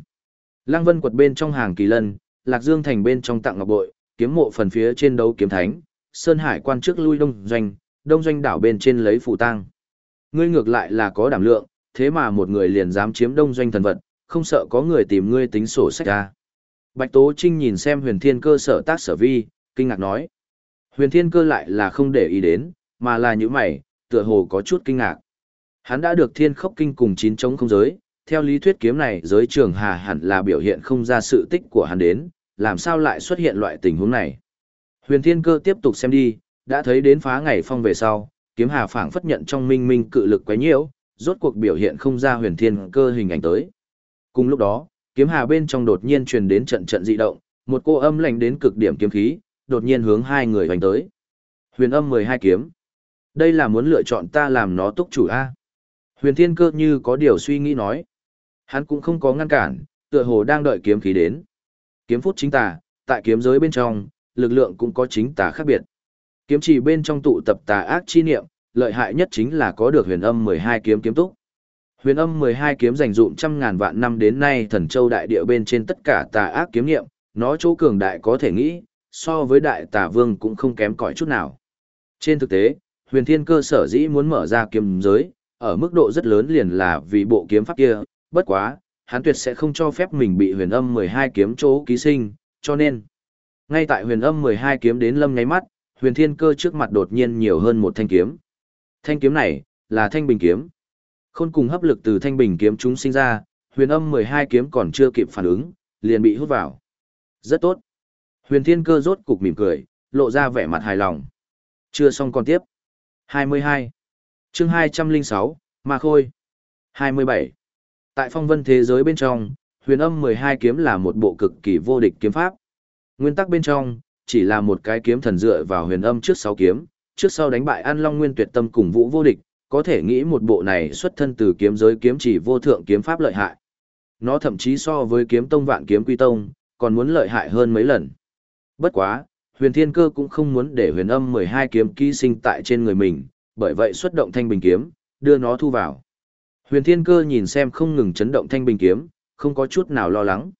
Speaker 1: Lăng Vân quật bên trong hàng kỳ lân, Lạc Dương thành bên trong tặng ngọc bội, kiếm mộ phần phía trên đấu kiếm thánh, Sơn Hải quan trước lui đông doanh, đông doanh đảo bên trên lấy phù tang. Ngươi ngược lại là có đảm lượng, thế mà một người liền dám chiếm đông doanh thần vật, không sợ có người tìm ngươi tính sổ sách ra. Bạch Tố Trinh nhìn xem huyền thiên cơ sở tác sở vi, kinh ngạc nói. Huyền thiên cơ lại là không để ý đến, mà là những mày, tựa hồ có chút kinh ngạc. Hắn đã được thiên khốc kinh cùng chín chống không giới, theo lý thuyết kiếm này giới trường hà hẳn là biểu hiện không ra sự tích của hắn đến, làm sao lại xuất hiện loại tình huống này. Huyền thiên cơ tiếp tục xem đi, đã thấy đến phá ngày phong về sau, kiếm hà phảng phất nhận trong minh minh cự lực quấy nhiễu, rốt cuộc biểu hiện không ra huyền thiên cơ hình ảnh tới. Cùng lúc đó, kiếm hà bên trong đột nhiên truyền đến trận trận dị động, một cô âm lạnh đến cực điểm kiếm khí, đột nhiên hướng hai người hoành tới. Huyền âm 12 kiếm. Đây là muốn lựa chọn ta làm nó túc chủ A. Huyền thiên cơ như có điều suy nghĩ nói. Hắn cũng không có ngăn cản, tựa hồ đang đợi kiếm khí đến. Kiếm phút chính tà, tại kiếm giới bên trong, lực lượng cũng có chính tà khác biệt. Kiếm chỉ bên trong tụ tập tà ác chi niệm, lợi hại nhất chính là có được huyền âm 12 kiếm kiếm túc. Huyền âm 12 kiếm dành dụm trăm ngàn vạn năm đến nay thần châu đại địa bên trên tất cả tà ác kiếm niệm, nó chỗ cường đại có thể nghĩ, so với đại tà vương cũng không kém cỏi chút nào. Trên thực tế, huyền thiên cơ sở dĩ muốn mở ra kiếm giới, ở mức độ rất lớn liền là vì bộ kiếm pháp kia, bất quá, hắn tuyệt sẽ không cho phép mình bị huyền âm 12 kiếm chỗ ký sinh, cho nên, ngay tại huyền âm 12 kiếm đến lâm nháy mắt, huyền thiên cơ trước mặt đột nhiên nhiều hơn một thanh kiếm. Thanh kiếm này, là thanh bình kiếm. Khôn cùng hấp lực từ thanh bình kiếm chúng sinh ra, huyền âm 12 kiếm còn chưa kịp phản ứng, liền bị hút vào. Rất tốt. Huyền thiên cơ rốt cục mỉm cười, lộ ra vẻ mặt hài lòng. Chưa xong còn tiếp. 22. chương 206, Ma Khôi. 27. Tại phong vân thế giới bên trong, huyền âm 12 kiếm là một bộ cực kỳ vô địch kiếm pháp. Nguyên tắc bên trong, chỉ là một cái kiếm thần dựa vào huyền âm trước 6 kiếm, trước sau đánh bại An Long Nguyên tuyệt tâm cùng vũ vô địch, có thể nghĩ một bộ này xuất thân từ kiếm giới kiếm chỉ vô thượng kiếm pháp lợi hại. Nó thậm chí so với kiếm tông vạn kiếm quy tông, còn muốn lợi hại hơn mấy lần. Bất quá, huyền thiên cơ cũng không muốn để huyền âm 12 kiếm ký sinh tại trên người mình, bởi vậy xuất động thanh bình kiếm, đưa nó thu vào. Huyền thiên cơ nhìn xem không ngừng chấn động thanh bình kiếm, không có chút nào lo lắng.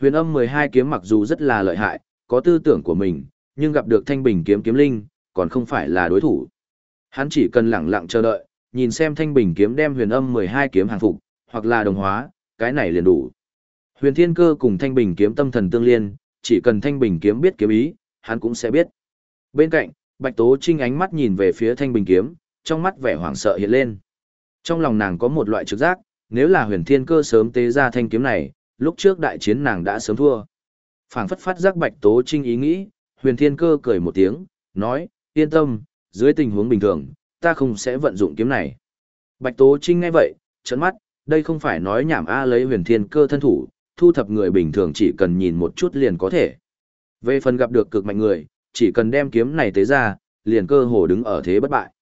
Speaker 1: Huyền âm 12 kiếm mặc dù rất là lợi hại, có tư tưởng của mình, nhưng gặp được thanh bình kiếm kiếm linh, còn không phải là đối thủ. Hắn chỉ cần lặng lặng chờ đợi, nhìn xem thanh bình kiếm đem huyền âm 12 kiếm hàng phục, hoặc là đồng hóa, cái này liền đủ. Huyền thiên cơ cùng thanh bình kiếm tâm thần tương liên, chỉ cần thanh bình kiếm biết kiếm ý, hắn cũng sẽ biết. Bên cạnh, Bạch Tố Trinh ánh mắt nhìn về phía thanh bình kiếm, trong mắt vẻ hoảng sợ hiện lên. Trong lòng nàng có một loại trực giác, nếu là huyền thiên cơ sớm tế ra thanh kiếm này, lúc trước đại chiến nàng đã sớm thua. phảng phất phát giác Bạch Tố Trinh ý nghĩ, huyền thiên cơ cười một tiếng, nói, yên tâm, dưới tình huống bình thường, ta không sẽ vận dụng kiếm này. Bạch Tố Trinh nghe vậy, trấn mắt, đây không phải nói nhảm A lấy huyền thiên cơ thân thủ, thu thập người bình thường chỉ cần nhìn một chút liền có thể. Về phần gặp được cực mạnh người, chỉ cần đem kiếm này tế ra, liền cơ hồ đứng ở thế bất bại.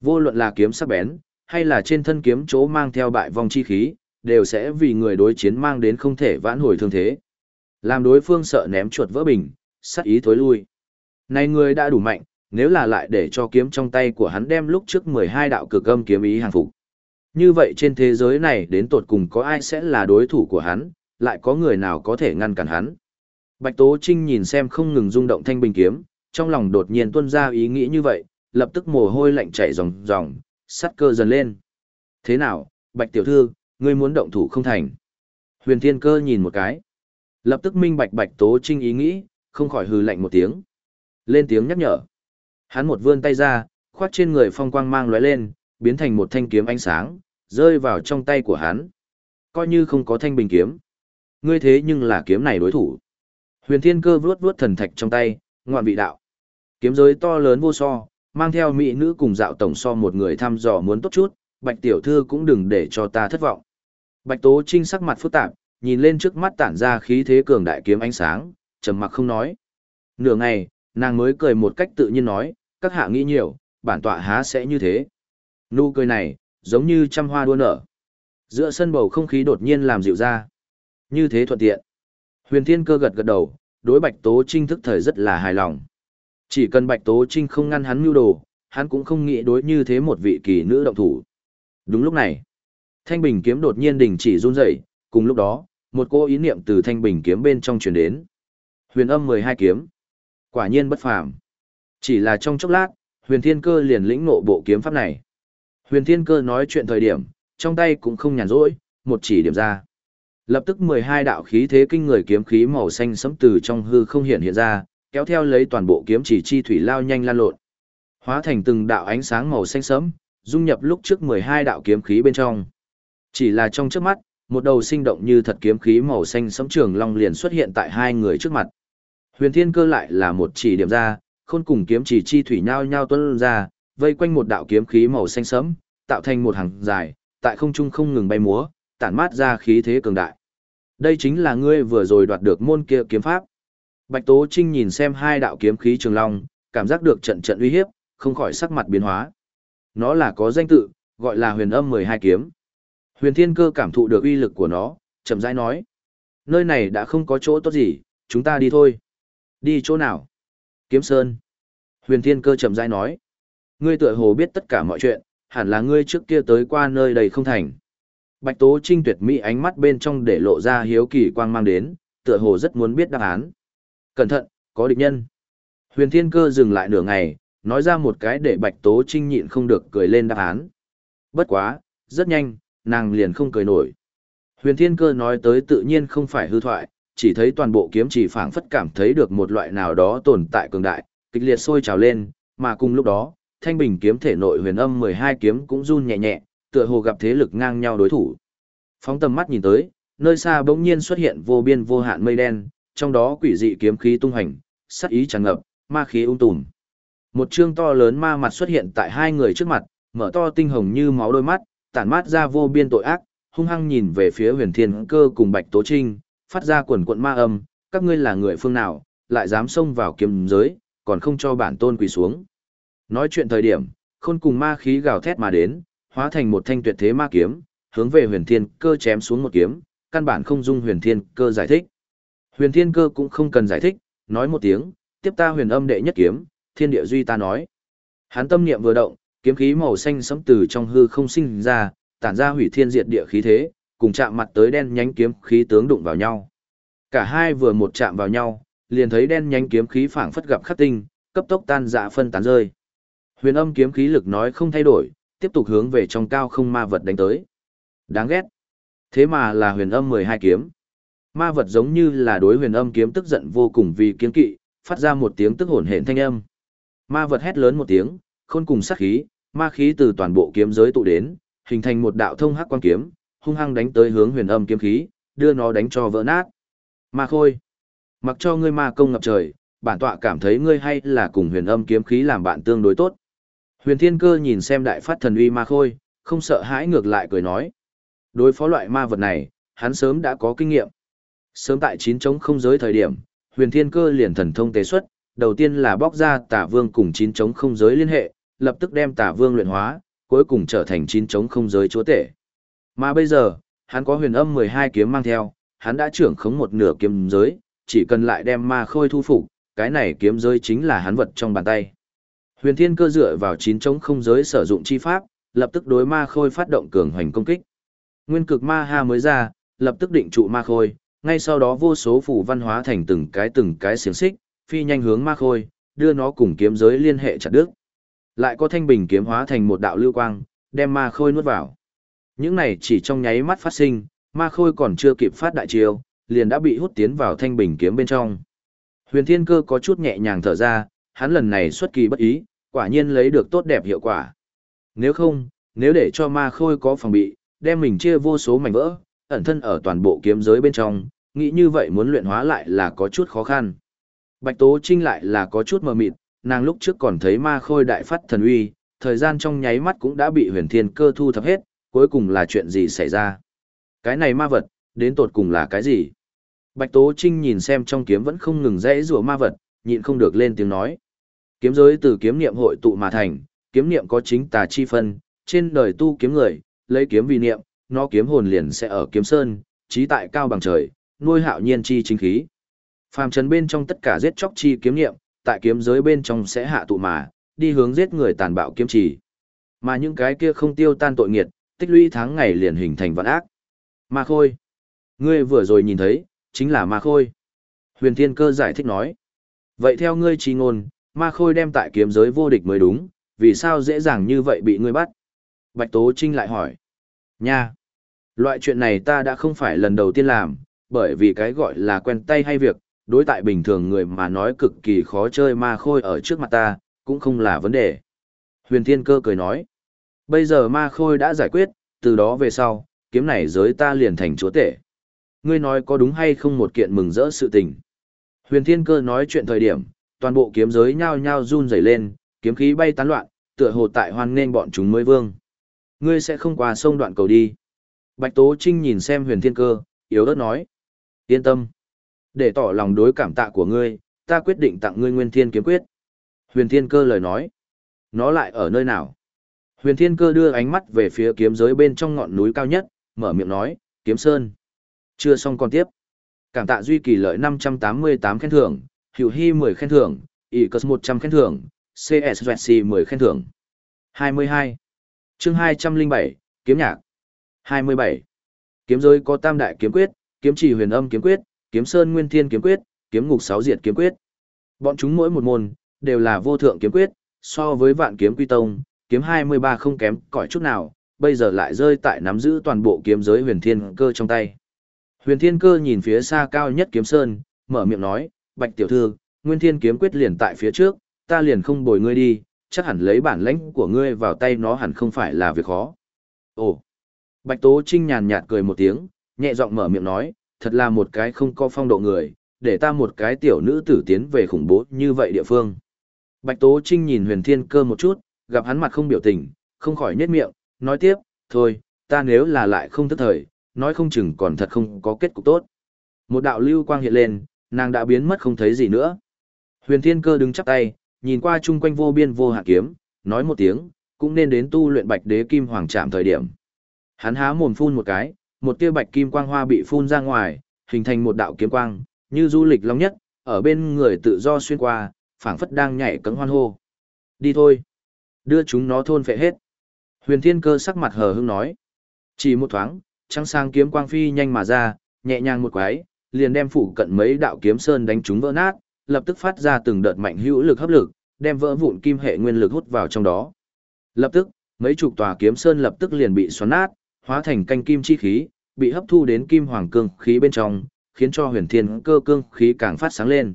Speaker 1: Vô luận là kiếm sắc bén, hay là trên thân kiếm chỗ mang theo bại vong chi khí, đều sẽ vì người đối chiến mang đến không thể vãn hồi thương thế. Làm đối phương sợ ném chuột vỡ bình, sát ý thối lui. Này người đã đủ mạnh, nếu là lại để cho kiếm trong tay của hắn đem lúc trước 12 đạo cực âm kiếm ý hàng phục. Như vậy trên thế giới này đến tột cùng có ai sẽ là đối thủ của hắn, lại có người nào có thể ngăn cản hắn. Bạch Tố Trinh nhìn xem không ngừng rung động thanh bình kiếm, trong lòng đột nhiên tuôn ra ý nghĩ như vậy, lập tức mồ hôi lạnh chảy ròng ròng, sắt cơ dần lên. Thế nào, Bạch Tiểu Thư, ngươi muốn động thủ không thành? Huyền Thiên Cơ nhìn một cái. Lập tức minh bạch Bạch Tố Trinh ý nghĩ, không khỏi hừ lạnh một tiếng. Lên tiếng nhắc nhở. Hắn một vươn tay ra, khoát trên người phong quang mang lóe lên, biến thành một thanh kiếm ánh sáng, rơi vào trong tay của hắn. Coi như không có thanh bình kiếm. Ngươi thế nhưng là kiếm này đối thủ. Huyền Thiên Cơ vuốt vuốt thần thạch trong tay, ngoạn vị đạo. Kiếm giới to lớn vô so, mang theo mỹ nữ cùng dạo tổng so một người thăm dò muốn tốt chút, Bạch tiểu thư cũng đừng để cho ta thất vọng. Bạch Tố Trinh sắc mặt phức tạp, nhìn lên trước mắt tản ra khí thế cường đại kiếm ánh sáng, trầm mặc không nói. Nửa ngày, nàng mới cười một cách tự nhiên nói, các hạ nghĩ nhiều, bản tọa há sẽ như thế. Nụ cười này, giống như trăm hoa đua nở. Giữa sân bầu không khí đột nhiên làm dịu ra. Như thế thuận tiện. Huyền Thiên Cơ gật gật đầu, đối Bạch Tố Trinh thức thời rất là hài lòng. Chỉ cần Bạch Tố Trinh không ngăn hắn mưu đồ, hắn cũng không nghĩ đối như thế một vị kỳ nữ động thủ. Đúng lúc này, Thanh Bình kiếm đột nhiên đình chỉ run rẩy, cùng lúc đó, một cô ý niệm từ Thanh Bình kiếm bên trong truyền đến. Huyền âm 12 kiếm. Quả nhiên bất phàm. Chỉ là trong chốc lát, Huyền Thiên Cơ liền lĩnh ngộ bộ kiếm pháp này. Huyền Thiên Cơ nói chuyện thời điểm, trong tay cũng không nhàn rỗi, một chỉ điểm ra. Lập tức 12 đạo khí thế kinh người kiếm khí màu xanh sẫm từ trong hư không hiện hiện ra, kéo theo lấy toàn bộ kiếm chỉ chi thủy lao nhanh lan lộn. Hóa thành từng đạo ánh sáng màu xanh sẫm, dung nhập lúc trước 12 đạo kiếm khí bên trong. Chỉ là trong trước mắt, một đầu sinh động như thật kiếm khí màu xanh sẫm trường long liền xuất hiện tại hai người trước mặt. Huyền Thiên Cơ lại là một chỉ điểm ra, khôn cùng kiếm chỉ chi thủy nhao nhao tuôn ra, vây quanh một đạo kiếm khí màu xanh sẫm, tạo thành một hàng dài, tại không trung không ngừng bay múa, tản mát ra khí thế cường đại. Đây chính là ngươi vừa rồi đoạt được môn kia kiếm pháp. Bạch Tố Trinh nhìn xem hai đạo kiếm khí trường long, cảm giác được trận trận uy hiếp, không khỏi sắc mặt biến hóa. Nó là có danh tự, gọi là huyền âm 12 kiếm. Huyền Thiên Cơ cảm thụ được uy lực của nó, chậm rãi nói. Nơi này đã không có chỗ tốt gì, chúng ta đi thôi. Đi chỗ nào? Kiếm Sơn. Huyền Thiên Cơ chậm rãi nói. Ngươi tựa hồ biết tất cả mọi chuyện, hẳn là ngươi trước kia tới qua nơi đây không thành. Bạch Tố Trinh tuyệt mỹ ánh mắt bên trong để lộ ra hiếu kỳ quang mang đến, tựa hồ rất muốn biết đáp án. Cẩn thận, có địch nhân. Huyền Thiên Cơ dừng lại nửa ngày, nói ra một cái để Bạch Tố Trinh nhịn không được cười lên đáp án. Bất quá, rất nhanh, nàng liền không cười nổi. Huyền Thiên Cơ nói tới tự nhiên không phải hư thoại, chỉ thấy toàn bộ kiếm chỉ phảng phất cảm thấy được một loại nào đó tồn tại cường đại, kịch liệt sôi trào lên, mà cùng lúc đó, thanh bình kiếm thể nội huyền âm 12 kiếm cũng run nhẹ nhẹ, tựa hồ gặp thế lực ngang nhau đối thủ. Phóng tầm mắt nhìn tới, nơi xa bỗng nhiên xuất hiện vô biên vô hạn mây đen, trong đó quỷ dị kiếm khí tung hành, sát ý tràn ngập, ma khí ung tùm. Một chương to lớn ma mặt xuất hiện tại hai người trước mặt, mở to tinh hồng như máu đôi mắt, tản mát ra vô biên tội ác, hung hăng nhìn về phía huyền thiên cơ cùng bạch tố trinh, phát ra quần quận ma âm, các ngươi là người phương nào, lại dám xông vào kiếm giới, còn không cho bản tôn quỳ xuống. Nói chuyện thời điểm, khôn cùng ma khí gào thét mà đến, hóa thành một thanh tuyệt thế ma kiếm, hướng về huyền thiên cơ chém xuống một kiếm, căn bản không dung huyền thiên cơ giải thích. Huyền thiên cơ cũng không cần giải thích, nói một tiếng, tiếp ta huyền âm đệ nhất kiếm, thiên địa duy ta nói. Hắn tâm niệm vừa động, kiếm khí màu xanh sẫm từ trong hư không sinh ra, tản ra hủy thiên diệt địa khí thế, cùng chạm mặt tới đen nhánh kiếm khí tướng đụng vào nhau. Cả hai vừa một chạm vào nhau, liền thấy đen nhánh kiếm khí phảng phất gặp khắc tinh, cấp tốc tan dạ phân tán rơi. Huyền âm kiếm khí lực nói không thay đổi, tiếp tục hướng về trong cao không ma vật đánh tới. Đáng ghét. Thế mà là huyền âm 12 kiếm. Ma vật giống như là đối huyền âm kiếm tức giận vô cùng vì kiên kỵ, phát ra một tiếng tức hồn hển thanh âm. Ma vật hét lớn một tiếng, khôn cùng sát khí, ma khí từ toàn bộ kiếm giới tụ đến, hình thành một đạo thông hắc quan kiếm, hung hăng đánh tới hướng huyền âm kiếm khí, đưa nó đánh cho vỡ nát. Ma khôi, mặc cho ngươi ma công ngập trời, bản tọa cảm thấy ngươi hay là cùng huyền âm kiếm khí làm bạn tương đối tốt. Huyền Thiên Cơ nhìn xem đại phát thần uy ma khôi, không sợ hãi ngược lại cười nói. Đối phó loại ma vật này, hắn sớm đã có kinh nghiệm. Sớm tại chín chống không giới thời điểm, Huyền Thiên Cơ liền thần thông tế xuất, đầu tiên là bóc ra Tả Vương cùng chín chống không giới liên hệ, lập tức đem Tả Vương luyện hóa, cuối cùng trở thành chín chống không giới chúa tể. Mà bây giờ, hắn có huyền âm 12 kiếm mang theo, hắn đã trưởng khống một nửa kiếm giới, chỉ cần lại đem ma khôi thu phục, cái này kiếm giới chính là hắn vật trong bàn tay. Huyền Thiên Cơ dựa vào chín chống không giới sử dụng chi pháp, lập tức đối ma khôi phát động cường hoành công kích. Nguyên cực ma ha mới ra, lập tức định trụ ma khôi, ngay sau đó vô số phủ văn hóa thành từng cái từng cái xiềng xích, phi nhanh hướng ma khôi, đưa nó cùng kiếm giới liên hệ chặt đứt. Lại có thanh bình kiếm hóa thành một đạo lưu quang, đem ma khôi nuốt vào. Những này chỉ trong nháy mắt phát sinh, ma khôi còn chưa kịp phát đại chiêu, liền đã bị hút tiến vào thanh bình kiếm bên trong. Huyền Thiên Cơ có chút nhẹ nhàng thở ra, hắn lần này xuất kỳ bất ý, quả nhiên lấy được tốt đẹp hiệu quả. Nếu không, nếu để cho ma khôi có phòng bị, đem mình chia vô số mảnh vỡ, ẩn thân ở toàn bộ kiếm giới bên trong, nghĩ như vậy muốn luyện hóa lại là có chút khó khăn. Bạch Tố Trinh lại là có chút mờ mịt, nàng lúc trước còn thấy ma khôi đại phát thần uy, thời gian trong nháy mắt cũng đã bị huyền thiên cơ thu thập hết, cuối cùng là chuyện gì xảy ra. Cái này ma vật, đến tột cùng là cái gì? Bạch Tố Trinh nhìn xem trong kiếm vẫn không ngừng rẽ rùa ma vật, nhịn không được lên tiếng nói. Kiếm giới từ kiếm niệm hội tụ mà thành, kiếm niệm có chính tà chi phân, trên đời tu kiếm người, lấy kiếm vì niệm, nó kiếm hồn liền sẽ ở kiếm sơn, trí tại cao bằng trời, nuôi hạo nhiên chi chính khí. Phàm trần bên trong tất cả giết chóc chi kiếm niệm, tại kiếm giới bên trong sẽ hạ tụ mà, đi hướng giết người tàn bạo kiếm chỉ. Mà những cái kia không tiêu tan tội nghiệt, tích lũy tháng ngày liền hình thành vạn ác. Ma khôi. Ngươi vừa rồi nhìn thấy, chính là ma khôi. Huyền Thiên Cơ giải thích nói. Vậy theo ngươi trí ngôn, ma khôi đem tại kiếm giới vô địch mới đúng, vì sao dễ dàng như vậy bị ngươi bắt? Bạch Tố Trinh lại hỏi. Nha! Loại chuyện này ta đã không phải lần đầu tiên làm, bởi vì cái gọi là quen tay hay việc, đối tại bình thường người mà nói cực kỳ khó chơi ma khôi ở trước mặt ta, cũng không là vấn đề. Huyền Thiên Cơ cười nói. Bây giờ ma khôi đã giải quyết, từ đó về sau, kiếm này giới ta liền thành chúa tể. Ngươi nói có đúng hay không một kiện mừng rỡ sự tình. Huyền Thiên Cơ nói chuyện thời điểm, toàn bộ kiếm giới nhao nhao run rẩy lên, kiếm khí bay tán loạn, tựa hồ tại hoan nên bọn chúng mới vương. Ngươi sẽ không qua sông đoạn cầu đi. Bạch Tố Trinh nhìn xem huyền thiên cơ, yếu ớt nói. Yên tâm. Để tỏ lòng đối cảm tạ của ngươi, ta quyết định tặng ngươi nguyên thiên kiếm quyết. Huyền thiên cơ lời nói. Nó lại ở nơi nào? Huyền thiên cơ đưa ánh mắt về phía kiếm giới bên trong ngọn núi cao nhất, mở miệng nói, kiếm sơn. Chưa xong còn tiếp. Cảm tạ duy kỳ lợi 588 khen thưởng, Hữu Hy 10 khen thưởng, Icus 100 khen thưởng, CSVC 10 khen thưởng. 22. chương 207, Kiếm nhạc. 27. Kiếm giới có tam đại kiếm quyết, kiếm chỉ huyền âm kiếm quyết, kiếm sơn nguyên thiên kiếm quyết, kiếm ngục sáu diệt kiếm quyết. Bọn chúng mỗi một môn, đều là vô thượng kiếm quyết, so với vạn kiếm quy tông, kiếm 23 không kém cỏi chút nào, bây giờ lại rơi tại nắm giữ toàn bộ kiếm giới huyền thiên cơ trong tay. Huyền thiên cơ nhìn phía xa cao nhất kiếm sơn, mở miệng nói, bạch tiểu thư, nguyên thiên kiếm quyết liền tại phía trước, ta liền không bồi ngươi đi, chắc hẳn lấy bản lãnh của ngươi vào tay nó hẳn không phải là việc khó. Ồ! Bạch Tố Trinh nhàn nhạt cười một tiếng, nhẹ giọng mở miệng nói, thật là một cái không có phong độ người, để ta một cái tiểu nữ tử tiến về khủng bố như vậy địa phương. Bạch Tố Trinh nhìn huyền thiên cơ một chút, gặp hắn mặt không biểu tình, không khỏi nhếch miệng, nói tiếp, thôi, ta nếu là lại không thức thời, nói không chừng còn thật không có kết cục tốt. Một đạo lưu quang hiện lên, nàng đã biến mất không thấy gì nữa. Huyền Thiên Cơ đứng chắp tay, nhìn qua chung quanh vô biên vô hạn kiếm, nói một tiếng, cũng nên đến tu luyện Bạch Đế Kim Hoàng trạm thời điểm. Hắn há mồm phun một cái, một tia bạch kim quang hoa bị phun ra ngoài, hình thành một đạo kiếm quang, như du lịch long nhất, ở bên người tự do xuyên qua, phảng phất đang nhảy cẫng hoan hô. Đi thôi, đưa chúng nó thôn phệ hết. Huyền Thiên Cơ sắc mặt hờ hững nói. Chỉ một thoáng, trăng sang kiếm quang phi nhanh mà ra, nhẹ nhàng một quái, liền đem phủ cận mấy đạo kiếm sơn đánh chúng vỡ nát, lập tức phát ra từng đợt mạnh hữu lực hấp lực, đem vỡ vụn kim hệ nguyên lực hút vào trong đó. Lập tức, mấy chục tòa kiếm sơn lập tức liền bị xoắn nát, hóa thành canh kim chi khí, bị hấp thu đến kim hoàng cương khí bên trong, khiến cho huyền thiên cơ cương khí càng phát sáng lên.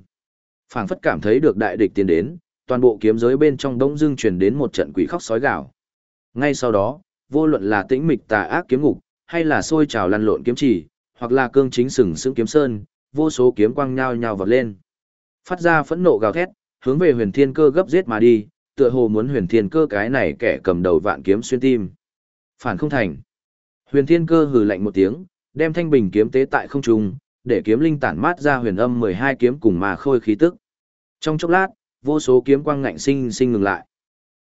Speaker 1: Phảng phất cảm thấy được đại địch tiến đến, toàn bộ kiếm giới bên trong đông dưng truyền đến một trận quỷ khóc sói gào. Ngay sau đó, vô luận là tĩnh mịch tà ác kiếm ngục, hay là sôi trào lăn lộn kiếm chỉ, hoặc là cương chính sừng sững kiếm sơn, vô số kiếm quang nhao nhao vọt lên. Phát ra phẫn nộ gào thét, hướng về huyền thiên cơ gấp giết mà đi, tựa hồ muốn huyền thiên cơ cái này kẻ cầm đầu vạn kiếm xuyên tim. Phản không thành. Huyền thiên cơ hừ lạnh một tiếng, đem thanh bình kiếm tế tại không trung, để kiếm linh tản mát ra huyền âm 12 kiếm cùng mà khôi khí tức. Trong chốc lát, vô số kiếm quang ngạnh sinh sinh ngừng lại.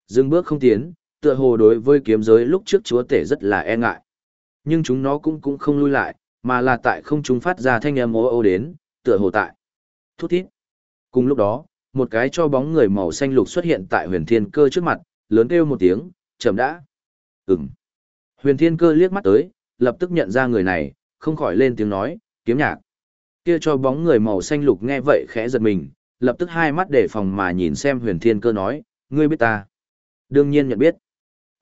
Speaker 1: Dừng bước không tiến, tựa hồ đối với kiếm giới lúc trước chúa tể rất là e ngại. Nhưng chúng nó cũng cũng không lui lại, mà là tại không trung phát ra thanh âm ô ô đến, tựa hồ tại. Thút thít. Cùng lúc đó, một cái cho bóng người màu xanh lục xuất hiện tại huyền thiên cơ trước mặt, lớn kêu một tiếng, chậm đã. Ừm. Huyền thiên cơ liếc mắt tới, lập tức nhận ra người này, không khỏi lên tiếng nói, kiếm nhạc. Kia cho bóng người màu xanh lục nghe vậy khẽ giật mình, lập tức hai mắt để phòng mà nhìn xem huyền thiên cơ nói, ngươi biết ta. Đương nhiên nhận biết.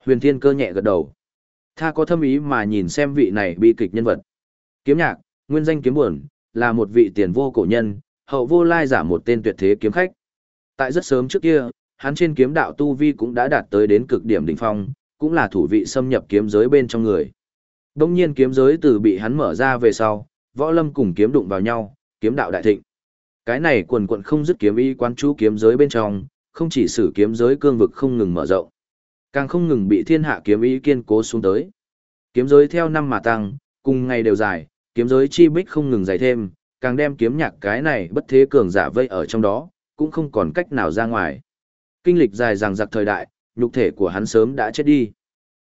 Speaker 1: Huyền thiên cơ nhẹ gật đầu. Tha có thâm ý mà nhìn xem vị này bi kịch nhân vật. Kiếm nhạc, nguyên danh kiếm buồn, là một vị tiền vô cổ nhân, hậu vô lai giả một tên tuyệt thế kiếm khách. Tại rất sớm trước kia, hắn trên kiếm đạo tu vi cũng đã đạt tới đến cực điểm đỉnh phong, cũng là thủ vị xâm nhập kiếm giới bên trong người. Đông nhiên kiếm giới từ bị hắn mở ra về sau, võ lâm cùng kiếm đụng vào nhau, kiếm đạo đại thịnh. Cái này quần quận không dứt kiếm y quán chú kiếm giới bên trong, không chỉ sử kiếm giới cương vực không ngừng mở rộng, càng không ngừng bị thiên hạ kiếm y kiên cố xuống tới. Kiếm giới theo năm mà tăng, cùng ngày đều dài, kiếm giới chi bích không ngừng dài thêm, càng đem kiếm nhạc cái này bất thế cường giả vây ở trong đó, cũng không còn cách nào ra ngoài. Kinh lịch dài dằng dặc thời đại, nhục thể của hắn sớm đã chết đi.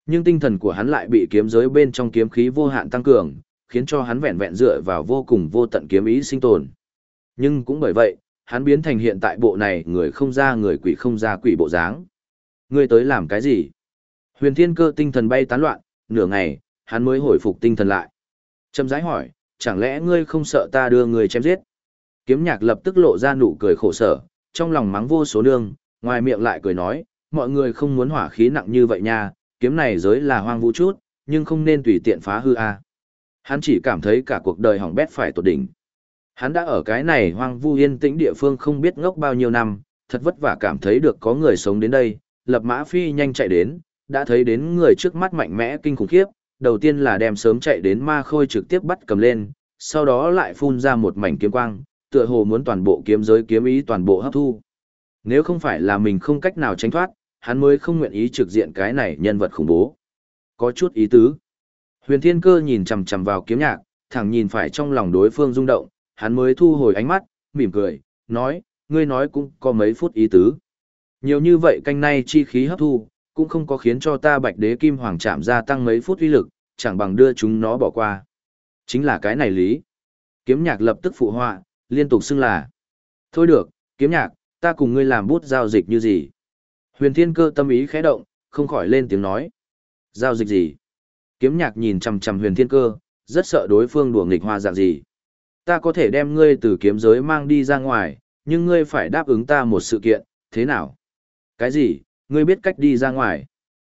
Speaker 1: Nhưng tinh thần của hắn lại bị kiếm giới bên trong kiếm khí vô hạn tăng cường, khiến cho hắn vẹn vẹn dựa vào vô cùng vô tận kiếm ý sinh tồn. Nhưng cũng bởi vậy, hắn biến thành hiện tại bộ này người không ra người quỷ không ra quỷ bộ dáng. Ngươi tới làm cái gì? Huyền thiên cơ tinh thần bay tán loạn, nửa ngày, hắn mới hồi phục tinh thần lại. Trầm rãi hỏi, chẳng lẽ ngươi không sợ ta đưa người chém giết? Kiếm nhạc lập tức lộ ra nụ cười khổ sở, trong lòng mắng vô số nương, ngoài miệng lại cười nói, mọi người không muốn hỏa khí nặng như vậy nha, kiếm này giới là hoang vũ chút, nhưng không nên tùy tiện phá hư a. Hắn chỉ cảm thấy cả cuộc đời hỏng bét phải tột đỉnh. Hắn đã ở cái này hoang vu yên tĩnh địa phương không biết ngốc bao nhiêu năm, thật vất vả cảm thấy được có người sống đến đây, lập mã phi nhanh chạy đến, đã thấy đến người trước mắt mạnh mẽ kinh khủng khiếp, đầu tiên là đem sớm chạy đến ma khôi trực tiếp bắt cầm lên, sau đó lại phun ra một mảnh kiếm quang, tựa hồ muốn toàn bộ kiếm giới kiếm ý toàn bộ hấp thu. Nếu không phải là mình không cách nào tránh thoát, hắn mới không nguyện ý trực diện cái này nhân vật khủng bố. Có chút ý tứ. Huyền Thiên Cơ nhìn chằm chằm vào kiếm nhạc, thẳng nhìn phải trong lòng đối phương rung động, hắn mới thu hồi ánh mắt, mỉm cười, nói, ngươi nói cũng có mấy phút ý tứ. Nhiều như vậy canh nay chi khí hấp thu, cũng không có khiến cho ta bạch đế kim hoàng chạm gia tăng mấy phút uy lực, chẳng bằng đưa chúng nó bỏ qua. Chính là cái này lý. Kiếm nhạc lập tức phụ họa, liên tục xưng là. Thôi được, kiếm nhạc, ta cùng ngươi làm bút giao dịch như gì? Huyền thiên cơ tâm ý khẽ động, không khỏi lên tiếng nói. Giao dịch gì? Kiếm nhạc nhìn chằm chằm huyền thiên cơ, rất sợ đối phương đùa nghịch hoa dạng gì. Ta có thể đem ngươi từ kiếm giới mang đi ra ngoài, nhưng ngươi phải đáp ứng ta một sự kiện, thế nào? Cái gì, ngươi biết cách đi ra ngoài?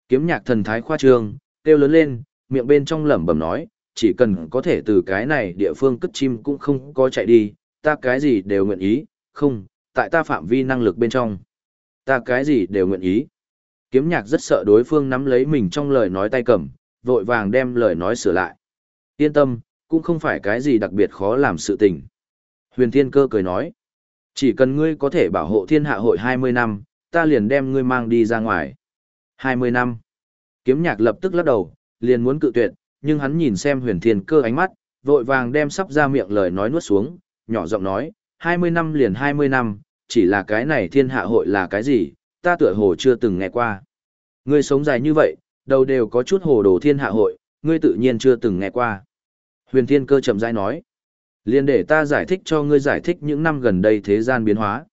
Speaker 1: Kiếm nhạc thần thái khoa trương, kêu lớn lên, miệng bên trong lẩm bẩm nói, chỉ cần có thể từ cái này địa phương cất chim cũng không có chạy đi, ta cái gì đều nguyện ý, không, tại ta phạm vi năng lực bên trong. Ta cái gì đều nguyện ý. Kiếm nhạc rất sợ đối phương nắm lấy mình trong lời nói tay cầm, vội vàng đem lời nói sửa lại. Yên tâm, cũng không phải cái gì đặc biệt khó làm sự tình. Huyền Thiên Cơ cười nói, chỉ cần ngươi có thể bảo hộ thiên hạ hội 20 năm, ta liền đem ngươi mang đi ra ngoài. 20 năm. Kiếm nhạc lập tức lắc đầu, liền muốn cự tuyệt, nhưng hắn nhìn xem huyền thiên cơ ánh mắt, vội vàng đem sắp ra miệng lời nói nuốt xuống, nhỏ giọng nói, 20 năm liền 20 năm, chỉ là cái này thiên hạ hội là cái gì, ta tựa hồ chưa từng nghe qua. Ngươi sống dài như vậy, đầu đều có chút hồ đồ thiên hạ hội, ngươi tự nhiên chưa từng nghe qua. Huyền thiên cơ chậm rãi nói, liền để ta giải thích cho ngươi giải thích những năm gần đây thế gian biến hóa.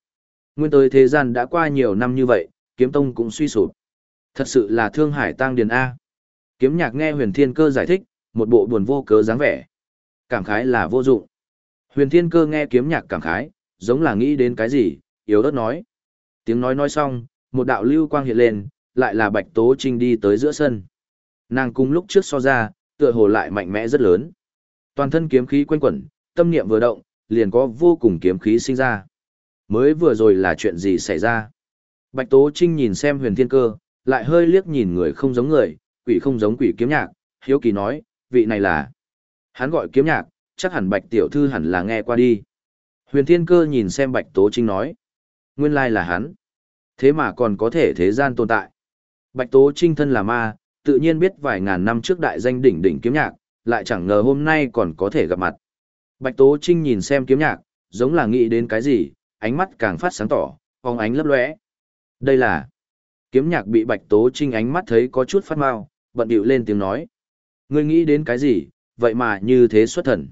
Speaker 1: Nguyên tới thế gian đã qua nhiều năm như vậy, kiếm tông cũng suy sụp. Thật sự là thương hải tang điền A. Kiếm nhạc nghe huyền thiên cơ giải thích, một bộ buồn vô cớ dáng vẻ. Cảm khái là vô dụng. Huyền thiên cơ nghe kiếm nhạc cảm khái, giống là nghĩ đến cái gì, yếu ớt nói. Tiếng nói nói xong, một đạo lưu quang hiện lên, lại là bạch tố trinh đi tới giữa sân. Nàng cùng lúc trước so ra, tựa hồ lại mạnh mẽ rất lớn. Toàn thân kiếm khí quanh quẩn, tâm niệm vừa động, liền có vô cùng kiếm khí sinh ra. Mới vừa rồi là chuyện gì xảy ra? Bạch Tố Trinh nhìn xem huyền thiên cơ, lại hơi liếc nhìn người không giống người, quỷ không giống quỷ kiếm nhạc, hiếu kỳ nói, vị này là. Hắn gọi kiếm nhạc, chắc hẳn bạch tiểu thư hẳn là nghe qua đi. Huyền thiên cơ nhìn xem bạch tố trinh nói. Nguyên lai là hắn. Thế mà còn có thể thế gian tồn tại. Bạch tố trinh thân là ma, tự nhiên biết vài ngàn năm trước đại danh đỉnh đỉnh kiếm nhạc, lại chẳng ngờ hôm nay còn có thể gặp mặt. Bạch tố trinh nhìn xem kiếm nhạc, giống là nghĩ đến cái gì, ánh mắt càng phát sáng tỏ, phóng ánh lấp lóe. Đây là kiếm nhạc bị bạch tố trinh ánh mắt thấy có chút phát mau, bận điệu lên tiếng nói. Ngươi nghĩ đến cái gì, vậy mà như thế xuất thần.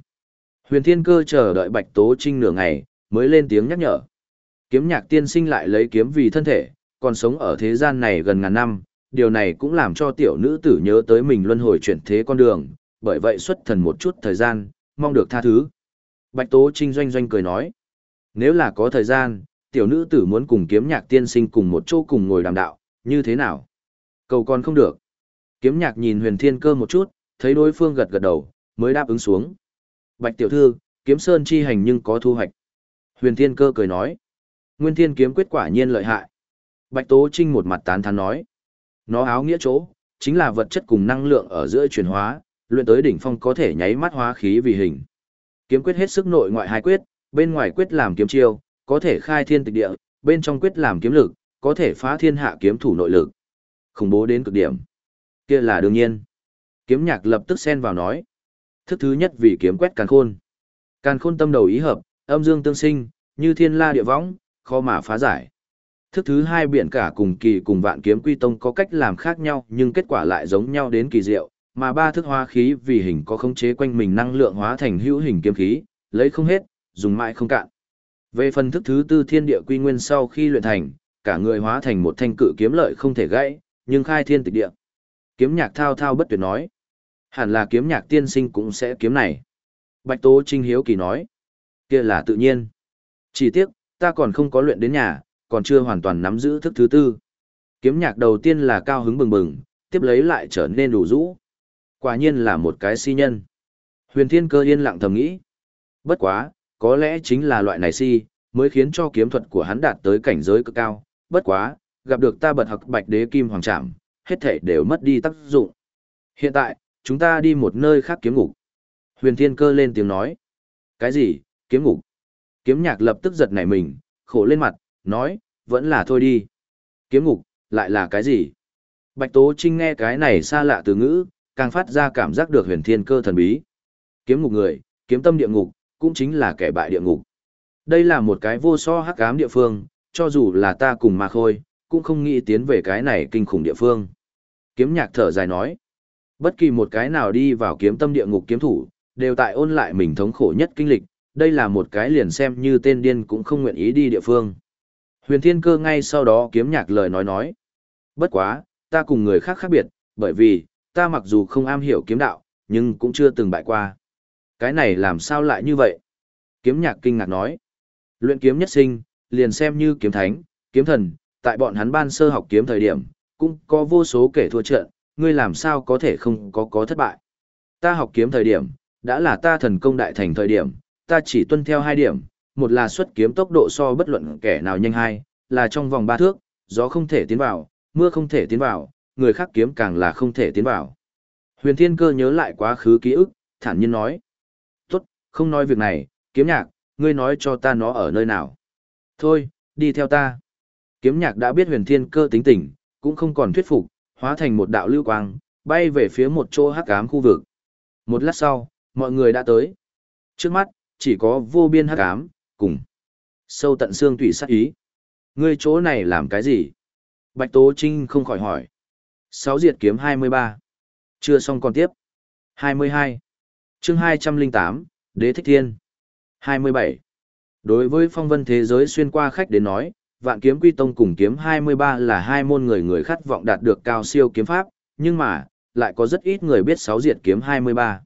Speaker 1: Huyền Thiên Cơ chờ đợi Bạch Tố Trinh nửa ngày, mới lên tiếng nhắc nhở. Kiếm nhạc tiên sinh lại lấy kiếm vì thân thể, còn sống ở thế gian này gần ngàn năm, điều này cũng làm cho tiểu nữ tử nhớ tới mình luân hồi chuyển thế con đường, bởi vậy xuất thần một chút thời gian, mong được tha thứ. Bạch Tố Trinh doanh doanh cười nói. Nếu là có thời gian, tiểu nữ tử muốn cùng kiếm nhạc tiên sinh cùng một chỗ cùng ngồi đàm đạo, như thế nào? Cầu còn không được. Kiếm nhạc nhìn huyền thiên cơ một chút, thấy đối phương gật gật đầu, mới đáp ứng xuống. Bạch tiểu thư, kiếm sơn chi hành nhưng có thu hoạch. Huyền thiên cơ cười nói. Nguyên thiên kiếm quyết quả nhiên lợi hại. Bạch tố trinh một mặt tán thán nói. Nó áo nghĩa chỗ, chính là vật chất cùng năng lượng ở giữa chuyển hóa, luyện tới đỉnh phong có thể nháy mắt hóa khí vì hình. Kiếm quyết hết sức nội ngoại hai quyết, bên ngoài quyết làm kiếm chiêu, có thể khai thiên tịch địa, bên trong quyết làm kiếm lực, có thể phá thiên hạ kiếm thủ nội lực. Khủng bố đến cực điểm. Kia là đương nhiên. Kiếm nhạc lập tức xen vào nói. Thức thứ nhất vì kiếm quét càn khôn. Càn khôn tâm đầu ý hợp, âm dương tương sinh, như thiên la địa võng, khó mà phá giải. Thức thứ hai biển cả cùng kỳ cùng vạn kiếm quy tông có cách làm khác nhau nhưng kết quả lại giống nhau đến kỳ diệu, mà ba thức hóa khí vì hình có khống chế quanh mình năng lượng hóa thành hữu hình kiếm khí, lấy không hết, dùng mãi không cạn. Về phần thức thứ tư thiên địa quy nguyên sau khi luyện thành, cả người hóa thành một thanh cự kiếm lợi không thể gãy, nhưng khai thiên tịch địa. Kiếm nhạc thao thao bất tuyệt nói. Hẳn là kiếm nhạc tiên sinh cũng sẽ kiếm này. Bạch Tố Trinh Hiếu Kỳ nói. kia là tự nhiên. Chỉ tiếc, ta còn không có luyện đến nhà, còn chưa hoàn toàn nắm giữ thức thứ tư. Kiếm nhạc đầu tiên là cao hứng bừng bừng, tiếp lấy lại trở nên đủ rũ. Quả nhiên là một cái si nhân. Huyền Thiên Cơ yên lặng thầm nghĩ. Bất quá, có lẽ chính là loại này si, mới khiến cho kiếm thuật của hắn đạt tới cảnh giới cực cao. Bất quá, gặp được ta bật hặc bạch đế kim hoàng trảm, hết thể đều mất đi tác dụng. Hiện tại, chúng ta đi một nơi khác kiếm ngục. Huyền Thiên Cơ lên tiếng nói. Cái gì, kiếm ngục? Kiếm nhạc lập tức giật nảy mình, khổ lên mặt, nói, vẫn là thôi đi. Kiếm ngục, lại là cái gì? Bạch Tố Trinh nghe cái này xa lạ từ ngữ, càng phát ra cảm giác được huyền thiên cơ thần bí. Kiếm ngục người, kiếm tâm địa ngục, cũng chính là kẻ bại địa ngục. Đây là một cái vô so hắc ám địa phương, cho dù là ta cùng mà khôi, cũng không nghĩ tiến về cái này kinh khủng địa phương. Kiếm nhạc thở dài nói, bất kỳ một cái nào đi vào kiếm tâm địa ngục kiếm thủ, đều tại ôn lại mình thống khổ nhất kinh lịch, đây là một cái liền xem như tên điên cũng không nguyện ý đi địa phương. Huyền Thiên Cơ ngay sau đó kiếm nhạc lời nói nói. Bất quá, ta cùng người khác khác biệt, bởi vì, ta mặc dù không am hiểu kiếm đạo, nhưng cũng chưa từng bại qua. Cái này làm sao lại như vậy? Kiếm nhạc kinh ngạc nói. Luyện kiếm nhất sinh, liền xem như kiếm thánh, kiếm thần, tại bọn hắn ban sơ học kiếm thời điểm, cũng có vô số kẻ thua trận, ngươi làm sao có thể không có có thất bại. Ta học kiếm thời điểm, đã là ta thần công đại thành thời điểm, ta chỉ tuân theo hai điểm, một là xuất kiếm tốc độ so bất luận kẻ nào nhanh hai, là trong vòng ba thước, gió không thể tiến vào, mưa không thể tiến vào, người khác kiếm càng là không thể tiến vào. Huyền Thiên Cơ nhớ lại quá khứ ký ức, thản nhiên nói. Tốt, không nói việc này, kiếm nhạc, ngươi nói cho ta nó ở nơi nào. Thôi, đi theo ta. Kiếm nhạc đã biết huyền thiên cơ tính tình, cũng không còn thuyết phục, hóa thành một đạo lưu quang, bay về phía một chỗ hắc ám khu vực. Một lát sau, mọi người đã tới. Trước mắt, chỉ có vô biên hắc ám, cùng sâu tận xương thủy sát ý. Ngươi chỗ này làm cái gì? Bạch Tố Trinh không khỏi hỏi. Sáu diệt kiếm 23. Chưa xong còn tiếp. 22. chương 208, Đế Thích Thiên. 27. Đối với phong vân thế giới xuyên qua khách đến nói, vạn kiếm quy tông cùng kiếm 23 là hai môn người người khát vọng đạt được cao siêu kiếm pháp, nhưng mà, lại có rất ít người biết sáu diệt kiếm 23.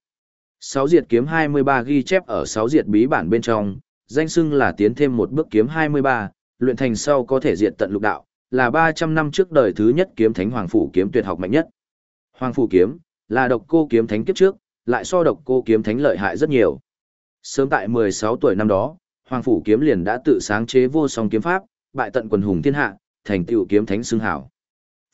Speaker 1: Sáu diệt kiếm 23 ghi chép ở sáu diệt bí bản bên trong, danh xưng là tiến thêm một bước kiếm 23, luyện thành sau có thể diệt tận lục đạo, là 300 năm trước đời thứ nhất kiếm thánh hoàng phủ kiếm tuyệt học mạnh nhất. Hoàng phủ kiếm là độc cô kiếm thánh kiếp trước, lại so độc cô kiếm thánh lợi hại rất nhiều. Sớm tại 16 tuổi năm đó, Hoàng phủ kiếm liền đã tự sáng chế vô song kiếm pháp, bại tận quần hùng thiên hạ, thành tựu kiếm thánh xưng hảo.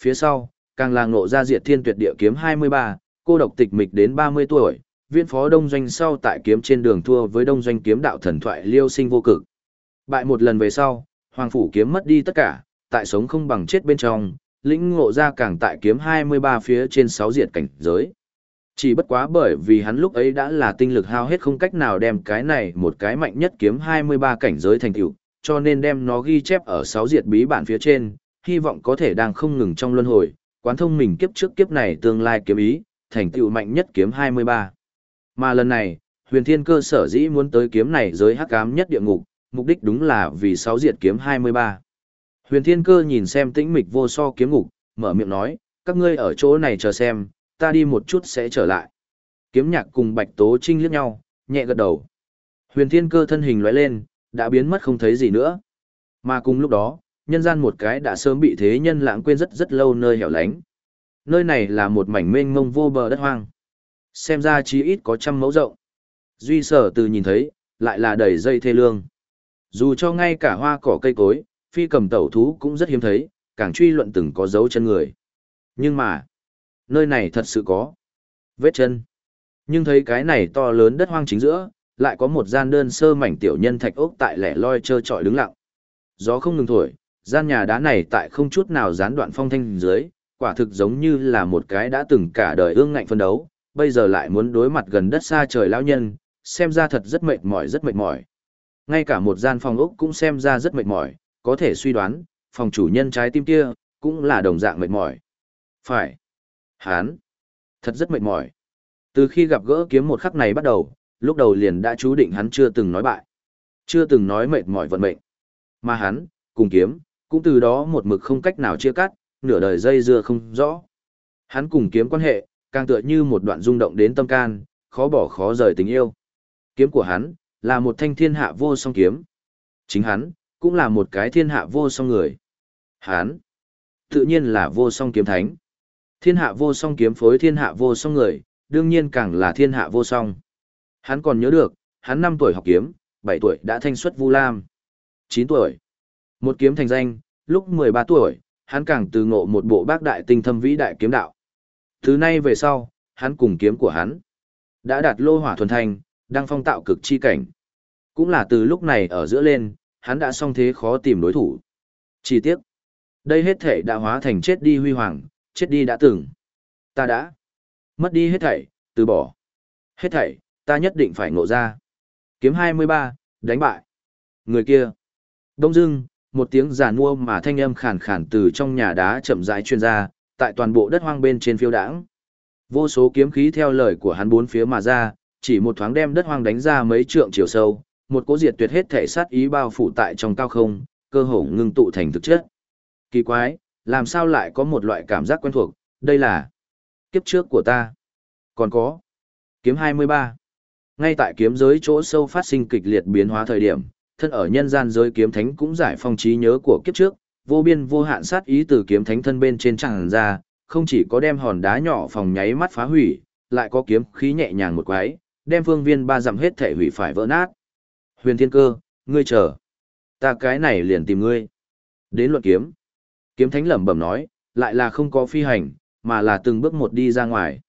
Speaker 1: Phía sau, càng là ngộ ra diệt thiên tuyệt địa kiếm 23, cô độc tịch mịch đến 30 tuổi, viên phó đông doanh sau tại kiếm trên đường thua với đông doanh kiếm đạo thần thoại liêu sinh vô cực. Bại một lần về sau, Hoàng phủ kiếm mất đi tất cả, tại sống không bằng chết bên trong, lĩnh ngộ ra càng tại kiếm 23 phía trên 6 diệt cảnh giới. Chỉ bất quá bởi vì hắn lúc ấy đã là tinh lực hao hết không cách nào đem cái này một cái mạnh nhất kiếm 23 cảnh giới thành tựu, cho nên đem nó ghi chép ở 6 diệt bí bản phía trên, hy vọng có thể đang không ngừng trong luân hồi, quán thông mình kiếp trước kiếp này tương lai kiếm ý, thành tựu mạnh nhất kiếm 23. Mà lần này, huyền thiên cơ sở dĩ muốn tới kiếm này giới hắc ám nhất địa ngục, mục đích đúng là vì sáu diệt kiếm 23. Huyền thiên cơ nhìn xem tĩnh mịch vô so kiếm ngục, mở miệng nói, các ngươi ở chỗ này chờ xem, ta đi một chút sẽ trở lại. Kiếm nhạc cùng Bạch Tố Trinh liếc nhau, nhẹ gật đầu. Huyền thiên cơ thân hình lóe lên, đã biến mất không thấy gì nữa. Mà cùng lúc đó, nhân gian một cái đã sớm bị thế nhân lãng quên rất rất lâu nơi hẻo lánh. Nơi này là một mảnh mênh mông vô bờ đất hoang. Xem ra chí ít có trăm mẫu rộng. Duy sở từ nhìn thấy, lại là đầy dây thê lương. Dù cho ngay cả hoa cỏ cây cối, phi cầm tẩu thú cũng rất hiếm thấy, càng truy luận từng có dấu chân người. Nhưng mà, nơi này thật sự có vết chân. Nhưng thấy cái này to lớn đất hoang chính giữa, lại có một gian đơn sơ mảnh tiểu nhân thạch ốc tại lẻ loi trơ trọi đứng lặng. Gió không ngừng thổi, gian nhà đá này tại không chút nào gián đoạn phong thanh dưới, quả thực giống như là một cái đã từng cả đời ương ngạnh phân đấu, bây giờ lại muốn đối mặt gần đất xa trời lão nhân, xem ra thật rất mệt mỏi rất mệt mỏi. Ngay cả một gian phòng ốc cũng xem ra rất mệt mỏi, có thể suy đoán, phòng chủ nhân trái tim kia, cũng là đồng dạng mệt mỏi. Phải. Hán. Thật rất mệt mỏi. Từ khi gặp gỡ kiếm một khắc này bắt đầu, lúc đầu liền đã chú định hắn chưa từng nói bại. Chưa từng nói mệt mỏi vận mệnh. Mà hắn, cùng kiếm, cũng từ đó một mực không cách nào chia cắt, nửa đời dây dưa không rõ. Hắn cùng kiếm quan hệ, càng tựa như một đoạn rung động đến tâm can, khó bỏ khó rời tình yêu. Kiếm của hắn, là một thanh thiên hạ vô song kiếm. Chính hắn, cũng là một cái thiên hạ vô song người. Hắn, tự nhiên là vô song kiếm thánh. Thiên hạ vô song kiếm phối thiên hạ vô song người, đương nhiên càng là thiên hạ vô song. Hắn còn nhớ được, hắn 5 tuổi học kiếm, 7 tuổi đã thanh xuất Vu Lam. 9 tuổi, một kiếm thành danh, lúc 13 tuổi, hắn càng từ ngộ một bộ bác đại tinh thâm vĩ đại kiếm đạo. Từ nay về sau, hắn cùng kiếm của hắn đã đạt lô hỏa thuần thành, đang phong tạo cực chi cảnh. Cũng là từ lúc này ở giữa lên, hắn đã song thế khó tìm đối thủ. Chi tiết, đây hết thể đã hóa thành chết đi huy hoàng, chết đi đã từng. Ta đã mất đi hết thảy, từ bỏ. Hết thảy, ta nhất định phải ngộ ra. Kiếm 23, đánh bại. Người kia. Đông dưng, một tiếng giả mua mà thanh âm khàn khàn từ trong nhà đá chậm rãi truyền ra, tại toàn bộ đất hoang bên trên phiêu đãng. Vô số kiếm khí theo lời của hắn bốn phía mà ra, chỉ một thoáng đem đất hoang đánh ra mấy trượng chiều sâu, một cỗ diệt tuyệt hết thể sát ý bao phủ tại trong cao không, cơ hồ ngưng tụ thành thực chất. Kỳ quái, làm sao lại có một loại cảm giác quen thuộc, đây là kiếp trước của ta. Còn có kiếm 23. Ngay tại kiếm giới chỗ sâu phát sinh kịch liệt biến hóa thời điểm, thân ở nhân gian giới kiếm thánh cũng giải phong trí nhớ của kiếp trước, vô biên vô hạn sát ý từ kiếm thánh thân bên trên tràn ra, không chỉ có đem hòn đá nhỏ phòng nháy mắt phá hủy, lại có kiếm khí nhẹ nhàng một quái, đem phương viên ba dặm hết thể hủy phải vỡ nát. Huyền Thiên Cơ, ngươi chờ, ta cái này liền tìm ngươi. Đến luận kiếm. Kiếm thánh lẩm bẩm nói, lại là không có phi hành, mà là từng bước một đi ra ngoài.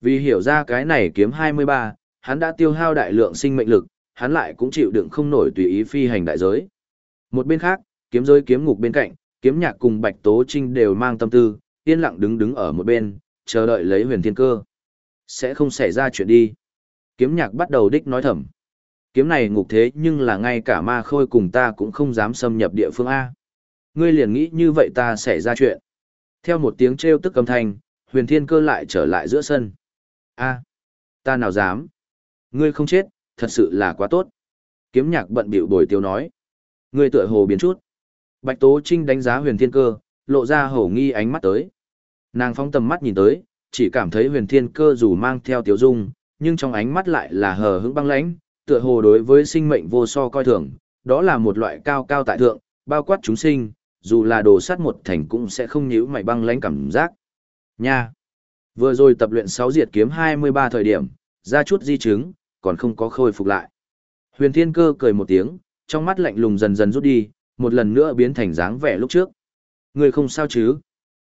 Speaker 1: Vì hiểu ra cái này kiếm 23, hắn đã tiêu hao đại lượng sinh mệnh lực, hắn lại cũng chịu đựng không nổi tùy ý phi hành đại giới. Một bên khác, kiếm giới kiếm ngục bên cạnh, kiếm nhạc cùng Bạch Tố Trinh đều mang tâm tư, yên lặng đứng đứng ở một bên, chờ đợi lấy huyền thiên cơ. Sẽ không xảy ra chuyện đi. Kiếm nhạc bắt đầu đích nói thầm. Kiếm này ngục thế nhưng là ngay cả ma khôi cùng ta cũng không dám xâm nhập địa phương A. Ngươi liền nghĩ như vậy ta sẽ ra chuyện. Theo một tiếng trêu tức âm thanh, huyền thiên cơ lại trở lại giữa sân. A, ta nào dám. Ngươi không chết, thật sự là quá tốt. Kiếm nhạc bận bịu bồi tiêu nói. Ngươi tựa hồ biến chút. Bạch Tố Trinh đánh giá huyền thiên cơ, lộ ra hổ nghi ánh mắt tới. Nàng phóng tầm mắt nhìn tới, chỉ cảm thấy huyền thiên cơ dù mang theo tiểu dung, nhưng trong ánh mắt lại là hờ hững băng lãnh, tựa hồ đối với sinh mệnh vô so coi thường, đó là một loại cao cao tại thượng, bao quát chúng sinh, dù là đồ sắt một thành cũng sẽ không nhíu mày băng lãnh cảm giác. Nha! Vừa rồi tập luyện 6 diệt kiếm 23 thời điểm, ra chút di chứng, còn không có khôi phục lại. Huyền Thiên Cơ cười một tiếng, trong mắt lạnh lùng dần dần rút đi, một lần nữa biến thành dáng vẻ lúc trước. Ngươi không sao chứ?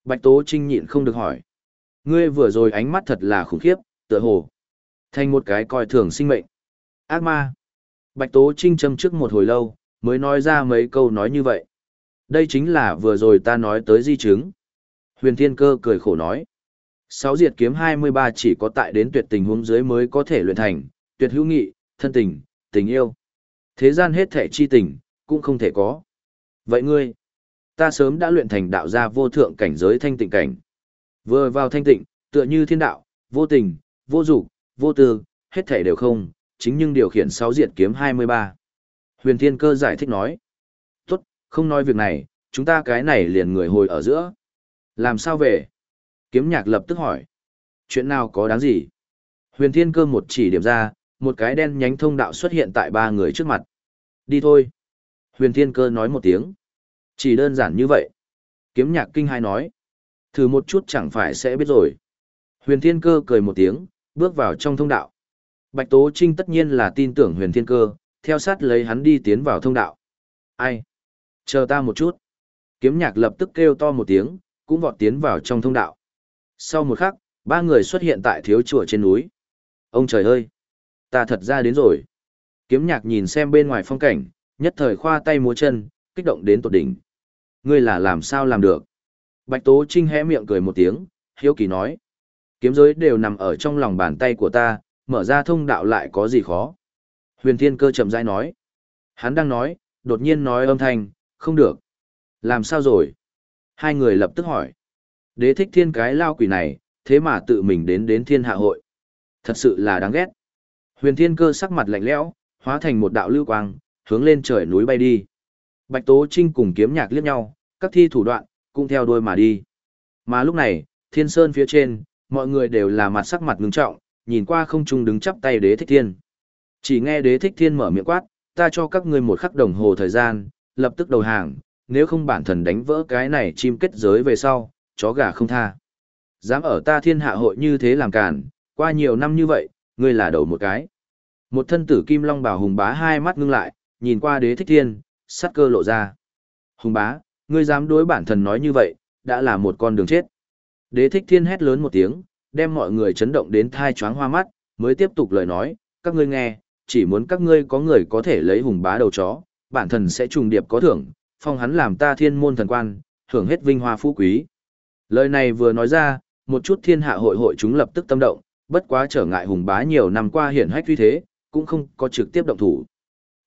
Speaker 1: Bạch Tố Trinh nhịn không được hỏi. Ngươi vừa rồi ánh mắt thật là khủng khiếp, tựa hồ. Thành một cái coi thường sinh mệnh. Ác ma. Bạch Tố Trinh châm trước một hồi lâu, mới nói ra mấy câu nói như vậy. Đây chính là vừa rồi ta nói tới di chứng. Huyền Thiên Cơ cười khổ nói. Sáu diệt kiếm 23 chỉ có tại đến tuyệt tình huống dưới mới có thể luyện thành, tuyệt hữu nghị, thân tình, tình yêu. Thế gian hết thể chi tình, cũng không thể có. Vậy ngươi, ta sớm đã luyện thành đạo gia vô thượng cảnh giới thanh tịnh cảnh. Vừa vào thanh tịnh, tựa như thiên đạo, vô tình, vô dục, vô tư, hết thể đều không, chính nhưng điều khiển sáu diệt kiếm 23. Huyền Thiên Cơ giải thích nói. Tốt, không nói việc này, chúng ta cái này liền người hồi ở giữa. Làm sao về? Kiếm nhạc lập tức hỏi. Chuyện nào có đáng gì? Huyền Thiên Cơ một chỉ điểm ra, một cái đen nhánh thông đạo xuất hiện tại ba người trước mặt. Đi thôi. Huyền Thiên Cơ nói một tiếng. Chỉ đơn giản như vậy. Kiếm nhạc kinh hai nói. Thử một chút chẳng phải sẽ biết rồi. Huyền Thiên Cơ cười một tiếng, bước vào trong thông đạo. Bạch Tố Trinh tất nhiên là tin tưởng Huyền Thiên Cơ, theo sát lấy hắn đi tiến vào thông đạo. Ai? Chờ ta một chút. Kiếm nhạc lập tức kêu to một tiếng, cũng vọt tiến vào trong thông đạo. Sau một khắc, ba người xuất hiện tại thiếu chùa trên núi. Ông trời ơi! Ta thật ra đến rồi. Kiếm nhạc nhìn xem bên ngoài phong cảnh, nhất thời khoa tay múa chân, kích động đến tột đỉnh. Ngươi là làm sao làm được? Bạch Tố Trinh hé miệng cười một tiếng, hiếu kỳ nói. Kiếm giới đều nằm ở trong lòng bàn tay của ta, mở ra thông đạo lại có gì khó. Huyền Thiên Cơ chậm rãi nói. Hắn đang nói, đột nhiên nói âm thanh, không được. Làm sao rồi? Hai người lập tức hỏi. Đế thích thiên cái lao quỷ này, thế mà tự mình đến đến thiên hạ hội. Thật sự là đáng ghét. Huyền Thiên Cơ sắc mặt lạnh lẽo, hóa thành một đạo lưu quang, hướng lên trời núi bay đi. Bạch Tố Trinh cùng kiếm nhạc liếc nhau, các thi thủ đoạn, cũng theo đuôi mà đi. Mà lúc này, thiên sơn phía trên, mọi người đều là mặt sắc mặt ngưng trọng, nhìn qua không trung đứng chắp tay đế thích thiên. Chỉ nghe đế thích thiên mở miệng quát, ta cho các ngươi một khắc đồng hồ thời gian, lập tức đầu hàng, nếu không bản thần đánh vỡ cái này chim kết giới về sau, chó gà không tha. Dám ở ta thiên hạ hội như thế làm cản, qua nhiều năm như vậy, ngươi là đầu một cái. Một thân tử kim long bảo hùng bá hai mắt ngưng lại, nhìn qua đế thích thiên, sắt cơ lộ ra. Hùng bá, ngươi dám đối bản thần nói như vậy, đã là một con đường chết. Đế thích thiên hét lớn một tiếng, đem mọi người chấn động đến thai choáng hoa mắt, mới tiếp tục lời nói, các ngươi nghe, chỉ muốn các ngươi có người có thể lấy hùng bá đầu chó, bản thần sẽ trùng điệp có thưởng, phong hắn làm ta thiên môn thần quan, thưởng hết vinh hoa phú quý. Lời này vừa nói ra, một chút thiên hạ hội hội chúng lập tức tâm động, bất quá trở ngại hùng bá nhiều năm qua hiển hách như thế, cũng không có trực tiếp động thủ.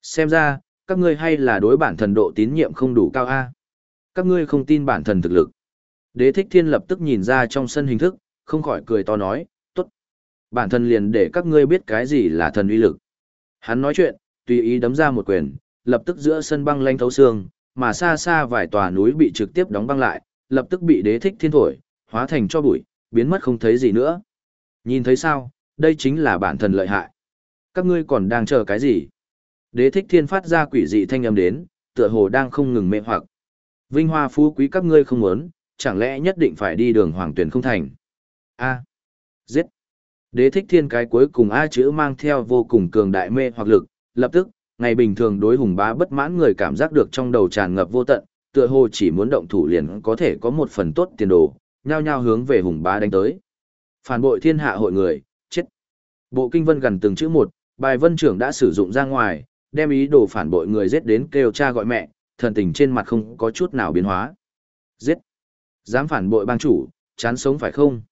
Speaker 1: Xem ra, các ngươi hay là đối bản thần độ tín nhiệm không đủ cao a. Các ngươi không tin bản thần thực lực. Đế thích thiên lập tức nhìn ra trong sân hình thức, không khỏi cười to nói, tốt. Bản thần liền để các ngươi biết cái gì là thần uy lực. Hắn nói chuyện, tùy ý đấm ra một quyền, lập tức giữa sân băng lanh thấu xương, mà xa xa vài tòa núi bị trực tiếp đóng băng lại, lập tức bị đế thích thiên thổi, hóa thành cho bụi, biến mất không thấy gì nữa. Nhìn thấy sao, đây chính là bản thần lợi hại. Các ngươi còn đang chờ cái gì? Đế thích thiên phát ra quỷ dị thanh âm đến, tựa hồ đang không ngừng mê hoặc. Vinh hoa phú quý các ngươi không muốn, chẳng lẽ nhất định phải đi đường hoàng tuyển không thành? A. Giết. Đế thích thiên cái cuối cùng A chữ mang theo vô cùng cường đại mê hoặc lực, lập tức, ngày bình thường đối hùng bá bất mãn người cảm giác được trong đầu tràn ngập vô tận, tựa hồ chỉ muốn động thủ liền có thể có một phần tốt tiền đồ, nhao nhao hướng về hùng bá đánh tới. Phản bội thiên hạ hội người, chết. Bộ kinh vân gần từng chữ một, bài vân trưởng đã sử dụng ra ngoài, đem ý đồ phản bội người giết đến kêu cha gọi mẹ, thần tình trên mặt không có chút nào biến hóa. Giết. Dám phản bội bang chủ, chán sống phải không?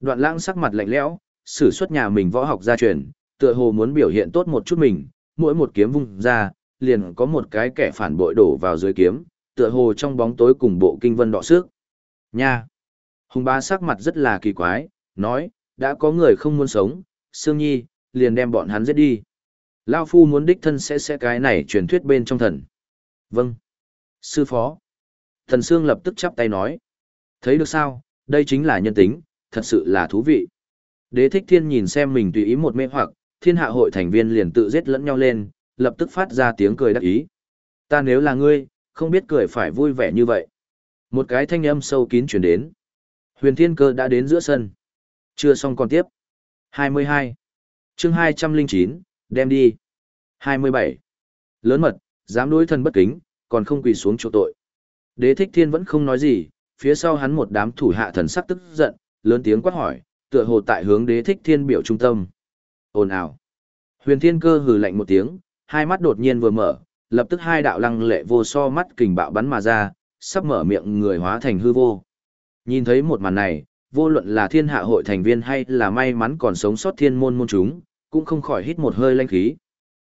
Speaker 1: Đoạn lãng sắc mặt lạnh lẽo, sử xuất nhà mình võ học gia truyền, tựa hồ muốn biểu hiện tốt một chút mình, mỗi một kiếm vung ra, liền có một cái kẻ phản bội đổ vào dưới kiếm, tựa hồ trong bóng tối cùng bộ kinh vân đọ sức. Nha! Hùng bá sắc mặt rất là kỳ quái, nói, đã có người không muốn sống, Sương Nhi, liền đem bọn hắn giết đi. Lao Phu muốn đích thân sẽ sẽ cái này truyền thuyết bên trong thần. Vâng. Sư phó. Thần Sương lập tức chắp tay nói. Thấy được sao, đây chính là nhân tính, thật sự là thú vị. Đế thích thiên nhìn xem mình tùy ý một mê hoặc, thiên hạ hội thành viên liền tự giết lẫn nhau lên, lập tức phát ra tiếng cười đắc ý. Ta nếu là ngươi, không biết cười phải vui vẻ như vậy. Một cái thanh âm sâu kín chuyển đến. Huyền thiên cơ đã đến giữa sân. Chưa xong còn tiếp. 22. chương 209, đem đi. 27. Lớn mật, dám đối thần bất kính, còn không quỳ xuống chỗ tội. Đế thích thiên vẫn không nói gì, phía sau hắn một đám thủ hạ thần sắc tức giận, lớn tiếng quát hỏi, tựa hồ tại hướng đế thích thiên biểu trung tâm. Ồn ào. Huyền thiên cơ hừ lạnh một tiếng, hai mắt đột nhiên vừa mở, lập tức hai đạo lăng lệ vô so mắt kình bạo bắn mà ra, sắp mở miệng người hóa thành hư vô. Nhìn thấy một màn này, vô luận là thiên hạ hội thành viên hay là may mắn còn sống sót thiên môn môn chúng, cũng không khỏi hít một hơi lanh khí.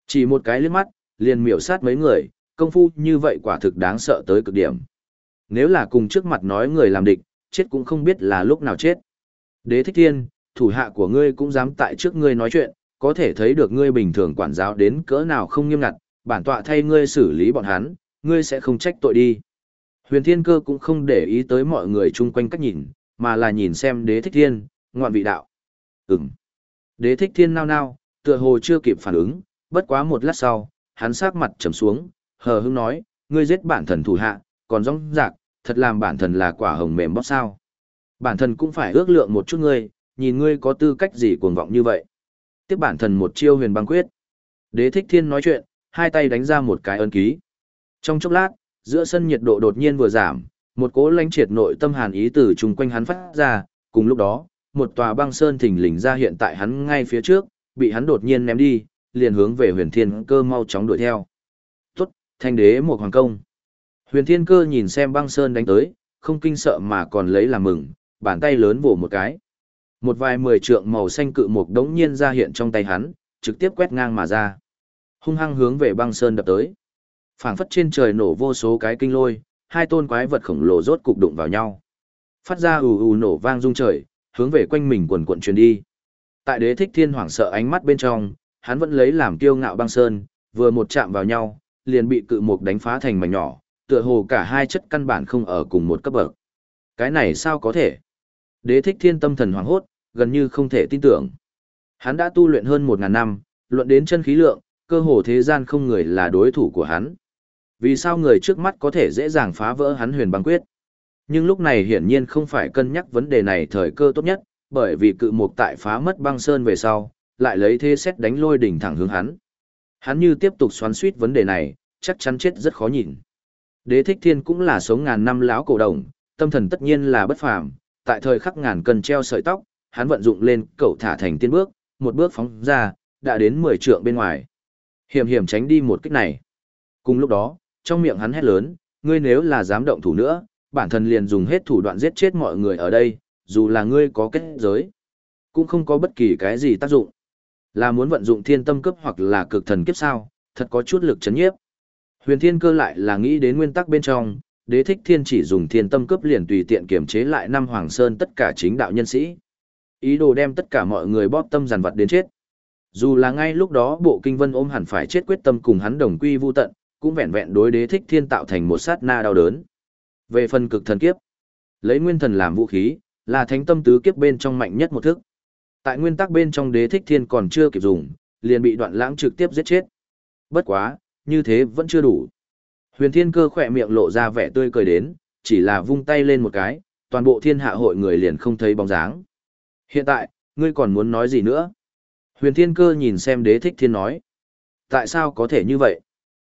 Speaker 1: Chỉ một cái liếc mắt, liền miểu sát mấy người, công phu như vậy quả thực đáng sợ tới cực điểm. Nếu là cùng trước mặt nói người làm địch, chết cũng không biết là lúc nào chết. Đế thích thiên, thủ hạ của ngươi cũng dám tại trước ngươi nói chuyện, có thể thấy được ngươi bình thường quản giáo đến cỡ nào không nghiêm ngặt, bản tọa thay ngươi xử lý bọn hắn, ngươi sẽ không trách tội đi. Huyền Thiên Cơ cũng không để ý tới mọi người chung quanh cách nhìn, mà là nhìn xem đế thích thiên, ngoạn vị đạo. Ừm. Đế thích thiên nao nao, tựa hồ chưa kịp phản ứng, bất quá một lát sau, hắn sắc mặt trầm xuống, hờ hững nói, ngươi giết bản thần thủ hạ, còn rong rạc, thật làm bản thần là quả hồng mềm bóp sao. Bản thần cũng phải ước lượng một chút ngươi, nhìn ngươi có tư cách gì cuồng vọng như vậy. Tiếp bản thần một chiêu huyền băng quyết. Đế thích thiên nói chuyện, hai tay đánh ra một cái ân ký. Trong chốc lát, giữa sân nhiệt độ đột nhiên vừa giảm, một cỗ lãnh triệt nội tâm hàn ý từ chung quanh hắn phát ra, cùng lúc đó, một tòa băng sơn thình lình ra hiện tại hắn ngay phía trước, bị hắn đột nhiên ném đi, liền hướng về huyền thiên cơ mau chóng đuổi theo. Tốt, thanh đế một hoàng công. Huyền thiên cơ nhìn xem băng sơn đánh tới, không kinh sợ mà còn lấy làm mừng, bàn tay lớn vỗ một cái. Một vài mười trượng màu xanh cự mục đống nhiên ra hiện trong tay hắn, trực tiếp quét ngang mà ra. Hung hăng hướng về băng sơn đập tới. phảng phất trên trời nổ vô số cái kinh lôi, hai tôn quái vật khổng lồ rốt cục đụng vào nhau. Phát ra ù ù nổ vang rung trời, hướng về quanh mình quần quận truyền đi. Tại đế thích thiên hoảng sợ ánh mắt bên trong, hắn vẫn lấy làm kiêu ngạo băng sơn, vừa một chạm vào nhau, liền bị cự mục đánh phá thành mảnh nhỏ, tựa hồ cả hai chất căn bản không ở cùng một cấp bậc. Cái này sao có thể? Đế thích thiên tâm thần hoảng hốt, gần như không thể tin tưởng. Hắn đã tu luyện hơn một ngàn năm, luận đến chân khí lượng, cơ hồ thế gian không người là đối thủ của hắn. Vì sao người trước mắt có thể dễ dàng phá vỡ hắn huyền băng quyết? Nhưng lúc này hiển nhiên không phải cân nhắc vấn đề này thời cơ tốt nhất, bởi vì cự mục tại phá mất băng sơn về sau, lại lấy thế xét đánh lôi đỉnh thẳng hướng hắn. Hắn như tiếp tục xoắn suýt vấn đề này, chắc chắn chết rất khó nhìn. Đế thích thiên cũng là sống ngàn năm lão cổ đồng, tâm thần tất nhiên là bất phàm, tại thời khắc ngàn cần treo sợi tóc, hắn vận dụng lên cậu thả thành tiên bước, một bước phóng ra, đã đến 10 trượng bên ngoài. Hiểm hiểm tránh đi một kích này. Cùng lúc đó, trong miệng hắn hét lớn, ngươi nếu là dám động thủ nữa, bản thân liền dùng hết thủ đoạn giết chết mọi người ở đây, dù là ngươi có kết giới, cũng không có bất kỳ cái gì tác dụng. Là muốn vận dụng thiên tâm cấp hoặc là cực thần kiếp sao, thật có chút lực chấn nhiếp. Huyền thiên cơ lại là nghĩ đến nguyên tắc bên trong, đế thích thiên chỉ dùng thiên tâm cấp liền tùy tiện kiểm chế lại năm hoàng sơn tất cả chính đạo nhân sĩ. Ý đồ đem tất cả mọi người bóp tâm giàn vật đến chết. Dù là ngay lúc đó bộ kinh vân ôm hẳn phải chết quyết tâm cùng hắn đồng quy vu tận, cũng vẹn vẹn đối đế thích thiên tạo thành một sát na đau đớn. Về phần cực thần kiếp, lấy nguyên thần làm vũ khí, là thánh tâm tứ kiếp bên trong mạnh nhất một thức. Tại nguyên tắc bên trong đế thích thiên còn chưa kịp dùng, liền bị đoạn lãng trực tiếp giết chết. Bất quá, như thế vẫn chưa đủ. Huyền thiên cơ khỏe miệng lộ ra vẻ tươi cười đến, chỉ là vung tay lên một cái, toàn bộ thiên hạ hội người liền không thấy bóng dáng. Hiện tại, ngươi còn muốn nói gì nữa? Huyền thiên cơ nhìn xem đế thích thiên nói. Tại sao có thể như vậy?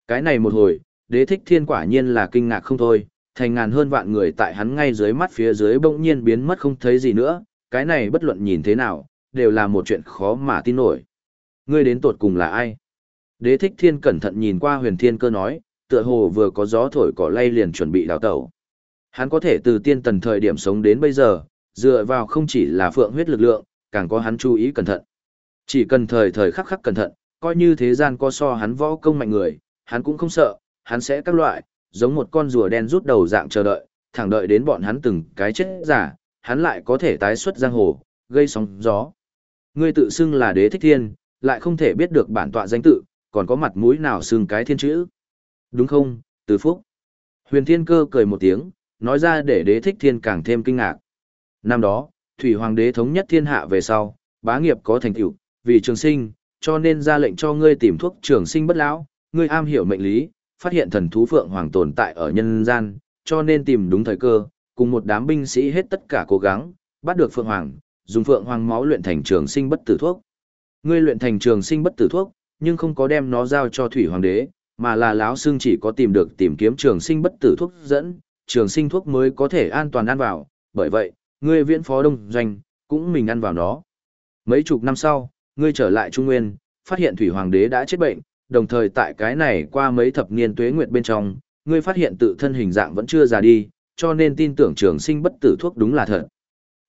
Speaker 1: Cái này một hồi, đế thích thiên quả nhiên là kinh ngạc không thôi, thành ngàn hơn vạn người tại hắn ngay dưới mắt phía dưới bỗng nhiên biến mất không thấy gì nữa, cái này bất luận nhìn thế nào, đều là một chuyện khó mà tin nổi. Ngươi đến tột cùng là ai? Đế thích thiên cẩn thận nhìn qua huyền thiên cơ nói, tựa hồ vừa có gió thổi cỏ lay liền chuẩn bị đào tẩu. Hắn có thể từ tiên tần thời điểm sống đến bây giờ, dựa vào không chỉ là phượng huyết lực lượng, càng có hắn chú ý cẩn thận. Chỉ cần thời thời khắc khắc cẩn thận, coi như thế gian có so hắn võ công mạnh người, hắn cũng không sợ, hắn sẽ các loại, giống một con rùa đen rút đầu dạng chờ đợi, thẳng đợi đến bọn hắn từng cái chết giả, hắn lại có thể tái xuất giang hồ, gây sóng gió. Ngươi tự xưng là đế thích thiên, lại không thể biết được bản tọa danh tự, còn có mặt mũi nào xưng cái thiên chữ. Đúng không, từ phúc? Huyền thiên cơ cười một tiếng, nói ra để đế thích thiên càng thêm kinh ngạc. Năm đó, thủy hoàng đế thống nhất thiên hạ về sau, bá nghiệp có thành tựu, vì trường sinh, cho nên ra lệnh cho ngươi tìm thuốc trường sinh bất lão, ngươi am hiểu mệnh lý, phát hiện thần thú phượng hoàng tồn tại ở nhân gian, cho nên tìm đúng thời cơ, cùng một đám binh sĩ hết tất cả cố gắng, bắt được phượng hoàng, dùng phượng hoàng máu luyện thành trường sinh bất tử thuốc. Ngươi luyện thành trường sinh bất tử thuốc, nhưng không có đem nó giao cho thủy hoàng đế, mà là lão xương chỉ có tìm được tìm kiếm trường sinh bất tử thuốc dẫn, trường sinh thuốc mới có thể an toàn ăn vào, bởi vậy, ngươi viễn phó đông doanh, cũng mình ăn vào nó. Mấy chục năm sau, ngươi trở lại Trung Nguyên, phát hiện thủy hoàng đế đã chết bệnh, đồng thời tại cái này qua mấy thập niên tuế nguyệt bên trong, ngươi phát hiện tự thân hình dạng vẫn chưa già đi, cho nên tin tưởng trường sinh bất tử thuốc đúng là thật.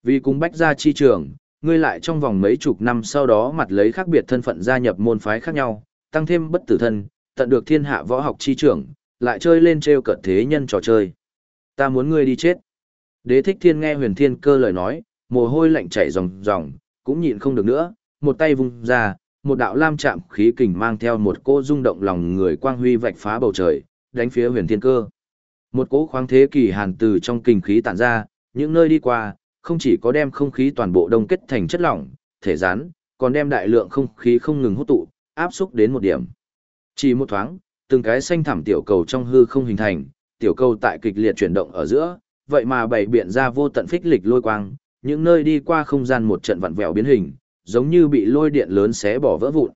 Speaker 1: Vì cùng bách gia chi trường, ngươi lại trong vòng mấy chục năm sau đó mặt lấy khác biệt thân phận gia nhập môn phái khác nhau, tăng thêm bất tử thân, tận được thiên hạ võ học chi trưởng, lại chơi lên treo cợt thế nhân trò chơi. Ta muốn ngươi đi chết. Đế thích thiên nghe huyền thiên cơ lời nói, mồ hôi lạnh chảy ròng ròng, cũng nhịn không được nữa, một tay vung ra, một đạo lam chạm khí kình mang theo một cỗ rung động lòng người quang huy vạch phá bầu trời, đánh phía huyền thiên cơ. Một cỗ khoáng thế kỳ hàn từ trong kình khí tản ra, những nơi đi qua, không chỉ có đem không khí toàn bộ đông kết thành chất lỏng, thể rán, còn đem đại lượng không khí không ngừng hút tụ, áp xúc đến một điểm. Chỉ một thoáng, từng cái xanh thảm tiểu cầu trong hư không hình thành, tiểu cầu tại kịch liệt chuyển động ở giữa, vậy mà bày biện ra vô tận phích lịch lôi quang, những nơi đi qua không gian một trận vặn vẹo biến hình, giống như bị lôi điện lớn xé bỏ vỡ vụn.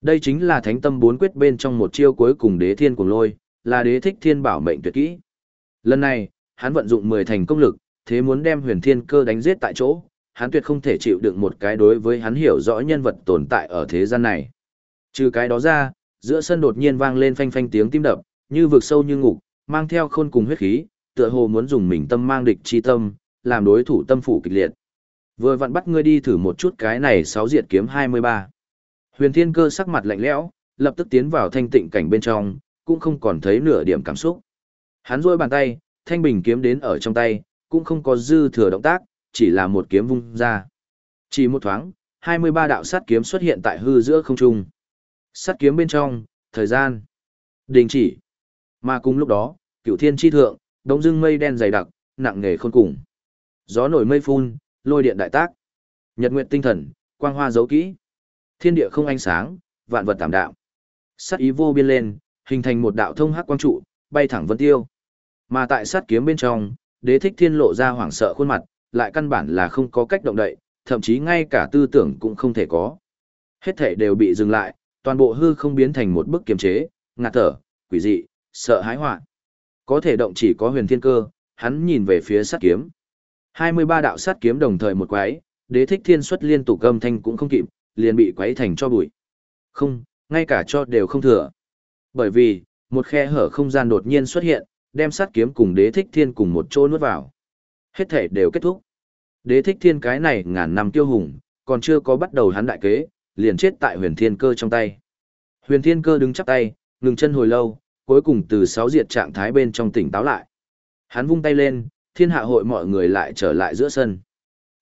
Speaker 1: Đây chính là thánh tâm bốn quyết bên trong một chiêu cuối cùng đế thiên cùng lôi, là đế thích thiên bảo mệnh tuyệt kỹ. Lần này, hắn vận dụng 10 thành công lực, thế muốn đem huyền thiên cơ đánh giết tại chỗ, hắn tuyệt không thể chịu đựng một cái đối với hắn hiểu rõ nhân vật tồn tại ở thế gian này. Trừ cái đó ra, giữa sân đột nhiên vang lên phanh phanh tiếng tim đập, như vực sâu như ngục, mang theo khôn cùng huyết khí, tựa hồ muốn dùng mình tâm mang địch chi tâm, làm đối thủ tâm phủ kịch liệt. Vừa vặn bắt ngươi đi thử một chút cái này sáu diệt kiếm 23. Huyền Thiên Cơ sắc mặt lạnh lẽo, lập tức tiến vào thanh tịnh cảnh bên trong, cũng không còn thấy nửa điểm cảm xúc. Hắn duỗi bàn tay, thanh bình kiếm đến ở trong tay, cũng không có dư thừa động tác, chỉ là một kiếm vung ra. Chỉ một thoáng, 23 đạo sát kiếm xuất hiện tại hư giữa không trung. Sát kiếm bên trong, thời gian, đình chỉ. Mà cùng lúc đó, cửu thiên chi thượng, đông dưng mây đen dày đặc, nặng nề khôn cùng. Gió nổi mây phun, lôi điện đại tác. Nhật nguyện tinh thần, quang hoa dấu kỹ. Thiên địa không ánh sáng, vạn vật tạm đạo. Sát ý vô biên lên, hình thành một đạo thông hắc quang trụ, bay thẳng vân tiêu. Mà tại sát kiếm bên trong, đế thích thiên lộ ra hoảng sợ khuôn mặt, lại căn bản là không có cách động đậy, thậm chí ngay cả tư tưởng cũng không thể có. Hết thể đều bị dừng lại, toàn bộ hư không biến thành một bức kiềm chế, ngạt thở, quỷ dị, sợ hãi hoạn. Có thể động chỉ có huyền thiên cơ, hắn nhìn về phía sát kiếm. 23 đạo sát kiếm đồng thời một quái, đế thích thiên xuất liên tục âm thanh cũng không kịp, liền bị quấy thành cho bụi. Không, ngay cả cho đều không thừa. Bởi vì, một khe hở không gian đột nhiên xuất hiện, đem sát kiếm cùng đế thích thiên cùng một chỗ nuốt vào. Hết thể đều kết thúc. Đế thích thiên cái này ngàn năm tiêu hùng, còn chưa có bắt đầu hắn đại kế, liền chết tại huyền thiên cơ trong tay. Huyền thiên cơ đứng chắp tay, ngừng chân hồi lâu, cuối cùng từ sáu diệt trạng thái bên trong tỉnh táo lại. Hắn vung tay lên, thiên hạ hội mọi người lại trở lại giữa sân.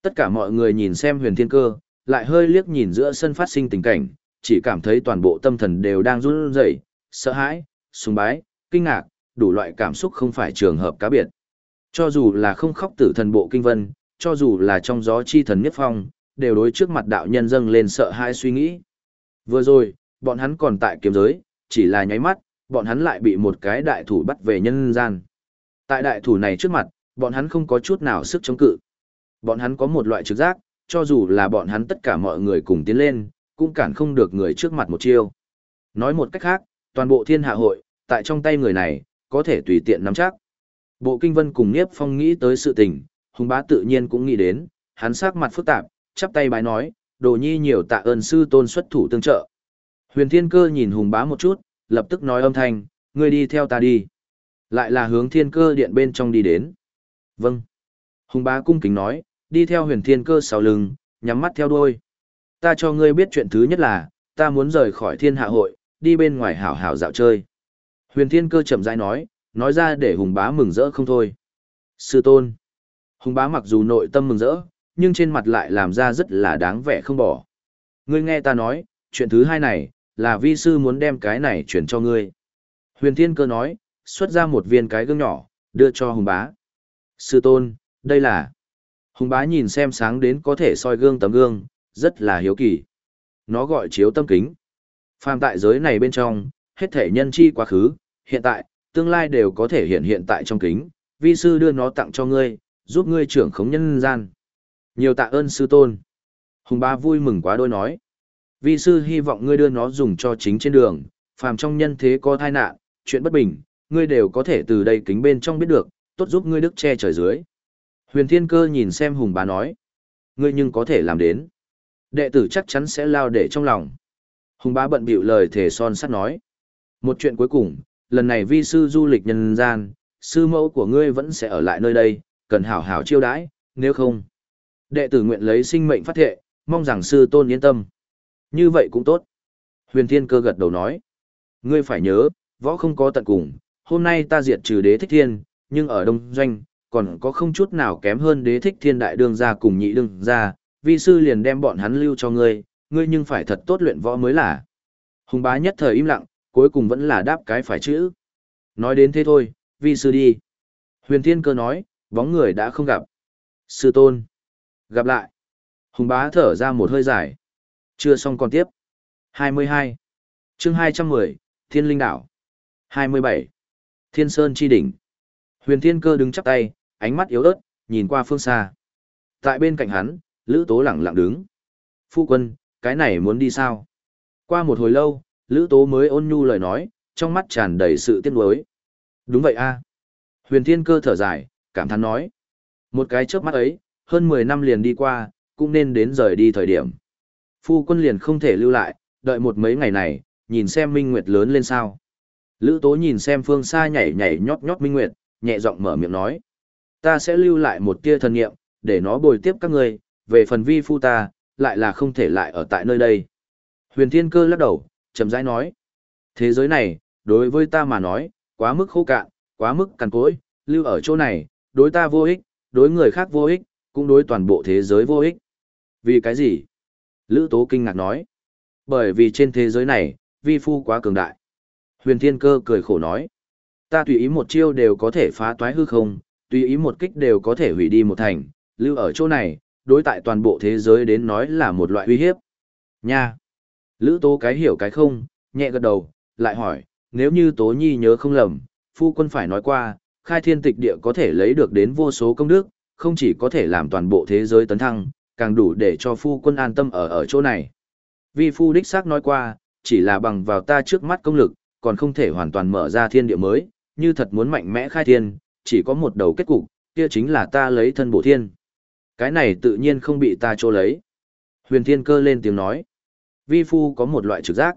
Speaker 1: Tất cả mọi người nhìn xem huyền thiên cơ, lại hơi liếc nhìn giữa sân phát sinh tình cảnh, chỉ cảm thấy toàn bộ tâm thần đều đang run rẩy, sợ hãi, sùng bái, kinh ngạc, đủ loại cảm xúc không phải trường hợp cá biệt. Cho dù là không khóc tử thần bộ kinh vân, cho dù là trong gió chi thần nhất phong, đều đối trước mặt đạo nhân dâng lên sợ hãi suy nghĩ. Vừa rồi, bọn hắn còn tại kiếm giới, chỉ là nháy mắt, bọn hắn lại bị một cái đại thủ bắt về nhân gian. Tại đại thủ này trước mặt, bọn hắn không có chút nào sức chống cự. Bọn hắn có một loại trực giác, cho dù là bọn hắn tất cả mọi người cùng tiến lên, cũng cản không được người trước mặt một chiêu. Nói một cách khác, toàn bộ thiên hạ hội, tại trong tay người này, có thể tùy tiện nắm chắc. Bộ kinh vân cùng Niếp Phong nghĩ tới sự tình, Hùng bá tự nhiên cũng nghĩ đến, hắn sắc mặt phức tạp, chắp tay bái nói, đồ nhi nhiều tạ ơn sư tôn xuất thủ tương trợ. Huyền Thiên Cơ nhìn Hùng bá một chút, lập tức nói âm thanh, ngươi đi theo ta đi. Lại là hướng Thiên Cơ điện bên trong đi đến. Vâng. Hùng bá cung kính nói, đi theo huyền thiên cơ sau lưng, nhắm mắt theo đuôi. Ta cho ngươi biết chuyện thứ nhất là, ta muốn rời khỏi thiên hạ hội, đi bên ngoài hảo hảo dạo chơi. Huyền thiên cơ chậm rãi nói, nói ra để hùng bá mừng rỡ không thôi. Sư tôn. Hùng bá mặc dù nội tâm mừng rỡ, nhưng trên mặt lại làm ra rất là đáng vẻ không bỏ. Ngươi nghe ta nói, chuyện thứ hai này, là vi sư muốn đem cái này chuyển cho ngươi. Huyền thiên cơ nói, xuất ra một viên cái gương nhỏ, đưa cho hùng bá. Sư tôn, đây là... Hùng bá nhìn xem sáng đến có thể soi gương tấm gương, rất là hiếu kỳ. Nó gọi chiếu tâm kính. Phàm tại giới này bên trong, hết thể nhân chi quá khứ, hiện tại, tương lai đều có thể hiện hiện tại trong kính. Vi sư đưa nó tặng cho ngươi, giúp ngươi trưởng khống nhân gian. Nhiều tạ ơn sư tôn. Hùng bá vui mừng quá đôi nói. Vi sư hy vọng ngươi đưa nó dùng cho chính trên đường, phàm trong nhân thế có tai nạn, chuyện bất bình, ngươi đều có thể từ đây kính bên trong biết được, tốt giúp ngươi đức che trời dưới. Huyền Thiên Cơ nhìn xem Hùng bá nói. Ngươi nhưng có thể làm đến. Đệ tử chắc chắn sẽ lao để trong lòng. Hùng bá bận bịu lời thể son sắt nói. Một chuyện cuối cùng, lần này vi sư du lịch nhân gian, sư mẫu của ngươi vẫn sẽ ở lại nơi đây, cần hảo hảo chiêu đãi, nếu không. Đệ tử nguyện lấy sinh mệnh phát thệ, mong rằng sư tôn yên tâm. Như vậy cũng tốt. Huyền Thiên Cơ gật đầu nói. Ngươi phải nhớ, võ không có tận cùng, hôm nay ta diệt trừ đế thích thiên, nhưng ở đông doanh, còn có không chút nào kém hơn đế thích thiên đại đương gia cùng nhị đương gia, vi sư liền đem bọn hắn lưu cho ngươi, ngươi nhưng phải thật tốt luyện võ mới là. Hùng bá nhất thời im lặng, cuối cùng vẫn là đáp cái phải chữ. Nói đến thế thôi, vi sư đi. Huyền thiên cơ nói, bóng người đã không gặp. Sư tôn. Gặp lại. Hùng bá thở ra một hơi dài. Chưa xong còn tiếp. 22. chương 210, Thiên Linh Đảo. 27. Thiên Sơn Chi Đỉnh. Huyền Thiên Cơ đứng chắp tay, ánh mắt yếu ớt, nhìn qua phương xa. Tại bên cạnh hắn, Lữ Tố lặng lặng đứng. Phu quân, cái này muốn đi sao? Qua một hồi lâu, Lữ Tố mới ôn nhu lời nói, trong mắt tràn đầy sự tiếc nuối. Đúng vậy a. Huyền Thiên Cơ thở dài, cảm thán nói. Một cái chớp mắt ấy, hơn 10 năm liền đi qua, cũng nên đến rời đi thời điểm. Phu quân liền không thể lưu lại, đợi một mấy ngày này, nhìn xem Minh Nguyệt lớn lên sao. Lữ Tố nhìn xem phương xa nhảy nhảy nhót nhót Minh Nguyệt, nhẹ giọng mở miệng nói. Ta sẽ lưu lại một tia thần nghiệm, để nó bồi tiếp các người, về phần vi phu ta, lại là không thể lại ở tại nơi đây. Huyền Thiên Cơ lắc đầu, chậm rãi nói. Thế giới này, đối với ta mà nói, quá mức khô cạn, quá mức cằn cỗi, lưu ở chỗ này, đối ta vô ích, đối người khác vô ích, cũng đối toàn bộ thế giới vô ích. Vì cái gì? Lữ Tố kinh ngạc nói. Bởi vì trên thế giới này, vi phu quá cường đại. Huyền Thiên Cơ cười khổ nói. Ta tùy ý một chiêu đều có thể phá toái hư không, tùy ý một kích đều có thể hủy đi một thành, lưu ở chỗ này, đối tại toàn bộ thế giới đến nói là một loại uy hiếp. Nha! Lữ Tố cái hiểu cái không, nhẹ gật đầu, lại hỏi, nếu như Tố Nhi nhớ không lầm, phu quân phải nói qua, khai thiên tịch địa có thể lấy được đến vô số công đức, không chỉ có thể làm toàn bộ thế giới tấn thăng, càng đủ để cho phu quân an tâm ở ở chỗ này. vì phu đích xác nói qua, chỉ là bằng vào ta trước mắt công lực, còn không thể hoàn toàn mở ra thiên địa mới, như thật muốn mạnh mẽ khai thiên, chỉ có một đầu kết cục, kia chính là ta lấy thân bổ thiên. Cái này tự nhiên không bị ta trô lấy. Huyền thiên cơ lên tiếng nói. Vi phu có một loại trực giác.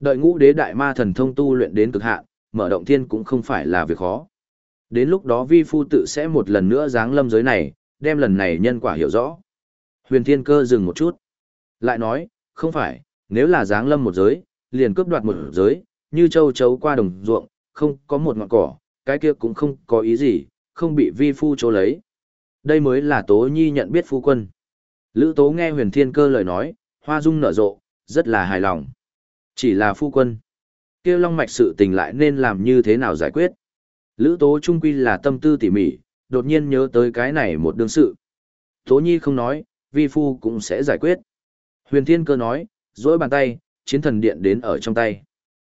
Speaker 1: Đợi ngũ đế đại ma thần thông tu luyện đến cực hạn, mở động thiên cũng không phải là việc khó. Đến lúc đó vi phu tự sẽ một lần nữa giáng lâm giới này, đem lần này nhân quả hiểu rõ. Huyền thiên cơ dừng một chút. Lại nói, không phải, nếu là giáng lâm một giới, liền cướp đoạt một giới, như châu chấu qua đồng ruộng, không có một ngọn cỏ, cái kia cũng không có ý gì, không bị vi phu chỗ lấy. Đây mới là Tố Nhi nhận biết phu quân. Lữ Tố nghe huyền thiên cơ lời nói, hoa dung nở rộ, rất là hài lòng. Chỉ là phu quân. kêu long mạch sự tình lại nên làm như thế nào giải quyết. Lữ Tố trung quy là tâm tư tỉ mỉ, đột nhiên nhớ tới cái này một đương sự. Tố Nhi không nói, vi phu cũng sẽ giải quyết. Huyền thiên cơ nói, dỗi bàn tay, chiến thần điện đến ở trong tay.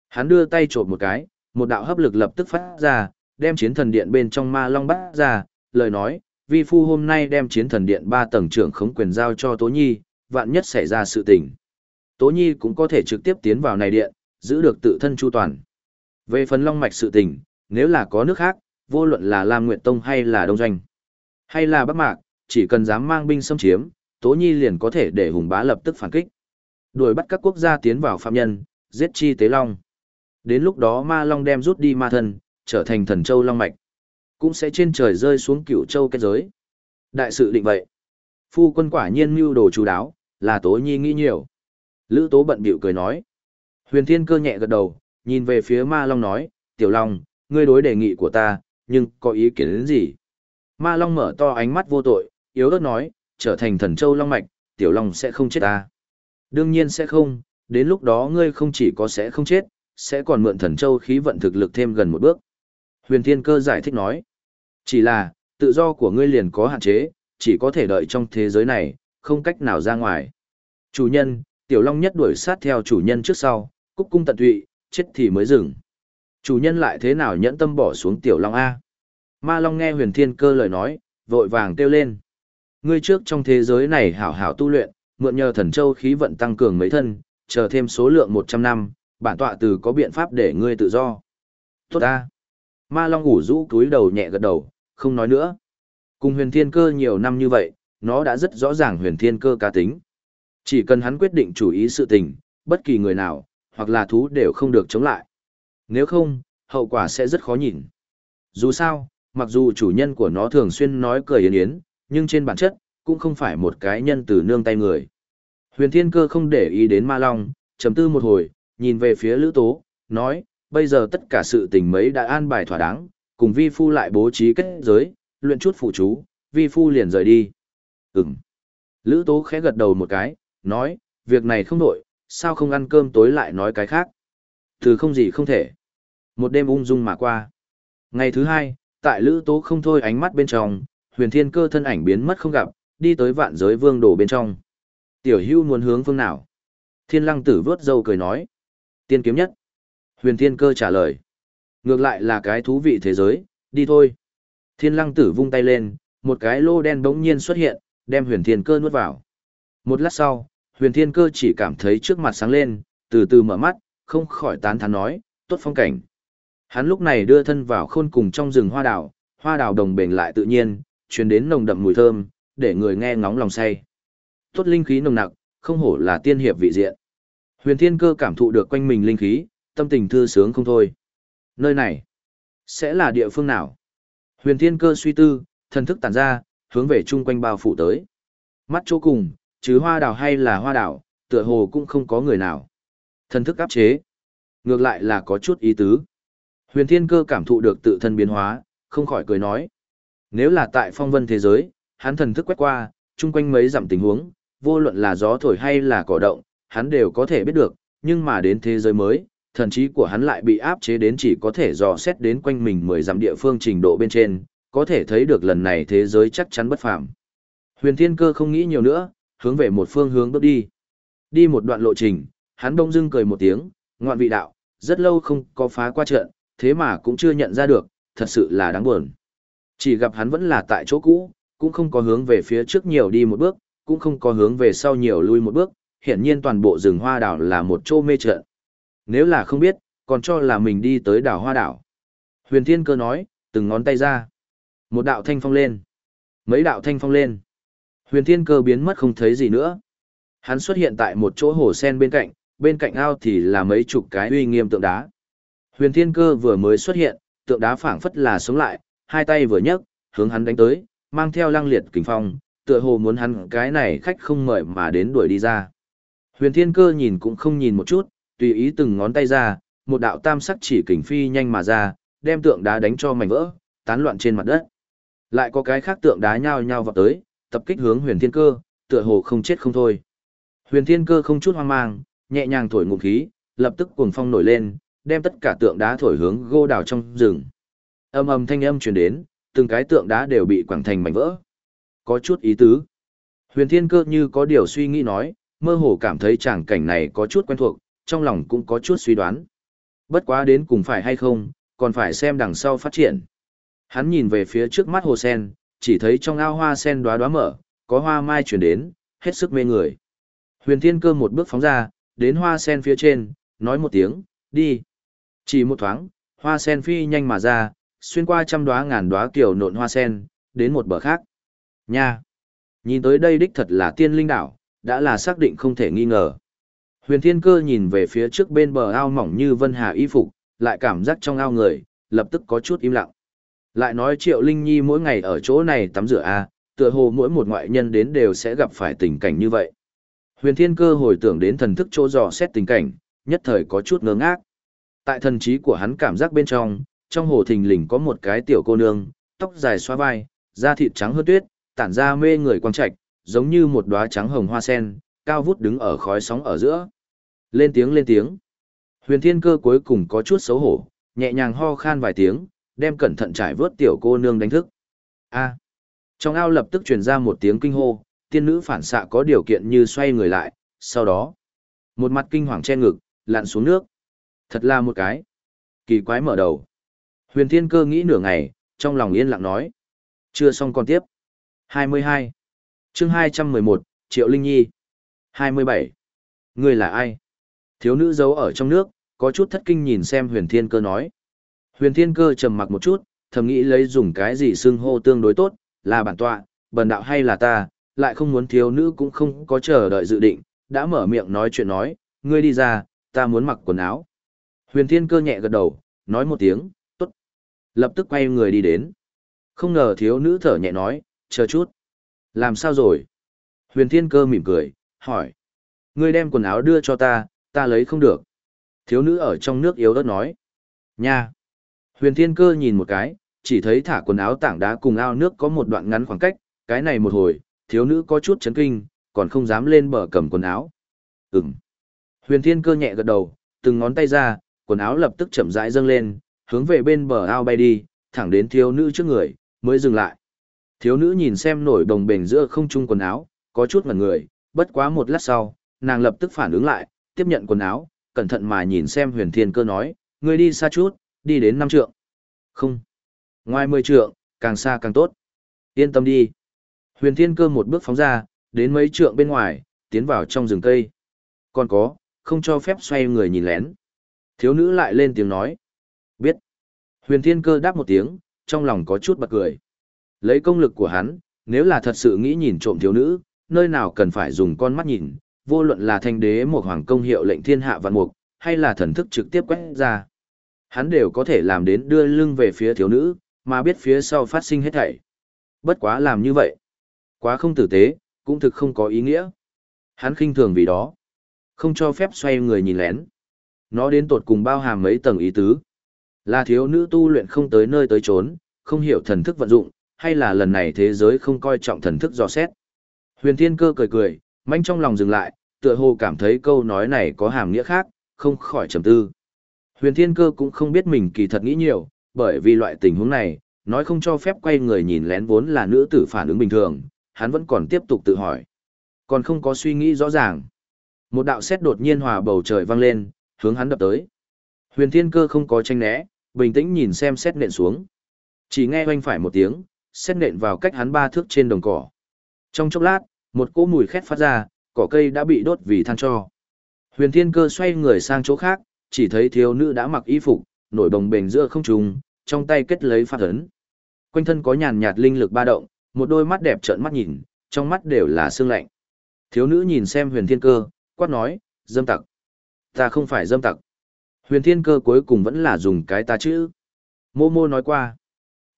Speaker 1: Hắn đưa tay trộm một cái, một đạo hấp lực lập tức phát ra, đem chiến thần điện bên trong ma long bắt ra, lời nói, vi phu hôm nay đem chiến thần điện ba tầng trưởng khống quyền giao cho Tố Nhi, vạn nhất xảy ra sự tình. Tố Nhi cũng có thể trực tiếp tiến vào này điện, giữ được tự thân chu toàn. Về phần long mạch sự tình, nếu là có nước khác, vô luận là Lam Nguyệt Tông hay là Đông Doanh, hay là Bắc Mạc, chỉ cần dám mang binh xâm chiếm, Tố Nhi liền có thể để Hùng Bá lập tức phản kích. Đuổi bắt các quốc gia tiến vào phạm nhân, giết chi tế long. Đến lúc đó ma long đem rút đi ma thân, trở thành thần châu long mạch. Cũng sẽ trên trời rơi xuống cửu châu kết giới. Đại sự định vậy. Phu quân quả nhiên mưu đồ chú đáo, là Tố Nhi nghĩ nhiều. Lữ Tố bận bịu cười nói. Huyền Thiên cơ nhẹ gật đầu, nhìn về phía ma long nói, tiểu long, ngươi đối đề nghị của ta, nhưng có ý kiến đến gì? Ma long mở to ánh mắt vô tội, yếu ớt nói, trở thành thần châu long mạch, tiểu long sẽ không chết ta. Đương nhiên sẽ không, đến lúc đó ngươi không chỉ có sẽ không chết, sẽ còn mượn thần châu khí vận thực lực thêm gần một bước. Huyền Thiên Cơ giải thích nói, chỉ là, tự do của ngươi liền có hạn chế, chỉ có thể đợi trong thế giới này, không cách nào ra ngoài. Chủ nhân, Tiểu Long nhất đuổi sát theo chủ nhân trước sau, cúc cung tận tụy, chết thì mới dừng. Chủ nhân lại thế nào nhẫn tâm bỏ xuống Tiểu Long A? Ma Long nghe huyền thiên cơ lời nói, vội vàng kêu lên. Ngươi trước trong thế giới này hảo hảo tu luyện, mượn nhờ thần châu khí vận tăng cường mấy thân, chờ thêm số lượng 100 năm, bản tọa từ có biện pháp để ngươi tự do. Tốt ta. Ma Long ngủ rũ túi đầu nhẹ gật đầu, không nói nữa. Cùng huyền thiên cơ nhiều năm như vậy, nó đã rất rõ ràng huyền thiên cơ cá tính. Chỉ cần hắn quyết định chủ ý sự tình, bất kỳ người nào, hoặc là thú đều không được chống lại. Nếu không, hậu quả sẽ rất khó nhìn. Dù sao, mặc dù chủ nhân của nó thường xuyên nói cười yến yến, nhưng trên bản chất, cũng không phải một cái nhân từ nương tay người. Huyền Thiên Cơ không để ý đến Ma Long, trầm tư một hồi, nhìn về phía Lữ Tố, nói, bây giờ tất cả sự tình mấy đã an bài thỏa đáng, cùng Vi Phu lại bố trí kết giới, luyện chút phụ chú, Vi Phu liền rời đi. Ừm. Lữ Tố khẽ gật đầu một cái, nói, việc này không đổi, sao không ăn cơm tối lại nói cái khác. Từ không gì không thể. Một đêm ung dung mà qua. Ngày thứ hai, tại Lữ Tố không thôi ánh mắt bên trong, huyền thiên cơ thân ảnh biến mất không gặp, đi tới vạn giới vương đồ bên trong. Tiểu hưu muốn hướng phương nào? Thiên lăng tử vớt dâu cười nói. Tiên kiếm nhất. Huyền thiên cơ trả lời. Ngược lại là cái thú vị thế giới, đi thôi. Thiên lăng tử vung tay lên, một cái lô đen bỗng nhiên xuất hiện, đem huyền thiên cơ nuốt vào. Một lát sau, huyền thiên cơ chỉ cảm thấy trước mặt sáng lên, từ từ mở mắt, không khỏi tán thán nói, tốt phong cảnh. Hắn lúc này đưa thân vào khôn cùng trong rừng hoa đào, hoa đào đồng bền lại tự nhiên, truyền đến nồng đậm mùi thơm, để người nghe ngóng lòng say. Tốt linh khí nồng nặc, không hổ là tiên hiệp vị diện. Huyền Thiên Cơ cảm thụ được quanh mình linh khí, tâm tình thư sướng không thôi. Nơi này, sẽ là địa phương nào? Huyền Thiên Cơ suy tư, thần thức tản ra, hướng về chung quanh bao phủ tới. Mắt chỗ cùng, chứ hoa đào hay là hoa đào, tựa hồ cũng không có người nào. Thần thức áp chế, ngược lại là có chút ý tứ. Huyền Thiên Cơ cảm thụ được tự thân biến hóa, không khỏi cười nói. Nếu là tại phong vân thế giới, hắn thần thức quét qua, chung quanh mấy dặm tình huống, vô luận là gió thổi hay là cỏ động, hắn đều có thể biết được, nhưng mà đến thế giới mới, thần trí của hắn lại bị áp chế đến chỉ có thể dò xét đến quanh mình mười dặm địa phương trình độ bên trên, có thể thấy được lần này thế giới chắc chắn bất phàm. Huyền Thiên Cơ không nghĩ nhiều nữa, hướng về một phương hướng bước đi. Đi một đoạn lộ trình, hắn bỗng dưng cười một tiếng, ngoạn vị đạo, rất lâu không có phá qua trận, thế mà cũng chưa nhận ra được, thật sự là đáng buồn. Chỉ gặp hắn vẫn là tại chỗ cũ, cũng không có hướng về phía trước nhiều đi một bước, cũng không có hướng về sau nhiều lui một bước, hiển nhiên toàn bộ rừng hoa đảo là một chỗ mê trận. Nếu là không biết, còn cho là mình đi tới đảo hoa đảo. Huyền Thiên Cơ nói, từng ngón tay ra. Một đạo thanh phong lên. Mấy đạo thanh phong lên. Huyền Thiên Cơ biến mất không thấy gì nữa. Hắn xuất hiện tại một chỗ hồ sen bên cạnh, bên cạnh ao thì là mấy chục cái uy nghiêm tượng đá. Huyền Thiên Cơ vừa mới xuất hiện, tượng đá phảng phất là sống lại, hai tay vừa nhấc, hướng hắn đánh tới, mang theo lăng liệt kình phong, tựa hồ muốn hắn cái này khách không mời mà đến đuổi đi ra. Huyền Thiên Cơ nhìn cũng không nhìn một chút, tùy ý từng ngón tay ra, một đạo tam sắc chỉ kình phi nhanh mà ra, đem tượng đá đánh cho mảnh vỡ, tán loạn trên mặt đất. Lại có cái khác tượng đá nhao nhao vào tới, tập kích hướng Huyền Thiên Cơ, tựa hồ không chết không thôi. Huyền Thiên Cơ không chút hoang mang, nhẹ nhàng thổi ngụm khí, lập tức cuồng phong nổi lên, đem tất cả tượng đá thổi hướng gô đào trong rừng. Âm ầm thanh âm truyền đến, từng cái tượng đá đều bị quẳng thành mảnh vỡ. Có chút ý tứ. Huyền Thiên Cơ như có điều suy nghĩ nói, mơ hồ cảm thấy tràng cảnh này có chút quen thuộc, trong lòng cũng có chút suy đoán. Bất quá đến cùng phải hay không, còn phải xem đằng sau phát triển. Hắn nhìn về phía trước mắt hồ sen, chỉ thấy trong ao hoa sen đóa đóa mở, có hoa mai chuyển đến, hết sức mê người. Huyền Thiên Cơ một bước phóng ra, đến hoa sen phía trên, nói một tiếng, đi. Chỉ một thoáng, hoa sen phi nhanh mà ra, xuyên qua trăm đóa ngàn đóa kiểu nộn hoa sen, đến một bờ khác. Nha! Nhìn tới đây đích thật là tiên linh đảo, đã là xác định không thể nghi ngờ. Huyền Thiên Cơ nhìn về phía trước bên bờ ao mỏng như vân hà y phục, lại cảm giác trong ao người, lập tức có chút im lặng. Lại nói Triệu Linh Nhi mỗi ngày ở chỗ này tắm rửa a, tựa hồ mỗi một ngoại nhân đến đều sẽ gặp phải tình cảnh như vậy. Huyền Thiên Cơ hồi tưởng đến thần thức chỗ dò xét tình cảnh, nhất thời có chút ngơ ngác. Tại thần trí của hắn cảm giác bên trong, trong hồ thình lình có một cái tiểu cô nương, tóc dài xoa vai, da thịt trắng hơn tuyết, tản ra mê người quang trạch, giống như một đóa trắng hồng hoa sen, cao vút đứng ở khói sóng ở giữa. Lên tiếng lên tiếng. Huyền Thiên Cơ cuối cùng có chút xấu hổ, nhẹ nhàng ho khan vài tiếng, đem cẩn thận trải vớt tiểu cô nương đánh thức. A. Trong ao lập tức truyền ra một tiếng kinh hô, tiên nữ phản xạ có điều kiện như xoay người lại, sau đó, một mặt kinh hoàng che ngực, lặn xuống nước. Thật là một cái. Kỳ quái mở đầu. Huyền Thiên Cơ nghĩ nửa ngày, trong lòng yên lặng nói. Chưa xong còn tiếp. 22. chương 211, Triệu Linh Nhi. 27. Người là ai? Thiếu nữ giấu ở trong nước, có chút thất kinh nhìn xem huyền thiên cơ nói. Huyền thiên cơ trầm mặc một chút, thầm nghĩ lấy dùng cái gì xưng hô tương đối tốt, là bản tọa, bần đạo hay là ta, lại không muốn thiếu nữ cũng không có chờ đợi dự định, đã mở miệng nói chuyện nói, ngươi đi ra, ta muốn mặc quần áo. Huyền thiên cơ nhẹ gật đầu, nói một tiếng, tốt. Lập tức quay người đi đến. Không ngờ thiếu nữ thở nhẹ nói, chờ chút. Làm sao rồi? Huyền thiên cơ mỉm cười, hỏi. Ngươi đem quần áo đưa cho ta, ta lấy không được. Thiếu nữ ở trong nước yếu đất nói. Nha! Huyền thiên cơ nhìn một cái, chỉ thấy thả quần áo tảng đá cùng ao nước có một đoạn ngắn khoảng cách, cái này một hồi, thiếu nữ có chút chấn kinh, còn không dám lên bờ cầm quần áo. Ừm. Huyền thiên cơ nhẹ gật đầu, từng ngón tay ra, quần áo lập tức chậm rãi dâng lên, hướng về bên bờ ao bay đi, thẳng đến thiếu nữ trước người, mới dừng lại. Thiếu nữ nhìn xem nổi đồng bền giữa không trung quần áo, có chút ngẩn người, bất quá một lát sau, nàng lập tức phản ứng lại, tiếp nhận quần áo, cẩn thận mà nhìn xem huyền thiên cơ nói, ngươi đi xa chút, đi đến năm trượng. Không. Ngoài mười trượng, càng xa càng tốt. Yên tâm đi. Huyền thiên cơ một bước phóng ra, đến mấy trượng bên ngoài, tiến vào trong rừng cây. Còn có, không cho phép xoay người nhìn lén. Thiếu nữ lại lên tiếng nói. Biết. Huyền thiên cơ đáp một tiếng, trong lòng có chút bật cười. Lấy công lực của hắn, nếu là thật sự nghĩ nhìn trộm thiếu nữ, nơi nào cần phải dùng con mắt nhìn, vô luận là thanh đế một hoàng công hiệu lệnh thiên hạ vạn mục, hay là thần thức trực tiếp quét ra. Hắn đều có thể làm đến đưa lưng về phía thiếu nữ, mà biết phía sau phát sinh hết thảy. Bất quá làm như vậy. Quá không tử tế, cũng thực không có ý nghĩa. Hắn khinh thường vì đó. Không cho phép xoay người nhìn lén. Nó đến tột cùng bao hàm mấy tầng ý tứ. Là thiếu nữ tu luyện không tới nơi tới trốn, không hiểu thần thức vận dụng, hay là lần này thế giới không coi trọng thần thức dò xét. Huyền Thiên Cơ cười cười, manh trong lòng dừng lại, tựa hồ cảm thấy câu nói này có hàm nghĩa khác, không khỏi trầm tư. Huyền Thiên Cơ cũng không biết mình kỳ thật nghĩ nhiều, bởi vì loại tình huống này, nói không cho phép quay người nhìn lén vốn là nữ tử phản ứng bình thường, hắn vẫn còn tiếp tục tự hỏi. Còn không có suy nghĩ rõ ràng. Một đạo sét đột nhiên hòa bầu trời vang lên, hướng hắn đập tới. Huyền Thiên Cơ không có tranh né, bình tĩnh nhìn xem sét nện xuống. Chỉ nghe oanh phải một tiếng, sét nện vào cách hắn ba thước trên đồng cỏ. Trong chốc lát, một cỗ mùi khét phát ra, cỏ cây đã bị đốt vì than cho. Huyền Thiên Cơ xoay người sang chỗ khác, chỉ thấy thiếu nữ đã mặc y phục, nổi bồng bềnh giữa không trung, trong tay kết lấy pháp ấn. Quanh thân có nhàn nhạt linh lực ba động, một đôi mắt đẹp trợn mắt nhìn, trong mắt đều là sương lạnh. Thiếu nữ nhìn xem Huyền Thiên Cơ, quát nói, dâm tặc. Ta không phải dâm tặc. Huyền Thiên Cơ cuối cùng vẫn là dùng cái ta chữ. Mô mô nói qua.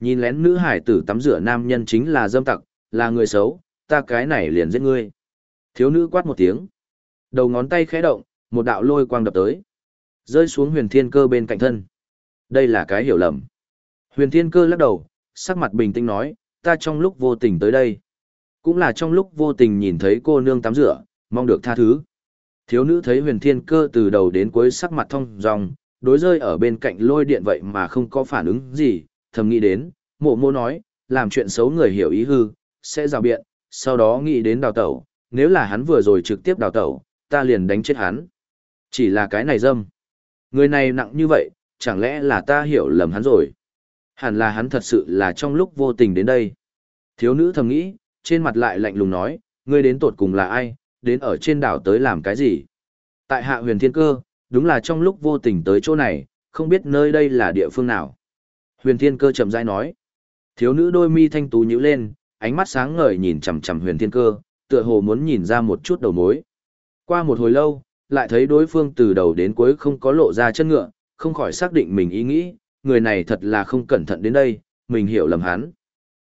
Speaker 1: Nhìn lén nữ hải tử tắm rửa nam nhân chính là dâm tặc, là người xấu, ta cái này liền giết ngươi. Thiếu nữ quát một tiếng. Đầu ngón tay khẽ động, một đạo lôi quang đập tới. Rơi xuống huyền thiên cơ bên cạnh thân. Đây là cái hiểu lầm. Huyền thiên cơ lắc đầu, sắc mặt bình tĩnh nói, ta trong lúc vô tình tới đây. Cũng là trong lúc vô tình nhìn thấy cô nương tắm rửa, mong được tha thứ. Thiếu nữ thấy huyền thiên cơ từ đầu đến cuối sắc mặt thông dòng, đối rơi ở bên cạnh lôi điện vậy mà không có phản ứng gì, thầm nghĩ đến, mộ mô nói, làm chuyện xấu người hiểu ý hư, sẽ rào biện, sau đó nghĩ đến đào tẩu, nếu là hắn vừa rồi trực tiếp đào tẩu, ta liền đánh chết hắn. Chỉ là cái này dâm. Người này nặng như vậy, chẳng lẽ là ta hiểu lầm hắn rồi? Hẳn là hắn thật sự là trong lúc vô tình đến đây. Thiếu nữ thầm nghĩ, trên mặt lại lạnh lùng nói, ngươi đến tột cùng là ai, đến ở trên đảo tới làm cái gì? Tại hạ huyền thiên cơ, đúng là trong lúc vô tình tới chỗ này, không biết nơi đây là địa phương nào. Huyền thiên cơ chậm rãi nói. Thiếu nữ đôi mi thanh tú nhíu lên, ánh mắt sáng ngời nhìn chằm chằm huyền thiên cơ, tựa hồ muốn nhìn ra một chút đầu mối. Qua một hồi lâu, lại thấy đối phương từ đầu đến cuối không có lộ ra chân ngựa, không khỏi xác định mình ý nghĩ, người này thật là không cẩn thận đến đây, mình hiểu lầm hắn.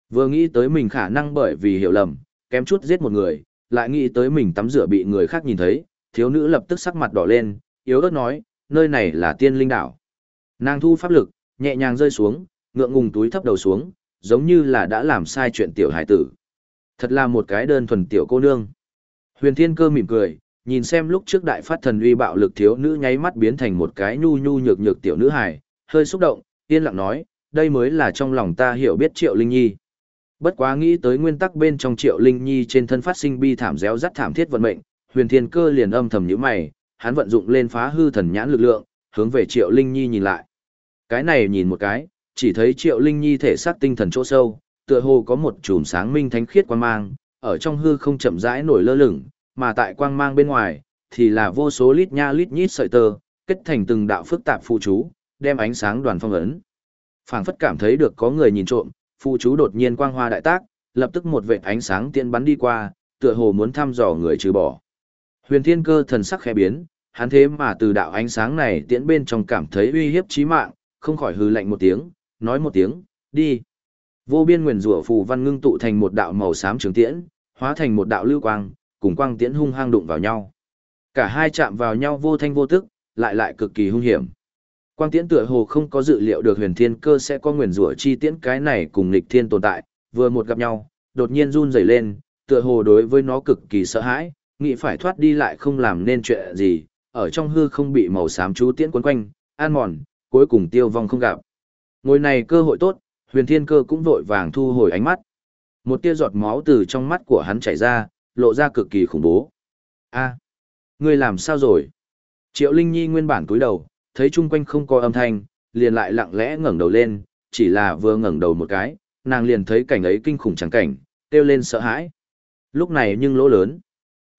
Speaker 1: Vừa nghĩ tới mình khả năng bởi vì hiểu lầm, kém chút giết một người, lại nghĩ tới mình tắm rửa bị người khác nhìn thấy, thiếu nữ lập tức sắc mặt đỏ lên, yếu ớt nói, nơi này là tiên linh đảo. Nàng thu pháp lực, nhẹ nhàng rơi xuống, ngượng ngùng túi thấp đầu xuống, giống như là đã làm sai chuyện tiểu hải tử. Thật là một cái đơn thuần tiểu cô nương. Huyền Thiên Cơ mỉm cười, nhìn xem lúc trước đại phát thần uy bạo lực thiếu nữ nháy mắt biến thành một cái nhu nhu nhược nhược tiểu nữ hài, hơi xúc động, yên lặng nói, đây mới là trong lòng ta hiểu biết Triệu Linh Nhi. Bất quá nghĩ tới nguyên tắc bên trong Triệu Linh Nhi trên thân phát sinh bi thảm réo rắt thảm thiết vận mệnh, Huyền Thiên Cơ liền âm thầm nhíu mày, hắn vận dụng lên phá hư thần nhãn lực lượng, hướng về Triệu Linh Nhi nhìn lại. Cái này nhìn một cái, chỉ thấy Triệu Linh Nhi thể xác tinh thần chỗ sâu, tựa hồ có một chùm sáng minh thánh khiết quang mang, ở trong hư không chậm rãi nổi lơ lửng, mà tại quang mang bên ngoài thì là vô số lít nha lít nhít sợi tơ, kết thành từng đạo phức tạp phụ chú, đem ánh sáng đoàn phong ấn. Phảng phất cảm thấy được có người nhìn trộm, phụ chú đột nhiên quang hoa đại tác, lập tức một vệt ánh sáng tiên bắn đi qua, tựa hồ muốn thăm dò người trừ bỏ. Huyền Thiên Cơ thần sắc khẽ biến, hắn thế mà từ đạo ánh sáng này tiễn bên trong cảm thấy uy hiếp chí mạng, không khỏi hừ lạnh một tiếng, nói một tiếng, đi. Vô biên nguyền rủa phù văn ngưng tụ thành một đạo màu xám trường tiễn, hóa thành một đạo lưu quang, cùng quang tiễn hung hăng đụng vào nhau. Cả hai chạm vào nhau vô thanh vô tức, lại lại cực kỳ hung hiểm. Quang tiễn tựa hồ không có dự liệu được huyền thiên cơ sẽ có nguyền rủa chi tiễn cái này cùng lịch thiên tồn tại, vừa một gặp nhau, đột nhiên run rẩy lên, tựa hồ đối với nó cực kỳ sợ hãi, nghĩ phải thoát đi lại không làm nên chuyện gì, ở trong hư không bị màu xám chú tiễn quấn quanh, an mòn, cuối cùng tiêu vong không gặp. Ngồi này cơ hội tốt, huyền thiên cơ cũng vội vàng thu hồi ánh mắt. Một tia giọt máu từ trong mắt của hắn chảy ra, lộ ra cực kỳ khủng bố. a ngươi làm sao rồi? Triệu Linh Nhi nguyên bản cúi đầu, thấy chung quanh không có âm thanh, liền lại lặng lẽ ngẩng đầu lên, chỉ là vừa ngẩng đầu một cái, nàng liền thấy cảnh ấy kinh khủng chẳng cảnh, kêu lên sợ hãi. Lúc này nhưng lỗ lớn.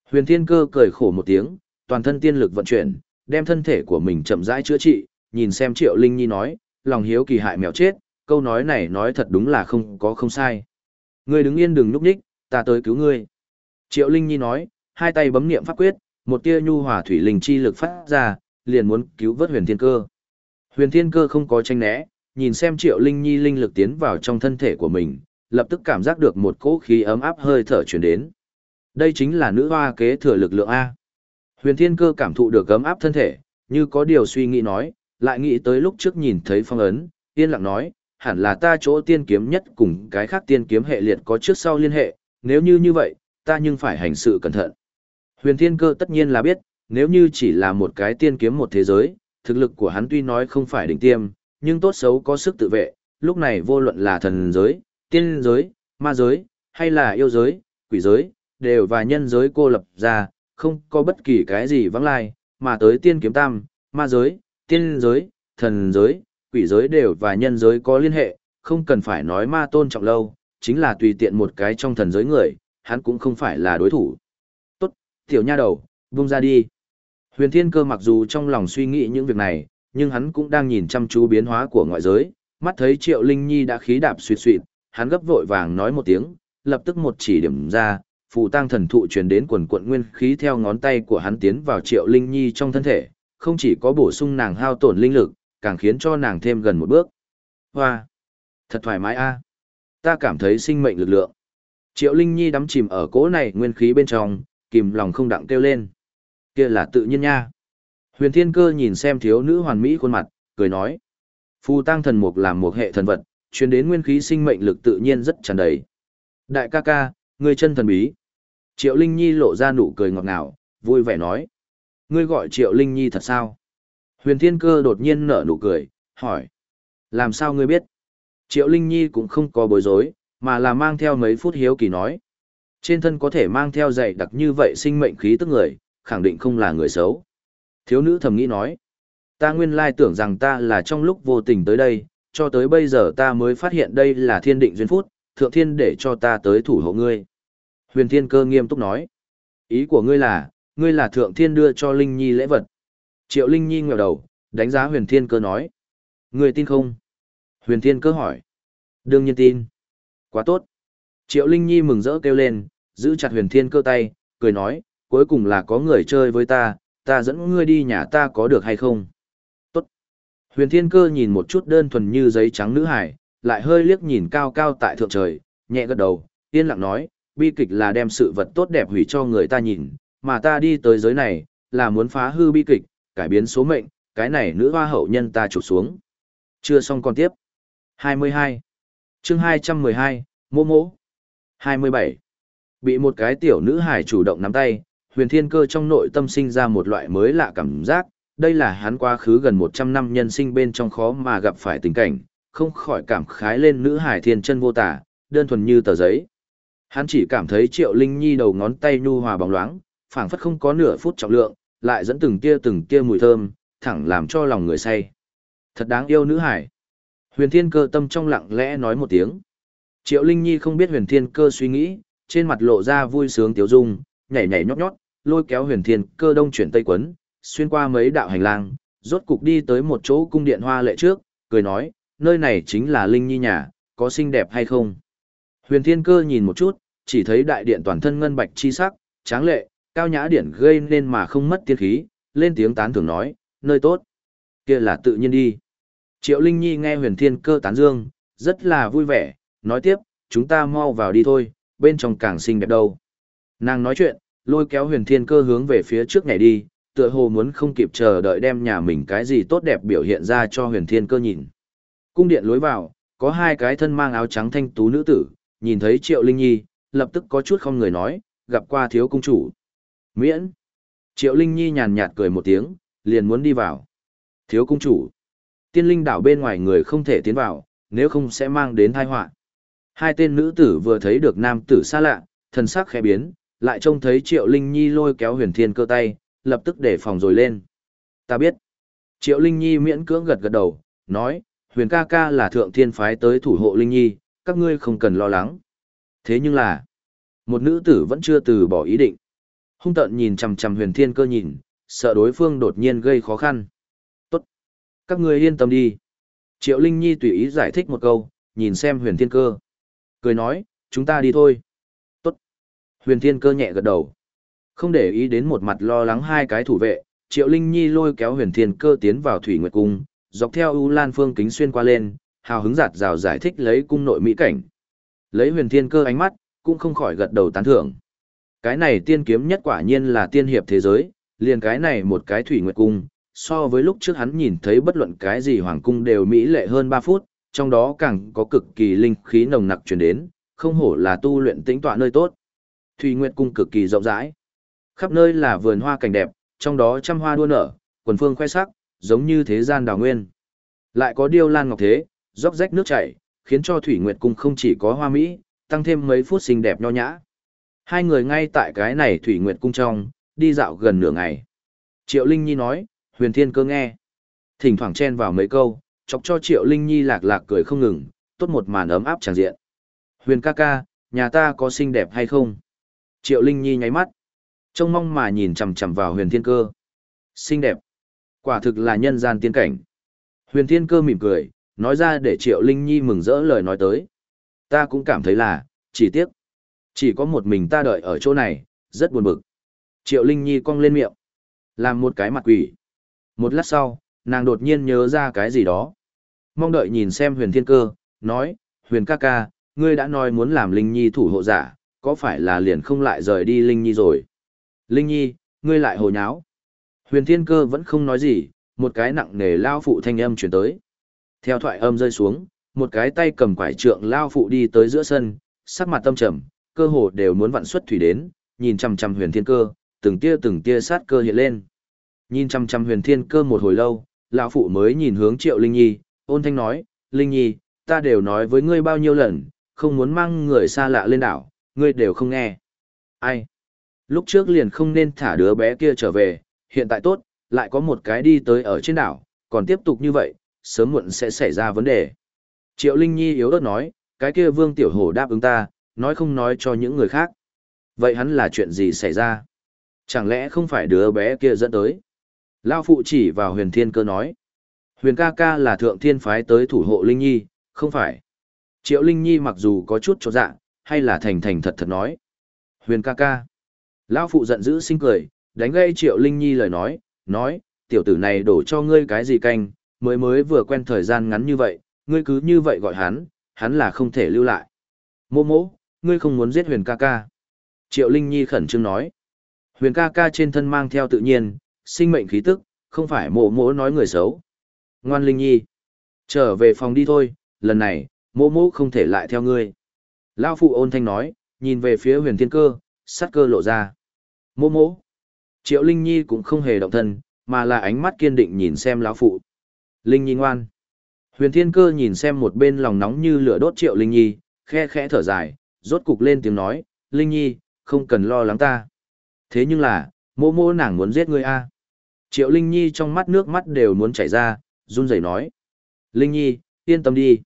Speaker 1: Huyền Thiên Cơ cười khổ một tiếng, toàn thân tiên lực vận chuyển, đem thân thể của mình chậm rãi chữa trị, nhìn xem Triệu Linh Nhi nói, lòng hiếu kỳ hại mèo chết, câu nói này nói thật đúng là không có không sai. Ngươi đứng yên đừng núp nhích, ta tới cứu ngươi. Triệu Linh Nhi nói, hai tay bấm niệm pháp quyết, một tia nhu hòa thủy linh chi lực phát ra, liền muốn cứu vớt huyền thiên cơ. Huyền thiên cơ không có tranh né, nhìn xem Triệu Linh Nhi linh lực tiến vào trong thân thể của mình, lập tức cảm giác được một cỗ khí ấm áp hơi thở truyền đến. Đây chính là nữ hoa kế thừa lực lượng A. Huyền thiên cơ cảm thụ được ấm áp thân thể, như có điều suy nghĩ nói, lại nghĩ tới lúc trước nhìn thấy phong ấn, yên lặng nói, hẳn là ta chỗ tiên kiếm nhất cùng cái khác tiên kiếm hệ liệt có trước sau liên hệ, nếu như như vậy, ta nhưng phải hành sự cẩn thận. Huyền thiên cơ tất nhiên là biết, nếu như chỉ là một cái tiên kiếm một thế giới, thực lực của hắn tuy nói không phải đỉnh tiêm, nhưng tốt xấu có sức tự vệ, lúc này vô luận là thần giới, tiên giới, ma giới, hay là yêu giới, quỷ giới, đều và nhân giới cô lập ra, không có bất kỳ cái gì vắng lai, mà tới tiên kiếm tam, ma giới, tiên giới, thần giới, quỷ giới đều và nhân giới có liên hệ, không cần phải nói ma tôn trọng lâu, chính là tùy tiện một cái trong thần giới người, hắn cũng không phải là đối thủ. Tốt, tiểu nha đầu, vung ra đi. Huyền Thiên Cơ mặc dù trong lòng suy nghĩ những việc này, nhưng hắn cũng đang nhìn chăm chú biến hóa của ngoại giới, mắt thấy Triệu Linh Nhi đã khí đạp suy suyệt hắn gấp vội vàng nói một tiếng, lập tức một chỉ điểm ra, phù tăng thần thụ truyền đến quần quận nguyên khí theo ngón tay của hắn tiến vào Triệu Linh Nhi trong thân thể, không chỉ có bổ sung nàng hao tổn linh lực, càng khiến cho nàng thêm gần một bước. Hoa! Thật thoải mái a. Ta cảm thấy sinh mệnh lực lượng. Triệu Linh Nhi đắm chìm ở cỗ này nguyên khí bên trong, kìm lòng không đặng kêu lên. Kia là tự nhiên nha. Huyền Thiên Cơ nhìn xem thiếu nữ hoàn mỹ khuôn mặt, cười nói. Phù tăng thần mục làm một hệ thần vật, truyền đến nguyên khí sinh mệnh lực tự nhiên rất tràn đầy. Đại ca ca, ngươi chân thần bí. Triệu Linh Nhi lộ ra nụ cười ngọt ngào, vui vẻ nói. Ngươi gọi Triệu Linh Nhi thật sao? Huyền Thiên Cơ đột nhiên nở nụ cười, hỏi. Làm sao ngươi biết? Triệu Linh Nhi cũng không có bối rối, mà là mang theo mấy phút hiếu kỳ nói. Trên thân có thể mang theo dạy đặc như vậy sinh mệnh khí tức người, khẳng định không là người xấu. Thiếu nữ thầm nghĩ nói. Ta nguyên lai tưởng rằng ta là trong lúc vô tình tới đây, cho tới bây giờ ta mới phát hiện đây là thiên định duyên phút, thượng thiên để cho ta tới thủ hộ ngươi. Huyền thiên cơ nghiêm túc nói. Ý của ngươi là, ngươi là thượng thiên đưa cho Linh Nhi lễ vật. Triệu Linh Nhi ngẹo đầu, đánh giá huyền thiên cơ nói. Ngươi tin không? Huyền thiên cơ hỏi. Đương nhiên tin. Quá tốt. Triệu Linh Nhi mừng rỡ kêu lên, giữ chặt huyền thiên cơ tay, cười nói, cuối cùng là có người chơi với ta, ta dẫn ngươi đi nhà ta có được hay không? Tốt. Huyền thiên cơ nhìn một chút đơn thuần như giấy trắng nữ hải, lại hơi liếc nhìn cao cao tại thượng trời, nhẹ gật đầu, yên lặng nói, bi kịch là đem sự vật tốt đẹp hủy cho người ta nhìn, mà ta đi tới giới này, là muốn phá hư bi kịch, cải biến số mệnh, cái này nữ hoa hậu nhân ta chụp xuống. Chưa xong còn tiếp. 22 chương 212, Mô Mô. 27. Bị một cái tiểu nữ hải chủ động nắm tay, huyền thiên cơ trong nội tâm sinh ra một loại mới lạ cảm giác, đây là hắn quá khứ gần 100 năm nhân sinh bên trong khó mà gặp phải tình cảnh, không khỏi cảm khái lên nữ hải thiên chân vô tả, đơn thuần như tờ giấy. Hắn chỉ cảm thấy triệu linh nhi đầu ngón tay nhu hòa bóng loáng, phảng phất không có nửa phút trọng lượng, lại dẫn từng tia từng tia mùi thơm, thẳng làm cho lòng người say. Thật đáng yêu nữ hải. Huyền thiên cơ tâm trong lặng lẽ nói một tiếng. Triệu Linh Nhi không biết huyền thiên cơ suy nghĩ, trên mặt lộ ra vui sướng tiếu dung, nhảy nhảy nhót nhót, lôi kéo huyền thiên cơ đông chuyển tây quấn, xuyên qua mấy đạo hành lang, rốt cục đi tới một chỗ cung điện hoa lệ trước, cười nói, nơi này chính là Linh Nhi nhà, có xinh đẹp hay không? Huyền thiên cơ nhìn một chút, chỉ thấy đại điện toàn thân ngân bạch chi sắc, tráng lệ, cao nhã điển gây nên mà không mất tiên khí, lên tiếng tán thưởng nói, nơi tốt. kia là tự nhiên đi. Triệu Linh Nhi nghe huyền thiên cơ tán dương, rất là vui vẻ, nói tiếp, chúng ta mau vào đi thôi, bên trong càng xinh đẹp đâu. Nàng nói chuyện, lôi kéo huyền thiên cơ hướng về phía trước này đi, tựa hồ muốn không kịp chờ đợi đem nhà mình cái gì tốt đẹp biểu hiện ra cho huyền thiên cơ nhìn. Cung điện lối vào, có hai cái thân mang áo trắng thanh tú nữ tử, nhìn thấy triệu linh nhi, lập tức có chút không người nói, gặp qua thiếu công chủ. Miễn. Triệu linh nhi nhàn nhạt cười một tiếng, liền muốn đi vào. Thiếu công chủ. Tiên linh đảo bên ngoài người không thể tiến vào, nếu không sẽ mang đến tai họa. Hai tên nữ tử vừa thấy được nam tử xa lạ, thần sắc khẽ biến, lại trông thấy Triệu Linh Nhi lôi kéo huyền thiên cơ tay, lập tức để phòng rồi lên. ta biết. Triệu Linh Nhi miễn cưỡng gật gật đầu, nói, huyền ca ca là thượng thiên phái tới thủ hộ Linh Nhi, các ngươi không cần lo lắng. Thế nhưng là, một nữ tử vẫn chưa từ bỏ ý định. Hung tận nhìn chằm chằm huyền thiên cơ nhìn, sợ đối phương đột nhiên gây khó khăn. Các ngươi yên tâm đi. Triệu Linh Nhi tùy ý giải thích một câu, nhìn xem huyền thiên cơ. Cười nói, chúng ta đi thôi. Tốt. Huyền thiên cơ nhẹ gật đầu. Không để ý đến một mặt lo lắng hai cái thủ vệ, Triệu Linh Nhi lôi kéo huyền thiên cơ tiến vào Thủy Nguyệt Cung, dọc theo U Lan Phương kính xuyên qua lên, hào hứng giạt rào giải thích lấy cung nội mỹ cảnh. Lấy huyền thiên cơ ánh mắt, cũng không khỏi gật đầu tán thưởng. Cái này tiên kiếm nhất quả nhiên là tiên hiệp thế giới, liền cái này một cái Thủy Nguyệt Cung, so với lúc trước hắn nhìn thấy bất luận cái gì hoàng cung đều mỹ lệ hơn 3 phút, trong đó càng có cực kỳ linh khí nồng nặc truyền đến, không hổ là tu luyện tĩnh tọa nơi tốt. Thủy Nguyệt cung cực kỳ rộng rãi. Khắp nơi là vườn hoa cảnh đẹp, trong đó trăm hoa đua nở, quần phương khoe sắc, giống như thế gian đào nguyên. Lại có điêu lan ngọc thế, róc rách nước chảy, khiến cho Thủy Nguyệt cung không chỉ có hoa mỹ, tăng thêm mấy phút xinh đẹp nho nhã. Hai người ngay tại cái này Thủy Nguyệt cung trong, đi dạo gần nửa ngày. Triệu Linh Nhi nói, huyền thiên cơ nghe. Thỉnh thoảng chen vào mấy câu, chọc cho Triệu Linh Nhi lạc lạc cười không ngừng, tốt một màn ấm áp tràn diện. Huyền ca ca, nhà ta có xinh đẹp hay không? Triệu Linh Nhi nháy mắt. Trông mong mà nhìn chằm chằm vào huyền thiên cơ. Xinh đẹp. Quả thực là nhân gian tiên cảnh. Huyền thiên cơ mỉm cười, nói ra để Triệu Linh Nhi mừng rỡ lời nói tới. Ta cũng cảm thấy là, chỉ tiếc. Chỉ có một mình ta đợi ở chỗ này, rất buồn bực. Triệu Linh Nhi cong lên miệng. Làm một cái mặt quỷ. Một lát sau, nàng đột nhiên nhớ ra cái gì đó. Mong đợi nhìn xem huyền thiên cơ, nói, huyền ca ca, ngươi đã nói muốn làm Linh Nhi thủ hộ giả, có phải là liền không lại rời đi Linh Nhi rồi? Linh Nhi, ngươi lại hồ nháo. Huyền thiên cơ vẫn không nói gì, một cái nặng nề lao phụ thanh âm chuyển tới. Theo thoại âm rơi xuống, một cái tay cầm quải trượng lao phụ đi tới giữa sân, sắc mặt tâm trầm, cơ hồ đều muốn vặn xuất thủy đến, nhìn chằm chằm huyền thiên cơ, từng tia từng tia sát cơ hiện lên. Nhìn chăm chăm huyền thiên cơ một hồi lâu, lão phụ mới nhìn hướng triệu Linh Nhi, ôn thanh nói, Linh Nhi, ta đều nói với ngươi bao nhiêu lần, không muốn mang người xa lạ lên đảo, ngươi đều không nghe. Ai? Lúc trước liền không nên thả đứa bé kia trở về, hiện tại tốt, lại có một cái đi tới ở trên đảo, còn tiếp tục như vậy, sớm muộn sẽ xảy ra vấn đề. Triệu Linh Nhi yếu ớt nói, cái kia vương tiểu hổ đáp ứng ta, nói không nói cho những người khác. Vậy hắn là chuyện gì xảy ra? Chẳng lẽ không phải đứa bé kia dẫn tới? Lao phụ chỉ vào huyền thiên cơ nói. Huyền ca ca là thượng thiên phái tới thủ hộ Linh Nhi, không phải. Triệu Linh Nhi mặc dù có chút trột dạ, hay là thành thành thật thật nói. Huyền ca ca. Lao phụ giận dữ sinh cười, đánh gây Triệu Linh Nhi lời nói, nói, tiểu tử này đổ cho ngươi cái gì canh, mới mới vừa quen thời gian ngắn như vậy, ngươi cứ như vậy gọi hắn, hắn là không thể lưu lại. Mô mô, ngươi không muốn giết huyền ca ca. Triệu Linh Nhi khẩn trương nói. Huyền ca ca trên thân mang theo tự nhiên, sinh mệnh khí tức, không phải mộ mộ nói người xấu. Ngoan Linh Nhi, trở về phòng đi thôi, lần này, mộ mộ không thể lại theo ngươi. Lao phụ ôn thanh nói, nhìn về phía huyền thiên cơ, sát cơ lộ ra. Mộ mộ, triệu Linh Nhi cũng không hề động thân, mà là ánh mắt kiên định nhìn xem lão phụ. Linh Nhi ngoan. Huyền thiên cơ nhìn xem một bên lòng nóng như lửa đốt triệu Linh Nhi, khe khẽ thở dài, rốt cục lên tiếng nói, Linh Nhi, không cần lo lắng ta. Thế nhưng là, mô mô nàng muốn giết ngươi a Triệu Linh Nhi trong mắt nước mắt đều muốn chảy ra, run rẩy nói. Linh Nhi, yên tâm đi.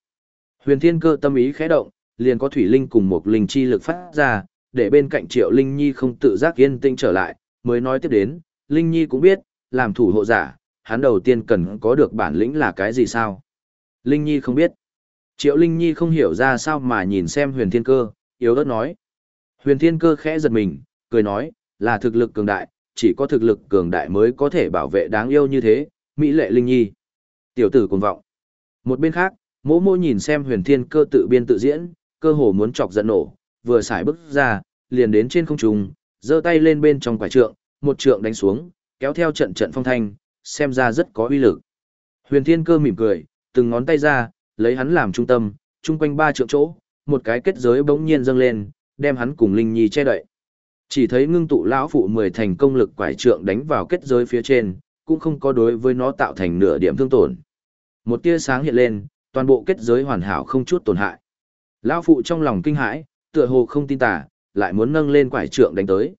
Speaker 1: Huyền thiên cơ tâm ý khẽ động, liền có thủy linh cùng một linh chi lực phát ra, để bên cạnh Triệu Linh Nhi không tự giác yên tĩnh trở lại, mới nói tiếp đến, Linh Nhi cũng biết, làm thủ hộ giả, hắn đầu tiên cần có được bản lĩnh là cái gì sao? Linh Nhi không biết. Triệu Linh Nhi không hiểu ra sao mà nhìn xem huyền thiên cơ, yếu ớt nói. Huyền thiên cơ khẽ giật mình, cười nói, là thực lực cường đại, chỉ có thực lực cường đại mới có thể bảo vệ đáng yêu như thế, Mỹ lệ Linh Nhi. Tiểu tử cuồng vọng. Một bên khác, mỗ mỗ nhìn xem huyền thiên cơ tự biên tự diễn, cơ hồ muốn chọc giận nổ, vừa xài bước ra, liền đến trên không trung, giơ tay lên bên trong quả trượng, một trượng đánh xuống, kéo theo trận trận phong thanh, xem ra rất có uy lực. Huyền thiên cơ mỉm cười, từng ngón tay ra, lấy hắn làm trung tâm, chung quanh ba trượng chỗ, một cái kết giới bỗng nhiên dâng lên, đem hắn cùng Linh Nhi che đậy. Chỉ thấy ngưng tụ lão phụ mười thành công lực quải trượng đánh vào kết giới phía trên, cũng không có đối với nó tạo thành nửa điểm thương tổn. Một tia sáng hiện lên, toàn bộ kết giới hoàn hảo không chút tổn hại. Lão phụ trong lòng kinh hãi, tựa hồ không tin tả, lại muốn nâng lên quải trượng đánh tới.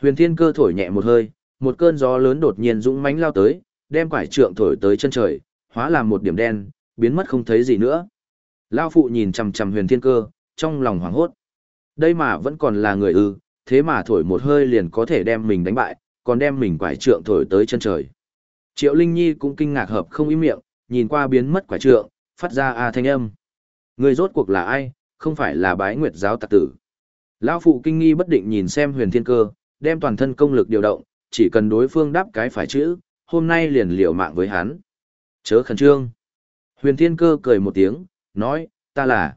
Speaker 1: Huyền Thiên Cơ thổi nhẹ một hơi, một cơn gió lớn đột nhiên dũng mãnh lao tới, đem quải trượng thổi tới chân trời, hóa làm một điểm đen, biến mất không thấy gì nữa. lão phụ nhìn chằm chằm huyền thiên cơ, trong lòng hoảng hốt. Đây mà vẫn còn là người ư, thế mà thổi một hơi liền có thể đem mình đánh bại, còn đem mình quải trượng thổi tới chân trời. Triệu Linh Nhi cũng kinh ngạc hợp không ý miệng, nhìn qua biến mất quải trượng, phát ra a thanh âm. Người rốt cuộc là ai, không phải là bái nguyệt giáo tạc tử. Lão phụ kinh nghi bất định nhìn xem huyền thiên cơ, đem toàn thân công lực điều động, chỉ cần đối phương đáp cái phải chữ, hôm nay liền liều mạng với hắn. Chớ khẩn trương. Huyền thiên cơ cười một tiếng, nói, ta là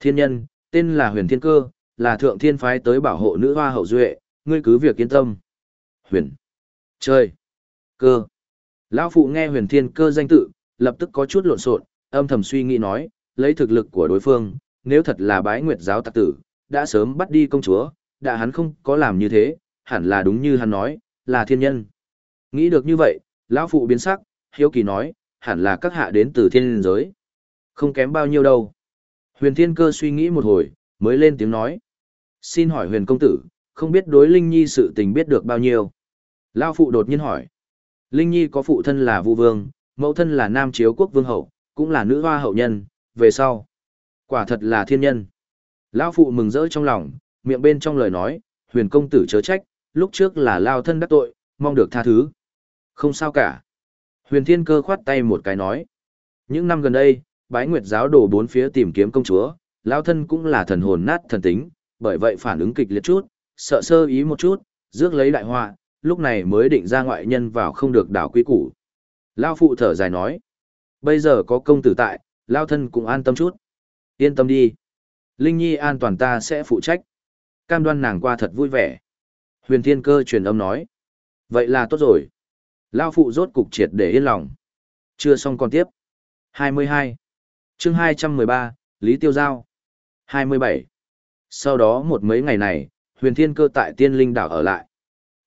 Speaker 1: thiên nhân, tên là huyền thiên cơ, là thượng thiên phái tới bảo hộ nữ hoa hậu duệ, ngươi cứ việc yên tâm. Huyền. Chơi. Cơ. Lão phụ nghe huyền thiên cơ danh tự, lập tức có chút lộn xộn, âm thầm suy nghĩ nói, lấy thực lực của đối phương, nếu thật là bái nguyệt giáo tạc tử, đã sớm bắt đi công chúa, đã hắn không có làm như thế, hẳn là đúng như hắn nói, là thiên nhân. Nghĩ được như vậy, lão phụ biến sắc, hiếu kỳ nói, hẳn là các hạ đến từ thiên giới. Không kém bao nhiêu đâu. Huyền thiên cơ suy nghĩ một hồi, mới lên tiếng nói. Xin hỏi huyền công tử, không biết đối Linh Nhi sự tình biết được bao nhiêu. Lão phụ đột nhiên hỏi. Linh Nhi có phụ thân là Vu Vương, mẫu thân là Nam Chiếu Quốc Vương Hậu, cũng là nữ hoa hậu nhân, về sau. Quả thật là thiên nhân. Lão phụ mừng rỡ trong lòng, miệng bên trong lời nói, huyền công tử chớ trách, lúc trước là lao thân đắc tội, mong được tha thứ. Không sao cả. Huyền thiên cơ khoát tay một cái nói. Những năm gần đây, bái nguyệt giáo đổ bốn phía tìm kiếm công chúa, lao thân cũng là thần hồn nát thần tính, bởi vậy phản ứng kịch liệt chút, sợ sơ ý một chút, rước lấy đại họa, lúc này mới định ra ngoại nhân vào không được đảo quý củ. Lao phụ thở dài nói. Bây giờ có công tử tại, lao thân cũng an tâm chút. Yên tâm đi. Linh Nhi an toàn ta sẽ phụ trách. Cam đoan nàng qua thật vui vẻ. Huyền Thiên Cơ truyền âm nói. Vậy là tốt rồi. Lao phụ rốt cục triệt để yên lòng. Chưa xong còn tiếp. 22. chương 213, Lý Tiêu Giao. 27. Sau đó một mấy ngày này, huyền thiên cơ tại tiên linh đảo ở lại.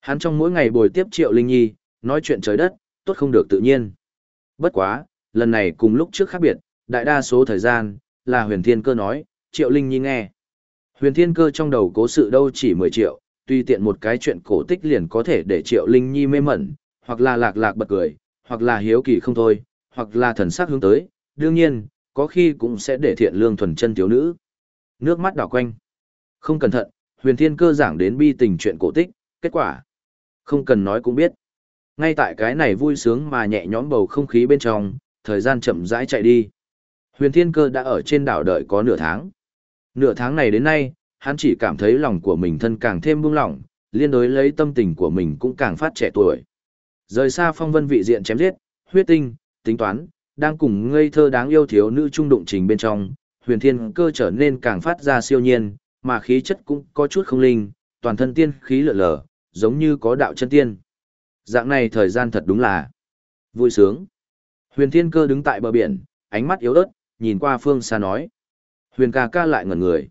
Speaker 1: Hắn trong mỗi ngày bồi tiếp triệu linh nhi, nói chuyện trời đất, tốt không được tự nhiên. Bất quá, lần này cùng lúc trước khác biệt, đại đa số thời gian, là huyền thiên cơ nói, triệu linh nhi nghe. Huyền thiên cơ trong đầu cố sự đâu chỉ 10 triệu, tuy tiện một cái chuyện cổ tích liền có thể để triệu linh nhi mê mẩn, hoặc là lạc lạc bật cười, hoặc là hiếu kỳ không thôi, hoặc là thần sắc hướng tới, đương nhiên, có khi cũng sẽ để thiện lương thuần chân thiếu nữ. Nước mắt đảo quanh. Không cẩn thận, huyền thiên cơ giảng đến bi tình chuyện cổ tích, kết quả. Không cần nói cũng biết. Ngay tại cái này vui sướng mà nhẹ nhõm bầu không khí bên trong, thời gian chậm rãi chạy đi. Huyền thiên cơ đã ở trên đảo đợi có nửa tháng. Nửa tháng này đến nay, hắn chỉ cảm thấy lòng của mình thân càng thêm buông lỏng, liên đối lấy tâm tình của mình cũng càng phát trẻ tuổi. Rời xa phong vân vị diện chém giết, huyết tinh, tính toán, đang cùng ngây thơ đáng yêu thiếu nữ trung đụng trình bên trong, huyền thiên cơ trở nên càng phát ra siêu nhiên, mà khí chất cũng có chút không linh, toàn thân tiên khí lở lở, giống như có đạo chân tiên. Dạng này thời gian thật đúng là vui sướng. Huyền thiên cơ đứng tại bờ biển, ánh mắt yếu ớt, nhìn qua phương xa nói. Huyền ca ca lại ngẩn người.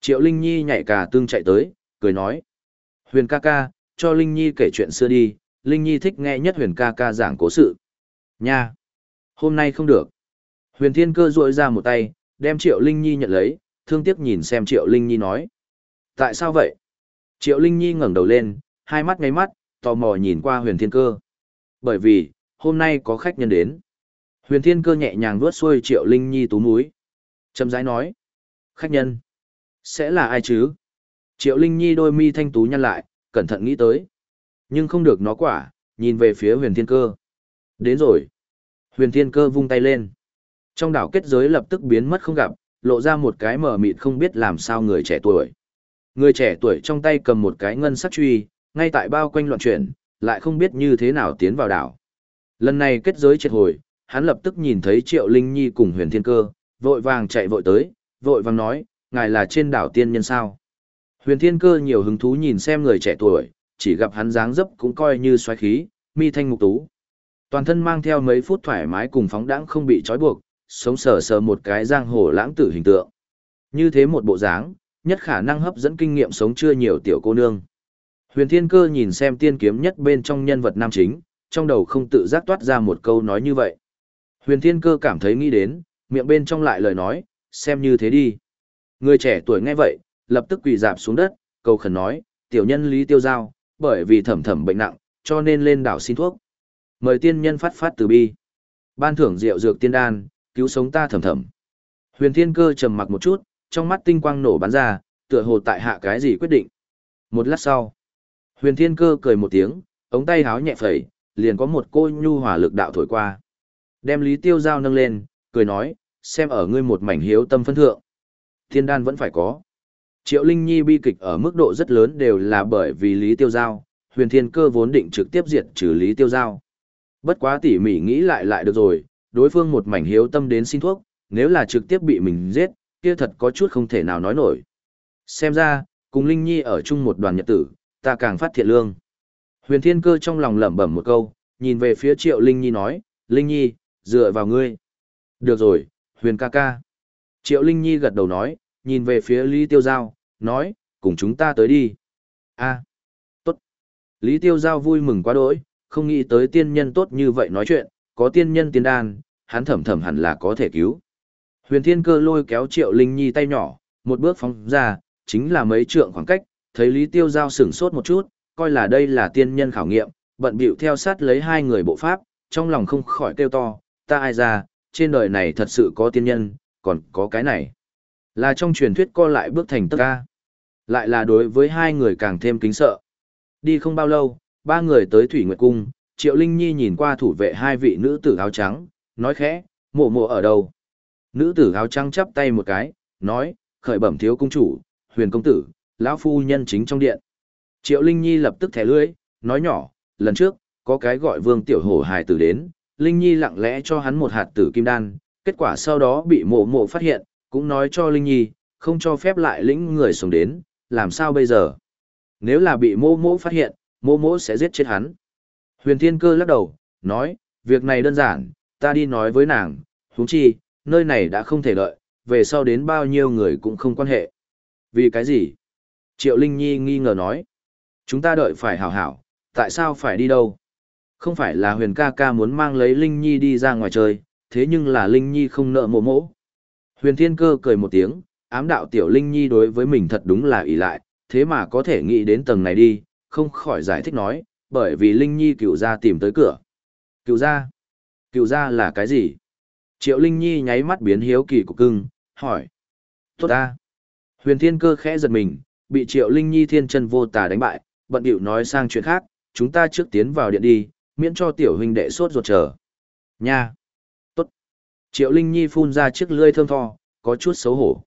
Speaker 1: Triệu Linh Nhi nhảy cả tương chạy tới, cười nói. Huyền ca ca, cho Linh Nhi kể chuyện xưa đi, Linh Nhi thích nghe nhất huyền ca ca giảng cố sự. Nha! Hôm nay không được. Huyền thiên cơ duỗi ra một tay, đem Triệu Linh Nhi nhận lấy, thương tiếc nhìn xem Triệu Linh Nhi nói. Tại sao vậy? Triệu Linh Nhi ngẩng đầu lên, hai mắt ngáy mắt, tò mò nhìn qua huyền thiên cơ. Bởi vì, hôm nay có khách nhân đến. Huyền thiên cơ nhẹ nhàng vuốt xuôi Triệu Linh Nhi tú múi. Châm rãi nói. Khách nhân? Sẽ là ai chứ? Triệu Linh Nhi đôi mi thanh tú nhăn lại, cẩn thận nghĩ tới. Nhưng không được nó quả, nhìn về phía huyền thiên cơ. Đến rồi. Huyền thiên cơ vung tay lên. Trong đảo kết giới lập tức biến mất không gặp, lộ ra một cái mở mịt không biết làm sao người trẻ tuổi. Người trẻ tuổi trong tay cầm một cái ngân sắc truy, ngay tại bao quanh loạn chuyển, lại không biết như thế nào tiến vào đảo. Lần này kết giới triệt hồi, hắn lập tức nhìn thấy Triệu Linh Nhi cùng huyền thiên cơ, vội vàng chạy vội tới, vội vàng nói, ngài là trên đảo tiên nhân sao. Huyền thiên cơ nhiều hứng thú nhìn xem người trẻ tuổi, chỉ gặp hắn dáng dấp cũng coi như xoáy khí, mi thanh mục tú. Toàn thân mang theo mấy phút thoải mái cùng phóng đãng không bị trói buộc, sống sờ sờ một cái giang hồ lãng tử hình tượng. Như thế một bộ dáng, nhất khả năng hấp dẫn kinh nghiệm sống chưa nhiều tiểu cô nương. Huyền Thiên Cơ nhìn xem tiên kiếm nhất bên trong nhân vật nam chính, trong đầu không tự giác toát ra một câu nói như vậy. Huyền Thiên Cơ cảm thấy nghĩ đến, miệng bên trong lại lời nói, xem như thế đi. Người trẻ tuổi nghe vậy, lập tức quỳ dạp xuống đất, cầu khẩn nói, tiểu nhân Lý Tiêu Giao, bởi vì thẩm thẩm bệnh nặng, cho nên lên đảo xin thuốc. Mời tiên nhân phát phát từ bi. Ban thưởng rượu dược tiên đan, cứu sống ta thầm thầm. Huyền Thiên Cơ trầm mặc một chút, trong mắt tinh quang nổ bắn ra, tựa hồ tại hạ cái gì quyết định. Một lát sau, Huyền Thiên Cơ cười một tiếng, ống tay háo nhẹ phẩy, liền có một cô nhu hỏa lực đạo thổi qua. Đem Lý Tiêu Giao nâng lên, cười nói, xem ở ngươi một mảnh hiếu tâm phân thượng. Thiên đan vẫn phải có. Triệu Linh Nhi bi kịch ở mức độ rất lớn đều là bởi vì Lý Tiêu Giao, huyền thiên cơ vốn định trực tiếp diệt trừ Lý Tiêu Giao. Bất quá tỉ mỉ nghĩ lại lại được rồi, đối phương một mảnh hiếu tâm đến xin thuốc, nếu là trực tiếp bị mình giết, kia thật có chút không thể nào nói nổi. Xem ra, cùng Linh Nhi ở chung một đoàn nhật tử, ta càng phát thiện lương. Huyền thiên cơ trong lòng lẩm bẩm một câu, nhìn về phía triệu Linh Nhi nói, Linh Nhi, dựa vào ngươi. Được rồi, huyền ca ca. Triệu Linh Nhi gật đầu nói, nhìn về phía Lý Tiêu Giao, nói, cùng chúng ta tới đi. a tốt. Lý Tiêu Giao vui mừng quá đỗi, không nghĩ tới tiên nhân tốt như vậy nói chuyện, có tiên nhân tiên đan, hắn thẩm thẩm hẳn là có thể cứu. Huyền Thiên Cơ lôi kéo Triệu Linh Nhi tay nhỏ, một bước phóng ra, chính là mấy trượng khoảng cách, thấy Lý Tiêu Giao sửng sốt một chút, coi là đây là tiên nhân khảo nghiệm, bận bịu theo sát lấy hai người bộ pháp, trong lòng không khỏi kêu to, ta ai ra, trên đời này thật sự có tiên nhân, còn có cái này. Là trong truyền thuyết co lại bước thành tất ca. Lại là đối với hai người càng thêm kính sợ. Đi không bao lâu, ba người tới Thủy Nguyệt Cung, Triệu Linh Nhi nhìn qua thủ vệ hai vị nữ tử áo trắng, nói khẽ, mộ mộ ở đâu? Nữ tử áo trắng chắp tay một cái, nói, khởi bẩm thiếu cung chủ, huyền công tử, lão phu nhân chính trong điện. Triệu Linh Nhi lập tức thẻ lưỡi, nói nhỏ, lần trước, có cái gọi vương tiểu hổ hài tử đến, Linh Nhi lặng lẽ cho hắn một hạt tử kim đan, kết quả sau đó bị mộ mộ phát hiện, cũng nói cho Linh Nhi, không cho phép lại lĩnh người sống đến, làm sao bây giờ? Nếu là bị mô mô phát hiện, mô mô sẽ giết chết hắn. Huyền Thiên Cơ lắc đầu, nói, việc này đơn giản, ta đi nói với nàng, huống chi, nơi này đã không thể đợi, về sau đến bao nhiêu người cũng không quan hệ. Vì cái gì? Triệu Linh Nhi nghi ngờ nói, chúng ta đợi phải hảo hảo, tại sao phải đi đâu? Không phải là huyền ca ca muốn mang lấy Linh Nhi đi ra ngoài chơi, thế nhưng là Linh Nhi không nợ mộ mộ. Huyền Thiên Cơ cười một tiếng, ám đạo Tiểu Linh Nhi đối với mình thật đúng là ỷ lại, thế mà có thể nghĩ đến tầng này đi, không khỏi giải thích nói, bởi vì Linh Nhi cựu ra tìm tới cửa. Cựu ra? Cựu gia là cái gì? Triệu Linh Nhi nháy mắt biến hiếu kỳ của cưng, hỏi. Tốt ta. Huyền Thiên Cơ khẽ giật mình, bị Triệu Linh Nhi thiên chân vô tà đánh bại, bận điệu nói sang chuyện khác, chúng ta trước tiến vào điện đi, miễn cho tiểu huynh đệ sốt ruột chờ. Nha. Tốt. Triệu Linh Nhi phun ra chiếc lưỡi thơm tho, có chút xấu hổ.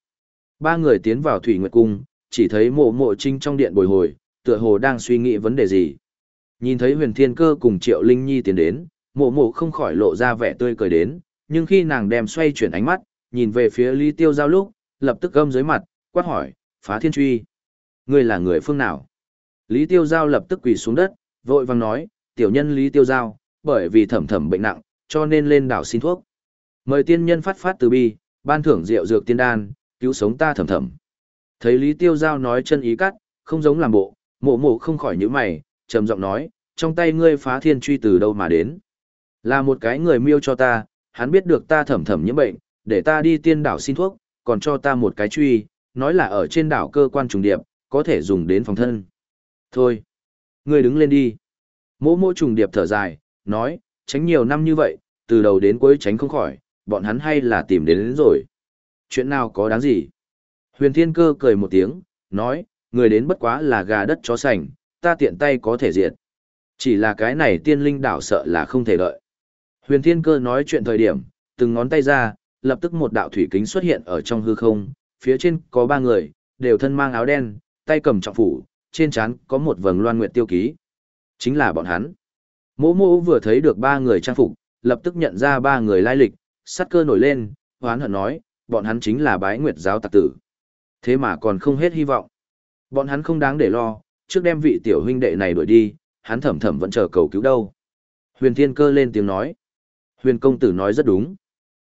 Speaker 1: Ba người tiến vào Thủy Nguyệt Cung, chỉ thấy mộ mộ trinh trong điện bồi hồi, tựa hồ đang suy nghĩ vấn đề gì. Nhìn thấy huyền thiên cơ cùng Triệu Linh Nhi tiến đến, mộ mộ không khỏi lộ ra vẻ tươi cười đến, nhưng khi nàng đem xoay chuyển ánh mắt, nhìn về phía Lý Tiêu Giao lúc, lập tức gâm dưới mặt, quát hỏi, phá thiên truy. Ngươi là người phương nào? Lý Tiêu Giao lập tức quỳ xuống đất, vội vàng nói, tiểu nhân Lý Tiêu Giao, bởi vì thẩm thẩm bệnh nặng, cho nên lên đảo xin thuốc. Mời tiên nhân phát phát từ bi, ban thưởng rượu dược tiên đan, cứu sống ta thầm thầm. Thấy Lý Tiêu Giao nói chân ý cắt, không giống làm bộ, mộ mộ không khỏi nhíu mày, trầm giọng nói, trong tay ngươi phá thiên truy từ đâu mà đến. Là một cái người miêu cho ta, hắn biết được ta thầm thầm nhiễm bệnh, để ta đi tiên đảo xin thuốc, còn cho ta một cái truy, nói là ở trên đảo cơ quan trùng điệp, có thể dùng đến phòng thân. Thôi, ngươi đứng lên đi. Mỗ mỗ trùng điệp thở dài, nói, tránh nhiều năm như vậy, từ đầu đến cuối tránh không khỏi, bọn hắn hay là tìm đến, đến rồi. Chuyện nào có đáng gì? Huyền Thiên Cơ cười một tiếng, nói, người đến bất quá là gà đất chó sành, ta tiện tay có thể diệt. Chỉ là cái này tiên linh đảo sợ là không thể đợi. Huyền Thiên Cơ nói chuyện thời điểm, từng ngón tay ra, lập tức một đạo thủy kính xuất hiện ở trong hư không, phía trên có ba người, đều thân mang áo đen, tay cầm trọng phủ, trên trán có một vầng loan nguyệt tiêu ký. Chính là bọn hắn. Mỗ mỗ vừa thấy được ba người trang phục, lập tức nhận ra ba người lai lịch, sát cơ nổi lên, hoán hận nói, bọn hắn chính là bái nguyệt giáo tạc tử. Thế mà còn không hết hy vọng. Bọn hắn không đáng để lo, trước đem vị tiểu huynh đệ này đuổi đi, hắn thầm thầm vẫn chờ cầu cứu đâu. Huyền Thiên Cơ lên tiếng nói. Huyền công tử nói rất đúng.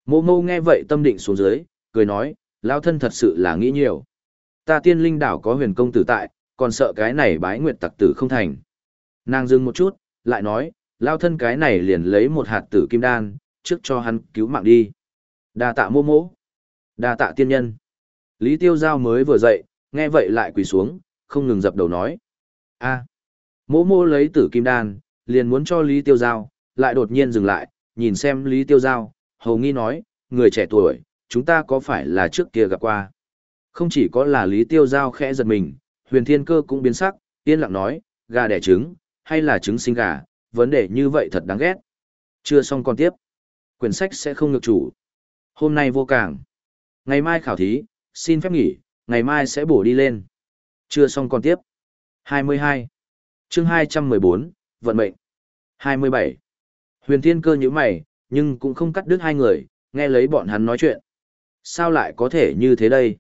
Speaker 1: Mô mô nghe vậy tâm định xuống dưới, cười nói, lao thân thật sự là nghĩ nhiều. Ta tiên linh đảo có huyền công tử tại, còn sợ cái này bái nguyệt tặc tử không thành. Nàng dừng một chút, lại nói, lao thân cái này liền lấy một hạt tử kim đan, trước cho hắn cứu mạng đi. Đa tạ mô mô. Đa tạ tiên nhân. Lý Tiêu Giao mới vừa dậy, nghe vậy lại quỳ xuống, không ngừng dập đầu nói. a mô mô lấy tử kim đan, liền muốn cho Lý Tiêu Giao, lại đột nhiên dừng lại, nhìn xem Lý Tiêu Giao, hầu nghi nói, người trẻ tuổi, chúng ta có phải là trước kia gặp qua? Không chỉ có là Lý Tiêu Giao khẽ giật mình, huyền thiên cơ cũng biến sắc, yên lặng nói, gà đẻ trứng, hay là trứng sinh gà, vấn đề như vậy thật đáng ghét. Chưa xong còn tiếp. Quyển sách sẽ không ngược chủ. Hôm nay vô cảng, Ngày mai khảo thí, xin phép nghỉ, ngày mai sẽ bổ đi lên. Chưa xong còn tiếp. 22. chương 214, vận mệnh. 27. Huyền thiên cơ như mày, nhưng cũng không cắt đứt hai người, nghe lấy bọn hắn nói chuyện. Sao lại có thể như thế đây?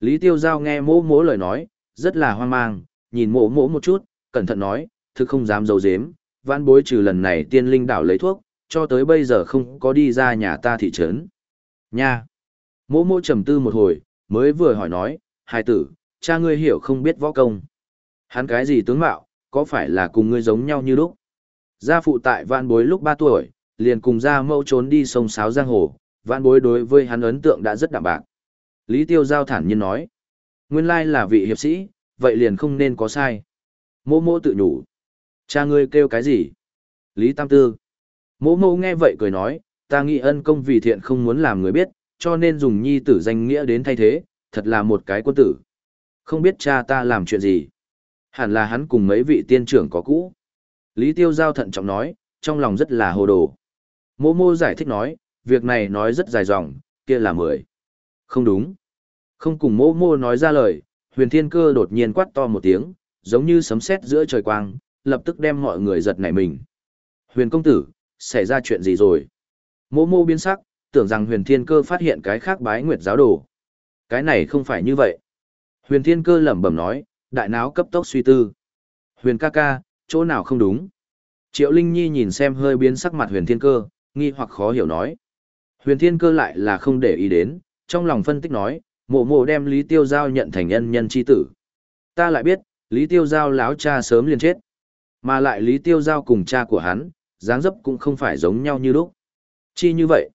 Speaker 1: Lý Tiêu Giao nghe mỗ mỗ lời nói, rất là hoang mang, nhìn mỗ mỗ một chút, cẩn thận nói, thực không dám dấu dếm, vãn bối trừ lần này tiên linh đảo lấy thuốc, cho tới bây giờ không có đi ra nhà ta thị trấn. Nha! Mỗ mỗ trầm tư một hồi, mới vừa hỏi nói, hai tử, cha ngươi hiểu không biết võ công. Hắn cái gì tướng mạo, có phải là cùng ngươi giống nhau như lúc? Gia phụ tại vạn bối lúc 3 tuổi, liền cùng gia mẫu trốn đi sông Sáo Giang Hồ, vạn bối đối với hắn ấn tượng đã rất đạm bạc. Lý Tiêu Giao thản nhiên nói, nguyên lai là vị hiệp sĩ, vậy liền không nên có sai. Mô mô tự nhủ. Cha ngươi kêu cái gì? Lý Tam Tư. Mô mô nghe vậy cười nói, ta nghĩ ân công vì thiện không muốn làm người biết, cho nên dùng nhi tử danh nghĩa đến thay thế, thật là một cái quân tử. Không biết cha ta làm chuyện gì. Hẳn là hắn cùng mấy vị tiên trưởng có cũ. Lý Tiêu Giao thận trọng nói, trong lòng rất là hồ đồ. Mô mô giải thích nói, việc này nói rất dài dòng, kia là mười. Không đúng. Không cùng mô mô nói ra lời, huyền thiên cơ đột nhiên quát to một tiếng, giống như sấm sét giữa trời quang, lập tức đem mọi người giật nảy mình. Huyền công tử, xảy ra chuyện gì rồi? Mô mô biến sắc, tưởng rằng huyền thiên cơ phát hiện cái khác bái nguyệt giáo đồ. Cái này không phải như vậy. Huyền thiên cơ lẩm bẩm nói, đại náo cấp tốc suy tư. Huyền ca ca, chỗ nào không đúng? Triệu Linh Nhi nhìn xem hơi biến sắc mặt huyền thiên cơ, nghi hoặc khó hiểu nói. Huyền thiên cơ lại là không để ý đến, trong lòng phân tích nói, mộ mộ đem Lý Tiêu Giao nhận thành nhân nhân chi tử. Ta lại biết, Lý Tiêu Giao láo cha sớm liền chết. Mà lại Lý Tiêu Giao cùng cha của hắn, dáng dấp cũng không phải giống nhau như lúc. Chi như vậy?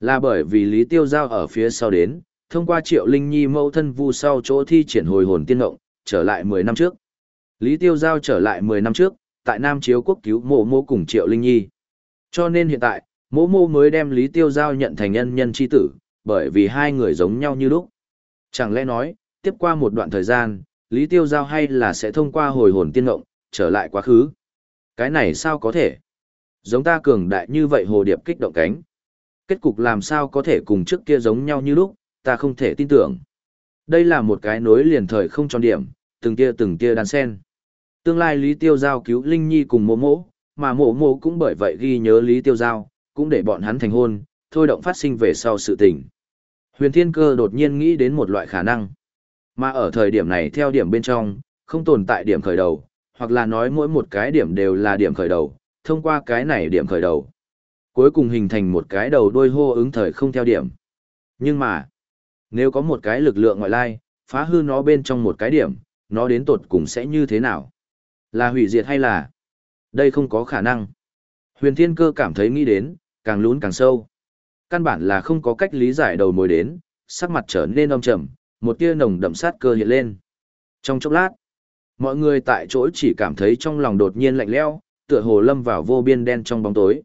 Speaker 1: Là bởi vì Lý Tiêu Giao ở phía sau đến, thông qua Triệu Linh Nhi mẫu thân vu sau chỗ thi triển hồi hồn tiên ngộng, trở lại 10 năm trước. Lý Tiêu Giao trở lại 10 năm trước, tại Nam Chiếu Quốc cứu mộ mô cùng Triệu Linh Nhi. Cho nên hiện tại, mộ mô mới đem Lý Tiêu Giao nhận thành nhân nhân chi tử, bởi vì hai người giống nhau như lúc. Chẳng lẽ nói, tiếp qua một đoạn thời gian, Lý Tiêu Giao hay là sẽ thông qua hồi hồn tiên ngộng, trở lại quá khứ. Cái này sao có thể? Giống ta cường đại như vậy hồ điệp kích động cánh. Kết cục làm sao có thể cùng trước kia giống nhau như lúc, ta không thể tin tưởng. Đây là một cái nối liền thời không tròn điểm, từng kia từng kia đan sen. Tương lai Lý Tiêu Giao cứu Linh Nhi cùng mộ mộ, mà mộ mộ cũng bởi vậy ghi nhớ Lý Tiêu Giao, cũng để bọn hắn thành hôn, thôi động phát sinh về sau sự tình. Huyền Thiên Cơ đột nhiên nghĩ đến một loại khả năng. Mà ở thời điểm này theo điểm bên trong, không tồn tại điểm khởi đầu, hoặc là nói mỗi một cái điểm đều là điểm khởi đầu, thông qua cái này điểm khởi đầu. Cuối cùng hình thành một cái đầu đôi hô ứng thời không theo điểm. Nhưng mà, nếu có một cái lực lượng ngoại lai, phá hư nó bên trong một cái điểm, nó đến tột cùng sẽ như thế nào? Là hủy diệt hay là? Đây không có khả năng. Huyền Thiên Cơ cảm thấy nghĩ đến, càng lún càng sâu. Căn bản là không có cách lý giải đầu mối đến, sắc mặt trở nên âm trầm, một tia nồng đậm sát cơ hiện lên. Trong chốc lát, mọi người tại chỗ chỉ cảm thấy trong lòng đột nhiên lạnh lẽo, tựa hồ lâm vào vô biên đen trong bóng tối.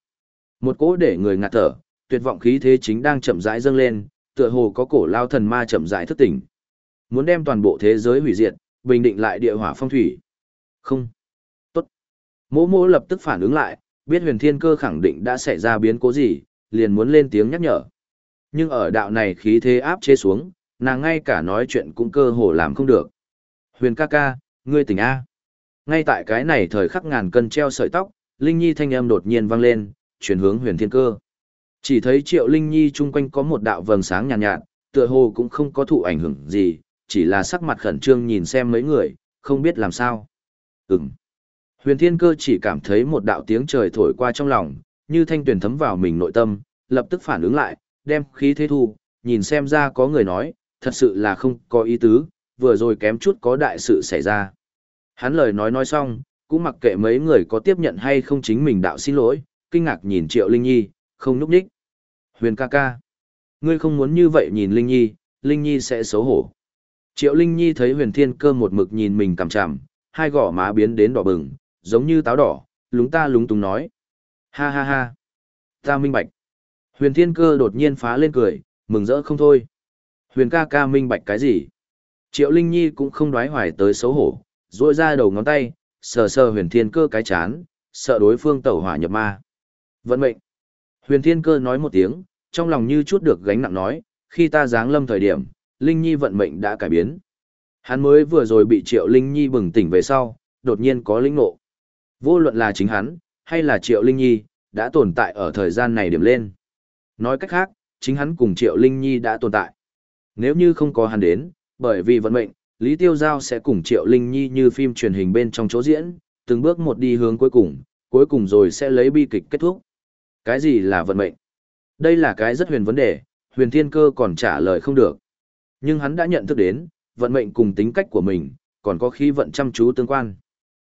Speaker 1: Một cỗ để người ngạt thở, tuyệt vọng khí thế chính đang chậm rãi dâng lên, tựa hồ có cổ lao thần ma chậm rãi thức tỉnh. Muốn đem toàn bộ thế giới hủy diệt, bình định lại địa hỏa phong thủy. Không. Mỗ mỗ lập tức phản ứng lại, biết huyền thiên cơ khẳng định đã xảy ra biến cố gì, liền muốn lên tiếng nhắc nhở. Nhưng ở đạo này khí thế áp chế xuống, nàng ngay cả nói chuyện cũng cơ hồ làm không được. Huyền ca ca, ngươi tỉnh A. Ngay tại cái này thời khắc ngàn cân treo sợi tóc, Linh Nhi thanh âm đột nhiên vang lên, chuyển hướng huyền thiên cơ. Chỉ thấy triệu Linh Nhi chung quanh có một đạo vầng sáng nhàn nhạt, nhạt, tựa hồ cũng không có thụ ảnh hưởng gì, chỉ là sắc mặt khẩn trương nhìn xem mấy người, không biết làm sao. Ừm. Huyền thiên cơ chỉ cảm thấy một đạo tiếng trời thổi qua trong lòng, như thanh tuyển thấm vào mình nội tâm, lập tức phản ứng lại, đem khí thế thu, nhìn xem ra có người nói, thật sự là không có ý tứ, vừa rồi kém chút có đại sự xảy ra. Hắn lời nói nói xong, cũng mặc kệ mấy người có tiếp nhận hay không chính mình đạo xin lỗi, kinh ngạc nhìn Triệu Linh Nhi, không núp đích. Huyền ca ca, ngươi không muốn như vậy nhìn Linh Nhi, Linh Nhi sẽ xấu hổ. Triệu Linh Nhi thấy huyền thiên cơ một mực nhìn mình cằm chằm, hai gò má biến đến đỏ bừng, giống như táo đỏ, lúng ta lúng túng nói. Ha ha ha. Ta minh bạch. Huyền Thiên Cơ đột nhiên phá lên cười, mừng rỡ không thôi. Huyền ca ca minh bạch cái gì? Triệu Linh Nhi cũng không đoái hoài tới xấu hổ, rôi ra đầu ngón tay, sờ sờ huyền thiên cơ cái chán, sợ đối phương tẩu hỏa nhập ma. Vận mệnh. Huyền thiên cơ nói một tiếng, trong lòng như chút được gánh nặng nói, khi ta giáng lâm thời điểm, Linh Nhi vận mệnh đã cải biến. Hắn mới vừa rồi bị Triệu Linh Nhi bừng tỉnh về sau, đột nhiên có linh ngộ. Vô luận là chính hắn, hay là Triệu Linh Nhi, đã tồn tại ở thời gian này điểm lên. Nói cách khác, chính hắn cùng Triệu Linh Nhi đã tồn tại. Nếu như không có hắn đến, bởi vì vận mệnh, Lý Tiêu Giao sẽ cùng Triệu Linh Nhi như phim truyền hình bên trong chỗ diễn, từng bước một đi hướng cuối cùng, cuối cùng rồi sẽ lấy bi kịch kết thúc. Cái gì là vận mệnh? Đây là cái rất huyền vấn đề, huyền thiên cơ còn trả lời không được. Nhưng hắn đã nhận thức đến, vận mệnh cùng tính cách của mình, còn có khi vận chăm chú tương quan.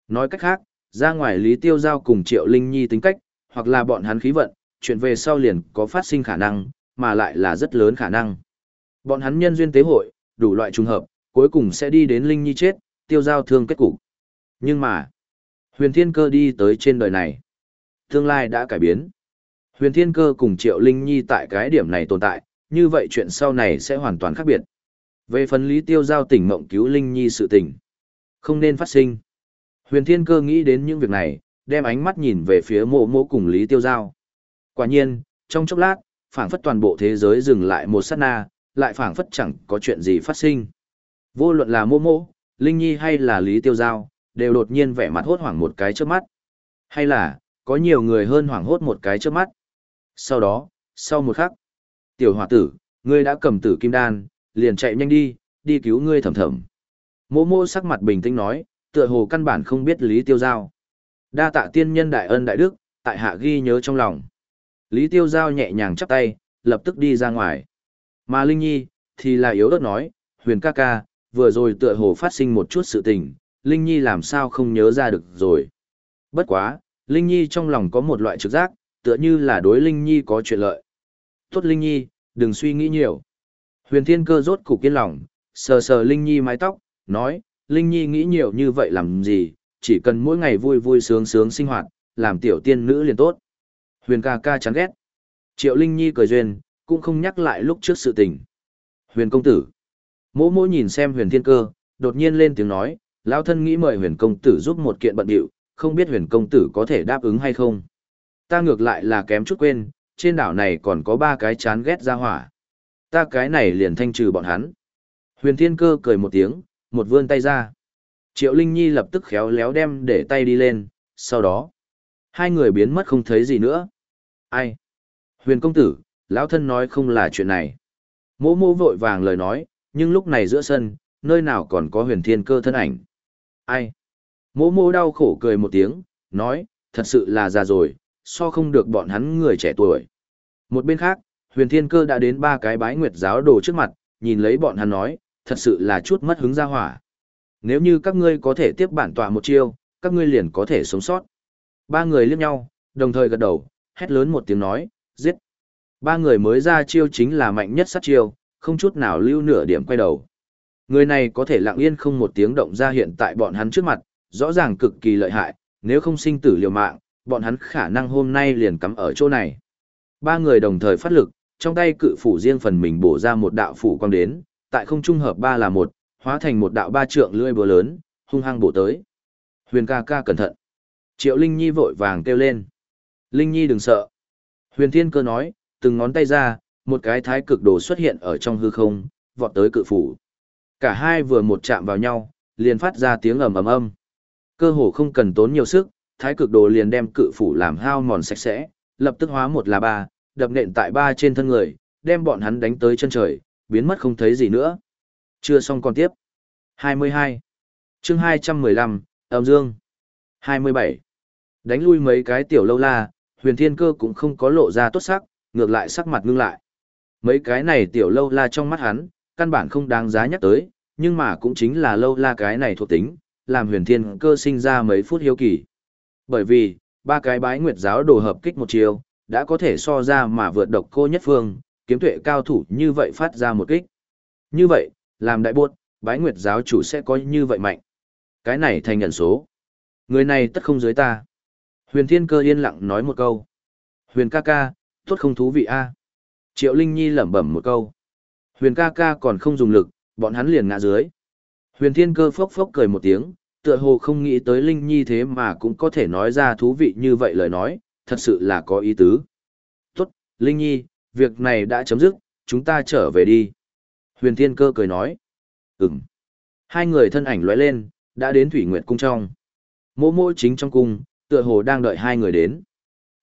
Speaker 1: Nói cách khác, ra ngoài Lý Tiêu Giao cùng Triệu Linh Nhi tính cách, hoặc là bọn hắn khí vận, chuyện về sau liền có phát sinh khả năng, mà lại là rất lớn khả năng. Bọn hắn nhân duyên tế hội, đủ loại trùng hợp, cuối cùng sẽ đi đến Linh Nhi chết, tiêu giao thương kết cục. Nhưng mà, huyền thiên cơ đi tới trên đời này. Tương lai đã cải biến. Huyền thiên cơ cùng Triệu Linh Nhi tại cái điểm này tồn tại, như vậy chuyện sau này sẽ hoàn toàn khác biệt. Về phần lý tiêu giao tỉnh mộng cứu Linh Nhi sự tỉnh, không nên phát sinh. Huyền thiên cơ nghĩ đến những việc này, đem ánh mắt nhìn về phía mộ mộ cùng lý tiêu giao. Quả nhiên, trong chốc lát, phảng phất toàn bộ thế giới dừng lại một sát na, lại phảng phất chẳng có chuyện gì phát sinh. Vô luận là mô mô, Linh Nhi hay là Lý Tiêu Giao, đều đột nhiên vẻ mặt hốt hoảng một cái trước mắt. Hay là, có nhiều người hơn hoảng hốt một cái trước mắt. Sau đó, sau một khắc, tiểu hòa tử, ngươi đã cầm tử kim đan, liền chạy nhanh đi, đi cứu ngươi thầm thầm. Mô mô sắc mặt bình tĩnh nói, tựa hồ căn bản không biết Lý Tiêu Giao. Đa tạ tiên nhân đại ân đại đức, tại hạ ghi nhớ trong lòng. Lý Tiêu Giao nhẹ nhàng chắp tay, lập tức đi ra ngoài. Mà Linh Nhi, thì là yếu ớt nói, huyền ca ca, vừa rồi tựa hồ phát sinh một chút sự tình, Linh Nhi làm sao không nhớ ra được rồi. Bất quá, Linh Nhi trong lòng có một loại trực giác, tựa như là đối Linh Nhi có chuyện lợi. Tốt Linh Nhi, đừng suy nghĩ nhiều. Huyền Thiên Cơ rốt cục kiên lòng, sờ sờ Linh Nhi mái tóc, nói, Linh Nhi nghĩ nhiều như vậy làm gì, chỉ cần mỗi ngày vui vui sướng sướng sinh hoạt, làm tiểu tiên nữ liền tốt. Huyền ca ca chán ghét. Triệu Linh Nhi cười duyên, cũng không nhắc lại lúc trước sự tình. Huyền công tử. Mỗ mỗ nhìn xem huyền thiên cơ, đột nhiên lên tiếng nói, lão thân nghĩ mời huyền công tử giúp một kiện bận điệu, không biết huyền công tử có thể đáp ứng hay không. Ta ngược lại là kém chút quên, trên đảo này còn có ba cái chán ghét ra hỏa. Ta cái này liền thanh trừ bọn hắn. Huyền thiên cơ cười một tiếng, một vươn tay ra. Triệu Linh Nhi lập tức khéo léo đem để tay đi lên, sau đó, hai người biến mất không thấy gì nữa. Ai? Huyền công tử, lão thân nói không là chuyện này. Mỗ mỗ vội vàng lời nói, nhưng lúc này giữa sân, nơi nào còn có huyền thiên cơ thân ảnh. Ai? Mỗ mỗ đau khổ cười một tiếng, nói, thật sự là già rồi, so không được bọn hắn người trẻ tuổi. Một bên khác, huyền thiên cơ đã đến ba cái bái nguyệt giáo đồ trước mặt, nhìn lấy bọn hắn nói, thật sự là chút mất hứng ra hỏa. Nếu như các ngươi có thể tiếp bản tọa một chiêu, các ngươi liền có thể sống sót. Ba người liếc nhau, đồng thời gật đầu, hét lớn một tiếng nói, giết. Ba người mới ra chiêu chính là mạnh nhất sát chiêu, không chút nào lưu nửa điểm quay đầu. Người này có thể lặng yên không một tiếng động ra hiện tại bọn hắn trước mặt, rõ ràng cực kỳ lợi hại, nếu không sinh tử liều mạng, bọn hắn khả năng hôm nay liền cắm ở chỗ này. Ba người đồng thời phát lực, trong tay cự phủ riêng phần mình bổ ra một đạo phủ quang đến, tại không trung hợp ba là một, hóa thành một đạo ba trượng lưỡi búa lớn, hung hăng bổ tới. Huyền ca ca cẩn thận. Triệu Linh Nhi vội vàng kêu lên. Linh Nhi đừng sợ. Huyền Thiên Cơ nói, từng ngón tay ra, một cái thái cực đồ xuất hiện ở trong hư không, vọt tới cự phủ. Cả hai vừa một chạm vào nhau, liền phát ra tiếng ầm ầm âm. Cơ hồ không cần tốn nhiều sức, thái cực đồ liền đem cự phủ làm hao mòn sạch sẽ, lập tức hóa một là ba, đập nện tại ba trên thân người, đem bọn hắn đánh tới chân trời, biến mất không thấy gì nữa. Chưa xong còn tiếp. 22. chương 215, âm dương. 27. Đánh lui mấy cái tiểu lâu la, huyền thiên cơ cũng không có lộ ra tốt sắc, ngược lại sắc mặt ngưng lại. Mấy cái này tiểu lâu la trong mắt hắn, căn bản không đáng giá nhắc tới, nhưng mà cũng chính là lâu la cái này thuộc tính, làm huyền thiên cơ sinh ra mấy phút hiếu kỳ. Bởi vì, ba cái bái nguyệt giáo đồ hợp kích một chiều, đã có thể so ra mà vượt độc cô nhất phương, kiếm tuệ cao thủ như vậy phát ra một kích. Như vậy, làm đại buột, bái nguyệt giáo chủ sẽ có như vậy mạnh. Cái này thành nhận số. Người này tất không dưới ta. Huyền Thiên Cơ yên lặng nói một câu. Huyền ca ca, tốt không thú vị a. Triệu Linh Nhi lẩm bẩm một câu. Huyền ca ca còn không dùng lực, bọn hắn liền ngã dưới. Huyền Thiên Cơ phốc phốc cười một tiếng, tựa hồ không nghĩ tới Linh Nhi thế mà cũng có thể nói ra thú vị như vậy lời nói, thật sự là có ý tứ. Tốt, Linh Nhi, việc này đã chấm dứt, chúng ta trở về đi. Huyền Thiên Cơ cười nói. Ừm. Hai người thân ảnh lóe lên, đã đến Thủy Nguyệt Cung trong. Mộ mộ chính trong cung, tựa hồ đang đợi hai người đến.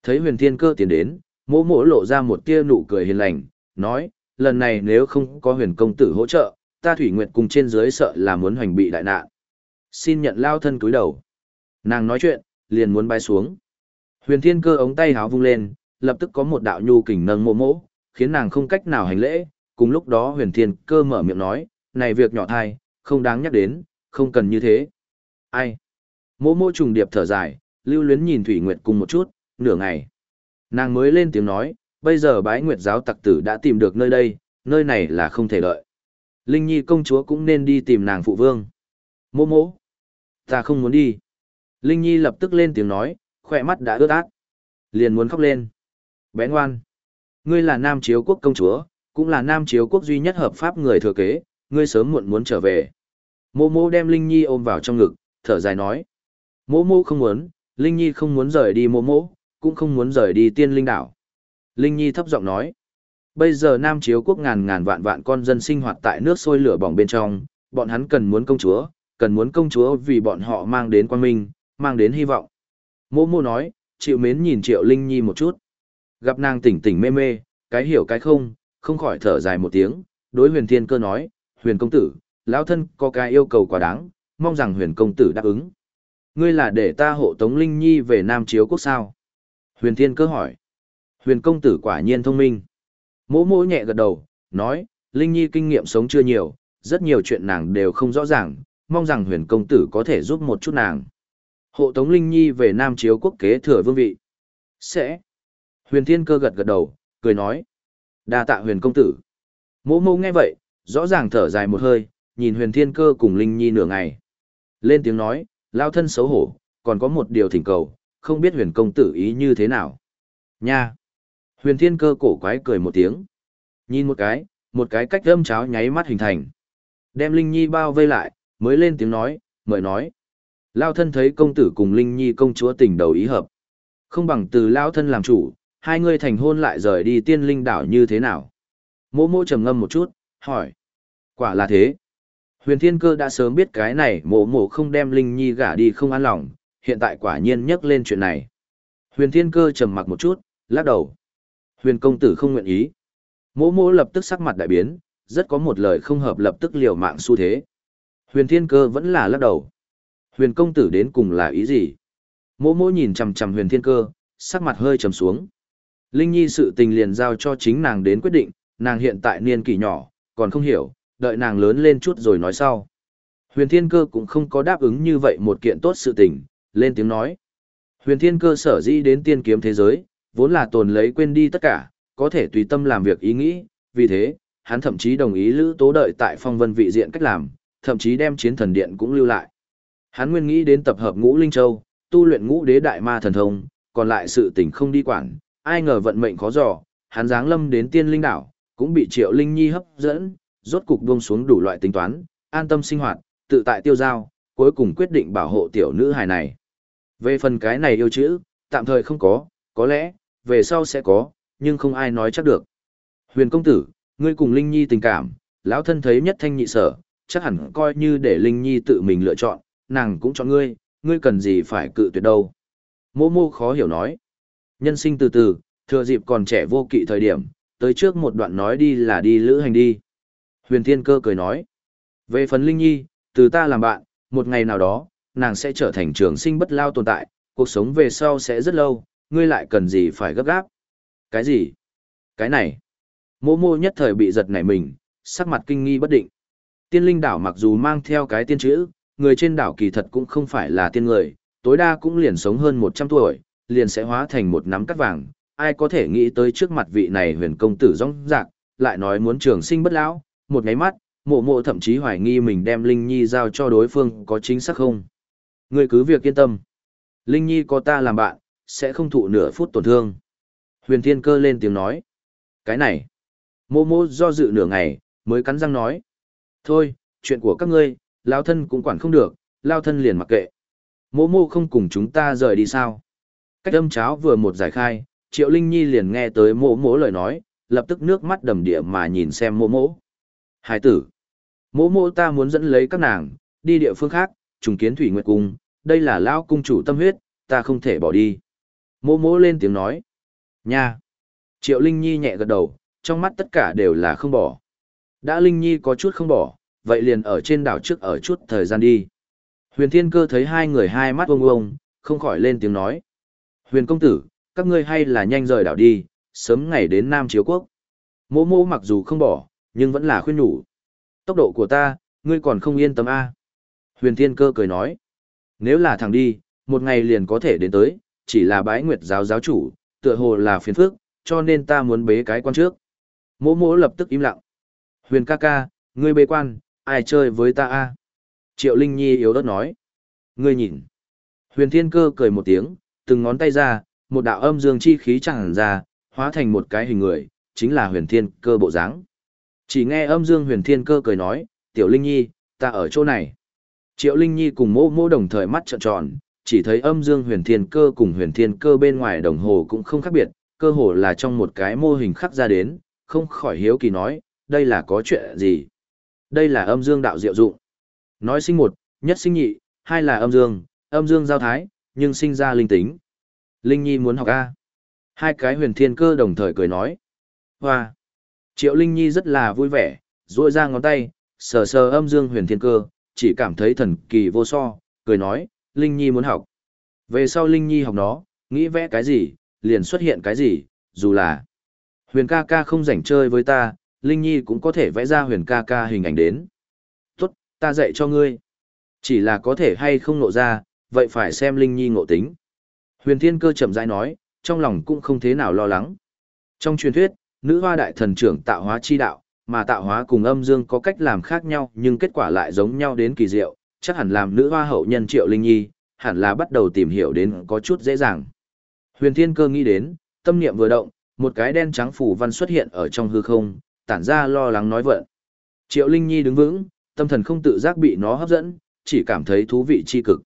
Speaker 1: Thấy huyền thiên cơ tiến đến, mộ mộ lộ ra một tia nụ cười hiền lành, nói, lần này nếu không có huyền công tử hỗ trợ, ta Thủy Nguyệt Cung trên dưới sợ là muốn hoành bị đại nạn. Xin nhận lao thân cúi đầu. Nàng nói chuyện, liền muốn bay xuống. Huyền thiên cơ ống tay háo vung lên, lập tức có một đạo nhu kình nâng mộ mỗ, khiến nàng không cách nào hành lễ. Cùng lúc đó huyền thiên cơ mở miệng nói, này việc nhỏ thai, không đáng nhắc đến, không cần như thế. Ai? Mộ mỗ trùng điệp thở dài, lưu luyến nhìn Thủy Nguyệt cùng một chút, nửa ngày. Nàng mới lên tiếng nói, bây giờ bái Nguyệt giáo tặc tử đã tìm được nơi đây, nơi này là không thể lợi. Linh Nhi công chúa cũng nên đi tìm nàng phụ vương. Mô mô. Ta không muốn đi. Linh Nhi lập tức lên tiếng nói, khỏe mắt đã ướt át. Liền muốn khóc lên. Bé ngoan. Ngươi là nam chiếu quốc công chúa, cũng là nam chiếu quốc duy nhất hợp pháp người thừa kế, ngươi sớm muộn muốn trở về. Mô mô đem Linh Nhi ôm vào trong ngực, thở dài nói. Mô mô không muốn, Linh Nhi không muốn rời đi mô mô, cũng không muốn rời đi tiên linh đảo. Linh Nhi thấp giọng nói. Bây giờ Nam Chiếu quốc ngàn ngàn vạn vạn con dân sinh hoạt tại nước sôi lửa bỏng bên trong, bọn hắn cần muốn công chúa, cần muốn công chúa vì bọn họ mang đến quan minh, mang đến hy vọng. Mô mô nói, chịu mến nhìn Triệu Linh Nhi một chút. Gặp nàng tỉnh tỉnh mê mê, cái hiểu cái không, không khỏi thở dài một tiếng, đối huyền thiên cơ nói, huyền công tử, lão thân có cái yêu cầu quá đáng, mong rằng huyền công tử đáp ứng. Ngươi là để ta hộ tống Linh Nhi về Nam Chiếu Quốc sao? Huyền Thiên cơ hỏi. Huyền công tử quả nhiên thông minh. Mỗ mỗ nhẹ gật đầu, nói, Linh Nhi kinh nghiệm sống chưa nhiều, rất nhiều chuyện nàng đều không rõ ràng, mong rằng huyền công tử có thể giúp một chút nàng. Hộ tống Linh Nhi về Nam Chiếu Quốc kế thừa vương vị. Sẽ. Huyền Thiên cơ gật gật đầu, cười nói. đa tạ huyền công tử. Mỗ mỗ nghe vậy, rõ ràng thở dài một hơi, nhìn huyền thiên cơ cùng Linh Nhi nửa ngày. Lên tiếng nói, lao thân xấu hổ, còn có một điều thỉnh cầu, không biết huyền công tử ý như thế nào. Nha! Huyền thiên cơ cổ quái cười một tiếng. Nhìn một cái, một cái cách âm cháo nháy mắt hình thành. Đem Linh Nhi bao vây lại, mới lên tiếng nói, mời nói. Lao thân thấy công tử cùng Linh Nhi công chúa tình đầu ý hợp. Không bằng từ Lao thân làm chủ, hai người thành hôn lại rời đi tiên linh đảo như thế nào. Mô mô trầm ngâm một chút, hỏi. Quả là thế. Huyền Thiên Cơ đã sớm biết cái này mộ mộ không đem Linh Nhi gả đi không an lòng, hiện tại quả nhiên nhắc lên chuyện này. Huyền Thiên Cơ trầm mặc một chút, lắc đầu. Huyền công tử không nguyện ý. Mộ mộ lập tức sắc mặt đại biến, rất có một lời không hợp lập tức liều mạng xu thế. Huyền Thiên Cơ vẫn là lắc đầu. Huyền công tử đến cùng là ý gì? Mộ mộ nhìn chằm chằm Huyền Thiên Cơ, sắc mặt hơi trầm xuống. Linh Nhi sự tình liền giao cho chính nàng đến quyết định, nàng hiện tại niên kỷ nhỏ, còn không hiểu, đợi nàng lớn lên chút rồi nói sau. Huyền Thiên Cơ cũng không có đáp ứng như vậy một kiện tốt sự tình, lên tiếng nói. Huyền Thiên Cơ sở dĩ đến tiên kiếm thế giới, vốn là tồn lấy quên đi tất cả, có thể tùy tâm làm việc ý nghĩ, vì thế, hắn thậm chí đồng ý Lữ Tố đợi tại phong vân vị diện cách làm, thậm chí đem chiến thần điện cũng lưu lại. Hắn nguyên nghĩ đến tập hợp ngũ linh châu, tu luyện ngũ đế đại ma thần thông, còn lại sự tình không đi quản, ai ngờ vận mệnh khó dò, hắn giáng lâm đến tiên linh đảo, cũng bị triệu linh nhi hấp dẫn, rốt cục buông xuống đủ loại tính toán, an tâm sinh hoạt, tự tại tiêu giao, cuối cùng quyết định bảo hộ tiểu nữ hài này. Về phần cái này yêu chữ, tạm thời không có, có lẽ, về sau sẽ có, nhưng không ai nói chắc được. Huyền công tử, ngươi cùng Linh Nhi tình cảm, lão thân thấy nhất thanh nhị sở, chắc hẳn coi như để Linh Nhi tự mình lựa chọn, nàng cũng chọn ngươi, ngươi cần gì phải cự tuyệt đâu. Mô mô khó hiểu nói. Nhân sinh từ từ, thừa dịp còn trẻ vô kỵ thời điểm, tới trước một đoạn nói đi là đi lữ hành đi. Huyền Thiên Cơ cười nói. Về phần Linh Nhi, từ ta làm bạn, một ngày nào đó, nàng sẽ trở thành trường sinh bất lao tồn tại, cuộc sống về sau sẽ rất lâu, ngươi lại cần gì phải gấp gáp. Cái gì? Cái này. Mô mô nhất thời bị giật nảy mình, sắc mặt kinh nghi bất định. Tiên linh đảo mặc dù mang theo cái tiên chữ, người trên đảo kỳ thật cũng không phải là tiên người, tối đa cũng liền sống hơn 100 tuổi, liền sẽ hóa thành một nắm cắt vàng. Ai có thể nghĩ tới trước mặt vị này huyền công tử rong rạc, lại nói muốn trường sinh bất lão, một ngáy mắt, mộ mộ thậm chí hoài nghi mình đem Linh Nhi giao cho đối phương có chính xác không. Người cứ việc yên tâm. Linh Nhi có ta làm bạn, sẽ không thụ nửa phút tổn thương. Huyền thiên cơ lên tiếng nói. Cái này. Mộ Mộ do dự nửa ngày, mới cắn răng nói. Thôi, chuyện của các ngươi, lao thân cũng quản không được, lao thân liền mặc kệ. Mộ Mộ không cùng chúng ta rời đi sao. Cách âm cháo vừa một giải khai, Triệu Linh Nhi liền nghe tới mỗ mỗ lời nói, lập tức nước mắt đầm địa mà nhìn xem mỗ mỗ Hải tử. mỗ mỗ ta muốn dẫn lấy các nàng, đi địa phương khác, trùng kiến thủy nguyệt cung, đây là lão cung chủ tâm huyết, ta không thể bỏ đi. mỗ mỗ lên tiếng nói. Nha. Triệu Linh Nhi nhẹ gật đầu, trong mắt tất cả đều là không bỏ. Đã Linh Nhi có chút không bỏ, vậy liền ở trên đảo trước ở chút thời gian đi. Huyền Thiên Cơ thấy hai người hai mắt ông ông, không khỏi lên tiếng nói. Huyền công tử, các ngươi hay là nhanh rời đảo đi, sớm ngày đến Nam Chiếu Quốc. Mô mô mặc dù không bỏ, nhưng vẫn là khuyên nhủ. Tốc độ của ta, ngươi còn không yên tâm a à? Huyền Thiên Cơ cười nói. Nếu là thằng đi, một ngày liền có thể đến tới, chỉ là bái nguyệt giáo giáo chủ, tựa hồ là phiền phức, cho nên ta muốn bế cái quan trước. Mỗ mỗ lập tức im lặng. Huyền ca ca, ngươi bế quan, ai chơi với ta a? Triệu Linh Nhi yếu đất nói. Ngươi nhìn. Huyền Thiên Cơ cười một tiếng, từng ngón tay ra, một đạo âm dương chi khí tràn ra, hóa thành một cái hình người, chính là Huyền Thiên Cơ bộ dáng. Chỉ nghe âm dương Huyền Thiên Cơ cười nói, Tiểu Linh Nhi, ta ở chỗ này. Triệu Linh Nhi cùng mô mô đồng thời mắt trợn tròn, chỉ thấy âm dương huyền thiên cơ cùng huyền thiên cơ bên ngoài đồng hồ cũng không khác biệt, cơ hồ là trong một cái mô hình khắc ra đến, không khỏi hiếu kỳ nói, đây là có chuyện gì? Đây là âm dương đạo diệu dụng. Nói sinh một, nhất sinh nhị, hai là âm dương, âm dương giao thái, nhưng sinh ra linh tính. Linh Nhi muốn học A. Hai cái huyền thiên cơ đồng thời cười nói. Hoa! Triệu Linh Nhi rất là vui vẻ, duỗi ra ngón tay, sờ sờ âm dương huyền thiên cơ, chỉ cảm thấy thần kỳ vô so, cười nói, Linh Nhi muốn học. Về sau Linh Nhi học nó, nghĩ vẽ cái gì, liền xuất hiện cái gì, dù là huyền ca ca không rảnh chơi với ta, Linh Nhi cũng có thể vẽ ra huyền ca ca hình ảnh đến. Tốt, ta dạy cho ngươi. Chỉ là có thể hay không nộ ra, vậy phải xem Linh Nhi ngộ tính. Huyền Thiên Cơ chậm rãi nói, trong lòng cũng không thế nào lo lắng. Trong truyền thuyết, nữ hoa đại thần trưởng tạo hóa chi đạo, mà tạo hóa cùng âm dương có cách làm khác nhau nhưng kết quả lại giống nhau đến kỳ diệu, chắc hẳn làm nữ hoa hậu nhân Triệu Linh Nhi, hẳn là bắt đầu tìm hiểu đến có chút dễ dàng. Huyền Thiên Cơ nghĩ đến, tâm niệm vừa động, một cái đen trắng phủ văn xuất hiện ở trong hư không, tản ra lo lắng nói vợ. Triệu Linh Nhi đứng vững, tâm thần không tự giác bị nó hấp dẫn, chỉ cảm thấy thú vị chi cực.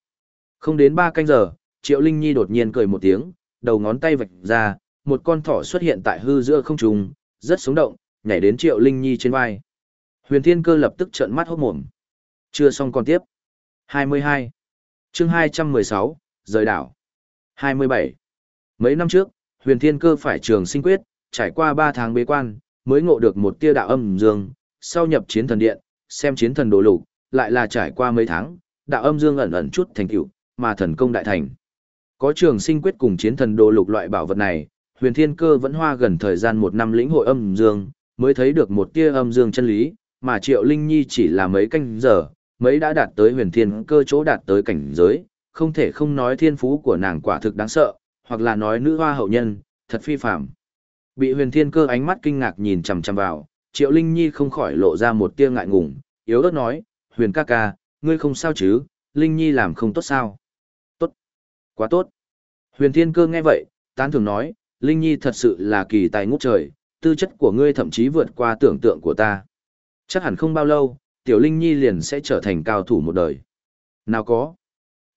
Speaker 1: Không đến ba canh giờ, Triệu Linh Nhi đột nhiên cười một tiếng, đầu ngón tay vạch ra, một con thỏ xuất hiện tại hư giữa không trung, rất sống động, nhảy đến Triệu Linh Nhi trên vai. Huyền Thiên Cơ lập tức trợn mắt hốt mồm. Chưa xong còn tiếp. 22. chương 216, rời đảo. 27. Mấy năm trước, huyền thiên cơ phải trường sinh quyết, trải qua 3 tháng bế quan, mới ngộ được một tia đạo âm dương, sau nhập chiến thần điện, xem chiến thần đồ lục, lại là trải qua mấy tháng, đạo âm dương ẩn ẩn chút thành tựu, mà thần công đại thành. Có trường sinh quyết cùng chiến thần đồ lục loại bảo vật này, huyền thiên cơ vẫn hoa gần thời gian một năm lĩnh hội âm dương, mới thấy được một tia âm dương chân lý, mà triệu linh nhi chỉ là mấy canh giờ, mấy đã đạt tới huyền thiên cơ chỗ đạt tới cảnh giới, không thể không nói thiên phú của nàng quả thực đáng sợ, hoặc là nói nữ hoa hậu nhân, thật phi phạm. Bị huyền thiên cơ ánh mắt kinh ngạc nhìn chằm chằm vào, triệu linh nhi không khỏi lộ ra một tia ngại ngùng, yếu ớt nói, huyền ca ca, ngươi không sao chứ, linh nhi làm không tốt sao. Quá tốt. Huyền thiên cơ nghe vậy, tán thường nói, linh nhi thật sự là kỳ tài ngút trời, tư chất của ngươi thậm chí vượt qua tưởng tượng của ta. Chắc hẳn không bao lâu, Tiểu Linh Nhi liền sẽ trở thành cao thủ một đời. Nào có.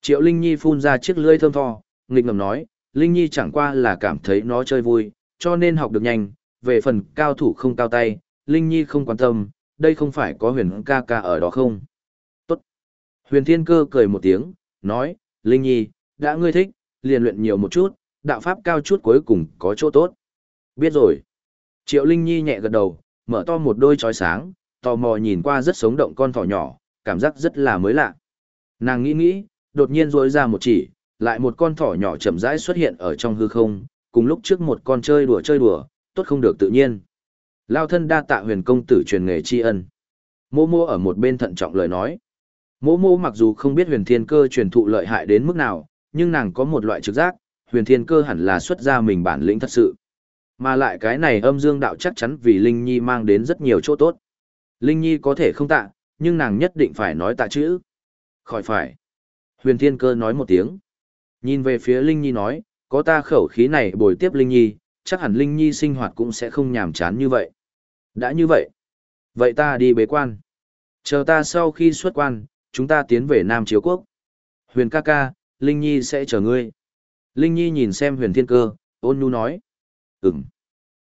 Speaker 1: Triệu Linh Nhi phun ra chiếc lưỡi thơm tho, nghịch ngầm nói, Linh Nhi chẳng qua là cảm thấy nó chơi vui, cho nên học được nhanh, về phần cao thủ không cao tay, Linh Nhi không quan tâm, đây không phải có huyền ca ca ở đó không? Tốt. Huyền Thiên Cơ cười một tiếng, nói, Linh Nhi, đã ngươi thích, liền luyện nhiều một chút, đạo pháp cao chút cuối cùng có chỗ tốt. Biết rồi. Triệu Linh Nhi nhẹ gật đầu, mở to một đôi chói sáng, tò mò nhìn qua rất sống động con thỏ nhỏ, cảm giác rất là mới lạ. Nàng nghĩ nghĩ, đột nhiên rối ra một chỉ, lại một con thỏ nhỏ chậm rãi xuất hiện ở trong hư không, cùng lúc trước một con chơi đùa chơi đùa, tốt không được tự nhiên. Lao thân đa tạ huyền công tử truyền nghề tri ân. Mô mô ở một bên thận trọng lời nói. Mô mô mặc dù không biết huyền thiên cơ truyền thụ lợi hại đến mức nào, nhưng nàng có một loại trực giác, huyền thiên cơ hẳn là xuất ra mình bản lĩnh thật sự. Mà lại cái này âm dương đạo chắc chắn vì Linh Nhi mang đến rất nhiều chỗ tốt. Linh Nhi có thể không tạ, nhưng nàng nhất định phải nói tạ chữ. Khỏi phải. Huyền Thiên Cơ nói một tiếng. Nhìn về phía Linh Nhi nói, Có ta khẩu khí này bồi tiếp Linh Nhi, chắc hẳn Linh Nhi sinh hoạt cũng sẽ không nhàm chán như vậy. Đã như vậy. Vậy ta đi bế quan. Chờ ta sau khi xuất quan, chúng ta tiến về Nam Chiếu Quốc. Huyền ca ca, Linh Nhi sẽ chờ ngươi. Linh Nhi nhìn xem huyền thiên cơ, ôn nhu nói. Ừm.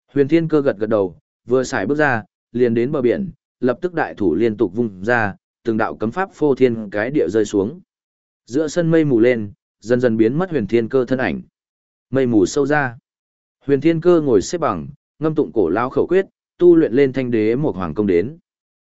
Speaker 1: Huyền thiên cơ gật gật đầu, vừa xài bước ra, liền đến bờ biển, lập tức đại thủ liên tục vung ra, từng đạo cấm pháp phô thiên cái địa rơi xuống. Giữa sân mây mù lên, dần dần biến mất huyền thiên cơ thân ảnh. Mây mù sâu ra. Huyền thiên cơ ngồi xếp bằng, ngâm tụng cổ lao khẩu quyết, tu luyện lên thanh đế một hoàng công đến.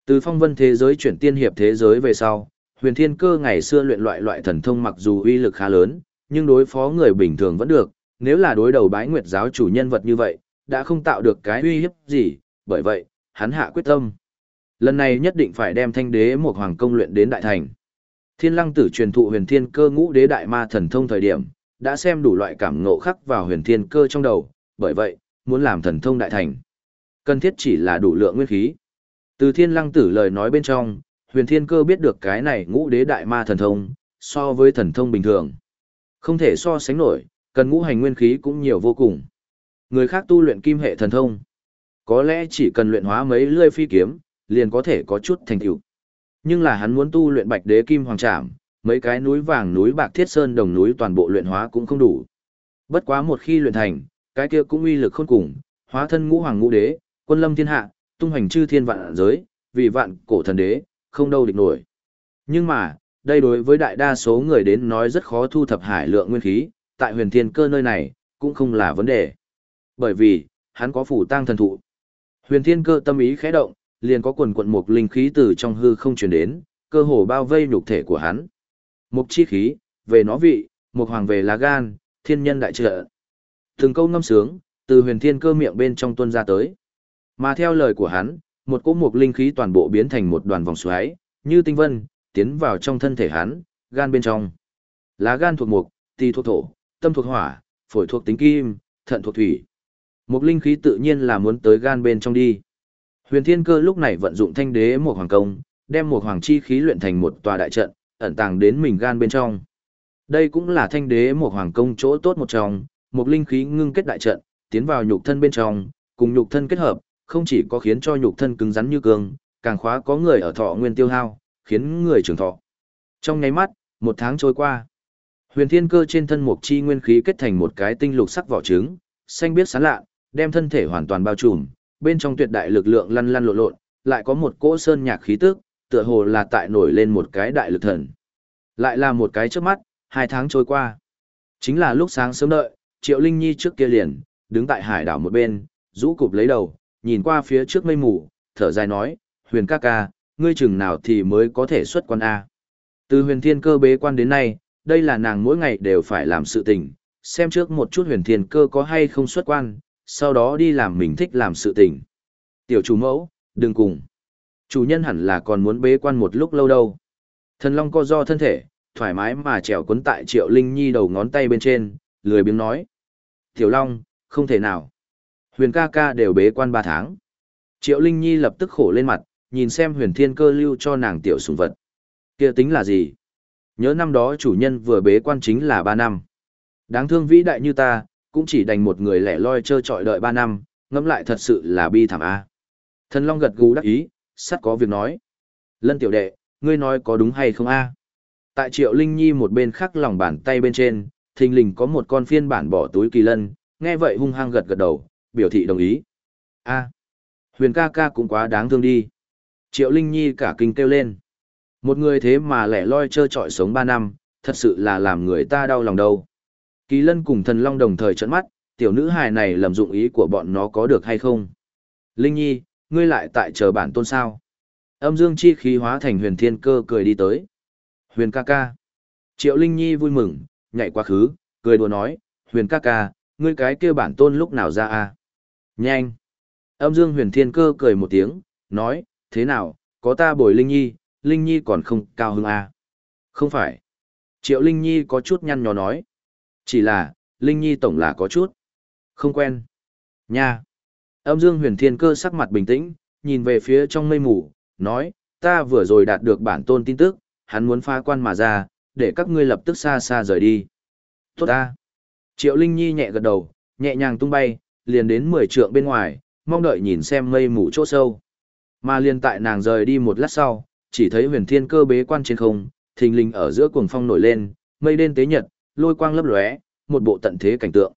Speaker 1: Từ phong vân thế giới chuyển tiên hiệp thế giới về sau, huyền thiên cơ ngày xưa luyện loại loại thần thông mặc dù uy lực khá lớn, nhưng đối phó người bình thường vẫn được, nếu là đối đầu bái nguyệt giáo chủ nhân vật như vậy, đã không tạo được cái uy hiếp gì, bởi vậy, hắn hạ quyết tâm. Lần này nhất định phải đem thanh đế một hoàng công luyện đến đại thành. Thiên lăng tử truyền thụ huyền thiên cơ ngũ đế đại ma thần thông thời điểm, đã xem đủ loại cảm ngộ khắc vào huyền thiên cơ trong đầu, bởi vậy, muốn làm thần thông đại thành. Cần thiết chỉ là đủ lượng nguyên khí. Từ thiên lăng tử lời nói bên trong, huyền thiên cơ biết được cái này ngũ đế đại ma thần thông, so với thần thông bình thường. Không thể so sánh nổi, cần ngũ hành nguyên khí cũng nhiều vô cùng. Người khác tu luyện kim hệ thần thông. Có lẽ chỉ cần luyện hóa mấy lươi phi kiếm, liền có thể có chút thành tựu. Nhưng là hắn muốn tu luyện bạch đế kim hoàng trảm, mấy cái núi vàng núi bạc thiết sơn đồng núi toàn bộ luyện hóa cũng không đủ. Bất quá một khi luyện thành, cái kia cũng uy lực khôn cùng, hóa thân ngũ hoàng ngũ đế, quân lâm thiên hạ, tung hành chư thiên vạn giới, vì vạn cổ thần đế, không đâu địch nổi. Nhưng mà, đây đối với đại đa số người đến nói rất khó thu thập hải lượng nguyên khí, tại huyền thiên cơ nơi này, cũng không là vấn đề. Bởi vì, hắn có phủ tang thần thụ. Huyền thiên cơ tâm ý khẽ động, liền có quần quận mục linh khí từ trong hư không truyền đến, cơ hồ bao vây nhục thể của hắn. Mục chi khí, về nó vị, mục hoàng về lá gan, thiên nhân đại trợ. Từng câu ngâm sướng, từ huyền thiên cơ miệng bên trong tuân ra tới. Mà theo lời của hắn, một cỗ mục linh khí toàn bộ biến thành một đoàn vòng xoáy, như tinh vân, tiến vào trong thân thể hắn, gan bên trong. Lá gan thuộc mục, tỳ thuộc thổ, tâm thuộc hỏa, phổi thuộc tính kim, thận thuộc thủy. Mục linh khí tự nhiên là muốn tới gan bên trong đi. Huyền Thiên Cơ lúc này vận dụng thanh đế một hoàng công, đem một hoàng chi khí luyện thành một tòa đại trận, ẩn tàng đến mình gan bên trong. Đây cũng là thanh đế một hoàng công chỗ tốt một trong, một linh khí ngưng kết đại trận, tiến vào nhục thân bên trong, cùng nhục thân kết hợp, không chỉ có khiến cho nhục thân cứng rắn như cương, càng khóa có người ở thọ nguyên tiêu hao, khiến người trưởng thọ. Trong nháy mắt, một tháng trôi qua, huyền thiên cơ trên thân mục chi nguyên khí kết thành một cái tinh lục sắc vỏ trứng, xanh biếc sáng lạ, đem thân thể hoàn toàn bao trùm, bên trong tuyệt đại lực lượng lăn lăn lộn lộn, lại có một cỗ sơn nhạc khí tức, tựa hồ là tại nổi lên một cái đại lực thần. Lại là một cái trước mắt, hai tháng trôi qua. Chính là lúc sáng sớm đợi, Triệu Linh Nhi trước kia liền, đứng tại hải đảo một bên, rũ cụp lấy đầu, nhìn qua phía trước mây mù, thở dài nói, huyền ca ca, ngươi chừng nào thì mới có thể xuất quan A. Từ huyền thiên cơ bế quan đến nay, đây là nàng mỗi ngày đều phải làm sự tình, xem trước một chút huyền thiên cơ có hay không xuất quan, sau đó đi làm mình thích làm sự tình. Tiểu chủ mẫu, đừng cùng. Chủ nhân hẳn là còn muốn bế quan một lúc lâu đâu. Thần Long co do thân thể, thoải mái mà trèo cuốn tại Triệu Linh Nhi đầu ngón tay bên trên, lười biếng nói. Tiểu Long, không thể nào. Huyền ca ca đều bế quan ba tháng. Triệu Linh Nhi lập tức khổ lên mặt, nhìn xem huyền thiên cơ lưu cho nàng tiểu sùng vật. kia tính là gì? Nhớ năm đó chủ nhân vừa bế quan chính là ba năm. Đáng thương vĩ đại như ta, cũng chỉ đành một người lẻ loi chơi trọi đợi ba năm, ngẫm lại thật sự là bi thảm a. Thần Long gật gù đắc ý, sắt có việc nói. Lân tiểu đệ, ngươi nói có đúng hay không a? Tại Triệu Linh Nhi một bên khắc lòng bàn tay bên trên, thình lình có một con phiên bản bỏ túi kỳ lân, nghe vậy hung hăng gật gật đầu, biểu thị đồng ý. A, huyền ca ca cũng quá đáng thương đi. Triệu Linh Nhi cả kinh kêu lên. Một người thế mà lẻ loi trơ trọi sống ba năm, thật sự là làm người ta đau lòng đâu. Kỳ lân cùng thần long đồng thời trợn mắt, tiểu nữ hài này lầm dụng ý của bọn nó có được hay không? Linh Nhi, ngươi lại tại chờ bản tôn sao? Âm dương chi khí hóa thành huyền thiên cơ cười đi tới. Huyền ca ca. Triệu Linh Nhi vui mừng, nhảy quá khứ, cười đùa nói, huyền ca ca, ngươi cái kia bản tôn lúc nào ra à? Nhanh. Âm dương huyền thiên cơ cười một tiếng, nói, thế nào, có ta bồi Linh Nhi, Linh Nhi còn không cao hứng à? Không phải. Triệu Linh Nhi có chút nhăn nhó nói. Chỉ là, Linh Nhi tổng là có chút. Không quen. Nha. Âm dương huyền thiên cơ sắc mặt bình tĩnh, nhìn về phía trong mây mù, nói, ta vừa rồi đạt được bản tôn tin tức, hắn muốn phá quan mà ra, để các ngươi lập tức xa xa rời đi. Tốt ta. Triệu Linh Nhi nhẹ gật đầu, nhẹ nhàng tung bay, liền đến 10 trượng bên ngoài, mong đợi nhìn xem mây mù chỗ sâu. Mà liền tại nàng rời đi một lát sau, chỉ thấy huyền thiên cơ bế quan trên không, thình lình ở giữa cuồng phong nổi lên, mây đen tế nhật, lôi quang lấp lóe, một bộ tận thế cảnh tượng.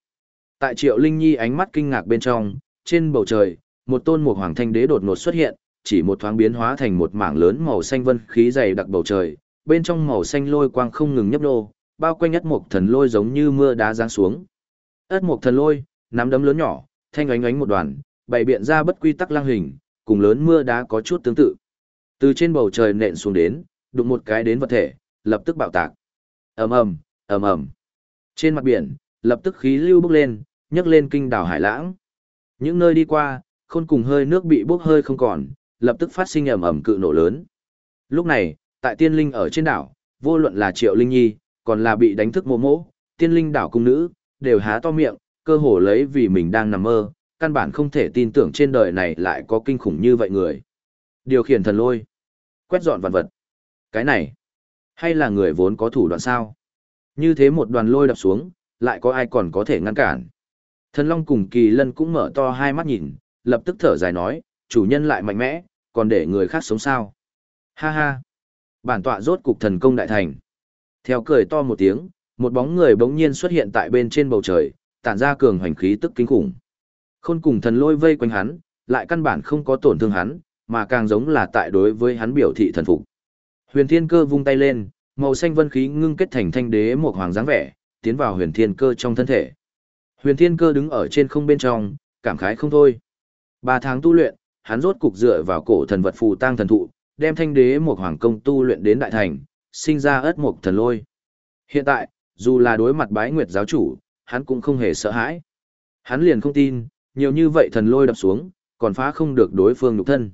Speaker 1: Tại Triệu Linh Nhi ánh mắt kinh ngạc bên trong, trên bầu trời, một tôn mục hoàng thanh đế đột ngột xuất hiện, chỉ một thoáng biến hóa thành một mảng lớn màu xanh vân khí dày đặc bầu trời, bên trong màu xanh lôi quang không ngừng nhấp nô, bao quanh ất mục thần lôi giống như mưa đá giáng xuống. Ất mục thần lôi, nắm đấm lớn nhỏ, thanh ánh ánh một đoàn, bày biện ra bất quy tắc lang hình, cùng lớn mưa đá có chút tương tự. Từ trên bầu trời nện xuống đến, đụng một cái đến vật thể, lập tức bạo tạc. Ầm ầm, ầm ầm. Trên mặt biển, lập tức khí lưu bốc lên, nhấc lên kinh đảo hải lãng. Những nơi đi qua, khôn cùng hơi nước bị bốc hơi không còn, lập tức phát sinh ầm ầm cự nổ lớn. Lúc này, tại tiên linh ở trên đảo, vô luận là Triệu Linh Nhi, còn là bị đánh thức mồ mỗ, tiên linh đảo cung nữ, đều há to miệng, cơ hồ lấy vì mình đang nằm mơ, căn bản không thể tin tưởng trên đời này lại có kinh khủng như vậy người. Điều khiển thần lôi, quét dọn vạn vật. Cái này, hay là người vốn có thủ đoạn sao? Như thế một đoàn lôi đập xuống, lại có ai còn có thể ngăn cản? Thần Long cùng Kỳ Lân cũng mở to hai mắt nhìn, lập tức thở dài nói, chủ nhân lại mạnh mẽ, còn để người khác sống sao? Ha ha! Bản tọa rốt cục thần công đại thành. Theo cười to một tiếng, một bóng người bỗng nhiên xuất hiện tại bên trên bầu trời, tản ra cường hoành khí tức kinh khủng. Khôn cùng thần lôi vây quanh hắn, lại căn bản không có tổn thương hắn, mà càng giống là tại đối với hắn biểu thị thần phục. Huyền Thiên Cơ vung tay lên, màu xanh vân khí ngưng kết thành thanh đế một hoàng dáng vẻ, tiến vào Huyền Thiên Cơ trong thân thể. Huyền Thiên Cơ đứng ở trên không bên trong, cảm khái không thôi. Ba tháng tu luyện, hắn rốt cục dựa vào cổ thần vật phù tang thần thụ, đem thanh đế một hoàng công tu luyện đến đại thành, sinh ra ớt mục thần lôi. Hiện tại, dù là đối mặt bái nguyệt giáo chủ, hắn cũng không hề sợ hãi. Hắn liền không tin, nhiều như vậy thần lôi đập xuống, còn phá không được đối phương nhục thân.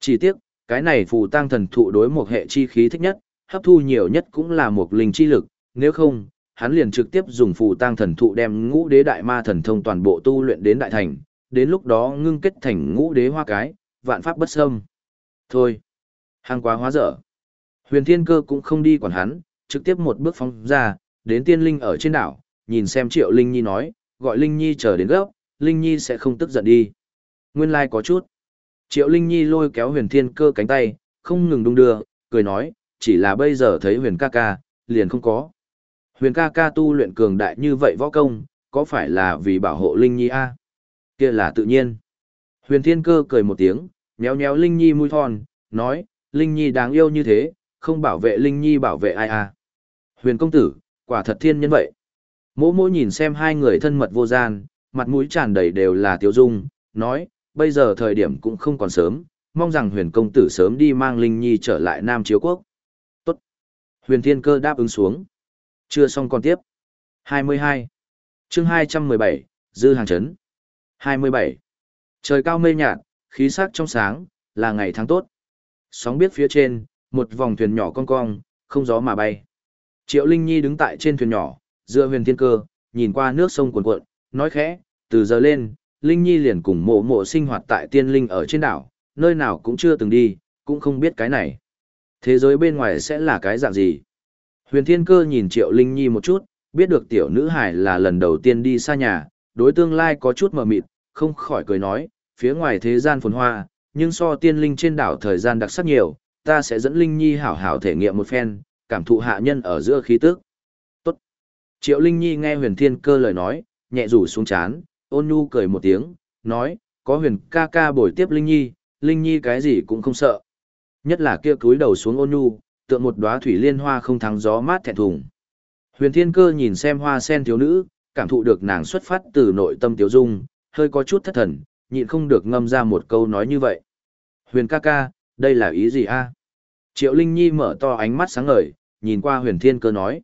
Speaker 1: Chỉ tiếc, cái này phù tăng thần thụ đối một hệ chi khí thích nhất, hấp thu nhiều nhất cũng là một linh chi lực, nếu không, hắn liền trực tiếp dùng phù tăng thần thụ đem ngũ đế đại ma thần thông toàn bộ tu luyện đến đại thành, đến lúc đó ngưng kết thành ngũ đế hoa cái, vạn pháp bất xâm. Thôi, hàng quá hóa dở. Huyền Thiên Cơ cũng không đi quản hắn, trực tiếp một bước phóng ra, đến tiên linh ở trên đảo, nhìn xem Triệu Linh Nhi nói, gọi Linh Nhi chờ đến gấp, Linh Nhi sẽ không tức giận đi. Nguyên lai like có chút. Triệu Linh Nhi lôi kéo huyền thiên cơ cánh tay, không ngừng đung đưa, cười nói, chỉ là bây giờ thấy huyền ca ca, liền không có. Huyền ca ca tu luyện cường đại như vậy võ công, có phải là vì bảo hộ Linh Nhi a? Kia là tự nhiên. Huyền thiên cơ cười một tiếng, nhéo nhéo Linh Nhi mũi thon, nói, Linh Nhi đáng yêu như thế, không bảo vệ Linh Nhi bảo vệ ai a? Huyền công tử, quả thật thiên nhân vậy. Mỗ mỗ nhìn xem hai người thân mật vô gian, mặt mũi tràn đầy đều là tiêu dung, nói, bây giờ thời điểm cũng không còn sớm, mong rằng huyền công tử sớm đi mang Linh Nhi trở lại Nam Chiếu Quốc. Tốt. Huyền Thiên Cơ đáp ứng xuống. Chưa xong còn tiếp. 22. chương 217, Dư Hàng Trấn. 27. Trời cao mây nhạt, khí sắc trong sáng, là ngày tháng tốt. Sóng biết phía trên, một vòng thuyền nhỏ cong cong, không gió mà bay. Triệu Linh Nhi đứng tại trên thuyền nhỏ, dựa huyền thiên cơ, nhìn qua nước sông cuồn cuộn, nói khẽ, từ giờ lên, Linh Nhi liền cùng mộ mộ sinh hoạt tại tiên linh ở trên đảo, nơi nào cũng chưa từng đi, cũng không biết cái này. Thế giới bên ngoài sẽ là cái dạng gì? Huyền Thiên Cơ nhìn Triệu Linh Nhi một chút, biết được tiểu nữ hải là lần đầu tiên đi xa nhà, đối tương lai có chút mờ mịt, không khỏi cười nói, phía ngoài thế gian phồn hoa, nhưng so tiên linh trên đảo thời gian đặc sắc nhiều, ta sẽ dẫn Linh Nhi hảo hảo thể nghiệm một phen, cảm thụ hạ nhân ở giữa khí tức. Triệu Linh Nhi nghe Huyền Thiên Cơ lời nói, nhẹ rủ xuống chán, ôn nhu cười một tiếng, nói, có huyền ca ca bồi tiếp Linh Nhi, Linh Nhi cái gì cũng không sợ. Nhất là kia cúi đầu xuống ôn nhu, tượng một đóa thủy liên hoa không thắng gió mát thẹn thùng. Huyền Thiên Cơ nhìn xem hoa sen thiếu nữ, cảm thụ được nàng xuất phát từ nội tâm tiểu dung, hơi có chút thất thần, nhịn không được ngâm ra một câu nói như vậy. Huyền ca ca, đây là ý gì a? Triệu Linh Nhi mở to ánh mắt sáng ngời, nhìn qua Huyền Thiên Cơ nói.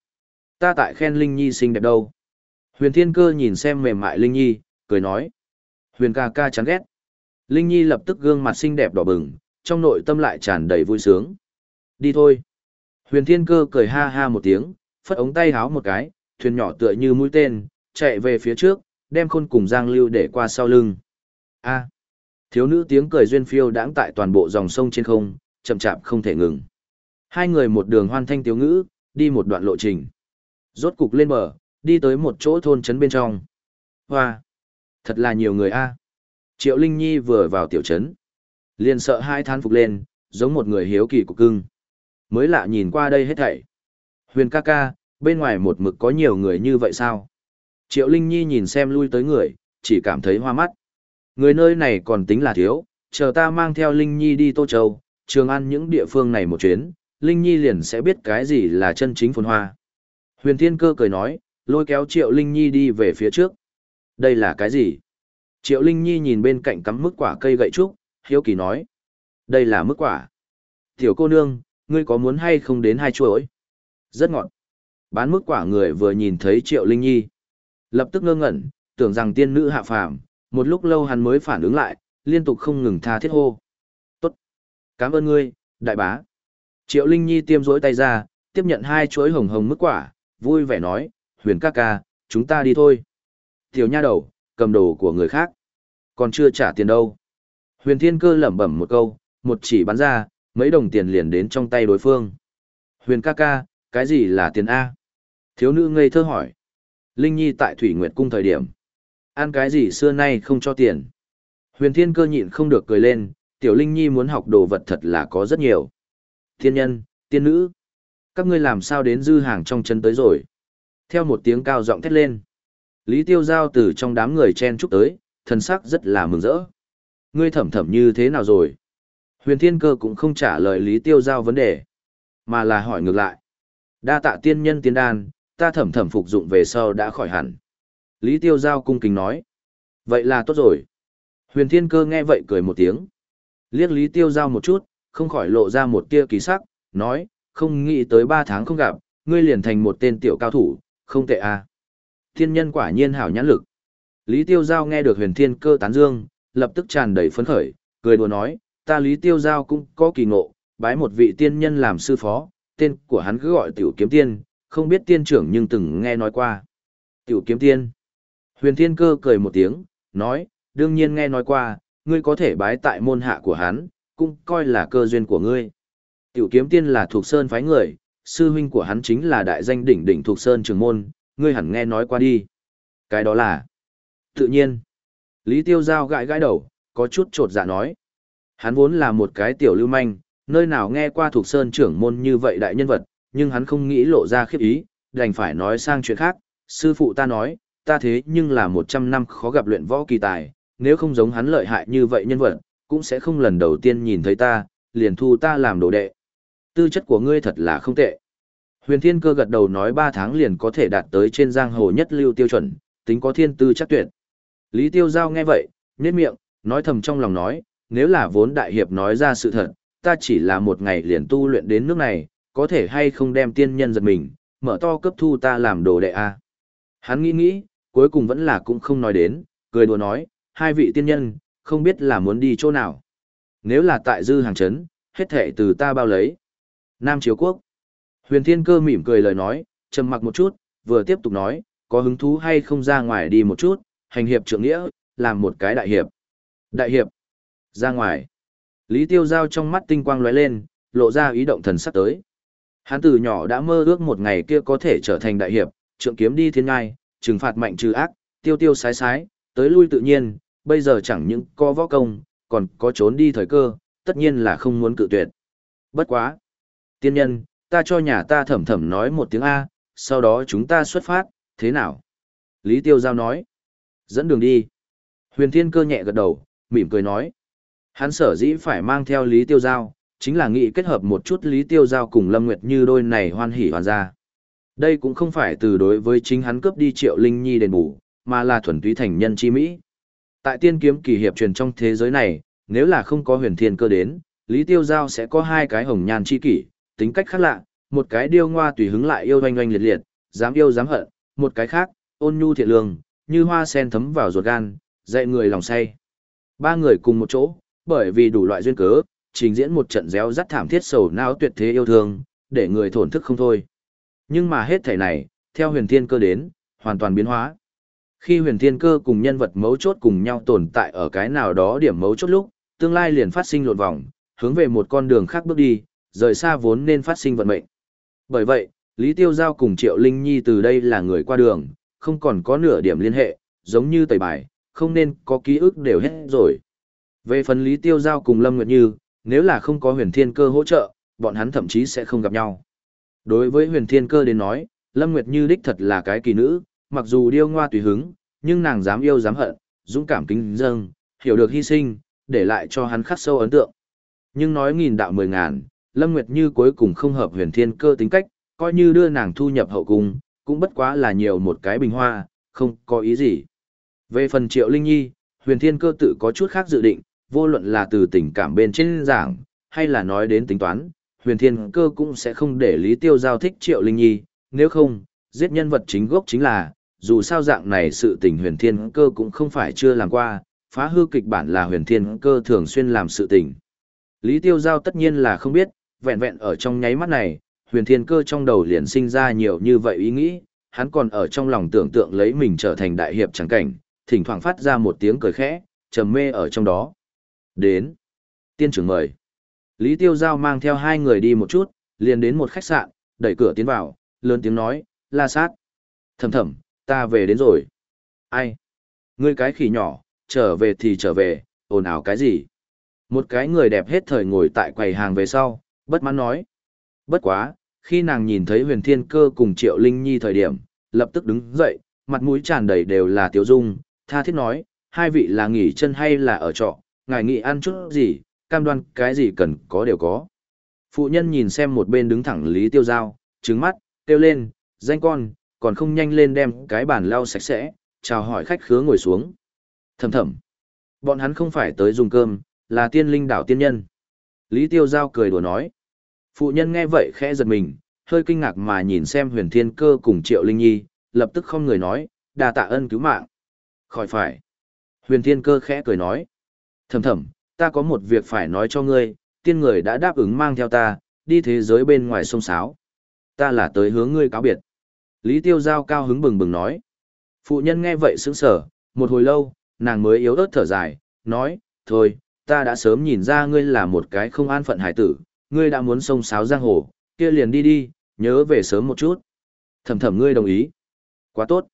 Speaker 1: Ta tại khen Linh Nhi xinh đẹp đâu. Huyền Thiên Cơ nhìn xem mềm mại Linh Nhi, cười nói. Huyền ca ca chán ghét. Linh Nhi lập tức gương mặt xinh đẹp đỏ bừng, trong nội tâm lại tràn đầy vui sướng. Đi thôi. Huyền Thiên Cơ cười ha ha một tiếng, phất ống tay háo một cái, thuyền nhỏ tựa như mũi tên, chạy về phía trước, đem khôn cùng Giang Lưu để qua sau lưng. A. Thiếu nữ tiếng cười duyên phiêu đãng tại toàn bộ dòng sông trên không, chậm chạp không thể ngừng. Hai người một đường hoan thanh tiếu ngữ, đi một đoạn lộ trình. Rốt cục lên bờ, đi tới một chỗ thôn trấn bên trong. Hoa! Thật là nhiều người a. Triệu Linh Nhi vừa vào tiểu trấn, liền sợ hai than phục lên, giống một người hiếu kỳ của cưng. Mới lạ nhìn qua đây hết thảy. Huyền ca ca, bên ngoài một mực có nhiều người như vậy sao? Triệu Linh Nhi nhìn xem lui tới người, chỉ cảm thấy hoa mắt. Người nơi này còn tính là thiếu, chờ ta mang theo Linh Nhi đi Tô Châu, Trường An những địa phương này một chuyến, Linh Nhi liền sẽ biết cái gì là chân chính phồn hoa. Huyền Thiên Cơ cười nói, lôi kéo Triệu Linh Nhi đi về phía trước. Đây là cái gì? Triệu Linh Nhi nhìn bên cạnh cắm mức quả cây gậy trúc, hiếu kỳ nói. Đây là mức quả. Tiểu cô nương, ngươi có muốn hay không đến hai chuỗi? Rất ngọt. Bán mức quả người vừa nhìn thấy Triệu Linh Nhi. Lập tức ngơ ngẩn, tưởng rằng tiên nữ hạ phàm, một lúc lâu hắn mới phản ứng lại, liên tục không ngừng tha thiết hô. Tốt. Cảm ơn ngươi, đại bá. Triệu Linh Nhi tiêm rối tay ra, tiếp nhận hai chuỗi hồng hồng mức quả, vui vẻ nói, huyền ca ca, chúng ta đi thôi. Tiểu nha đầu, cầm đồ của người khác. Còn chưa trả tiền đâu. Huyền thiên cơ lẩm bẩm một câu, một chỉ bắn ra, mấy đồng tiền liền đến trong tay đối phương. Huyền ca ca, cái gì là tiền A? Thiếu nữ ngây thơ hỏi. Linh Nhi tại Thủy Nguyệt Cung thời điểm. Ăn cái gì xưa nay không cho tiền. Huyền thiên cơ nhịn không được cười lên, tiểu Linh Nhi muốn học đồ vật thật là có rất nhiều. Thiên nhân, tiên nữ. Các ngươi làm sao đến dư hàng trong chân tới rồi. Theo một tiếng cao giọng thét lên. Lý Tiêu Giao từ trong đám người chen chúc tới, thần sắc rất là mừng rỡ. Ngươi thẩm thẩm như thế nào rồi? Huyền Thiên Cơ cũng không trả lời Lý Tiêu Giao vấn đề, mà là hỏi ngược lại. Đa tạ tiên nhân tiên đan, ta thẩm thẩm phục dụng về sau đã khỏi hẳn. Lý Tiêu Giao cung kính nói. Vậy là tốt rồi. Huyền Thiên Cơ nghe vậy cười một tiếng. Liếc Lý Tiêu Giao một chút, không khỏi lộ ra một tia kỳ sắc, nói, không nghĩ tới ba tháng không gặp, ngươi liền thành một tên tiểu cao thủ, không tệ à. Thiên nhân quả nhiên hảo nhãn lực. Lý Tiêu Giao nghe được huyền thiên cơ tán dương, lập tức tràn đầy phấn khởi, cười đùa nói, ta Lý Tiêu Giao cũng có kỳ ngộ, bái một vị tiên nhân làm sư phó, tên của hắn cứ gọi tiểu kiếm tiên, không biết tiên trưởng nhưng từng nghe nói qua. Tiểu kiếm tiên. Huyền thiên cơ cười một tiếng, nói, đương nhiên nghe nói qua, ngươi có thể bái tại môn hạ của hắn, cũng coi là cơ duyên của ngươi. Tiểu kiếm tiên là thuộc sơn phái người, sư huynh của hắn chính là đại danh đỉnh đỉnh thuộc sơn trường môn, ngươi hẳn nghe nói qua đi. Cái đó là... Tự nhiên. Lý Tiêu Giao gãi gãi đầu, có chút trột dạ nói. Hắn vốn là một cái tiểu lưu manh, nơi nào nghe qua thuộc sơn trưởng môn như vậy đại nhân vật, nhưng hắn không nghĩ lộ ra khiếp ý, đành phải nói sang chuyện khác. Sư phụ ta nói, ta thế nhưng là một trăm năm khó gặp luyện võ kỳ tài, nếu không giống hắn lợi hại như vậy nhân vật, cũng sẽ không lần đầu tiên nhìn thấy ta, liền thu ta làm đồ đệ. Tư chất của ngươi thật là không tệ. Huyền Thiên Cơ gật đầu nói 3 tháng liền có thể đạt tới trên giang hồ nhất lưu tiêu chuẩn, tính có thiên tư chắc tuyệt. Lý Tiêu Giao nghe vậy, nhếch miệng, nói thầm trong lòng nói, nếu là vốn đại hiệp nói ra sự thật, ta chỉ là một ngày liền tu luyện đến nước này, có thể hay không đem tiên nhân giật mình, mở to cấp thu ta làm đồ đệ a. Hắn nghĩ nghĩ, cuối cùng vẫn là cũng không nói đến, cười đùa nói, hai vị tiên nhân, không biết là muốn đi chỗ nào. Nếu là tại dư hàng chấn, hết thệ từ ta bao lấy. Nam Chiếu Quốc. Huyền Thiên Cơ mỉm cười lời nói, trầm mặc một chút, vừa tiếp tục nói, có hứng thú hay không ra ngoài đi một chút, hành hiệp trưởng nghĩa, làm một cái đại hiệp. Đại hiệp. Ra ngoài. Lý Tiêu Giao trong mắt tinh quang lóe lên, lộ ra ý động thần sắp tới. Hắn từ nhỏ đã mơ ước một ngày kia có thể trở thành đại hiệp, trượng kiếm đi thiên ngai, trừng phạt mạnh trừ ác, tiêu tiêu sái sái, tới lui tự nhiên, bây giờ chẳng những có võ công, còn có trốn đi thời cơ, tất nhiên là không muốn cự tuyệt. Bất quá. Tiên nhân, ta cho nhà ta thẩm thẩm nói một tiếng A, sau đó chúng ta xuất phát, thế nào? Lý Tiêu Giao nói. Dẫn đường đi. Huyền Thiên Cơ nhẹ gật đầu, mỉm cười nói. Hắn sở dĩ phải mang theo Lý Tiêu Giao, chính là nghĩ kết hợp một chút Lý Tiêu Giao cùng Lâm Nguyệt như đôi này hoan hỉ hoàn ra. Đây cũng không phải từ đối với chính hắn cướp đi Triệu Linh Nhi đền bù, mà là thuần túy thành nhân chi Mỹ. Tại tiên kiếm kỳ hiệp truyền trong thế giới này, nếu là không có huyền thiên cơ đến, Lý Tiêu Giao sẽ có hai cái hồng nhan chi kỷ, tính cách khác lạ, một cái điêu ngoa tùy hứng lại yêu oanh oanh liệt liệt, dám yêu dám hận, một cái khác, ôn nhu thiện lương, như hoa sen thấm vào ruột gan, dạy người lòng say. Ba người cùng một chỗ, bởi vì đủ loại duyên cớ, trình diễn một trận réo rắt thảm thiết sầu não tuyệt thế yêu thương, để người thổn thức không thôi. Nhưng mà hết thảy này, theo huyền thiên cơ đến, hoàn toàn biến hóa. Khi huyền thiên cơ cùng nhân vật mấu chốt cùng nhau tồn tại ở cái nào đó điểm mấu chốt lúc, tương lai liền phát sinh lộn vòng, hướng về một con đường khác bước đi, rời xa vốn nên phát sinh vận mệnh. Bởi vậy, Lý Tiêu Giao cùng Triệu Linh Nhi từ đây là người qua đường, không còn có nửa điểm liên hệ, giống như tẩy bài, không nên có ký ức đều hết rồi. Về phần Lý Tiêu Giao cùng Lâm Nguyệt Như, nếu là không có huyền thiên cơ hỗ trợ, bọn hắn thậm chí sẽ không gặp nhau. Đối với huyền thiên cơ đến nói, Lâm Nguyệt Như đích thật là cái kỳ nữ, mặc dù điêu ngoa tùy hứng, nhưng nàng dám yêu dám hận, dũng cảm kính dâng, hiểu được hy sinh, để lại cho hắn khắc sâu ấn tượng. Nhưng nói nghìn đạo mười ngàn, Lâm Nguyệt Như cuối cùng không hợp huyền thiên cơ tính cách, coi như đưa nàng thu nhập hậu cung, cũng bất quá là nhiều một cái bình hoa, không có ý gì. Về phần Triệu Linh Nhi, huyền thiên cơ tự có chút khác dự định, vô luận là từ tình cảm bên trên giảng, hay là nói đến tính toán, huyền thiên cơ cũng sẽ không để Lý Tiêu Giao thích Triệu Linh Nhi, nếu không, giết nhân vật chính gốc chính là, dù sao dạng này sự tình huyền thiên cơ cũng không phải chưa làm qua, phá hư kịch bản là huyền thiên cơ thường xuyên làm sự tình. Lý Tiêu Giao tất nhiên là không biết, vẹn vẹn ở trong nháy mắt này, huyền thiên cơ trong đầu liền sinh ra nhiều như vậy ý nghĩ, hắn còn ở trong lòng tưởng tượng lấy mình trở thành đại hiệp chẳng cảnh, thỉnh thoảng phát ra một tiếng cười khẽ, trầm mê ở trong đó. Đến. Tiên trưởng mời. Lý Tiêu Giao mang theo hai người đi một chút, liền đến một khách sạn, đẩy cửa tiến vào, lớn tiếng nói, la sát. Thầm thầm, ta về đến rồi. Ai? Ngươi cái khỉ nhỏ, trở về thì trở về, ồn ào cái gì? Một cái người đẹp hết thời ngồi tại quầy hàng về sau, bất mãn nói. Bất quá, khi nàng nhìn thấy huyền thiên cơ cùng triệu linh nhi thời điểm, lập tức đứng dậy, mặt mũi tràn đầy đều là tiếu dung, tha thiết nói, hai vị là nghỉ chân hay là ở trọ, ngài nghỉ ăn chút gì, cam đoan cái gì cần có đều có. Phụ nhân nhìn xem một bên đứng thẳng Lý Tiêu Giao, trứng mắt, kêu lên, danh con, còn không nhanh lên đem cái bàn lau sạch sẽ, chào hỏi khách khứa ngồi xuống. Thầm thầm, bọn hắn không phải tới dùng cơm, là tiên linh đảo tiên nhân. Lý Tiêu Giao cười đùa nói. Phụ nhân nghe vậy khẽ giật mình, hơi kinh ngạc mà nhìn xem huyền thiên cơ cùng triệu linh nhi, lập tức không người nói, đà tạ ân cứu mạng. Khỏi phải. Huyền thiên cơ khẽ cười nói. Thầm thầm, ta có một việc phải nói cho ngươi, tiên người đã đáp ứng mang theo ta, đi thế giới bên ngoài sông Sáo. Ta là tới hướng ngươi cáo biệt. Lý Tiêu Giao cao hứng bừng bừng nói. Phụ nhân nghe vậy sững sờ, một hồi lâu, nàng mới yếu ớt thở dài, nói, thôi, ta đã sớm nhìn ra ngươi là một cái không an phận hải tử, ngươi đã muốn sông sáo giang hồ, kia liền đi đi, nhớ về sớm một chút. Thầm thầm ngươi đồng ý. Quá tốt.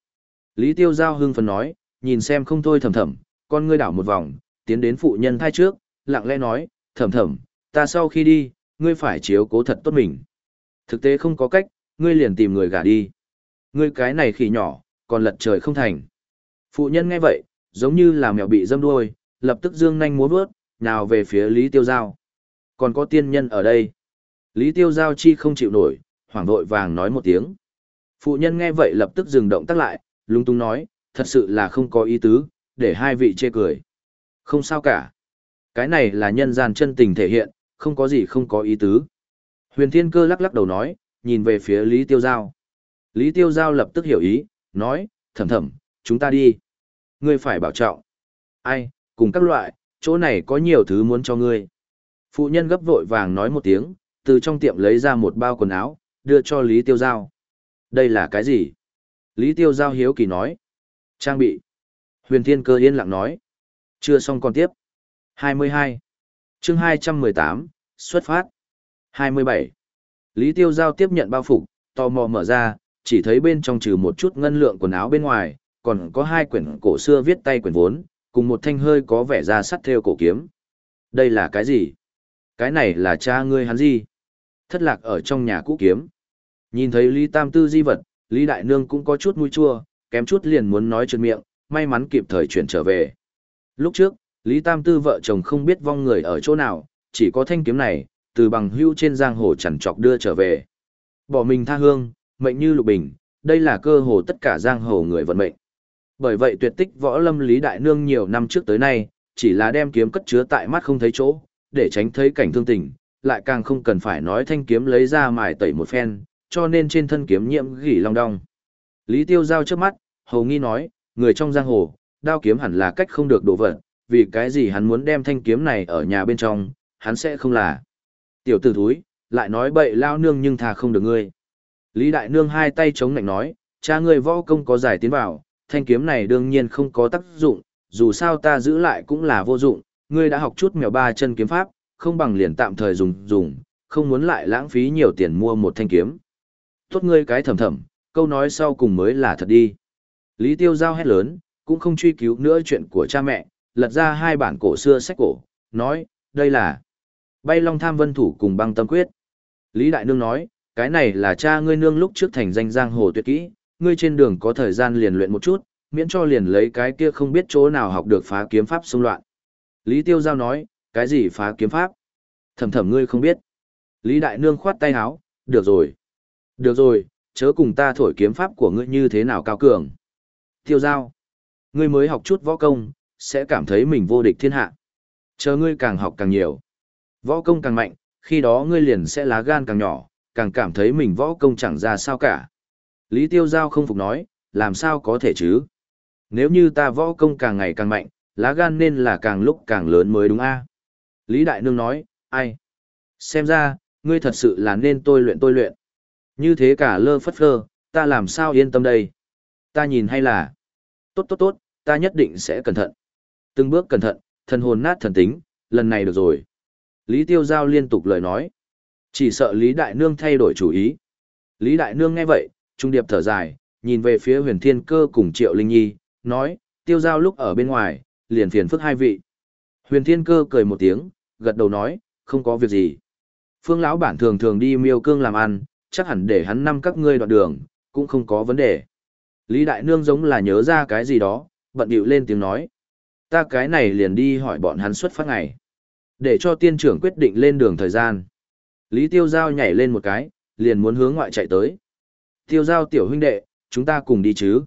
Speaker 1: Lý Tiêu Giao hưng phấn nói, nhìn xem không thôi thầm thầm, con ngươi đảo một vòng, tiến đến phụ nhân thai trước, lặng lẽ nói, thầm thầm, ta sau khi đi, ngươi phải chiếu cố thật tốt mình. Thực tế không có cách, ngươi liền tìm người gả đi. Ngươi cái này khỉ nhỏ, còn lật trời không thành. Phụ nhân nghe vậy, giống như là mèo bị dâm đuôi, lập tức dương nhanh múa vớt, nào về phía Lý Tiêu Giao. Còn có tiên nhân ở đây. Lý Tiêu Giao chi không chịu nổi, hoảng vội vàng nói một tiếng. Phụ nhân nghe vậy lập tức dừng động tác lại, lung tung nói, thật sự là không có ý tứ, để hai vị chê cười. Không sao cả. Cái này là nhân gian chân tình thể hiện, không có gì không có ý tứ. Huyền Thiên Cơ lắc lắc đầu nói, nhìn về phía Lý Tiêu Giao. Lý Tiêu Giao lập tức hiểu ý, nói, thầm thầm, chúng ta đi. Ngươi phải bảo trọng. Ai, cùng các loại, chỗ này có nhiều thứ muốn cho ngươi. Phụ nhân gấp vội vàng nói một tiếng, từ trong tiệm lấy ra một bao quần áo, đưa cho Lý Tiêu Giao. Đây là cái gì? Lý Tiêu Giao hiếu kỳ nói. Trang bị. Huyền Thiên Cơ yên lặng nói. Chưa xong còn tiếp. 22. chương 218, xuất phát. 27. Lý Tiêu Giao tiếp nhận bao phục, tò mò mở ra, chỉ thấy bên trong trừ một chút ngân lượng quần áo bên ngoài, còn có hai quyển cổ xưa viết tay quyển vốn, cùng một thanh hơi có vẻ ra sắt theo cổ kiếm. Đây là cái gì? Cái này là cha ngươi hắn gì? Thất lạc ở trong nhà cũ kiếm. Nhìn thấy Lý Tam Tư di vật, Lý Đại Nương cũng có chút mũi chua, kém chút liền muốn nói trượt miệng, may mắn kịp thời chuyển trở về. Lúc trước, Lý Tam Tư vợ chồng không biết vong người ở chỗ nào, chỉ có thanh kiếm này, từ bằng hưu trên giang hồ chẳng chọc đưa trở về. Bỏ mình tha hương, mệnh như lục bình, đây là cơ hồ tất cả giang hồ người vận mệnh. Bởi vậy tuyệt tích võ lâm Lý Đại Nương nhiều năm trước tới nay, chỉ là đem kiếm cất chứa tại mắt không thấy chỗ, để tránh thấy cảnh thương tình, lại càng không cần phải nói thanh kiếm lấy ra mài tẩy một phen, cho nên trên thân kiếm nhiễm gỉ long đong. Lý Tiêu giao trước mắt, hầu nghi nói, người trong giang hồ, đao kiếm hẳn là cách không được đổ vật, vì cái gì hắn muốn đem thanh kiếm này ở nhà bên trong, hắn sẽ không là. Tiểu tử thúi, lại nói bậy lao nương nhưng thà không được ngươi. Lý Đại Nương hai tay chống lạnh nói, cha ngươi võ công có giải tiến vào, thanh kiếm này đương nhiên không có tác dụng, dù sao ta giữ lại cũng là vô dụng, ngươi đã học chút mèo ba chân kiếm pháp, không bằng liền tạm thời dùng dùng, không muốn lại lãng phí nhiều tiền mua một thanh kiếm. Tốt ngươi cái thầm thầm, câu nói sau cùng mới là thật đi. Lý Tiêu Giao hét lớn, cũng không truy cứu nữa chuyện của cha mẹ, lật ra hai bản cổ xưa sách cổ, nói, đây là bay long tham vân thủ cùng băng tâm quyết. Lý Đại Nương nói, cái này là cha ngươi nương lúc trước thành danh giang hồ tuyệt kỹ, ngươi trên đường có thời gian liền luyện một chút, miễn cho liền lấy cái kia không biết chỗ nào học được phá kiếm pháp xung loạn. Lý Tiêu Giao nói, cái gì phá kiếm pháp? Thầm thầm ngươi không biết. Lý Đại Nương khoát tay áo, được rồi. Được rồi, chớ cùng ta thổi kiếm pháp của ngươi như thế nào cao cường. Tiêu Giao, ngươi mới học chút võ công, sẽ cảm thấy mình vô địch thiên hạ. Chờ ngươi càng học càng nhiều. Võ công càng mạnh, khi đó ngươi liền sẽ lá gan càng nhỏ, càng cảm thấy mình võ công chẳng ra sao cả. Lý Tiêu Giao không phục nói, làm sao có thể chứ? Nếu như ta võ công càng ngày càng mạnh, lá gan nên là càng lúc càng lớn mới đúng a Lý Đại Nương nói, ai? Xem ra, ngươi thật sự là nên tôi luyện tôi luyện. Như thế cả lơ phất phơ, ta làm sao yên tâm đây? Ta nhìn hay là... Tốt tốt tốt, ta nhất định sẽ cẩn thận. Từng bước cẩn thận, thần hồn nát thần tính, lần này được rồi. Lý Tiêu Giao liên tục lời nói. Chỉ sợ Lý Đại Nương thay đổi chủ ý. Lý Đại Nương nghe vậy, trung điệp thở dài, nhìn về phía huyền thiên cơ cùng Triệu Linh Nhi, nói, Tiêu Giao lúc ở bên ngoài, liền phiền phức hai vị. Huyền thiên cơ cười một tiếng, gật đầu nói, không có việc gì. Phương lão bản thường thường đi miêu cương làm ăn, chắc hẳn để hắn năm các ngươi đoạn đường, cũng không có vấn đề. Lý Đại Nương giống là nhớ ra cái gì đó, bận điệu lên tiếng nói. Ta cái này liền đi hỏi bọn hắn xuất phát ngày. Để cho tiên trưởng quyết định lên đường thời gian. Lý Tiêu Giao nhảy lên một cái, liền muốn hướng ngoại chạy tới. Tiêu Giao tiểu huynh đệ, chúng ta cùng đi chứ.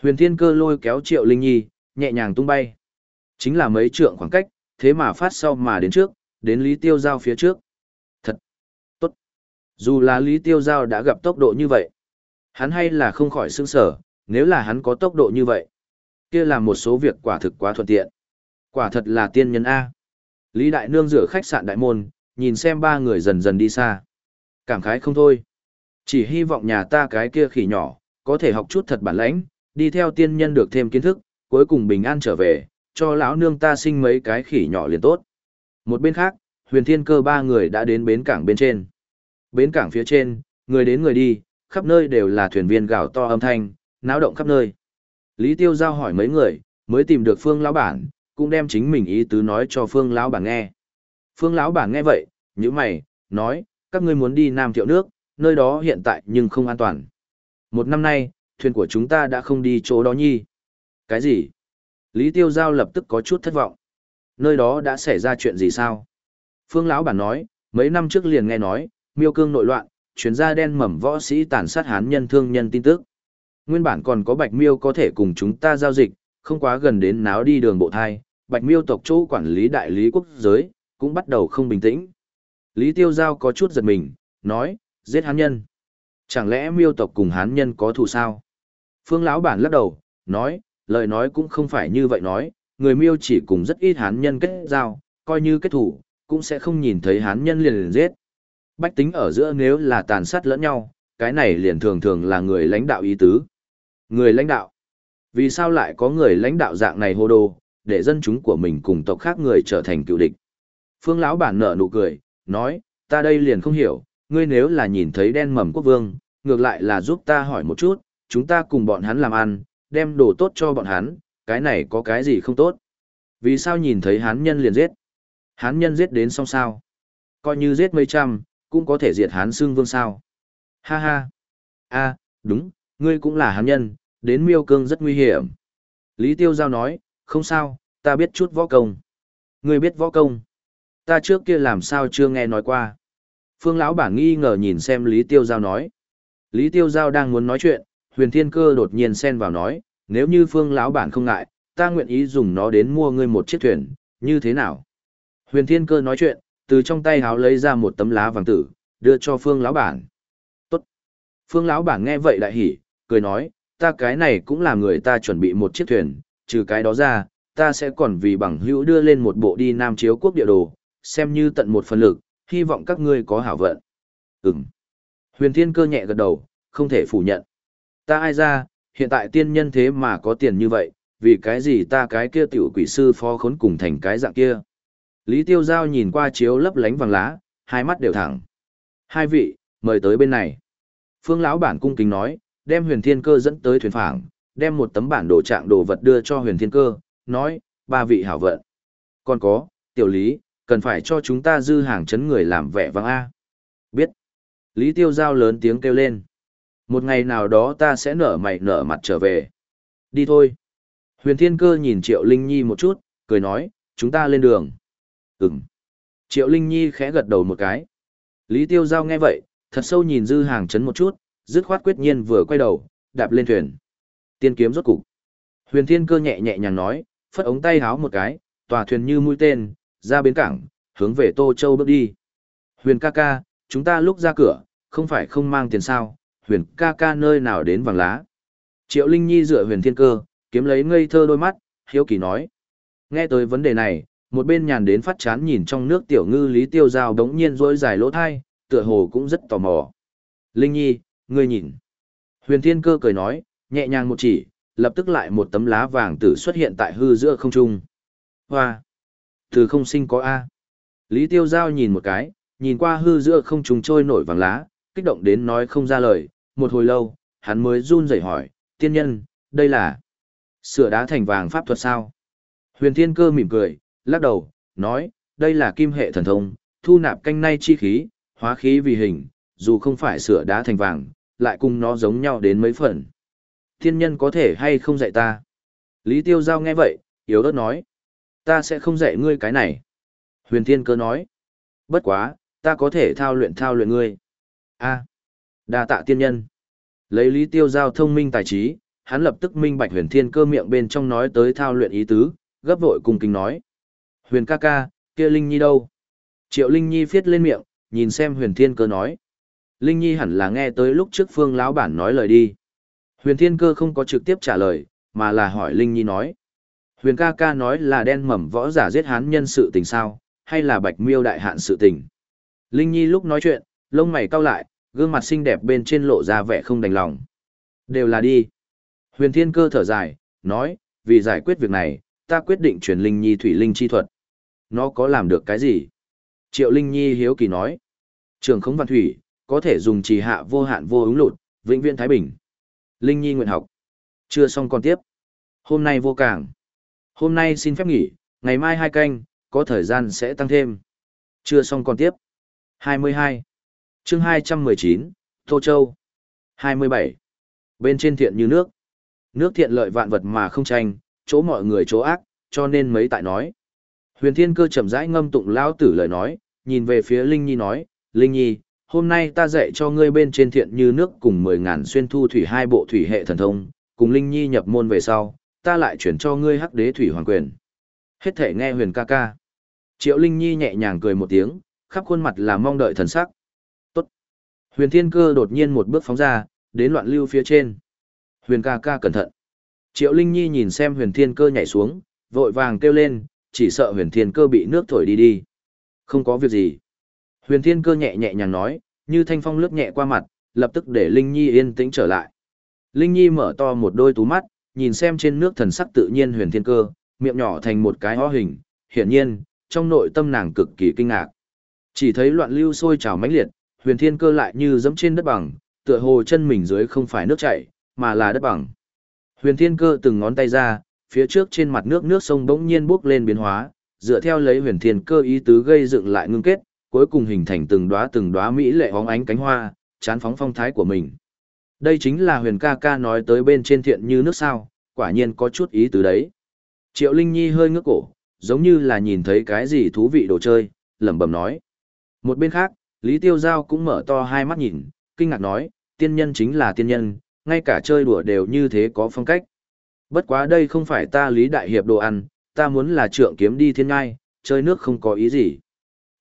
Speaker 1: Huyền Thiên Cơ lôi kéo Triệu Linh Nhi, nhẹ nhàng tung bay. Chính là mấy trượng khoảng cách, thế mà phát sau mà đến trước, đến Lý Tiêu Giao phía trước. Thật tốt. Dù là Lý Tiêu Giao đã gặp tốc độ như vậy, hắn hay là không khỏi sương sở, nếu là hắn có tốc độ như vậy. kia là một số việc quả thực quá thuận tiện. Quả thật là tiên nhân A. Lý Đại Nương rửa khách sạn đại môn, nhìn xem ba người dần dần đi xa. Cảm khái không thôi. Chỉ hy vọng nhà ta cái kia khỉ nhỏ, có thể học chút thật bản lãnh, đi theo tiên nhân được thêm kiến thức, cuối cùng bình an trở về, cho lão nương ta sinh mấy cái khỉ nhỏ liền tốt. Một bên khác, huyền thiên cơ ba người đã đến bến cảng bên trên. Bến cảng phía trên, người đến người đi, khắp nơi đều là thuyền viên gào to âm thanh, náo động khắp nơi. Lý Tiêu Giao hỏi mấy người, mới tìm được Phương lão bản, cũng đem chính mình ý tứ nói cho Phương lão bản nghe. Phương lão bản nghe vậy, như mày, nói, các ngươi muốn đi Nam Thiệu nước, nơi đó hiện tại nhưng không an toàn. Một năm nay, thuyền của chúng ta đã không đi chỗ đó nhi. Cái gì? Lý Tiêu Giao lập tức có chút thất vọng. Nơi đó đã xảy ra chuyện gì sao? Phương lão bản nói, mấy năm trước liền nghe nói, miêu cương nội loạn, chuyến gia đen mầm võ sĩ tàn sát hán nhân thương nhân tin tức. Nguyên bản còn có bạch miêu có thể cùng chúng ta giao dịch, không quá gần đến náo đi đường bộ thai, bạch miêu tộc chỗ quản lý đại lý quốc giới, cũng bắt đầu không bình tĩnh. Lý Tiêu Giao có chút giật mình, nói, giết hán nhân. Chẳng lẽ miêu tộc cùng hán nhân có thù sao? Phương lão bản lắc đầu, nói, lời nói cũng không phải như vậy nói, người miêu chỉ cùng rất ít hán nhân kết giao, coi như kết thủ, cũng sẽ không nhìn thấy hán nhân liền liền giết. Bách tính ở giữa nếu là tàn sát lẫn nhau, cái này liền thường thường là người lãnh đạo ý tứ. Người lãnh đạo. Vì sao lại có người lãnh đạo dạng này hô đồ, để dân chúng của mình cùng tộc khác người trở thành cựu địch? Phương lão bản nở nụ cười, nói, ta đây liền không hiểu, ngươi nếu là nhìn thấy đen mầm quốc vương, ngược lại là giúp ta hỏi một chút, chúng ta cùng bọn hắn làm ăn, đem đồ tốt cho bọn hắn, cái này có cái gì không tốt? Vì sao nhìn thấy hán nhân liền giết? Hán nhân giết đến xong sao? Coi như giết mấy trăm, cũng có thể diệt hán xương vương sao? Ha ha! a đúng, ngươi cũng là hán nhân, đến miêu cương rất nguy hiểm. Lý Tiêu Giao nói, không sao, ta biết chút võ công. Ngươi biết võ công? Ta trước kia làm sao chưa nghe nói qua. Phương lão bản nghi ngờ nhìn xem Lý Tiêu Giao nói. Lý Tiêu Giao đang muốn nói chuyện, huyền thiên cơ đột nhiên xen vào nói, nếu như phương lão bản không ngại, ta nguyện ý dùng nó đến mua ngươi một chiếc thuyền, như thế nào? Huyền thiên cơ nói chuyện, từ trong tay háo lấy ra một tấm lá vàng tử, đưa cho phương lão bản. Tốt. Phương lão bản nghe vậy đại hỉ, cười nói, ta cái này cũng là người ta chuẩn bị một chiếc thuyền, trừ cái đó ra, ta sẽ còn vì bằng hữu đưa lên một bộ đi Nam Chiếu quốc địa đồ, xem như tận một phần lực, hy vọng các ngươi có hảo vận. Ừm. Huyền Thiên Cơ nhẹ gật đầu, không thể phủ nhận. Ta ai ra, hiện tại tiên nhân thế mà có tiền như vậy, vì cái gì ta cái kia tiểu quỷ sư phó khốn cùng thành cái dạng kia. Lý Tiêu Giao nhìn qua chiếu lấp lánh vàng lá, hai mắt đều thẳng. Hai vị, mời tới bên này. Phương lão bản cung kính nói, đem huyền thiên cơ dẫn tới thuyền phảng, đem một tấm bản đồ trạng đồ vật đưa cho huyền thiên cơ, nói, ba vị hảo vận. Còn có, tiểu lý, cần phải cho chúng ta dư hàng chấn người làm vẻ vang A. Biết. Lý tiêu giao lớn tiếng kêu lên. Một ngày nào đó ta sẽ nở mày nở mặt trở về. Đi thôi. Huyền thiên cơ nhìn Triệu Linh Nhi một chút, cười nói, chúng ta lên đường. Ừm. Triệu Linh Nhi khẽ gật đầu một cái. Lý tiêu giao nghe vậy, thật sâu nhìn dư hàng chấn một chút, dứt khoát quyết nhiên vừa quay đầu, đạp lên thuyền. Tiên kiếm rốt cục. Huyền thiên cơ nhẹ nhẹ nhàng nói, phất ống tay háo một cái, tòa thuyền như mũi tên, ra bến cảng, hướng về Tô Châu bước đi. Huyền ca ca, chúng ta lúc ra cửa, không phải không mang tiền sao, huyền ca ca nơi nào đến vàng lá. Triệu Linh Nhi dựa huyền thiên cơ, kiếm lấy ngây thơ đôi mắt, hiếu kỳ nói. Nghe tới vấn đề này, một bên nhàn đến phát chán nhìn trong nước tiểu ngư lý tiêu giao đống nhiên rối dài lỗ thai, tựa hồ cũng rất tò mò. Linh Nhi, ngươi nhìn. Huyền thiên cơ cười nói, nhẹ nhàng một chỉ, lập tức lại một tấm lá vàng tử xuất hiện tại hư giữa không trung. Hoa! Từ không sinh có A. Lý tiêu giao nhìn một cái, nhìn qua hư giữa không trùng trôi nổi vàng lá, kích động đến nói không ra lời, một hồi lâu, hắn mới run rẩy hỏi, tiên nhân, đây là sửa đá thành vàng pháp thuật sao? Huyền thiên cơ mỉm cười, lắc đầu, nói, đây là kim hệ thần thông, thu nạp canh nay chi khí, hóa khí vì hình, dù không phải sửa đá thành vàng, lại cùng nó giống nhau đến mấy phần. Thiên nhân có thể hay không dạy ta? Lý Tiêu Giao nghe vậy, yếu ớt nói. Ta sẽ không dạy ngươi cái này. Huyền Thiên Cơ nói. Bất quá, ta có thể thao luyện thao luyện ngươi. a đa tạ tiên nhân. Lấy Lý Tiêu Giao thông minh tài trí, hắn lập tức minh bạch huyền thiên cơ miệng bên trong nói tới thao luyện ý tứ, gấp vội cùng kính nói. Huyền ca ca, kia Linh Nhi đâu? Triệu Linh Nhi viết lên miệng, nhìn xem huyền thiên cơ nói. Linh Nhi hẳn là nghe tới lúc trước phương lão bản nói lời đi. Huyền thiên cơ không có trực tiếp trả lời, mà là hỏi Linh Nhi nói. Huyền ca ca nói là đen mầm võ giả giết hán nhân sự tình sao, hay là bạch miêu đại hạn sự tình. Linh Nhi lúc nói chuyện, lông mày cau lại, gương mặt xinh đẹp bên trên lộ ra vẻ không đành lòng. Đều là đi. Huyền thiên cơ thở dài, nói, vì giải quyết việc này, ta quyết định truyền Linh Nhi thủy linh chi thuật. Nó có làm được cái gì? Triệu Linh Nhi hiếu kỳ nói. Trường Khống văn thủy, có thể dùng trì hạ vô hạn vô ứng lụt, vĩnh viễn thái bình. Linh Nhi nguyện học. Chưa xong còn tiếp. Hôm nay vô càng. Hôm nay xin phép nghỉ, ngày mai hai canh, có thời gian sẽ tăng thêm. Chưa xong còn tiếp. 22. chương 219, Tô Châu. 27. Bên trên thiện như nước. Nước thiện lợi vạn vật mà không tranh, chỗ mọi người chỗ ác, cho nên mấy tại nói. Huyền Thiên Cơ chậm rãi ngâm tụng lão tử lời nói, nhìn về phía Linh Nhi nói, Linh Nhi, hôm nay ta dạy cho ngươi bên trên thiện như nước cùng mười ngàn xuyên thu thủy hai bộ thủy hệ thần thông, cùng Linh Nhi nhập môn về sau, ta lại chuyển cho ngươi hắc đế thủy hoàng quyền. Hết thể nghe huyền ca ca. Triệu Linh Nhi nhẹ nhàng cười một tiếng, khắp khuôn mặt là mong đợi thần sắc. Tốt. Huyền Thiên Cơ đột nhiên một bước phóng ra, đến loạn lưu phía trên. Huyền ca ca cẩn thận. Triệu Linh Nhi nhìn xem huyền thiên cơ nhảy xuống, vội vàng kêu lên, chỉ sợ huyền thiên cơ bị nước thổi đi đi. Không có việc gì. Huyền thiên cơ nhẹ nhẹ nhàng nói, như thanh phong lướt nhẹ qua mặt, lập tức để Linh Nhi yên tĩnh trở lại. Linh Nhi mở to một đôi tú mắt, nhìn xem trên nước thần sắc tự nhiên huyền thiên cơ, miệng nhỏ thành một cái ho hình, hiển nhiên, trong nội tâm nàng cực kỳ kinh ngạc. Chỉ thấy loạn lưu sôi trào mãnh liệt, huyền thiên cơ lại như dẫm trên đất bằng, tựa hồ chân mình dưới không phải nước chảy, mà là đất bằng. Huyền thiên cơ từng ngón tay ra, phía trước trên mặt nước nước sông bỗng nhiên bốc lên biến hóa, dựa theo lấy huyền thiên cơ ý tứ gây dựng lại ngưng kết, cuối cùng hình thành từng đóa từng đóa mỹ lệ hóng ánh cánh hoa, chán phóng phong thái của mình. Đây chính là huyền ca ca nói tới bên trên thiện như nước sao, quả nhiên có chút ý từ đấy. Triệu Linh Nhi hơi ngước cổ, giống như là nhìn thấy cái gì thú vị đồ chơi, lẩm bẩm nói. Một bên khác, Lý Tiêu Giao cũng mở to hai mắt nhìn, kinh ngạc nói, tiên nhân chính là tiên nhân, ngay cả chơi đùa đều như thế có phong cách. Bất quá đây không phải ta Lý Đại Hiệp đồ ăn, ta muốn là trượng kiếm đi thiên ngai, chơi nước không có ý gì.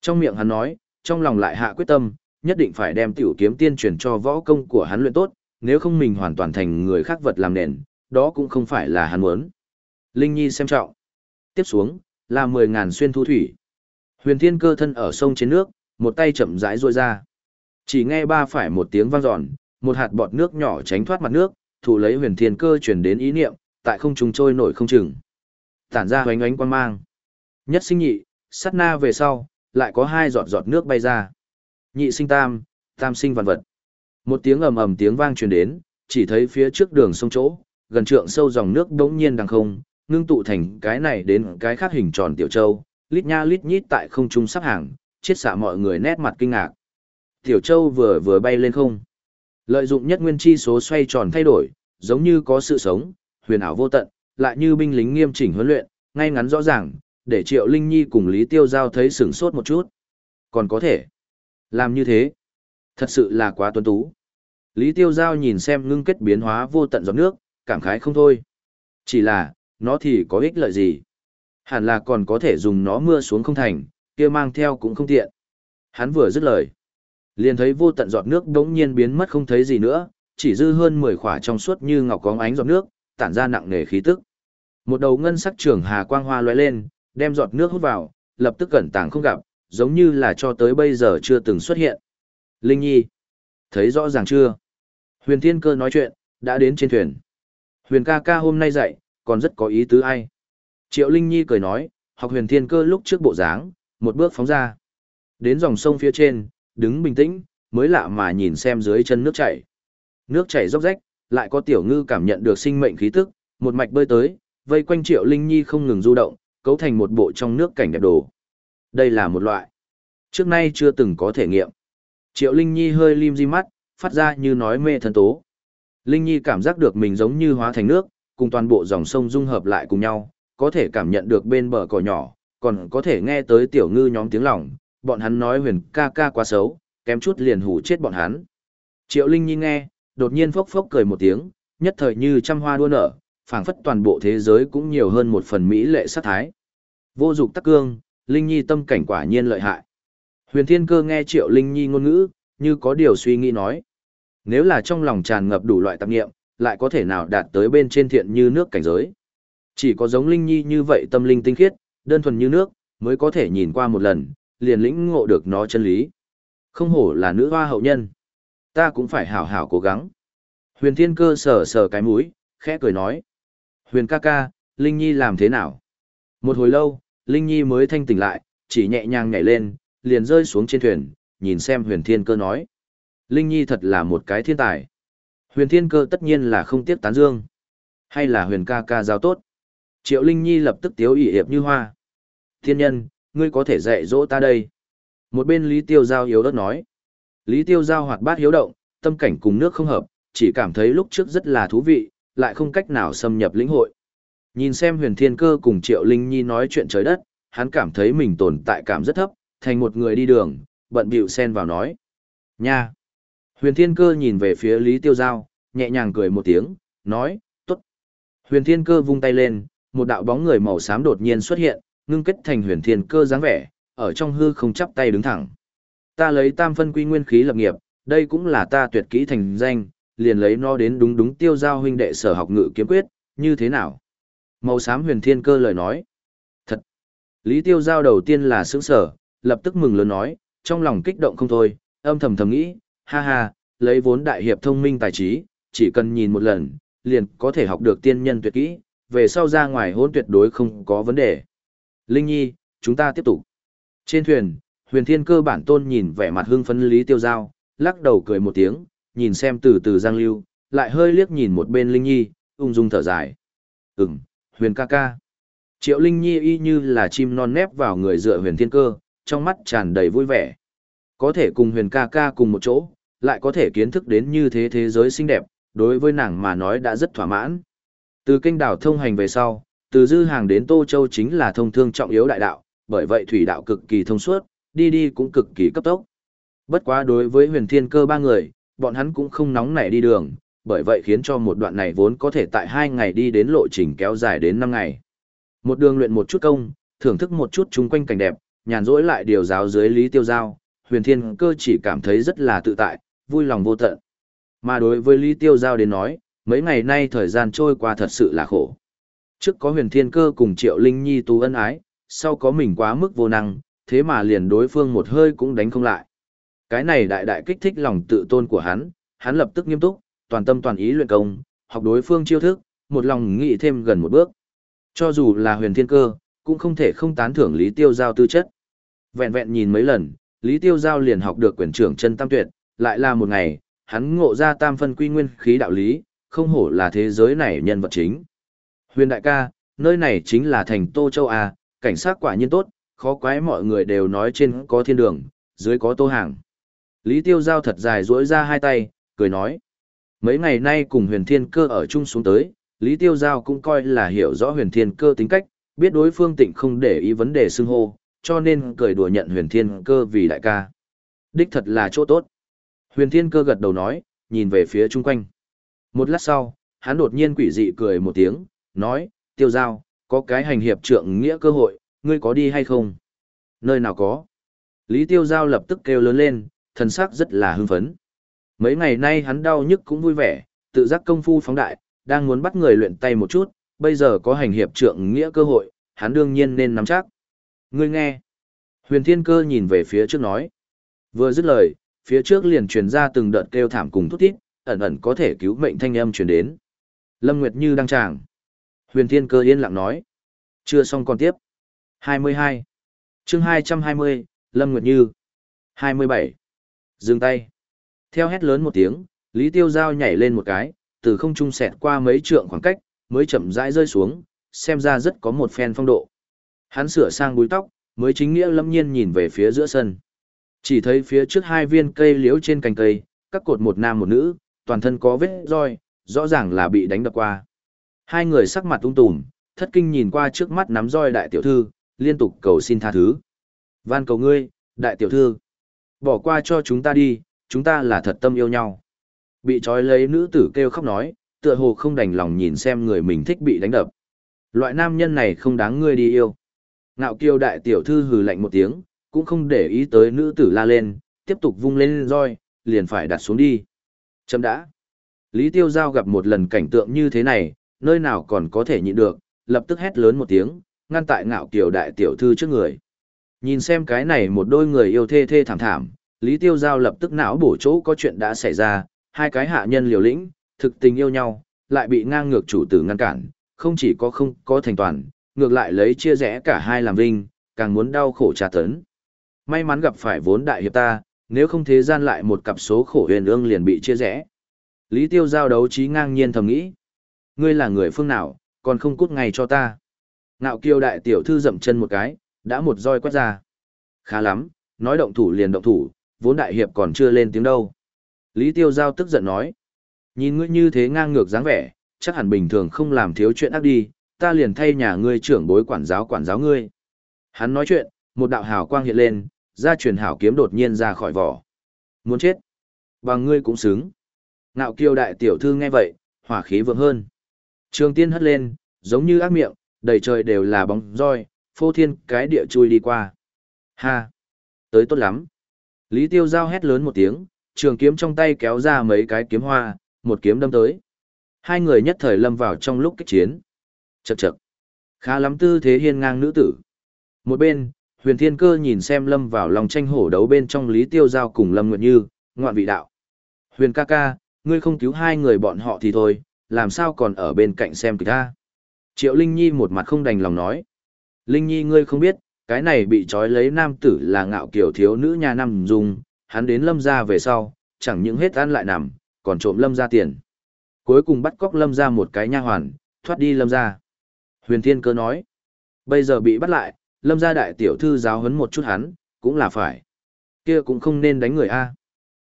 Speaker 1: Trong miệng hắn nói, trong lòng lại hạ quyết tâm, nhất định phải đem tiểu kiếm tiên truyền cho võ công của hắn luyện tốt, nếu không mình hoàn toàn thành người khác vật làm nền, đó cũng không phải là hắn muốn. Linh Nhi xem trọng. Tiếp xuống, là 10.000 xuyên thu thủy. Huyền thiên cơ thân ở sông trên nước, một tay chậm rãi ruôi ra. Chỉ nghe ba phải một tiếng vang dọn, một hạt bọt nước nhỏ tránh thoát mặt nước, thủ lấy huyền thiên cơ chuyển đến ý niệm, tại không trung trôi nổi không chừng. Tản ra hoánh ánh quan mang. Nhất sinh nhị, sát na về sau, lại có hai giọt giọt nước bay ra. Nhị sinh tam, tam sinh vạn vật. Một tiếng ầm ầm tiếng vang truyền đến, chỉ thấy phía trước đường sông chỗ, gần trượng sâu dòng nước đống nhiên đằng không, ngưng tụ thành cái này đến cái khác hình tròn tiểu châu, lít nha lít nhít tại không trung sắp hàng, chết xạ mọi người nét mặt kinh ngạc. Tiểu châu vừa vừa bay lên không. Lợi dụng nhất nguyên chi số xoay tròn thay đổi, giống như có sự sống, huyền ảo vô tận, lại như binh lính nghiêm chỉnh huấn luyện, ngay ngắn rõ ràng, để Triệu Linh Nhi cùng Lý Tiêu Giao thấy sửng sốt một chút. Còn có thể làm như thế, thật sự là quá tuấn tú. Lý Tiêu Giao nhìn xem ngưng kết biến hóa vô tận giọt nước, cảm khái không thôi. Chỉ là, nó thì có ích lợi gì? Hẳn là còn có thể dùng nó mưa xuống không thành, kia mang theo cũng không tiện. Hắn vừa dứt lời. Liền thấy vô tận giọt nước đống nhiên biến mất không thấy gì nữa, chỉ dư hơn 10 khỏa trong suốt như ngọc có ánh giọt nước, tản ra nặng nề khí tức. Một đầu ngân sắc trường hà quang hoa lóe lên, đem giọt nước hút vào, lập tức cẩn tàng không gặp, giống như là cho tới bây giờ chưa từng xuất hiện. Linh Nhi, thấy rõ ràng chưa? Huyền Thiên Cơ nói chuyện, đã đến trên thuyền. Huyền ca ca hôm nay dạy, còn rất có ý tứ ai. Triệu Linh Nhi cười nói, học huyền thiên cơ lúc trước bộ dáng, một bước phóng ra. Đến dòng sông phía trên, đứng bình tĩnh, mới lạ mà nhìn xem dưới chân nước chảy. Nước chảy róc rách, lại có tiểu ngư cảm nhận được sinh mệnh khí tức, một mạch bơi tới, vây quanh Triệu Linh Nhi không ngừng du động, cấu thành một bộ trong nước cảnh đẹp đồ. Đây là một loại trước nay chưa từng có thể nghiệm. Triệu Linh Nhi hơi lim di mắt, phát ra như nói mê thần tố. Linh Nhi cảm giác được mình giống như hóa thành nước, cùng toàn bộ dòng sông dung hợp lại cùng nhau, có thể cảm nhận được bên bờ cỏ nhỏ, còn có thể nghe tới tiểu ngư nhóm tiếng lòng, bọn hắn nói huyền ca ca quá xấu, kém chút liền hủ chết bọn hắn. Triệu Linh Nhi nghe, đột nhiên phốc phốc cười một tiếng, nhất thời như trăm hoa đua nở, phảng phất toàn bộ thế giới cũng nhiều hơn một phần mỹ lệ sát thái. Vô dục tắc cương, Linh Nhi tâm cảnh quả nhiên lợi hại. Huyền Thiên Cơ nghe Triệu Linh Nhi ngôn ngữ, như có điều suy nghĩ nói. Nếu là trong lòng tràn ngập đủ loại tạp nghiệm, lại có thể nào đạt tới bên trên thiện như nước cảnh giới. Chỉ có giống Linh Nhi như vậy tâm linh tinh khiết, đơn thuần như nước, mới có thể nhìn qua một lần, liền lĩnh ngộ được nó chân lý. Không hổ là nữ hoa hậu nhân. Ta cũng phải hảo hảo cố gắng. Huyền Thiên Cơ sờ sờ cái mũi, khẽ cười nói. Huyền ca ca, Linh Nhi làm thế nào? Một hồi lâu, Linh Nhi mới thanh tỉnh lại, chỉ nhẹ nhàng nhảy lên, liền rơi xuống trên thuyền, nhìn xem Huyền Thiên Cơ nói. Linh Nhi thật là một cái thiên tài. Huyền Thiên Cơ tất nhiên là không tiếc tán dương. Hay là huyền ca ca giao tốt. Triệu Linh Nhi lập tức tiếu ỉ hiệp như hoa. Thiên nhân, ngươi có thể dạy dỗ ta đây. Một bên Lý Tiêu Giao yếu đất nói. Lý Tiêu Giao hoạt bát hiếu động, tâm cảnh cùng nước không hợp, chỉ cảm thấy lúc trước rất là thú vị, lại không cách nào xâm nhập lĩnh hội. Nhìn xem huyền thiên cơ cùng Triệu Linh Nhi nói chuyện trời đất, hắn cảm thấy mình tồn tại cảm rất thấp, thành một người đi đường, bận bịu xen vào nói. Nha! Huyền thiên cơ nhìn về phía Lý Tiêu Giao, nhẹ nhàng cười một tiếng, nói, tốt. Huyền thiên cơ vung tay lên, một đạo bóng người màu xám đột nhiên xuất hiện, ngưng kết thành huyền thiên cơ dáng vẻ, ở trong hư không chắp tay đứng thẳng. Ta lấy tam phân quy nguyên khí lập nghiệp, đây cũng là ta tuyệt kỹ thành danh, liền lấy nó đến đúng đúng tiêu giao huynh đệ sở học ngự kiếm quyết, như thế nào? Màu xám huyền thiên cơ lời nói. Thật! Lý tiêu giao đầu tiên là sững sở, lập tức mừng lớn nói, trong lòng kích động không thôi, âm thầm thầm nghĩ, ha ha, lấy vốn đại hiệp thông minh tài trí, chỉ cần nhìn một lần, liền có thể học được tiên nhân tuyệt kỹ, về sau ra ngoài hôn tuyệt đối không có vấn đề. Linh Nhi, chúng ta tiếp tục. Trên thuyền, huyền thiên cơ bản tôn nhìn vẻ mặt hưng phấn lý tiêu giao, lắc đầu cười một tiếng, nhìn xem từ từ giang lưu, lại hơi liếc nhìn một bên Linh Nhi, ung dung thở dài. Ừm, huyền ca ca. Triệu Linh Nhi y như là chim non nép vào người dựa huyền thiên cơ, trong mắt tràn đầy vui vẻ. Có thể cùng huyền ca ca cùng một chỗ, lại có thể kiến thức đến như thế thế giới xinh đẹp, đối với nàng mà nói đã rất thỏa mãn. Từ kênh đảo thông hành về sau, từ dư hàng đến Tô Châu chính là thông thương trọng yếu đại đạo, bởi vậy thủy đạo cực kỳ thông suốt, đi đi cũng cực kỳ cấp tốc. Bất quá đối với huyền thiên cơ ba người, bọn hắn cũng không nóng nảy đi đường, bởi vậy khiến cho một đoạn này vốn có thể tại hai ngày đi đến lộ trình kéo dài đến năm ngày. Một đường luyện một chút công, thưởng thức một chút chung quanh cảnh đẹp, nhàn rỗi lại điều giáo dưới lý tiêu giao, huyền thiên cơ chỉ cảm thấy rất là tự tại, vui lòng vô tận. Mà đối với lý tiêu giao đến nói, mấy ngày nay thời gian trôi qua thật sự là khổ. Trước có huyền thiên cơ cùng triệu linh nhi tu ân ái, sau có mình quá mức vô năng, thế mà liền đối phương một hơi cũng đánh không lại. Cái này đại đại kích thích lòng tự tôn của hắn, hắn lập tức nghiêm túc, toàn tâm toàn ý luyện công, học đối phương chiêu thức, một lòng nghĩ thêm gần một bước. Cho dù là huyền thiên cơ, cũng không thể không tán thưởng Lý Tiêu Giao tư chất. Vẹn vẹn nhìn mấy lần, Lý Tiêu Giao liền học được quyền trưởng chân tam tuyệt, lại là một ngày, hắn ngộ ra tam phân quy nguyên khí đạo lý, không hổ là thế giới này nhân vật chính. Huyền đại ca, nơi này chính là thành Tô Châu A, cảnh sát quả nhiên tốt, khó quái mọi người đều nói trên có thiên đường, dưới có tô hàng. Lý Tiêu Giao thật dài duỗi ra hai tay, cười nói. Mấy ngày nay cùng huyền thiên cơ ở chung xuống tới, Lý Tiêu Giao cũng coi là hiểu rõ huyền thiên cơ tính cách, biết đối phương tịnh không để ý vấn đề xưng hô, cho nên cười đùa nhận huyền thiên cơ vì đại ca. Đích thật là chỗ tốt. Huyền thiên cơ gật đầu nói, nhìn về phía chung quanh. Một lát sau, hắn đột nhiên quỷ dị cười một tiếng, nói, tiêu giao, có cái hành hiệp trượng nghĩa cơ hội, ngươi có đi hay không? Nơi nào có? Lý tiêu giao lập tức kêu lớn lên, thần sắc rất là hưng phấn. Mấy ngày nay hắn đau nhức cũng vui vẻ, tự giác công phu phóng đại, đang muốn bắt người luyện tay một chút, bây giờ có hành hiệp trượng nghĩa cơ hội, hắn đương nhiên nên nắm chắc. Ngươi nghe. Huyền Thiên Cơ nhìn về phía trước nói. Vừa dứt lời, phía trước liền truyền ra từng đợt kêu thảm cùng thút thít, ẩn ẩn có thể cứu mệnh thanh âm truyền đến. Lâm Nguyệt Như đang tràng. Huyền Thiên Cơ yên lặng nói. Chưa xong còn tiếp. 22. chương 220, Lâm Nguyệt Như. 27. Dừng tay. Theo hét lớn một tiếng, Lý Tiêu Giao nhảy lên một cái, từ không trung xẹt qua mấy trượng khoảng cách, mới chậm rãi rơi xuống, xem ra rất có một phen phong độ. Hắn sửa sang búi tóc, mới chính nghĩa lâm nhiên nhìn về phía giữa sân. Chỉ thấy phía trước hai viên cây liễu trên cành cây, các cột một nam một nữ, toàn thân có vết roi, rõ ràng là bị đánh đập qua. Hai người sắc mặt tung tùm, thất kinh nhìn qua trước mắt nắm roi đại tiểu thư, liên tục cầu xin tha thứ. Van cầu ngươi, đại tiểu thư, bỏ qua cho chúng ta đi, chúng ta là thật tâm yêu nhau. Bị trói lấy nữ tử kêu khóc nói, tựa hồ không đành lòng nhìn xem người mình thích bị đánh đập. Loại nam nhân này không đáng ngươi đi yêu. Ngạo kiêu đại tiểu thư hừ lạnh một tiếng, cũng không để ý tới nữ tử la lên, tiếp tục vung lên roi, liền phải đặt xuống đi. Chấm đã. Lý Tiêu Giao gặp một lần cảnh tượng như thế này, nơi nào còn có thể nhịn được, lập tức hét lớn một tiếng, ngăn tại ngạo kiều đại tiểu thư trước người. Nhìn xem cái này một đôi người yêu thê thê thảm thảm, Lý Tiêu Giao lập tức não bổ chỗ có chuyện đã xảy ra, hai cái hạ nhân liều lĩnh, thực tình yêu nhau, lại bị ngang ngược chủ tử ngăn cản, không chỉ có không có thành toàn, ngược lại lấy chia rẽ cả hai làm vinh, càng muốn đau khổ tra tấn. May mắn gặp phải vốn đại hiệp ta, nếu không thế gian lại một cặp số khổ huyền ương liền bị chia rẽ. Lý Tiêu giao đấu trí ngang nhiên thầm nghĩ. Ngươi là người phương nào, còn không cút ngay cho ta. Ngạo kiêu đại tiểu thư dậm chân một cái, đã một roi quét ra. Khá lắm, nói động thủ liền động thủ, vốn đại hiệp còn chưa lên tiếng đâu. Lý Tiêu Giao tức giận nói. Nhìn ngươi như thế ngang ngược dáng vẻ, chắc hẳn bình thường không làm thiếu chuyện ác đi, ta liền thay nhà ngươi trưởng bối quản giáo quản giáo ngươi. Hắn nói chuyện, một đạo hào quang hiện lên, ra truyền hảo kiếm đột nhiên ra khỏi vỏ. Muốn chết? Bằng ngươi cũng xứng. Ngạo kiêu đại tiểu thư nghe vậy, hỏa khí vượng hơn. Trường tiên hất lên, giống như ác miệng, đầy trời đều là bóng roi, phô thiên cái địa chui đi qua. Ha! Tới tốt lắm. Lý tiêu giao hét lớn một tiếng, trường kiếm trong tay kéo ra mấy cái kiếm hoa, một kiếm đâm tới. Hai người nhất thời lâm vào trong lúc kích chiến. Chậc chậc. Khá lắm tư thế hiên ngang nữ tử. Một bên, huyền thiên cơ nhìn xem lâm vào lòng tranh hổ đấu bên trong Lý Tiêu Giao cùng Lâm Nguyệt Như, ngoạn vị đạo. Huyền ca ca, ngươi không cứu hai người bọn họ thì thôi, làm sao còn ở bên cạnh xem kịch ta. Triệu Linh Nhi một mặt không đành lòng nói. Linh Nhi ngươi không biết, cái này bị trói lấy nam tử là ngạo kiểu thiếu nữ nhà nằm dùng, hắn đến lâm ra về sau, chẳng những hết ăn lại nằm, còn trộm lâm ra tiền. Cuối cùng bắt cóc lâm ra một cái nha hoàn, thoát đi lâm ra. Huyền Thiên Cơ nói, bây giờ bị bắt lại, lâm gia đại tiểu thư giáo huấn một chút hắn, cũng là phải. Kia cũng không nên đánh người A.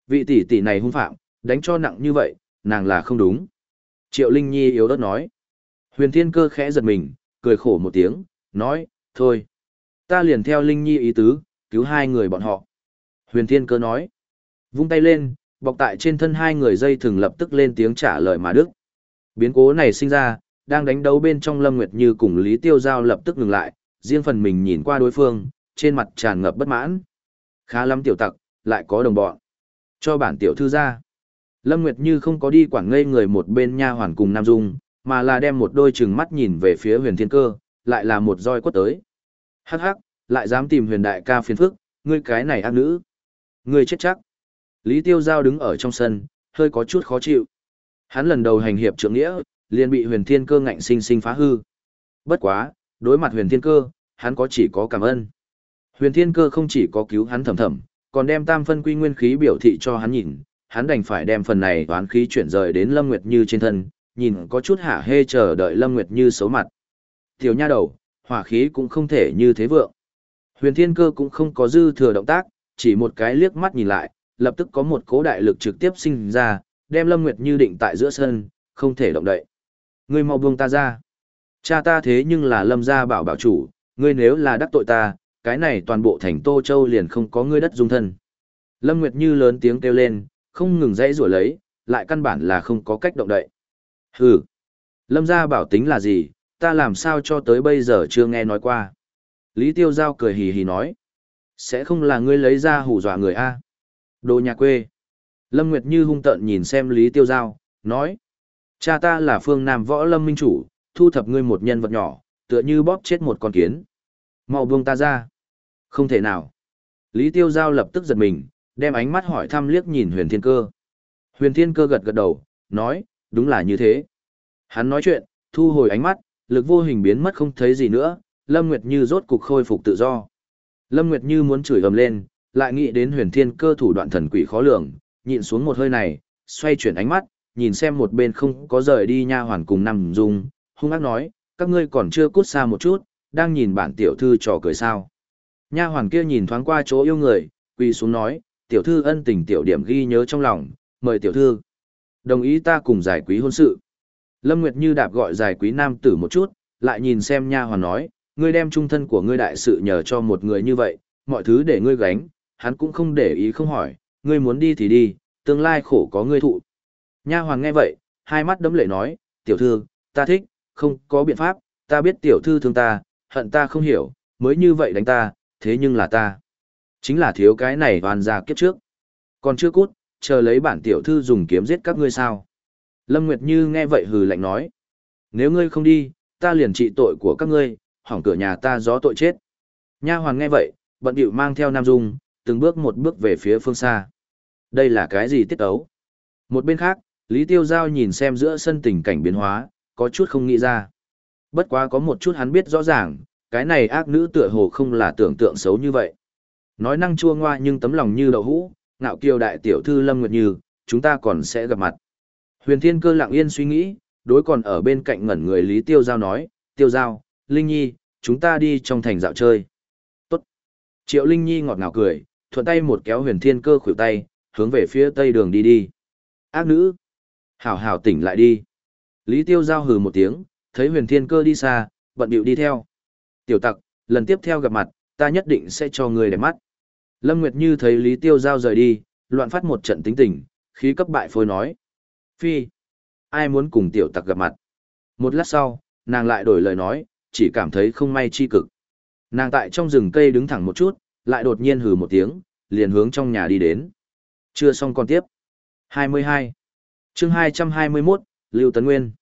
Speaker 1: Vị tỷ tỷ này hung phạm, đánh cho nặng như vậy, nàng là không đúng. Triệu Linh Nhi yếu ớt nói. Huyền Thiên Cơ khẽ giật mình, cười khổ một tiếng, nói, thôi. Ta liền theo Linh Nhi ý tứ, cứu hai người bọn họ. Huyền Thiên Cơ nói. Vung tay lên, bọc tại trên thân hai người dây thường lập tức lên tiếng trả lời mà đức. Biến cố này sinh ra, đang đánh đấu bên trong Lâm Nguyệt Như cùng Lý Tiêu Giao lập tức ngừng lại, riêng phần mình nhìn qua đối phương, trên mặt tràn ngập bất mãn. Khá lắm tiểu tặc, lại có đồng bọn. Cho bản tiểu thư ra. Lâm Nguyệt Như không có đi quản ngây người một bên nha hoàn cùng Nam Dung, mà là đem một đôi trừng mắt nhìn về phía huyền thiên cơ, lại là một roi quất tới. Hắc hắc, lại dám tìm huyền đại ca phiền phức, ngươi cái này ác nữ. Ngươi chết chắc. Lý Tiêu Giao đứng ở trong sân, hơi có chút khó chịu. Hắn lần đầu hành hiệp trưởng nghĩa, liền bị huyền thiên cơ ngạnh sinh sinh phá hư. Bất quá, đối mặt huyền thiên cơ, hắn có chỉ có cảm ơn. Huyền thiên cơ không chỉ có cứu hắn thầm thầm, còn đem tam phân quy nguyên khí biểu thị cho hắn nhìn, hắn đành phải đem phần này toán khí chuyển rời đến Lâm Nguyệt Như trên thân, nhìn có chút hạ hê chờ đợi Lâm Nguyệt Như xấu mặt. Tiểu nha đầu, hỏa khí cũng không thể như thế vượng. Huyền Thiên Cơ cũng không có dư thừa động tác, chỉ một cái liếc mắt nhìn lại, lập tức có một cố đại lực trực tiếp sinh ra, đem Lâm Nguyệt Như định tại giữa sân, không thể động đậy. Ngươi mau buông ta ra. Cha ta thế nhưng là Lâm gia bảo bảo chủ, ngươi nếu là đắc tội ta, cái này toàn bộ thành Tô Châu liền không có ngươi đất dung thân. Lâm Nguyệt Như lớn tiếng kêu lên, không ngừng dãy rủa lấy, lại căn bản là không có cách động đậy. Hừ. Lâm gia bảo tính là gì, ta làm sao cho tới bây giờ chưa nghe nói qua. Lý Tiêu Giao cười hì hì nói. Sẽ không là ngươi lấy ra hù dọa người A. Đồ nhà quê. Lâm Nguyệt Như hung tợn nhìn xem Lý Tiêu Giao, nói. Cha ta là phương Nam võ lâm minh chủ, thu thập ngươi một nhân vật nhỏ, tựa như bóp chết một con kiến. Mau buông ta ra. Không thể nào. Lý Tiêu Giao lập tức giật mình, đem ánh mắt hỏi thăm liếc nhìn huyền thiên cơ. Huyền thiên cơ gật gật đầu, nói, đúng là như thế. Hắn nói chuyện, thu hồi ánh mắt, lực vô hình biến mất không thấy gì nữa, Lâm Nguyệt Như rốt cục khôi phục tự do. Lâm Nguyệt Như muốn chửi ầm lên, lại nghĩ đến huyền thiên cơ thủ đoạn thần quỷ khó lường, nhịn xuống một hơi này, xoay chuyển ánh mắt, nhìn xem một bên không có rời đi nha hoàn cùng nằm dung, hung ác nói, các ngươi còn chưa cút xa một chút, đang nhìn bản tiểu thư trò cười sao. Nha hoàn kia nhìn thoáng qua chỗ yêu người, quỳ xuống nói, tiểu thư ân tình tiểu điểm ghi nhớ trong lòng, mời tiểu thư. Đồng ý ta cùng giải quý hôn sự. Lâm Nguyệt Như đạp gọi giải quý nam tử một chút, lại nhìn xem nha hoàn nói, ngươi đem trung thân của ngươi đại sự nhờ cho một người như vậy, mọi thứ để ngươi gánh, hắn cũng không để ý không hỏi, ngươi muốn đi thì đi, tương lai khổ có ngươi thụ. Nha hoàn nghe vậy, hai mắt đấm lệ nói, tiểu thư, ta thích, không có biện pháp, ta biết tiểu thư thương ta, hận ta không hiểu, mới như vậy đánh ta, thế nhưng là ta. Chính là thiếu cái này hoàn ra kiếp trước. Còn chưa cút, chờ lấy bản tiểu thư dùng kiếm giết các ngươi sao. Lâm Nguyệt Như nghe vậy hừ lạnh nói. Nếu ngươi không đi, ta liền trị tội của các ngươi, hỏng cửa nhà ta gió tội chết. Nha hoàn nghe vậy, bận điệu mang theo Nam Dung, từng bước một bước về phía phương xa. Đây là cái gì tiết ấu? Một bên khác, Lý Tiêu Giao nhìn xem giữa sân tình cảnh biến hóa, có chút không nghĩ ra. Bất quá có một chút hắn biết rõ ràng, cái này ác nữ tựa hồ không là tưởng tượng xấu như vậy. Nói năng chua ngoa nhưng tấm lòng như đậu hũ, ngạo kiều đại tiểu thư Lâm Nguyệt Như, chúng ta còn sẽ gặp mặt. Huyền Thiên Cơ lặng yên suy nghĩ, đối còn ở bên cạnh ngẩn người Lý Tiêu Giao nói, Tiêu Giao, Linh Nhi, chúng ta đi trong thành dạo chơi. Tốt. Triệu Linh Nhi ngọt ngào cười, thuận tay một kéo huyền thiên cơ khuỷu tay, hướng về phía tây đường đi đi. Ác nữ. Hảo hảo tỉnh lại đi. Lý Tiêu Giao hừ một tiếng, thấy huyền thiên cơ đi xa, bận bịu đi theo. Tiểu tặc, lần tiếp theo gặp mặt, ta nhất định sẽ cho người đẹp mắt. Lâm Nguyệt Như thấy Lý Tiêu Giao rời đi, loạn phát một trận tính tình, khí cấp bại phôi nói. Phi, ai muốn cùng tiểu tặc gặp mặt? Một lát sau, nàng lại đổi lời nói, chỉ cảm thấy không may chi cực. Nàng tại trong rừng cây đứng thẳng một chút, lại đột nhiên hừ một tiếng, liền hướng trong nhà đi đến. Chưa xong còn tiếp. 22. chương 221, Lưu Tấn Nguyên.